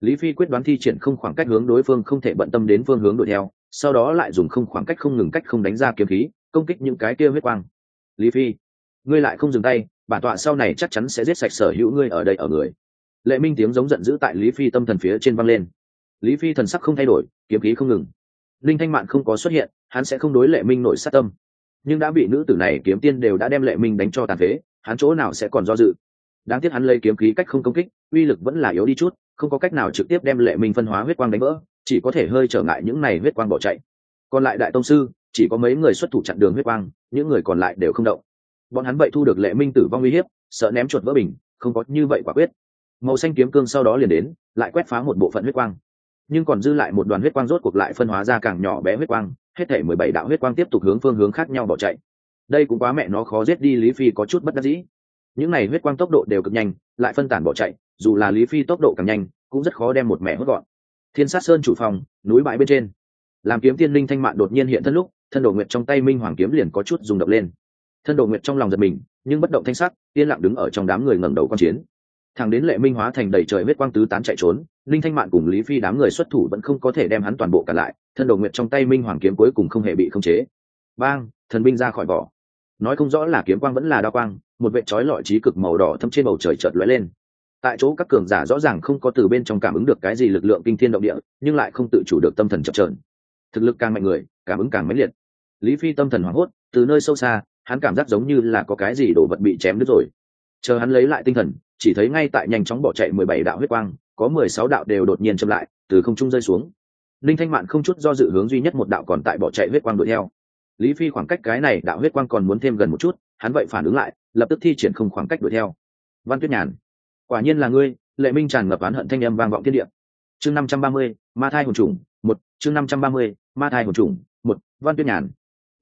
A: Lý phi quyết đoán thi triển không khoảng cách hướng đối phương không thể bận tâm đến phương hướng đuổi theo, sau đó lại dùng không khoảng cách không ngừng cách không đánh ra kiếm khí, công kích những cái kia huyết quang. Lý phi, ngươi lại không dừng tay, bản tọa sau này chắc chắn sẽ giết sạch sở hữu ngươi ở đây ở người. Lệ minh tiếng giống giận dữ tại lý phi tâm thần phía trên văng lên. Lý phi thần sắc không thay đổi, kiếm khí không ngừng linh thanh mạn không có xuất hiện, hắn sẽ không đối lệ minh nổi sát tâm. Nhưng đã bị nữ tử này kiếm tiên đều đã đem lệ minh đánh cho tàn phế, hắn chỗ nào sẽ còn do dự? Đáng tiếc hắn lấy kiếm khí cách không công kích, uy lực vẫn là yếu đi chút, không có cách nào trực tiếp đem lệ minh phân hóa huyết quang đánh vỡ, chỉ có thể hơi trở ngại những này huyết quang bỏ chạy. Còn lại đại tông sư, chỉ có mấy người xuất thủ chặn đường huyết quang, những người còn lại đều không động. Bọn hắn vậy thu được lệ minh tử vong uy hiếp, sợ ném chuột vỡ bình, không có như vậy quả quyết. Màu xanh kiếm cương sau đó liền đến, lại quét phá một bộ phận huyết quang nhưng còn dư lại một đoàn huyết quang rốt cuộc lại phân hóa ra càng nhỏ bé huyết quang, hết thể mười bảy đạo huyết quang tiếp tục hướng phương hướng khác nhau bỏ chạy. Đây cũng quá mẹ nó khó giết đi, lý phi có chút bất đắc dĩ. Những này huyết quang tốc độ đều cực nhanh, lại phân tản bỏ chạy, dù là lý phi tốc độ càng nhanh, cũng rất khó đem một mẹ hốt gọn. Thiên sát sơn chủ phòng, núi bãi bên trên. Làm kiếm tiên linh thanh mạn đột nhiên hiện thân lúc, thân đồ nguyệt trong tay minh hoàng kiếm liền có chút dùng động lên. Thân đồ nguyệt trong lòng giật mình, nhưng bất động thanh sắc, yên lặng đứng ở trong đám người ngẩng đầu q chiến. Thằng đến lệ minh hóa thành đầy trời huyết quang tứ tán chạy trốn linh thanh mạn cùng lý phi đám người xuất thủ vẫn không có thể đem hắn toàn bộ cả lại, thân đồ nguyệt trong tay minh hoàng kiếm cuối cùng không hề bị khống chế. Bang, thần binh ra khỏi vỏ. Nói không rõ là kiếm quang vẫn là đao quang, một vệ trói lọi trí cực màu đỏ thâm trên bầu trời chợt lóe lên. Tại chỗ các cường giả rõ ràng không có từ bên trong cảm ứng được cái gì lực lượng kinh thiên động địa, nhưng lại không tự chủ được tâm thần chập trờn thực lực càng mạnh người, cảm ứng càng mãnh liệt. Lý phi tâm thần hoảng hốt, từ nơi sâu xa, hắn cảm giác giống như là có cái gì đổ vật bị chém đứt rồi. Chờ hắn lấy lại tinh thần, chỉ thấy ngay tại nhanh chóng bỏ chạy mười bảy đạo huyết quang có mười sáu đạo đều đột nhiên chậm lại, từ không trung rơi xuống. Linh thanh mạn không chút do dự hướng duy nhất một đạo còn tại bỏ chạy huyết quang đuổi theo. Lý phi khoảng cách cái này đạo huyết quang còn muốn thêm gần một chút, hắn vậy phản ứng lại, lập tức thi triển không khoảng cách đuổi theo. Văn tuyết nhàn, quả nhiên là ngươi, lệ minh tràn ngập oán hận thanh âm vang vọng thiên địa. Chương năm trăm ba mươi, ma thai hồn trùng, một, chương năm trăm ba mươi, ma thai hồn trùng, một, văn tuyết nhàn.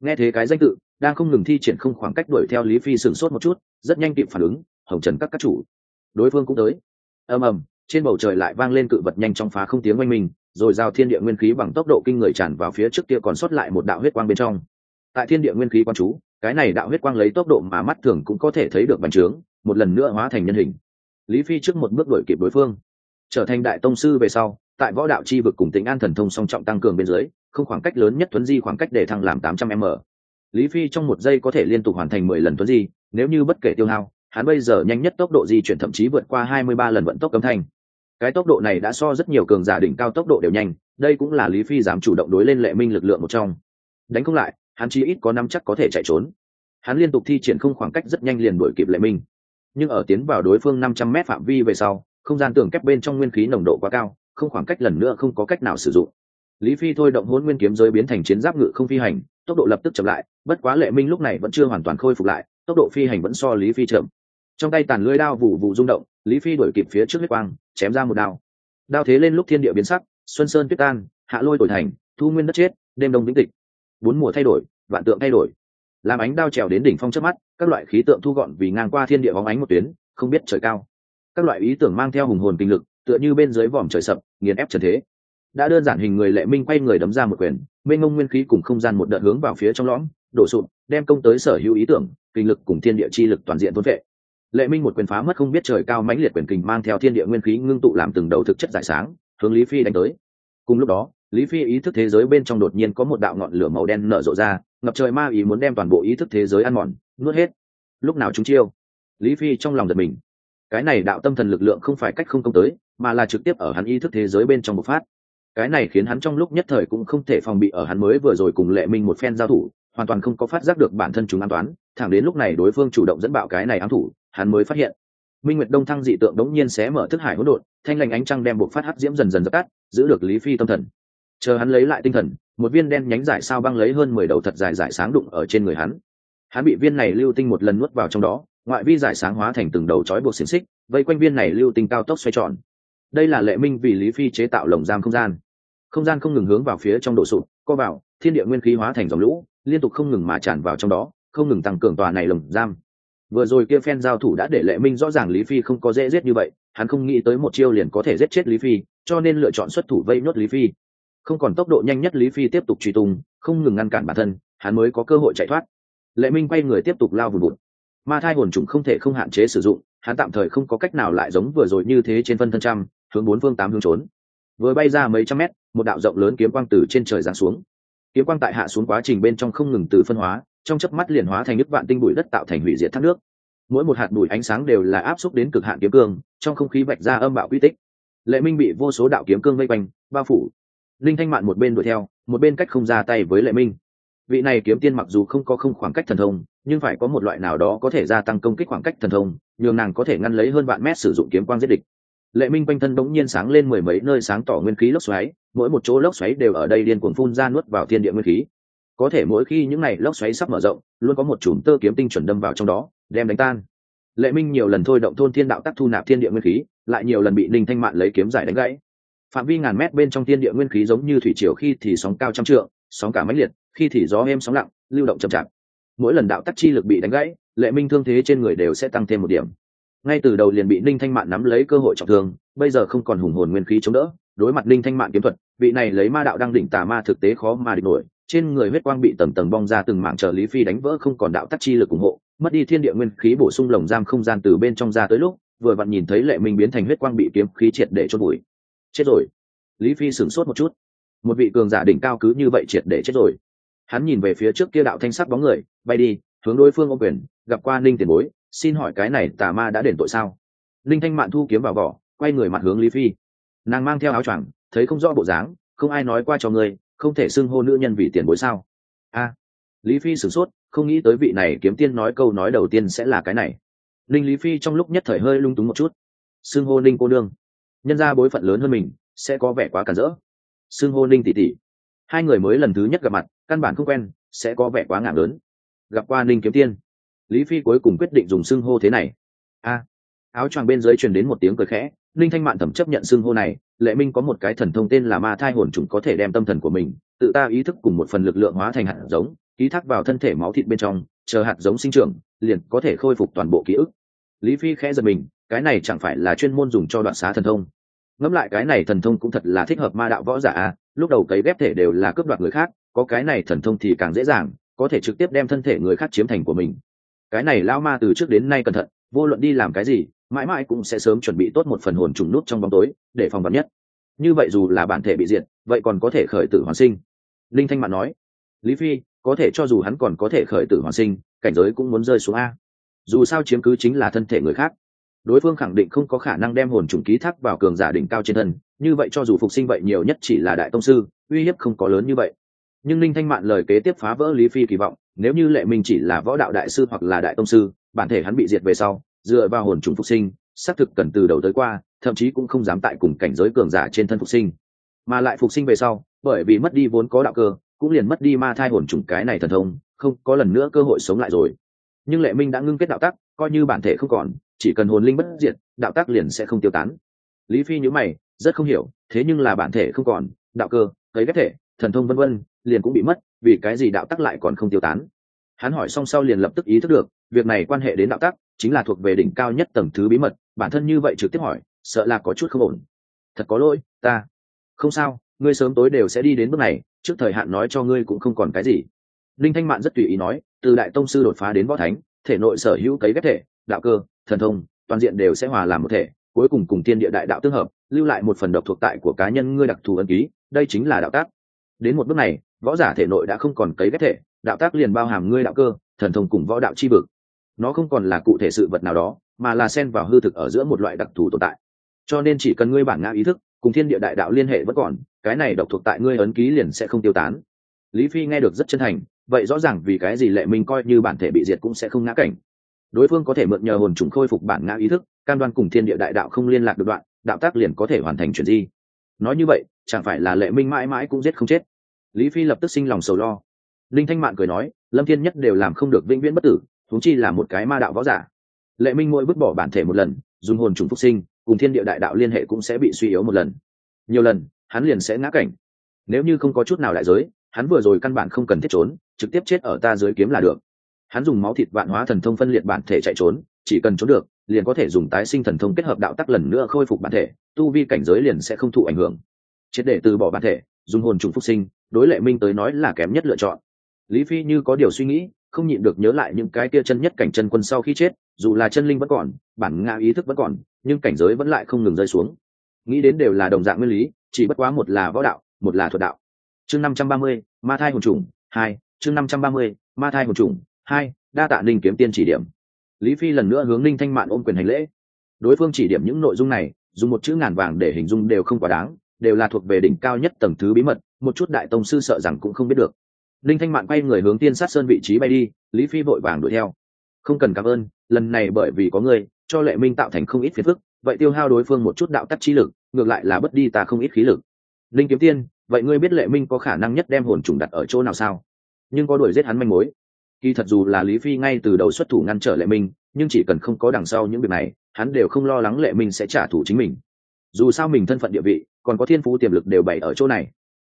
A: Nghe thế cái danh tự, đang không ngừng thi triển không khoảng cách đuổi theo lý phi sửng sốt một chút, rất nhanh kịp phản ứng, hồng trần các các chủ. Đối phương cũng tới. Ầm ầm trên bầu trời lại vang lên cự vật nhanh trong phá không tiếng oanh mình rồi giao thiên địa nguyên khí bằng tốc độ kinh người tràn vào phía trước kia còn sót lại một đạo huyết quang bên trong. Tại thiên địa nguyên khí quan chú, cái này đạo huyết quang lấy tốc độ mà mắt thường cũng có thể thấy được bành trướng, một lần nữa hóa thành nhân hình. Lý phi trước một bước đuổi kịp đối phương. Trở thành đại tông sư về sau, tại võ đạo chi vực cùng tính an thần thông song trọng tăng cường bên dưới, không khoảng cách lớn nhất thuấn di khoảng cách để thăng làm tám trăm m. Lý phi trong một giây có thể liên tục hoàn thành mười lần tuấn di, nếu như bất kể tiêu hao, hắn bây giờ nhanh nhất tốc độ di chuyển thậm chí vượt qua hai mươi ba lần vận tốc cấm thanh cái tốc độ này đã so rất nhiều cường giả đỉnh cao tốc độ đều nhanh, đây cũng là lý phi dám chủ động đối lên lệ minh lực lượng một trong. Đánh không lại, hắn chỉ ít có năm chắc có thể chạy trốn. Hắn liên tục thi triển không khoảng cách rất nhanh liền đuổi kịp lệ minh. Nhưng ở tiến vào đối phương năm trăm m phạm vi về sau, không gian tường kép bên trong nguyên khí nồng độ quá cao, không khoảng cách lần nữa không có cách nào sử dụng. Lý phi thôi động hôn nguyên kiếm giới biến thành chiến giáp ngự không phi hành, tốc độ lập tức chậm lại, bất quá lệ minh lúc này vẫn chưa hoàn toàn khôi phục lại, tốc độ phi hành vẫn so lý phi chậm. Trong tay tàn lưới đao vụ vụ rung động lý phi đuổi kịp phía trước huyết quang, chém ra một đao. Đao thế lên lúc thiên địa biến sắc, xuân sơn tuyết tan, hạ lôi đổi thành, thu nguyên đất chết, đêm đông vĩnh tịch. Bốn mùa thay đổi, vạn tượng thay đổi. Làm ánh đao trèo đến đỉnh phong trước mắt, các loại khí tượng thu gọn vì ngang qua thiên địa bóng ánh một tuyến, không biết trời cao. Các loại ý tưởng mang theo hùng hồn kinh lực, tựa như bên dưới vòm trời sập, nghiền ép trần thế. Đã đơn giản hình người lệ minh quay người đấm ra một quyền bên ngông nguyên khí cùng không gian một đợt hướng vào phía trong lõm, đổ sụp, đem công tới sở hữu ý tưởng, kinh lực cùng thiên địa chi lực toàn diện thôn vệ lệ minh một quyền phá mất không biết trời cao mãnh liệt quyền kình mang theo thiên địa nguyên khí ngưng tụ làm từng đầu thực chất giải sáng, hướng lý phi đánh tới. Cùng lúc đó, lý phi ý thức thế giới bên trong đột nhiên có một đạo ngọn lửa màu đen nở rộ ra, ngập trời ma ý muốn đem toàn bộ ý thức thế giới ăn mòn, nuốt hết. Lúc nào chúng chiêu? Lý phi trong lòng giật mình. Cái này đạo tâm thần lực lượng không phải cách không công tới, mà là trực tiếp ở hắn ý thức thế giới bên trong bộc phát. Cái này khiến hắn trong lúc nhất thời cũng không thể phòng bị ở hắn mới vừa rồi cùng lệ minh một phen giao thủ, hoàn toàn không có phát giác được bản thân chúng an toán, thẳng đến lúc này đối phương chủ động dẫn bạo cái này ám thủ hắn mới phát hiện. Minh nguyệt đông thăng dị tượng đống nhiên xé mở thức hải hỗn độn, thanh lành ánh trăng đem buộc phát hắc diễm dần dần dập tắt, giữ được lý phi tâm thần. Chờ hắn lấy lại tinh thần, một viên đen nhánh giải sao băng lấy hơn mười đầu thật dài giải sáng đụng ở trên người hắn. Hắn bị viên này lưu tinh một lần nuốt vào trong đó, ngoại vi giải sáng hóa thành từng đầu trói buộc xiềng xích, vây quanh viên này lưu tinh cao tốc xoay tròn. Đây là lệ minh vì lý phi chế tạo lồng giam không gian. Không gian không ngừng hướng vào phía trong độ sụp, co vào, thiên địa nguyên khí hóa thành dòng lũ, liên tục không ngừng mà tràn vào trong đó, không ngừng tăng cường tòa này lồng giam vừa rồi kia phen giao thủ đã để lệ minh rõ ràng lý phi không có dễ giết như vậy, hắn không nghĩ tới một chiêu liền có thể giết chết lý phi, cho nên lựa chọn xuất thủ vây nhốt lý phi. Không còn tốc độ nhanh nhất lý phi tiếp tục truy tung, không ngừng ngăn cản bản thân, hắn mới có cơ hội chạy thoát. Lệ minh quay người tiếp tục lao vùn vụt. Ma thai hồn trùng không thể không hạn chế sử dụng, hắn tạm thời không có cách nào lại giống vừa rồi như thế trên phân thân trăm, hướng bốn phương tám hướng trốn. Vừa bay ra mấy trăm mét, một đạo rộng lớn kiếm quang từ trên trời giáng xuống. Kiếm quang tại hạ xuống quá trình bên trong không ngừng từ phân hóa trong chớp mắt liền hóa thành nước vạn tinh bụi đất tạo thành hủy diệt thác nước. Mỗi một hạt bụi ánh sáng đều là áp xúc đến cực hạn kiếm cương, trong không khí vạch ra âm bạo quy tích. Lệ minh bị vô số đạo kiếm cương vây quanh, bao phủ. Linh thanh mạn một bên đuổi theo, một bên cách không ra tay với lệ minh. Vị này kiếm tiên mặc dù không có không khoảng cách thần thông, nhưng phải có một loại nào đó có thể gia tăng công kích khoảng cách thần thông, nhường nàng có thể ngăn lấy hơn vạn mét sử dụng kiếm quang giết địch. Lệ minh quanh thân đống nhiên sáng lên mười mấy nơi sáng tỏ nguyên khí lốc xoáy, mỗi một chỗ lốc xoáy đều ở đây điên cuồng phun ra nuốt vào thiên địa nguyên khí có thể mỗi khi những này lốc xoáy sắp mở rộng, luôn có một chùm tơ kiếm tinh chuẩn đâm vào trong đó, đem đánh tan. Lệ minh nhiều lần thôi động thôn thiên đạo tắc thu nạp thiên địa nguyên khí, lại nhiều lần bị ninh thanh mạn lấy kiếm giải đánh gãy. Phạm vi ngàn mét bên trong thiên địa nguyên khí giống như thủy triều khi thì sóng cao trăm trượng, sóng cả mãnh liệt, khi thì gió êm sóng lặng, lưu động chậm chạp. Mỗi lần đạo tắc chi lực bị đánh gãy, lệ minh thương thế trên người đều sẽ tăng thêm một điểm. Ngay từ đầu liền bị ninh thanh mạn nắm lấy cơ hội trọng thương, bây giờ không còn hùng hồn nguyên khí chống đỡ, đối mặt ninh thanh mạn kiếm thuật, vị này lấy ma đạo đang đỉnh tà ma thực tế khó mà địch nổi trên người huyết quang bị tầng tầng bong ra từng mảng chờ lý phi đánh vỡ không còn đạo tắc chi lực ủng hộ, mất đi thiên địa nguyên khí bổ sung lồng giam không gian từ bên trong ra tới lúc, vừa vặn nhìn thấy lệ minh biến thành huyết quang bị kiếm khí triệt để chôn bụi chết rồi. Lý phi sửng sốt một chút. Một vị cường giả đỉnh cao cứ như vậy triệt để chết rồi. Hắn nhìn về phía trước kia đạo thanh sắc bóng người, bay đi, hướng đối phương ô quyền, gặp qua ninh tiền bối, xin hỏi cái này tà ma đã đền tội sao? Ninh thanh mạn thu kiếm vào vỏ, quay người mặt hướng lý phi. Nàng mang theo áo choàng, thấy không rõ bộ dáng, không ai nói qua cho ngươi không thể xưng hô nữ nhân vì tiền bối sao? A, lý phi sửng sốt, không nghĩ tới vị này kiếm tiên nói câu nói đầu tiên sẽ là cái này. Ninh lý phi trong lúc nhất thời hơi lung túng một chút. Xưng hô ninh cô nương. Nhân ra bối phận lớn hơn mình, sẽ có vẻ quá cản rỡ. Xưng hô ninh tỷ tỷ. Hai người mới lần thứ nhất gặp mặt, căn bản không quen, sẽ có vẻ quá ngạc lớn. Gặp qua ninh kiếm tiên. Lý phi cuối cùng quyết định dùng xưng hô thế này. A, áo choàng bên dưới truyền đến một tiếng cười khẽ ninh thanh mạn thẩm chấp nhận xưng hô này, lệ minh có một cái thần thông tên là ma thai hồn trùng có thể đem tâm thần của mình, tự ta ý thức cùng một phần lực lượng hóa thành hạt giống, ký thác vào thân thể máu thịt bên trong, chờ hạt giống sinh trưởng, liền có thể khôi phục toàn bộ ký ức. Lý phi khẽ giật mình, cái này chẳng phải là chuyên môn dùng cho đoạn xá thần thông. Ngẫm lại cái này thần thông cũng thật là thích hợp ma đạo võ giả à lúc đầu cấy ghép thể đều là cướp đoạt người khác, có cái này thần thông thì càng dễ dàng, có thể trực tiếp đem thân thể người khác chiếm thành của mình. Cái này lao ma từ trước đến nay cẩn thận, vô luận đi làm cái gì mãi mãi cũng sẽ sớm chuẩn bị tốt một phần hồn trùng nút trong bóng tối để phòng bắn nhất. Như vậy dù là bản thể bị diệt, vậy còn có thể khởi tử hoàn sinh. Linh thanh mạn nói, lý phi, có thể cho dù hắn còn có thể khởi tử hoàn sinh, cảnh giới cũng muốn rơi xuống a. Dù sao chiếm cứ chính là thân thể người khác. Đối phương khẳng định không có khả năng đem hồn trùng ký thác vào cường giả đỉnh cao trên thân, như vậy cho dù phục sinh vậy nhiều nhất chỉ là đại tông sư, uy hiếp không có lớn như vậy. Nhưng Linh thanh mạn lời kế tiếp phá vỡ lý phi kỳ vọng, nếu như lệ minh chỉ là võ đạo đại sư hoặc là đại tông sư, bản thể hắn bị diệt về sau dựa vào hồn trùng phục sinh, xác thực cần từ đầu tới qua, thậm chí cũng không dám tại cùng cảnh giới cường giả trên thân phục sinh. Mà lại phục sinh về sau, bởi vì mất đi vốn có đạo cơ, cũng liền mất đi ma thai hồn trùng cái này thần thông, không có lần nữa cơ hội sống lại rồi. Nhưng lệ minh đã ngưng kết đạo tắc, coi như bản thể không còn, chỉ cần hồn linh bất diệt, đạo tắc liền sẽ không tiêu tán. Lý phi nhữ mày, rất không hiểu, thế nhưng là bản thể không còn, đạo cơ, cấy ghép thể, thần thông vân vân, liền cũng bị mất, vì cái gì đạo tắc lại còn không tiêu tán? Hắn hỏi xong sau liền lập tức ý thức được, việc này quan hệ đến đạo tắc chính là thuộc về đỉnh cao nhất tầng thứ bí mật, bản thân như vậy trực tiếp hỏi, sợ là có chút không ổn. Thật có lỗi, ta. Không sao, ngươi sớm tối đều sẽ đi đến bước này, trước thời hạn nói cho ngươi cũng không còn cái gì. Linh thanh mạn rất tùy ý nói, từ đại tông sư đột phá đến võ thánh, thể nội sở hữu cấy ghép thể, đạo cơ, thần thông, toàn diện đều sẽ hòa làm một thể, cuối cùng cùng tiên địa đại đạo tương hợp, lưu lại một phần độc thuộc tại của cá nhân ngươi đặc thù ân ký, đây chính là đạo tác. Đến một bước này, võ giả thể nội đã không còn cấy ghép thể, đạo tác liền bao hàm ngươi đạo cơ, thần thông cùng võ đạo chi vực nó không còn là cụ thể sự vật nào đó, mà là xen vào hư thực ở giữa một loại đặc thù tồn tại. Cho nên chỉ cần ngươi bản ngã ý thức, cùng thiên địa đại đạo liên hệ vẫn còn, cái này độc thuộc tại ngươi ấn ký liền sẽ không tiêu tán. Lý phi nghe được rất chân thành, vậy rõ ràng vì cái gì lệ minh coi như bản thể bị diệt cũng sẽ không ngã cảnh. Đối phương có thể mượn nhờ hồn trùng khôi phục bản ngã ý thức, cam đoan cùng thiên địa đại đạo không liên lạc được đoạn, đạo tác liền có thể hoàn thành chuyện gì nói như vậy, chẳng phải là lệ minh mãi mãi cũng giết không chết? Lý phi lập tức sinh lòng sầu lo. Linh thanh mạn cười nói, lâm thiên nhất đều làm không được vĩnh viễn bất tử thúng chi là một cái ma đạo võ giả. Lệ minh mỗi vứt bỏ bản thể một lần, dùng hồn trùng phúc sinh, cùng thiên địa đại đạo liên hệ cũng sẽ bị suy yếu một lần. Nhiều lần, hắn liền sẽ ngã cảnh. Nếu như không có chút nào đại giới, hắn vừa rồi căn bản không cần thiết trốn, trực tiếp chết ở ta dưới kiếm là được. Hắn dùng máu thịt vạn hóa thần thông phân liệt bản thể chạy trốn, chỉ cần trốn được, liền có thể dùng tái sinh thần thông kết hợp đạo tắc lần nữa khôi phục bản thể, tu vi cảnh giới liền sẽ không thụ ảnh hưởng. Triệt để từ bỏ bản thể, dùng hồn trùng phúc sinh, đối lệ minh tới nói là kém nhất lựa chọn. Lý phi như có điều suy nghĩ không nhịn được nhớ lại những cái kia chân nhất cảnh chân quân sau khi chết, dù là chân linh vẫn còn, bản ngã ý thức vẫn còn, nhưng cảnh giới vẫn lại không ngừng rơi xuống. Nghĩ đến đều là đồng dạng nguyên lý, chỉ bất quá một là võ đạo, một là thuật đạo. Chương năm trăm ba mươi, ma thai hồn trùng hai, chương năm trăm ba mươi, ma thai hồn trùng hai, đa tạ ninh kiếm tiên chỉ điểm. Lý phi lần nữa hướng ninh thanh mạn ôm quyền hành lễ. Đối phương chỉ điểm những nội dung này, dùng một chữ ngàn vàng để hình dung đều không quá đáng, đều là thuộc về đỉnh cao nhất tầng thứ bí mật, một chút đại tông sư sợ rằng cũng không biết được linh thanh mạn quay người hướng tiên sát sơn vị trí bay đi, lý phi vội vàng đuổi theo. Không cần cảm ơn, lần này bởi vì có ngươi cho lệ minh tạo thành không ít phiền phức, vậy tiêu hao đối phương một chút đạo tắc trí lực, ngược lại là bất đi ta không ít khí lực. Linh kiếm tiên, vậy ngươi biết lệ minh có khả năng nhất đem hồn trùng đặt ở chỗ nào sao? Nhưng có đuổi giết hắn manh mối. Kỳ thật dù là lý phi ngay từ đầu xuất thủ ngăn trở lệ minh, nhưng chỉ cần không có đằng sau những việc này, hắn đều không lo lắng lệ minh sẽ trả thù chính mình. Dù sao mình thân phận địa vị, còn có thiên phú tiềm lực đều bày ở chỗ này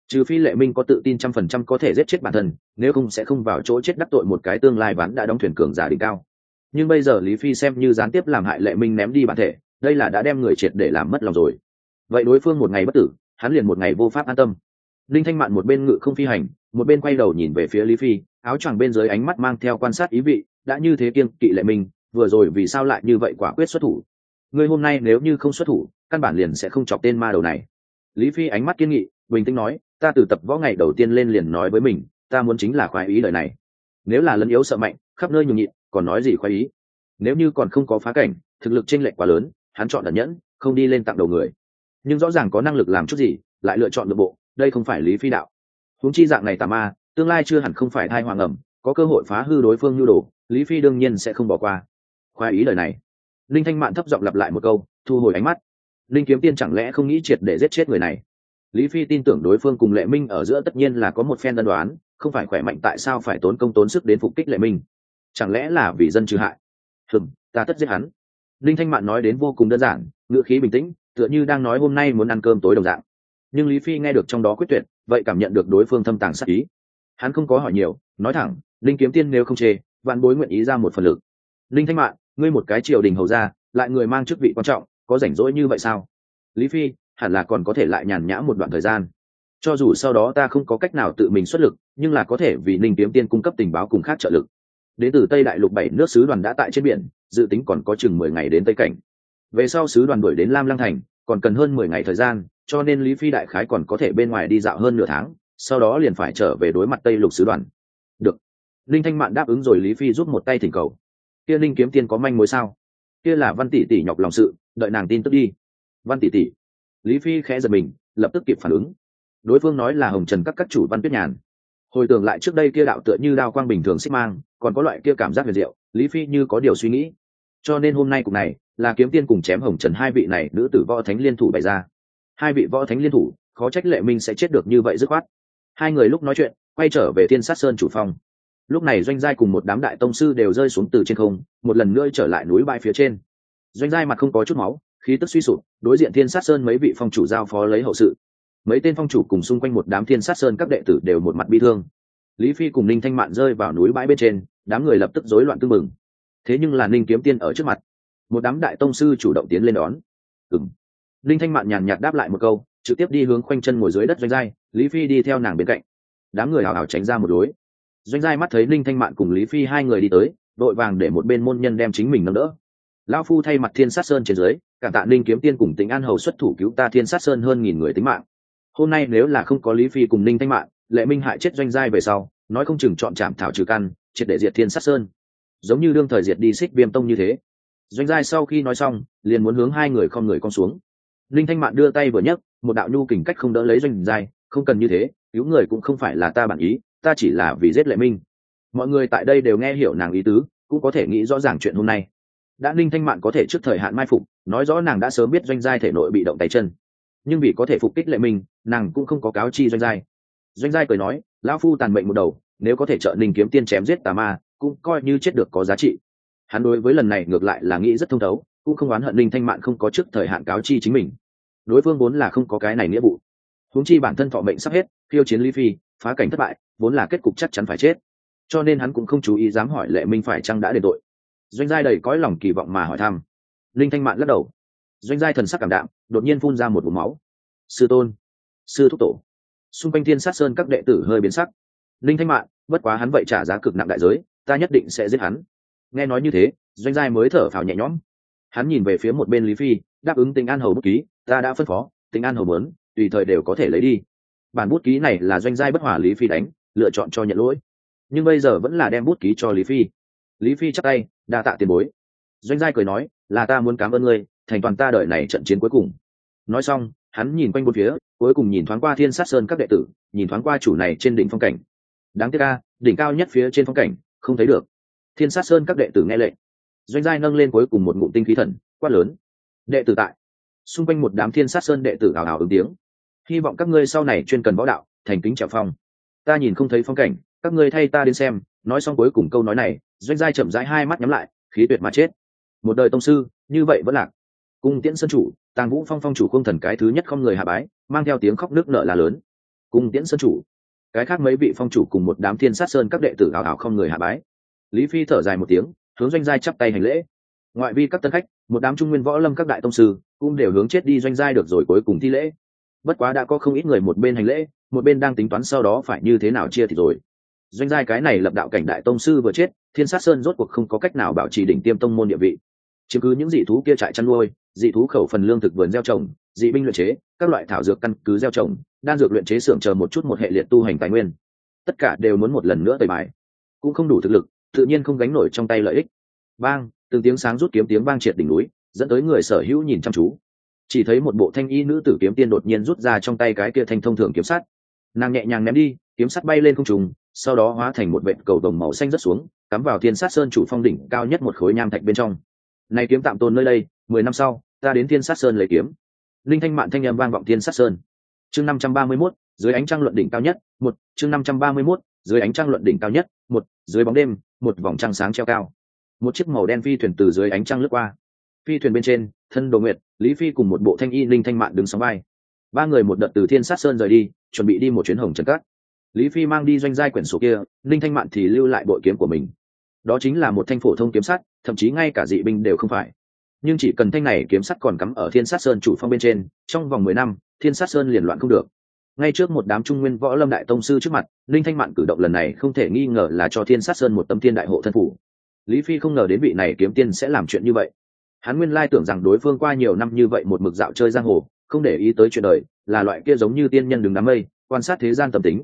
A: trừ phi lệ minh có tự tin trăm phần trăm có thể giết chết bản thân, nếu không sẽ không vào chỗ chết đắc tội một cái tương lai ván đã đóng thuyền cường giả đỉnh cao. Nhưng bây giờ lý phi xem như gián tiếp làm hại lệ minh ném đi bản thể, đây là đã đem người triệt để làm mất lòng rồi. Vậy đối phương một ngày bất tử, hắn liền một ngày vô pháp an tâm. Linh thanh mạn một bên ngự không phi hành, một bên quay đầu nhìn về phía lý phi, áo choàng bên dưới ánh mắt mang theo quan sát ý vị, đã như thế kiêng kỵ lệ minh, vừa rồi vì sao lại như vậy quả quyết xuất thủ? Ngươi hôm nay nếu như không xuất thủ, căn bản liền sẽ không chọc tên ma đầu này. Lý phi ánh mắt kiên nghị, bình tĩnh nói ta từ tập võ ngày đầu tiên lên liền nói với mình, ta muốn chính là khoái ý lời này. Nếu là lân yếu sợ mạnh, khắp nơi nhường nhịn, còn nói gì khoái ý? Nếu như còn không có phá cảnh, thực lực chênh lệch quá lớn, hắn chọn ẩn nhẫn, không đi lên tặng đầu người. Nhưng rõ ràng có năng lực làm chút gì, lại lựa chọn nội bộ, đây không phải lý phi đạo. Huống chi dạng này tà ma, tương lai chưa hẳn không phải thai hoàng ẩm, có cơ hội phá hư đối phương nhu đồ, lý phi đương nhiên sẽ không bỏ qua. Khoái ý lời này. Linh thanh mạn thấp giọng lặp lại một câu, thu hồi ánh mắt. Linh kiếm tiên chẳng lẽ không nghĩ triệt để giết chết người này? Lý phi tin tưởng đối phương cùng lệ minh ở giữa tất nhiên là có một phen đơn đoán, không phải khỏe mạnh tại sao phải tốn công tốn sức đến phục kích lệ minh? Chẳng lẽ là vì dân trừ hại? Hừm, ta tất giết hắn. Linh thanh mạn nói đến vô cùng đơn giản ngựa khí bình tĩnh, tựa như đang nói hôm nay muốn ăn cơm tối đồng dạng. Nhưng lý phi nghe được trong đó quyết tuyệt, vậy cảm nhận được đối phương thâm tàng sắc ý. Hắn không có hỏi nhiều, nói thẳng, linh kiếm tiên nếu không chê, vạn bối nguyện ý ra một phần lực. Linh thanh mạn, ngươi một cái triều đình hầu ra lại người mang chức vị quan trọng, có rảnh rỗi như vậy sao? Lý phi hẳn là còn có thể lại nhàn nhã một đoạn thời gian. Cho dù sau đó ta không có cách nào tự mình xuất lực, nhưng là có thể vì ninh kiếm tiên cung cấp tình báo cùng khác trợ lực. Đến từ tây đại lục bảy nước sứ đoàn đã tại trên biển, dự tính còn có chừng mười ngày đến tây cảnh. Về sau sứ đoàn đuổi đến lam lăng thành, còn cần hơn mười ngày thời gian, cho nên lý phi đại khái còn có thể bên ngoài đi dạo hơn nửa tháng, sau đó liền phải trở về đối mặt tây lục sứ đoàn. Được. Linh thanh mạn đáp ứng rồi lý phi giúp một tay thỉnh cầu. Kia linh kiếm tiên có manh mối sao? Kia là văn tỷ tỷ nhọc lòng sự, đợi nàng tin tức đi. Văn tỷ tỷ lý phi khẽ giật mình, lập tức kịp phản ứng. Đối phương nói là hồng trần các các chủ văn tuyết nhàn. Hồi tưởng lại trước đây kia đạo tựa như đao quang bình thường xích mang, còn có loại kia cảm giác huyền diệu, lý phi như có điều suy nghĩ. Cho nên hôm nay cục này là kiếm tiên cùng chém hồng trần hai vị này nữ tử võ thánh liên thủ bày ra. Hai vị võ thánh liên thủ, khó trách lệ minh sẽ chết được như vậy dứt khoát. Hai người lúc nói chuyện, quay trở về thiên sát sơn chủ phong lúc này doanh giai cùng một đám đại tông sư đều rơi xuống từ trên không, một lần nữa trở lại núi bãi phía trên. Doanh giai mặt không có chút máu khí tức suy sụp, đối diện thiên sát sơn mấy vị phong chủ giao phó lấy hậu sự. Mấy tên phong chủ cùng xung quanh một đám thiên sát sơn các đệ tử đều một mặt bi thương. Lý phi cùng ninh thanh mạn rơi vào núi bãi bên trên, đám người lập tức rối loạn tưng mừng thế nhưng là ninh kiếm tiên ở trước mặt. Một đám đại tông sư chủ động tiến lên đón. Ừng ninh thanh mạn nhàn nhạt đáp lại một câu, trực tiếp đi hướng khoanh chân ngồi dưới đất doanh giai, lý phi đi theo nàng bên cạnh. Đám người hào hào tránh ra một lối. Doanh giai mắt thấy ninh thanh mạn cùng lý phi hai người đi tới, đội vàng để một bên môn nhân đem chính mình nâng đỡ. Lao phu thay mặt thiên sát sơn trên dưới cảm tạ ninh kiếm tiên cùng tính an hầu xuất thủ cứu ta thiên sát sơn hơn nghìn người tính mạng. Hôm nay nếu là không có lý phi cùng ninh thanh mạn, lệ minh hại chết doanh giai về sau, nói không chừng chọn chạm thảo trừ căn, triệt để diệt thiên sát sơn. Giống như đương thời diệt đi xích viêm tông như thế. Doanh giai sau khi nói xong, liền muốn hướng hai người con người con xuống. Linh thanh mạn đưa tay vừa nhấc, một đạo nhu kình cách không đỡ lấy doanh giai, không cần như thế, cứu người cũng không phải là ta bản ý, ta chỉ là vì giết lệ minh. Mọi người tại đây đều nghe hiểu nàng ý tứ, cũng có thể nghĩ rõ ràng chuyện hôm nay đã linh thanh mạn có thể trước thời hạn mai phục, nói rõ nàng đã sớm biết doanh giai thể nội bị động tay chân. Nhưng vì có thể phục kích lệ minh, nàng cũng không có cáo chi doanh giai. Doanh giai cười nói, lão phu tàn mệnh một đầu, nếu có thể trợ ninh kiếm tiên chém giết tà ma, cũng coi như chết được có giá trị. Hắn đối với lần này ngược lại là nghĩ rất thông thấu, cũng không oán hận Ninh thanh mạn không có trước thời hạn cáo chi chính mình. Đối phương vốn là không có cái này nghĩa vụ. Huống chi bản thân thọ mệnh sắp hết, khiêu chiến lý phi, phá cảnh thất bại, vốn là kết cục chắc chắn phải chết. Cho nên hắn cũng không chú ý dám hỏi lệ minh phải chăng đã đền tội doanh giai đầy cõi lòng kỳ vọng mà hỏi thăm. Linh thanh mạn lắc đầu. Doanh giai thần sắc cảm đạm, đột nhiên phun ra một vùng máu. Sư tôn, sư thúc tổ. Xung quanh thiên sát sơn các đệ tử hơi biến sắc. Linh thanh mạn, bất quá hắn vậy trả giá cực nặng đại giới, ta nhất định sẽ giết hắn. Nghe nói như thế, doanh giai mới thở phào nhẹ nhõm. Hắn nhìn về phía một bên lý phi, đáp ứng tình an hầu bút ký, ta đã phân phó, tình an hầu muốn tùy thời đều có thể lấy đi. Bản bút ký này là doanh giai bất hòa lý phi đánh, lựa chọn cho nhận lỗi. Nhưng bây giờ vẫn là đem bút ký cho lý phi lý phi chắc tay, đa tạ tiền bối. Doanh giai cười nói, là ta muốn cảm ơn ngươi, thành toàn ta đợi này trận chiến cuối cùng. Nói xong, hắn nhìn quanh bốn phía, cuối cùng nhìn thoáng qua thiên sát sơn các đệ tử, nhìn thoáng qua chủ này trên đỉnh phong cảnh. Đáng tiếc ca đỉnh cao nhất phía trên phong cảnh, không thấy được. Thiên sát sơn các đệ tử nghe lệnh. Doanh giai nâng lên cuối cùng một ngụm tinh khí thần, quát lớn. Đệ tử tại. Xung quanh một đám thiên sát sơn đệ tử ảo ảo ứng tiếng. Hy vọng các ngươi sau này chuyên cần võ đạo, thành kính trèo phong. Ta nhìn không thấy phong cảnh, các ngươi thay ta đến xem, nói xong cuối cùng câu nói này doanh giai chậm rãi hai mắt nhắm lại, khí tuyệt mà chết. Một đời tông sư, như vậy vẫn lạc. Cung tiễn sơn chủ, tàng vũ phong phong chủ không thần cái thứ nhất không người hạ bái, mang theo tiếng khóc nước nợ là lớn. Cung tiễn sơn chủ, cái khác mấy vị phong chủ cùng một đám thiên sát sơn các đệ tử hào ảo không người hạ bái. Lý phi thở dài một tiếng, hướng doanh giai chắp tay hành lễ. Ngoại vi các tân khách, một đám trung nguyên võ lâm các đại tông sư, cũng đều hướng chết đi doanh giai được rồi cuối cùng thi lễ. Bất quá đã có không ít người một bên hành lễ, một bên đang tính toán sau đó phải như thế nào chia thì rồi. Doanh giai cái này lập đạo cảnh đại tông sư vừa chết thiên sát sơn rốt cuộc không có cách nào bảo trì đỉnh tiêm tông môn địa vị. Chứng cứ những dị thú kia trại chăn nuôi, dị thú khẩu phần lương thực vườn gieo trồng, dị binh luyện chế, các loại thảo dược căn cứ gieo trồng, đan dược luyện chế xưởng chờ một chút một hệ liệt tu hành tài nguyên. Tất cả đều muốn một lần nữa tời bài. Cũng không đủ thực lực, tự nhiên không gánh nổi trong tay lợi ích. Bang, từng tiếng sáng rút kiếm tiếng vang triệt đỉnh núi, dẫn tới người sở hữu nhìn chăm chú. Chỉ thấy một bộ thanh y nữ tử kiếm tiên đột nhiên rút ra trong tay cái kia thanh thông thường kiếm sắt. Nàng nhẹ nhàng ném đi, kiếm sắt bay lên không trùng sau đó hóa thành một vệt cầu đồng màu xanh rất xuống cắm vào thiên sát sơn chủ phong đỉnh cao nhất một khối nham thạch bên trong. Này kiếm tạm tồn nơi đây mười năm sau ta đến thiên sát sơn lấy kiếm. Linh thanh mạn thanh âm vang vọng thiên sát sơn. Chương năm trăm ba mươi 531, dưới ánh trăng luận đỉnh cao nhất một chương năm trăm ba mươi 531, dưới ánh trăng luận đỉnh cao nhất một dưới bóng đêm một vòng trăng sáng treo cao. Một chiếc màu đen phi thuyền từ dưới ánh trăng lướt qua. Phi thuyền bên trên thân đồ nguyệt lý phi cùng một bộ thanh y linh thanh mạn đứng sóng vai. Ba người một đợt từ thiên sát sơn rời đi chuẩn bị đi một chuyến hồng trần cát lý phi mang đi doanh giai quyển sổ kia linh thanh mạn thì lưu lại bội kiếm của mình. Đó chính là một thanh phổ thông kiếm sắt, thậm chí ngay cả dị binh đều không phải. Nhưng chỉ cần thanh này kiếm sắt còn cắm ở thiên sát sơn chủ phong bên trên, trong vòng mười năm, thiên sát sơn liền loạn không được. Ngay trước một đám trung nguyên võ lâm đại tông sư trước mặt linh thanh mạn cử động lần này không thể nghi ngờ là cho thiên sát sơn một tấm thiên đại hộ thân phủ. Lý phi không ngờ đến vị này kiếm tiên sẽ làm chuyện như vậy. Hắn nguyên lai tưởng rằng đối phương qua nhiều năm như vậy một mực dạo chơi giang hồ, không để ý tới chuyện đời, là loại kia giống như tiên nhân đứng đám mây, quan sát thế gian tầm tính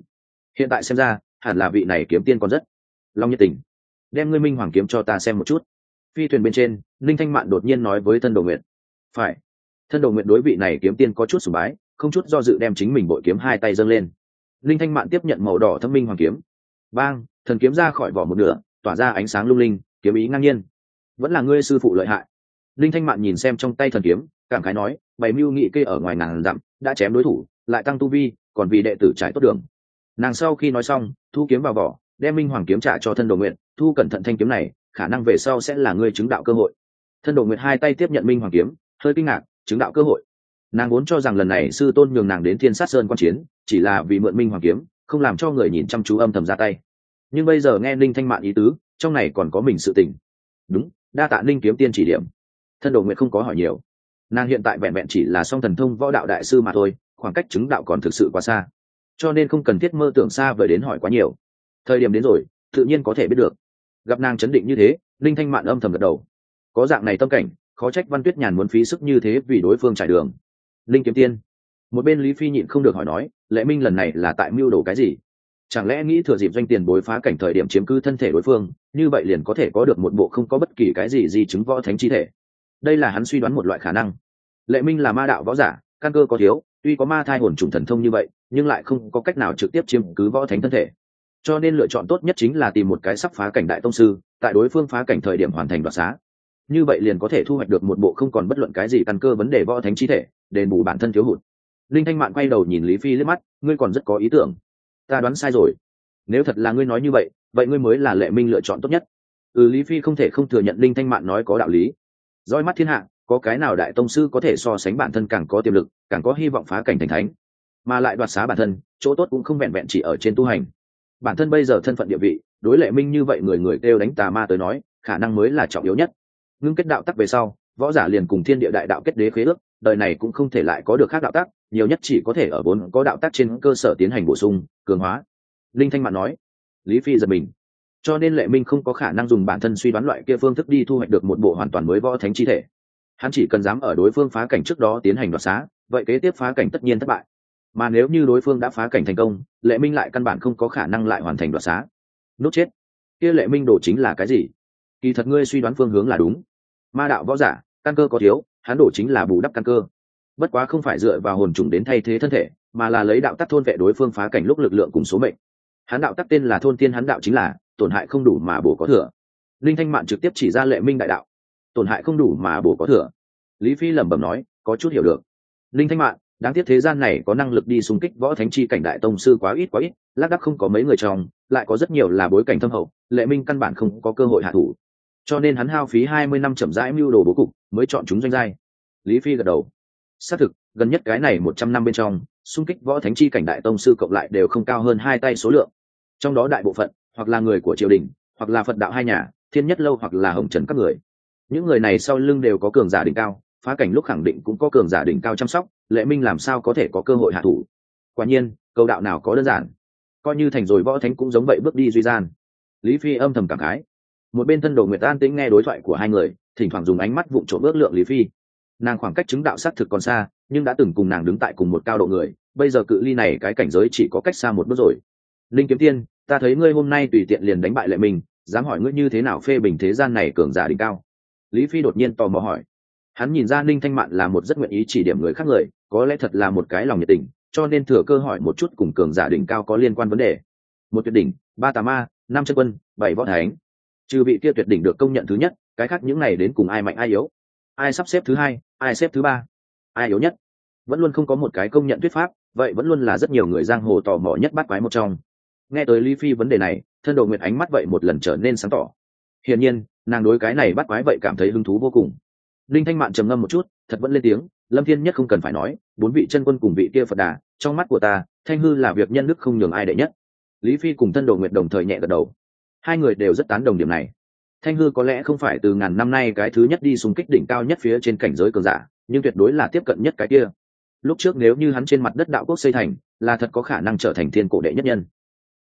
A: hiện tại xem ra, hẳn là vị này kiếm tiên còn rất long nhiệt tình. Đem ngươi minh hoàng kiếm cho ta xem một chút. Phi thuyền bên trên linh thanh mạn đột nhiên nói với thân đồ nguyện phải. Thân đồ nguyện đối vị này kiếm tiên có chút sùng bái, không chút do dự đem chính mình bội kiếm hai tay dâng lên. Linh thanh mạn tiếp nhận màu đỏ thâm minh hoàng kiếm. Bang, thần kiếm ra khỏi vỏ một nửa, tỏa ra ánh sáng lung linh, kiếm ý ngang nhiên. Vẫn là ngươi sư phụ lợi hại. Linh thanh mạn nhìn xem trong tay thần kiếm, cảm khái nói, bày mưu nghị kê ở ngoài ngàn dặm, đã chém đối thủ, lại tăng tu vi, còn vì đệ tử trải tốt đường nàng sau khi nói xong, thu kiếm vào vỏ, đem minh hoàng kiếm trả cho thân đồ nguyện thu cẩn thận thanh kiếm này, khả năng về sau sẽ là ngươi chứng đạo cơ hội. Thân đồ nguyện hai tay tiếp nhận minh hoàng kiếm, hơi kinh ngạc, chứng đạo cơ hội. Nàng vốn cho rằng lần này sư tôn nhường nàng đến thiên sát sơn quan chiến, chỉ là vì mượn minh hoàng kiếm, không làm cho người nhìn chăm chú âm thầm ra tay. Nhưng bây giờ nghe ninh thanh mạn ý tứ, trong này còn có mình sự tình. Đúng, đa tạ ninh kiếm tiên chỉ điểm. Thân đồ nguyện không có hỏi nhiều. Nàng hiện tại vẹn vẹn chỉ là song thần thông võ đạo đại sư mà thôi, khoảng cách chứng đạo còn thực sự quá xa cho nên không cần thiết mơ tưởng xa vời đến hỏi quá nhiều. Thời điểm đến rồi, tự nhiên có thể biết được. Gặp nàng chấn định như thế, linh thanh mạn âm thầm gật đầu. Có dạng này tâm cảnh, khó trách văn tuyết nhàn muốn phí sức như thế vì đối phương trải đường. Linh kiếm tiên. Một bên lý phi nhịn không được hỏi nói, lệ minh lần này là tại mưu đồ cái gì? Chẳng lẽ nghĩ thừa dịp doanh tiền bối phá cảnh thời điểm chiếm cứ thân thể đối phương, như vậy liền có thể có được một bộ không có bất kỳ cái gì gì chứng võ thánh chi thể? Đây là hắn suy đoán một loại khả năng. Lệ minh là ma đạo võ giả, căn cơ có thiếu, tuy có ma thai hồn trùng thần thông như vậy nhưng lại không có cách nào trực tiếp chiếm cứ võ thánh thân thể. Cho nên lựa chọn tốt nhất chính là tìm một cái sắp phá cảnh đại tông sư, tại đối phương phá cảnh thời điểm hoàn thành đoạt xá. Như vậy liền có thể thu hoạch được một bộ không còn bất luận cái gì căn cơ vấn đề võ thánh chi thể, đền bù bản thân thiếu hụt. Linh thanh mạn quay đầu nhìn lý phi liếc mắt, ngươi còn rất có ý tưởng. Ta đoán sai rồi. Nếu thật là ngươi nói như vậy vậy ngươi mới là lệ minh lựa chọn tốt nhất. Ừ lý phi không thể không thừa nhận linh thanh mạn nói có đạo lý. Roi mắt thiên hạ, có cái nào đại tông sư có thể so sánh bản thân càng có tiềm lực, càng có hy vọng phá cảnh thành thánh? Mà lại đoạt xá bản thân, chỗ tốt cũng không vẹn vẹn chỉ ở trên tu hành. Bản thân bây giờ thân phận địa vị, đối lệ minh như vậy người người kêu đánh tà ma tới nói, khả năng mới là trọng yếu nhất. Ngưng kết đạo tắc về sau, võ giả liền cùng thiên địa đại đạo kết đế khế ước, đời này cũng không thể lại có được khác đạo tắc, nhiều nhất chỉ có thể ở vốn có đạo tắc trên cơ sở tiến hành bổ sung, cường hóa. Linh thanh mạn nói, lý phi giật mình. Cho nên lệ minh không có khả năng dùng bản thân suy đoán loại kia phương thức đi thu hoạch được một bộ hoàn toàn mới võ thánh chi thể. Hắn chỉ cần dám ở đối phương phá cảnh trước đó tiến hành đoạt xá, vậy kế tiếp phá cảnh tất nhiên thất bại mà nếu như đối phương đã phá cảnh thành công, lệ minh lại căn bản không có khả năng lại hoàn thành đoạt xá. Nốt chết. Kia lệ minh đổ chính là cái gì? Kỳ thật ngươi suy đoán phương hướng là đúng. Ma đạo võ giả, căn cơ có thiếu, hắn đổ chính là bù đắp căn cơ. Bất quá không phải dựa vào hồn trùng đến thay thế thân thể, mà là lấy đạo tắc thôn vệ đối phương phá cảnh lúc lực lượng cùng số mệnh. Hắn đạo tắc tên là thôn tiên hắn đạo chính là, tổn hại không đủ mà bổ có thừa. Linh thanh mạn trực tiếp chỉ ra lệ minh đại đạo. Tổn hại không đủ mà bổ có thừa. Lý phi lẩm bẩm nói, có chút hiểu được. Linh thanh mạn đáng tiếc thế gian này có năng lực đi xung kích võ thánh chi cảnh đại tông sư quá ít quá ít, lác đắc không có mấy người trong, lại có rất nhiều là bối cảnh thâm hậu, lệ minh căn bản không có cơ hội hạ thủ. Cho nên hắn hao phí hai mươi năm chậm rãi mưu đồ bố cục, mới chọn chúng doanh giai. Lý phi gật đầu. Xác thực, gần nhất cái này một trăm năm bên trong, xung kích võ thánh chi cảnh đại tông sư cộng lại đều không cao hơn hai tay số lượng. Trong đó đại bộ phận, hoặc là người của triều đình, hoặc là phật đạo hai nhà, thiên nhất lâu hoặc là hồng trần các người. Những người này sau lưng đều có cường giả đỉnh cao phá cảnh lúc khẳng định cũng có cường giả đỉnh cao chăm sóc, lệ minh làm sao có thể có cơ hội hạ thủ? Quả nhiên cầu đạo nào có đơn giản. Coi như thành rồi võ thánh cũng giống vậy bước đi duy gian. Lý phi âm thầm cảm khái. Một bên thân đồ nguyệt an tĩnh nghe đối thoại của hai người, thỉnh thoảng dùng ánh mắt vụng trộm ước lượng lý phi. Nàng khoảng cách chứng đạo xác thực còn xa, nhưng đã từng cùng nàng đứng tại cùng một cao độ người, bây giờ cự ly này cái cảnh giới chỉ có cách xa một bước rồi. Linh kiếm tiên, ta thấy ngươi hôm nay tùy tiện liền đánh bại lệ mình dám hỏi ngươi như thế nào phê bình thế gian này cường giả đỉnh cao? Lý phi đột nhiên tò mò hỏi hắn nhìn ra ninh thanh mạn là một rất nguyện ý chỉ điểm người khác người, có lẽ thật là một cái lòng nhiệt tình, cho nên thừa cơ hỏi một chút cùng cường giả đỉnh cao có liên quan vấn đề. Một tuyệt đỉnh, ba tà ma, năm chân quân, bảy võ thánh. Trừ vị kia tuyệt đỉnh được công nhận thứ nhất, cái khác những này đến cùng ai mạnh ai yếu? Ai sắp xếp thứ hai, ai xếp thứ ba? Ai yếu nhất? Vẫn luôn không có một cái công nhận thuyết pháp, vậy vẫn luôn là rất nhiều người giang hồ tò mò nhất bắt quái một trong. Nghe tới lý phi vấn đề này, thân đồ nguyệt ánh mắt vậy một lần trở nên sáng tỏ. Hiển nhiên, nàng đối cái này bắt quái vậy cảm thấy hứng thú vô cùng linh thanh mạn trầm ngâm một chút, thật vẫn lên tiếng, lâm thiên nhất không cần phải nói, bốn vị chân quân cùng vị kia phật đà, trong mắt của ta, thanh hư là việc nhân đức không nhường ai đệ nhất. Lý phi cùng thân đồ nguyệt đồng thời nhẹ gật đầu. Hai người đều rất tán đồng điểm này. Thanh hư có lẽ không phải từ ngàn năm nay cái thứ nhất đi xung kích đỉnh cao nhất phía trên cảnh giới cường giả, nhưng tuyệt đối là tiếp cận nhất cái kia. Lúc trước nếu như hắn trên mặt đất đạo quốc xây thành, là thật có khả năng trở thành thiên cổ đệ nhất nhân.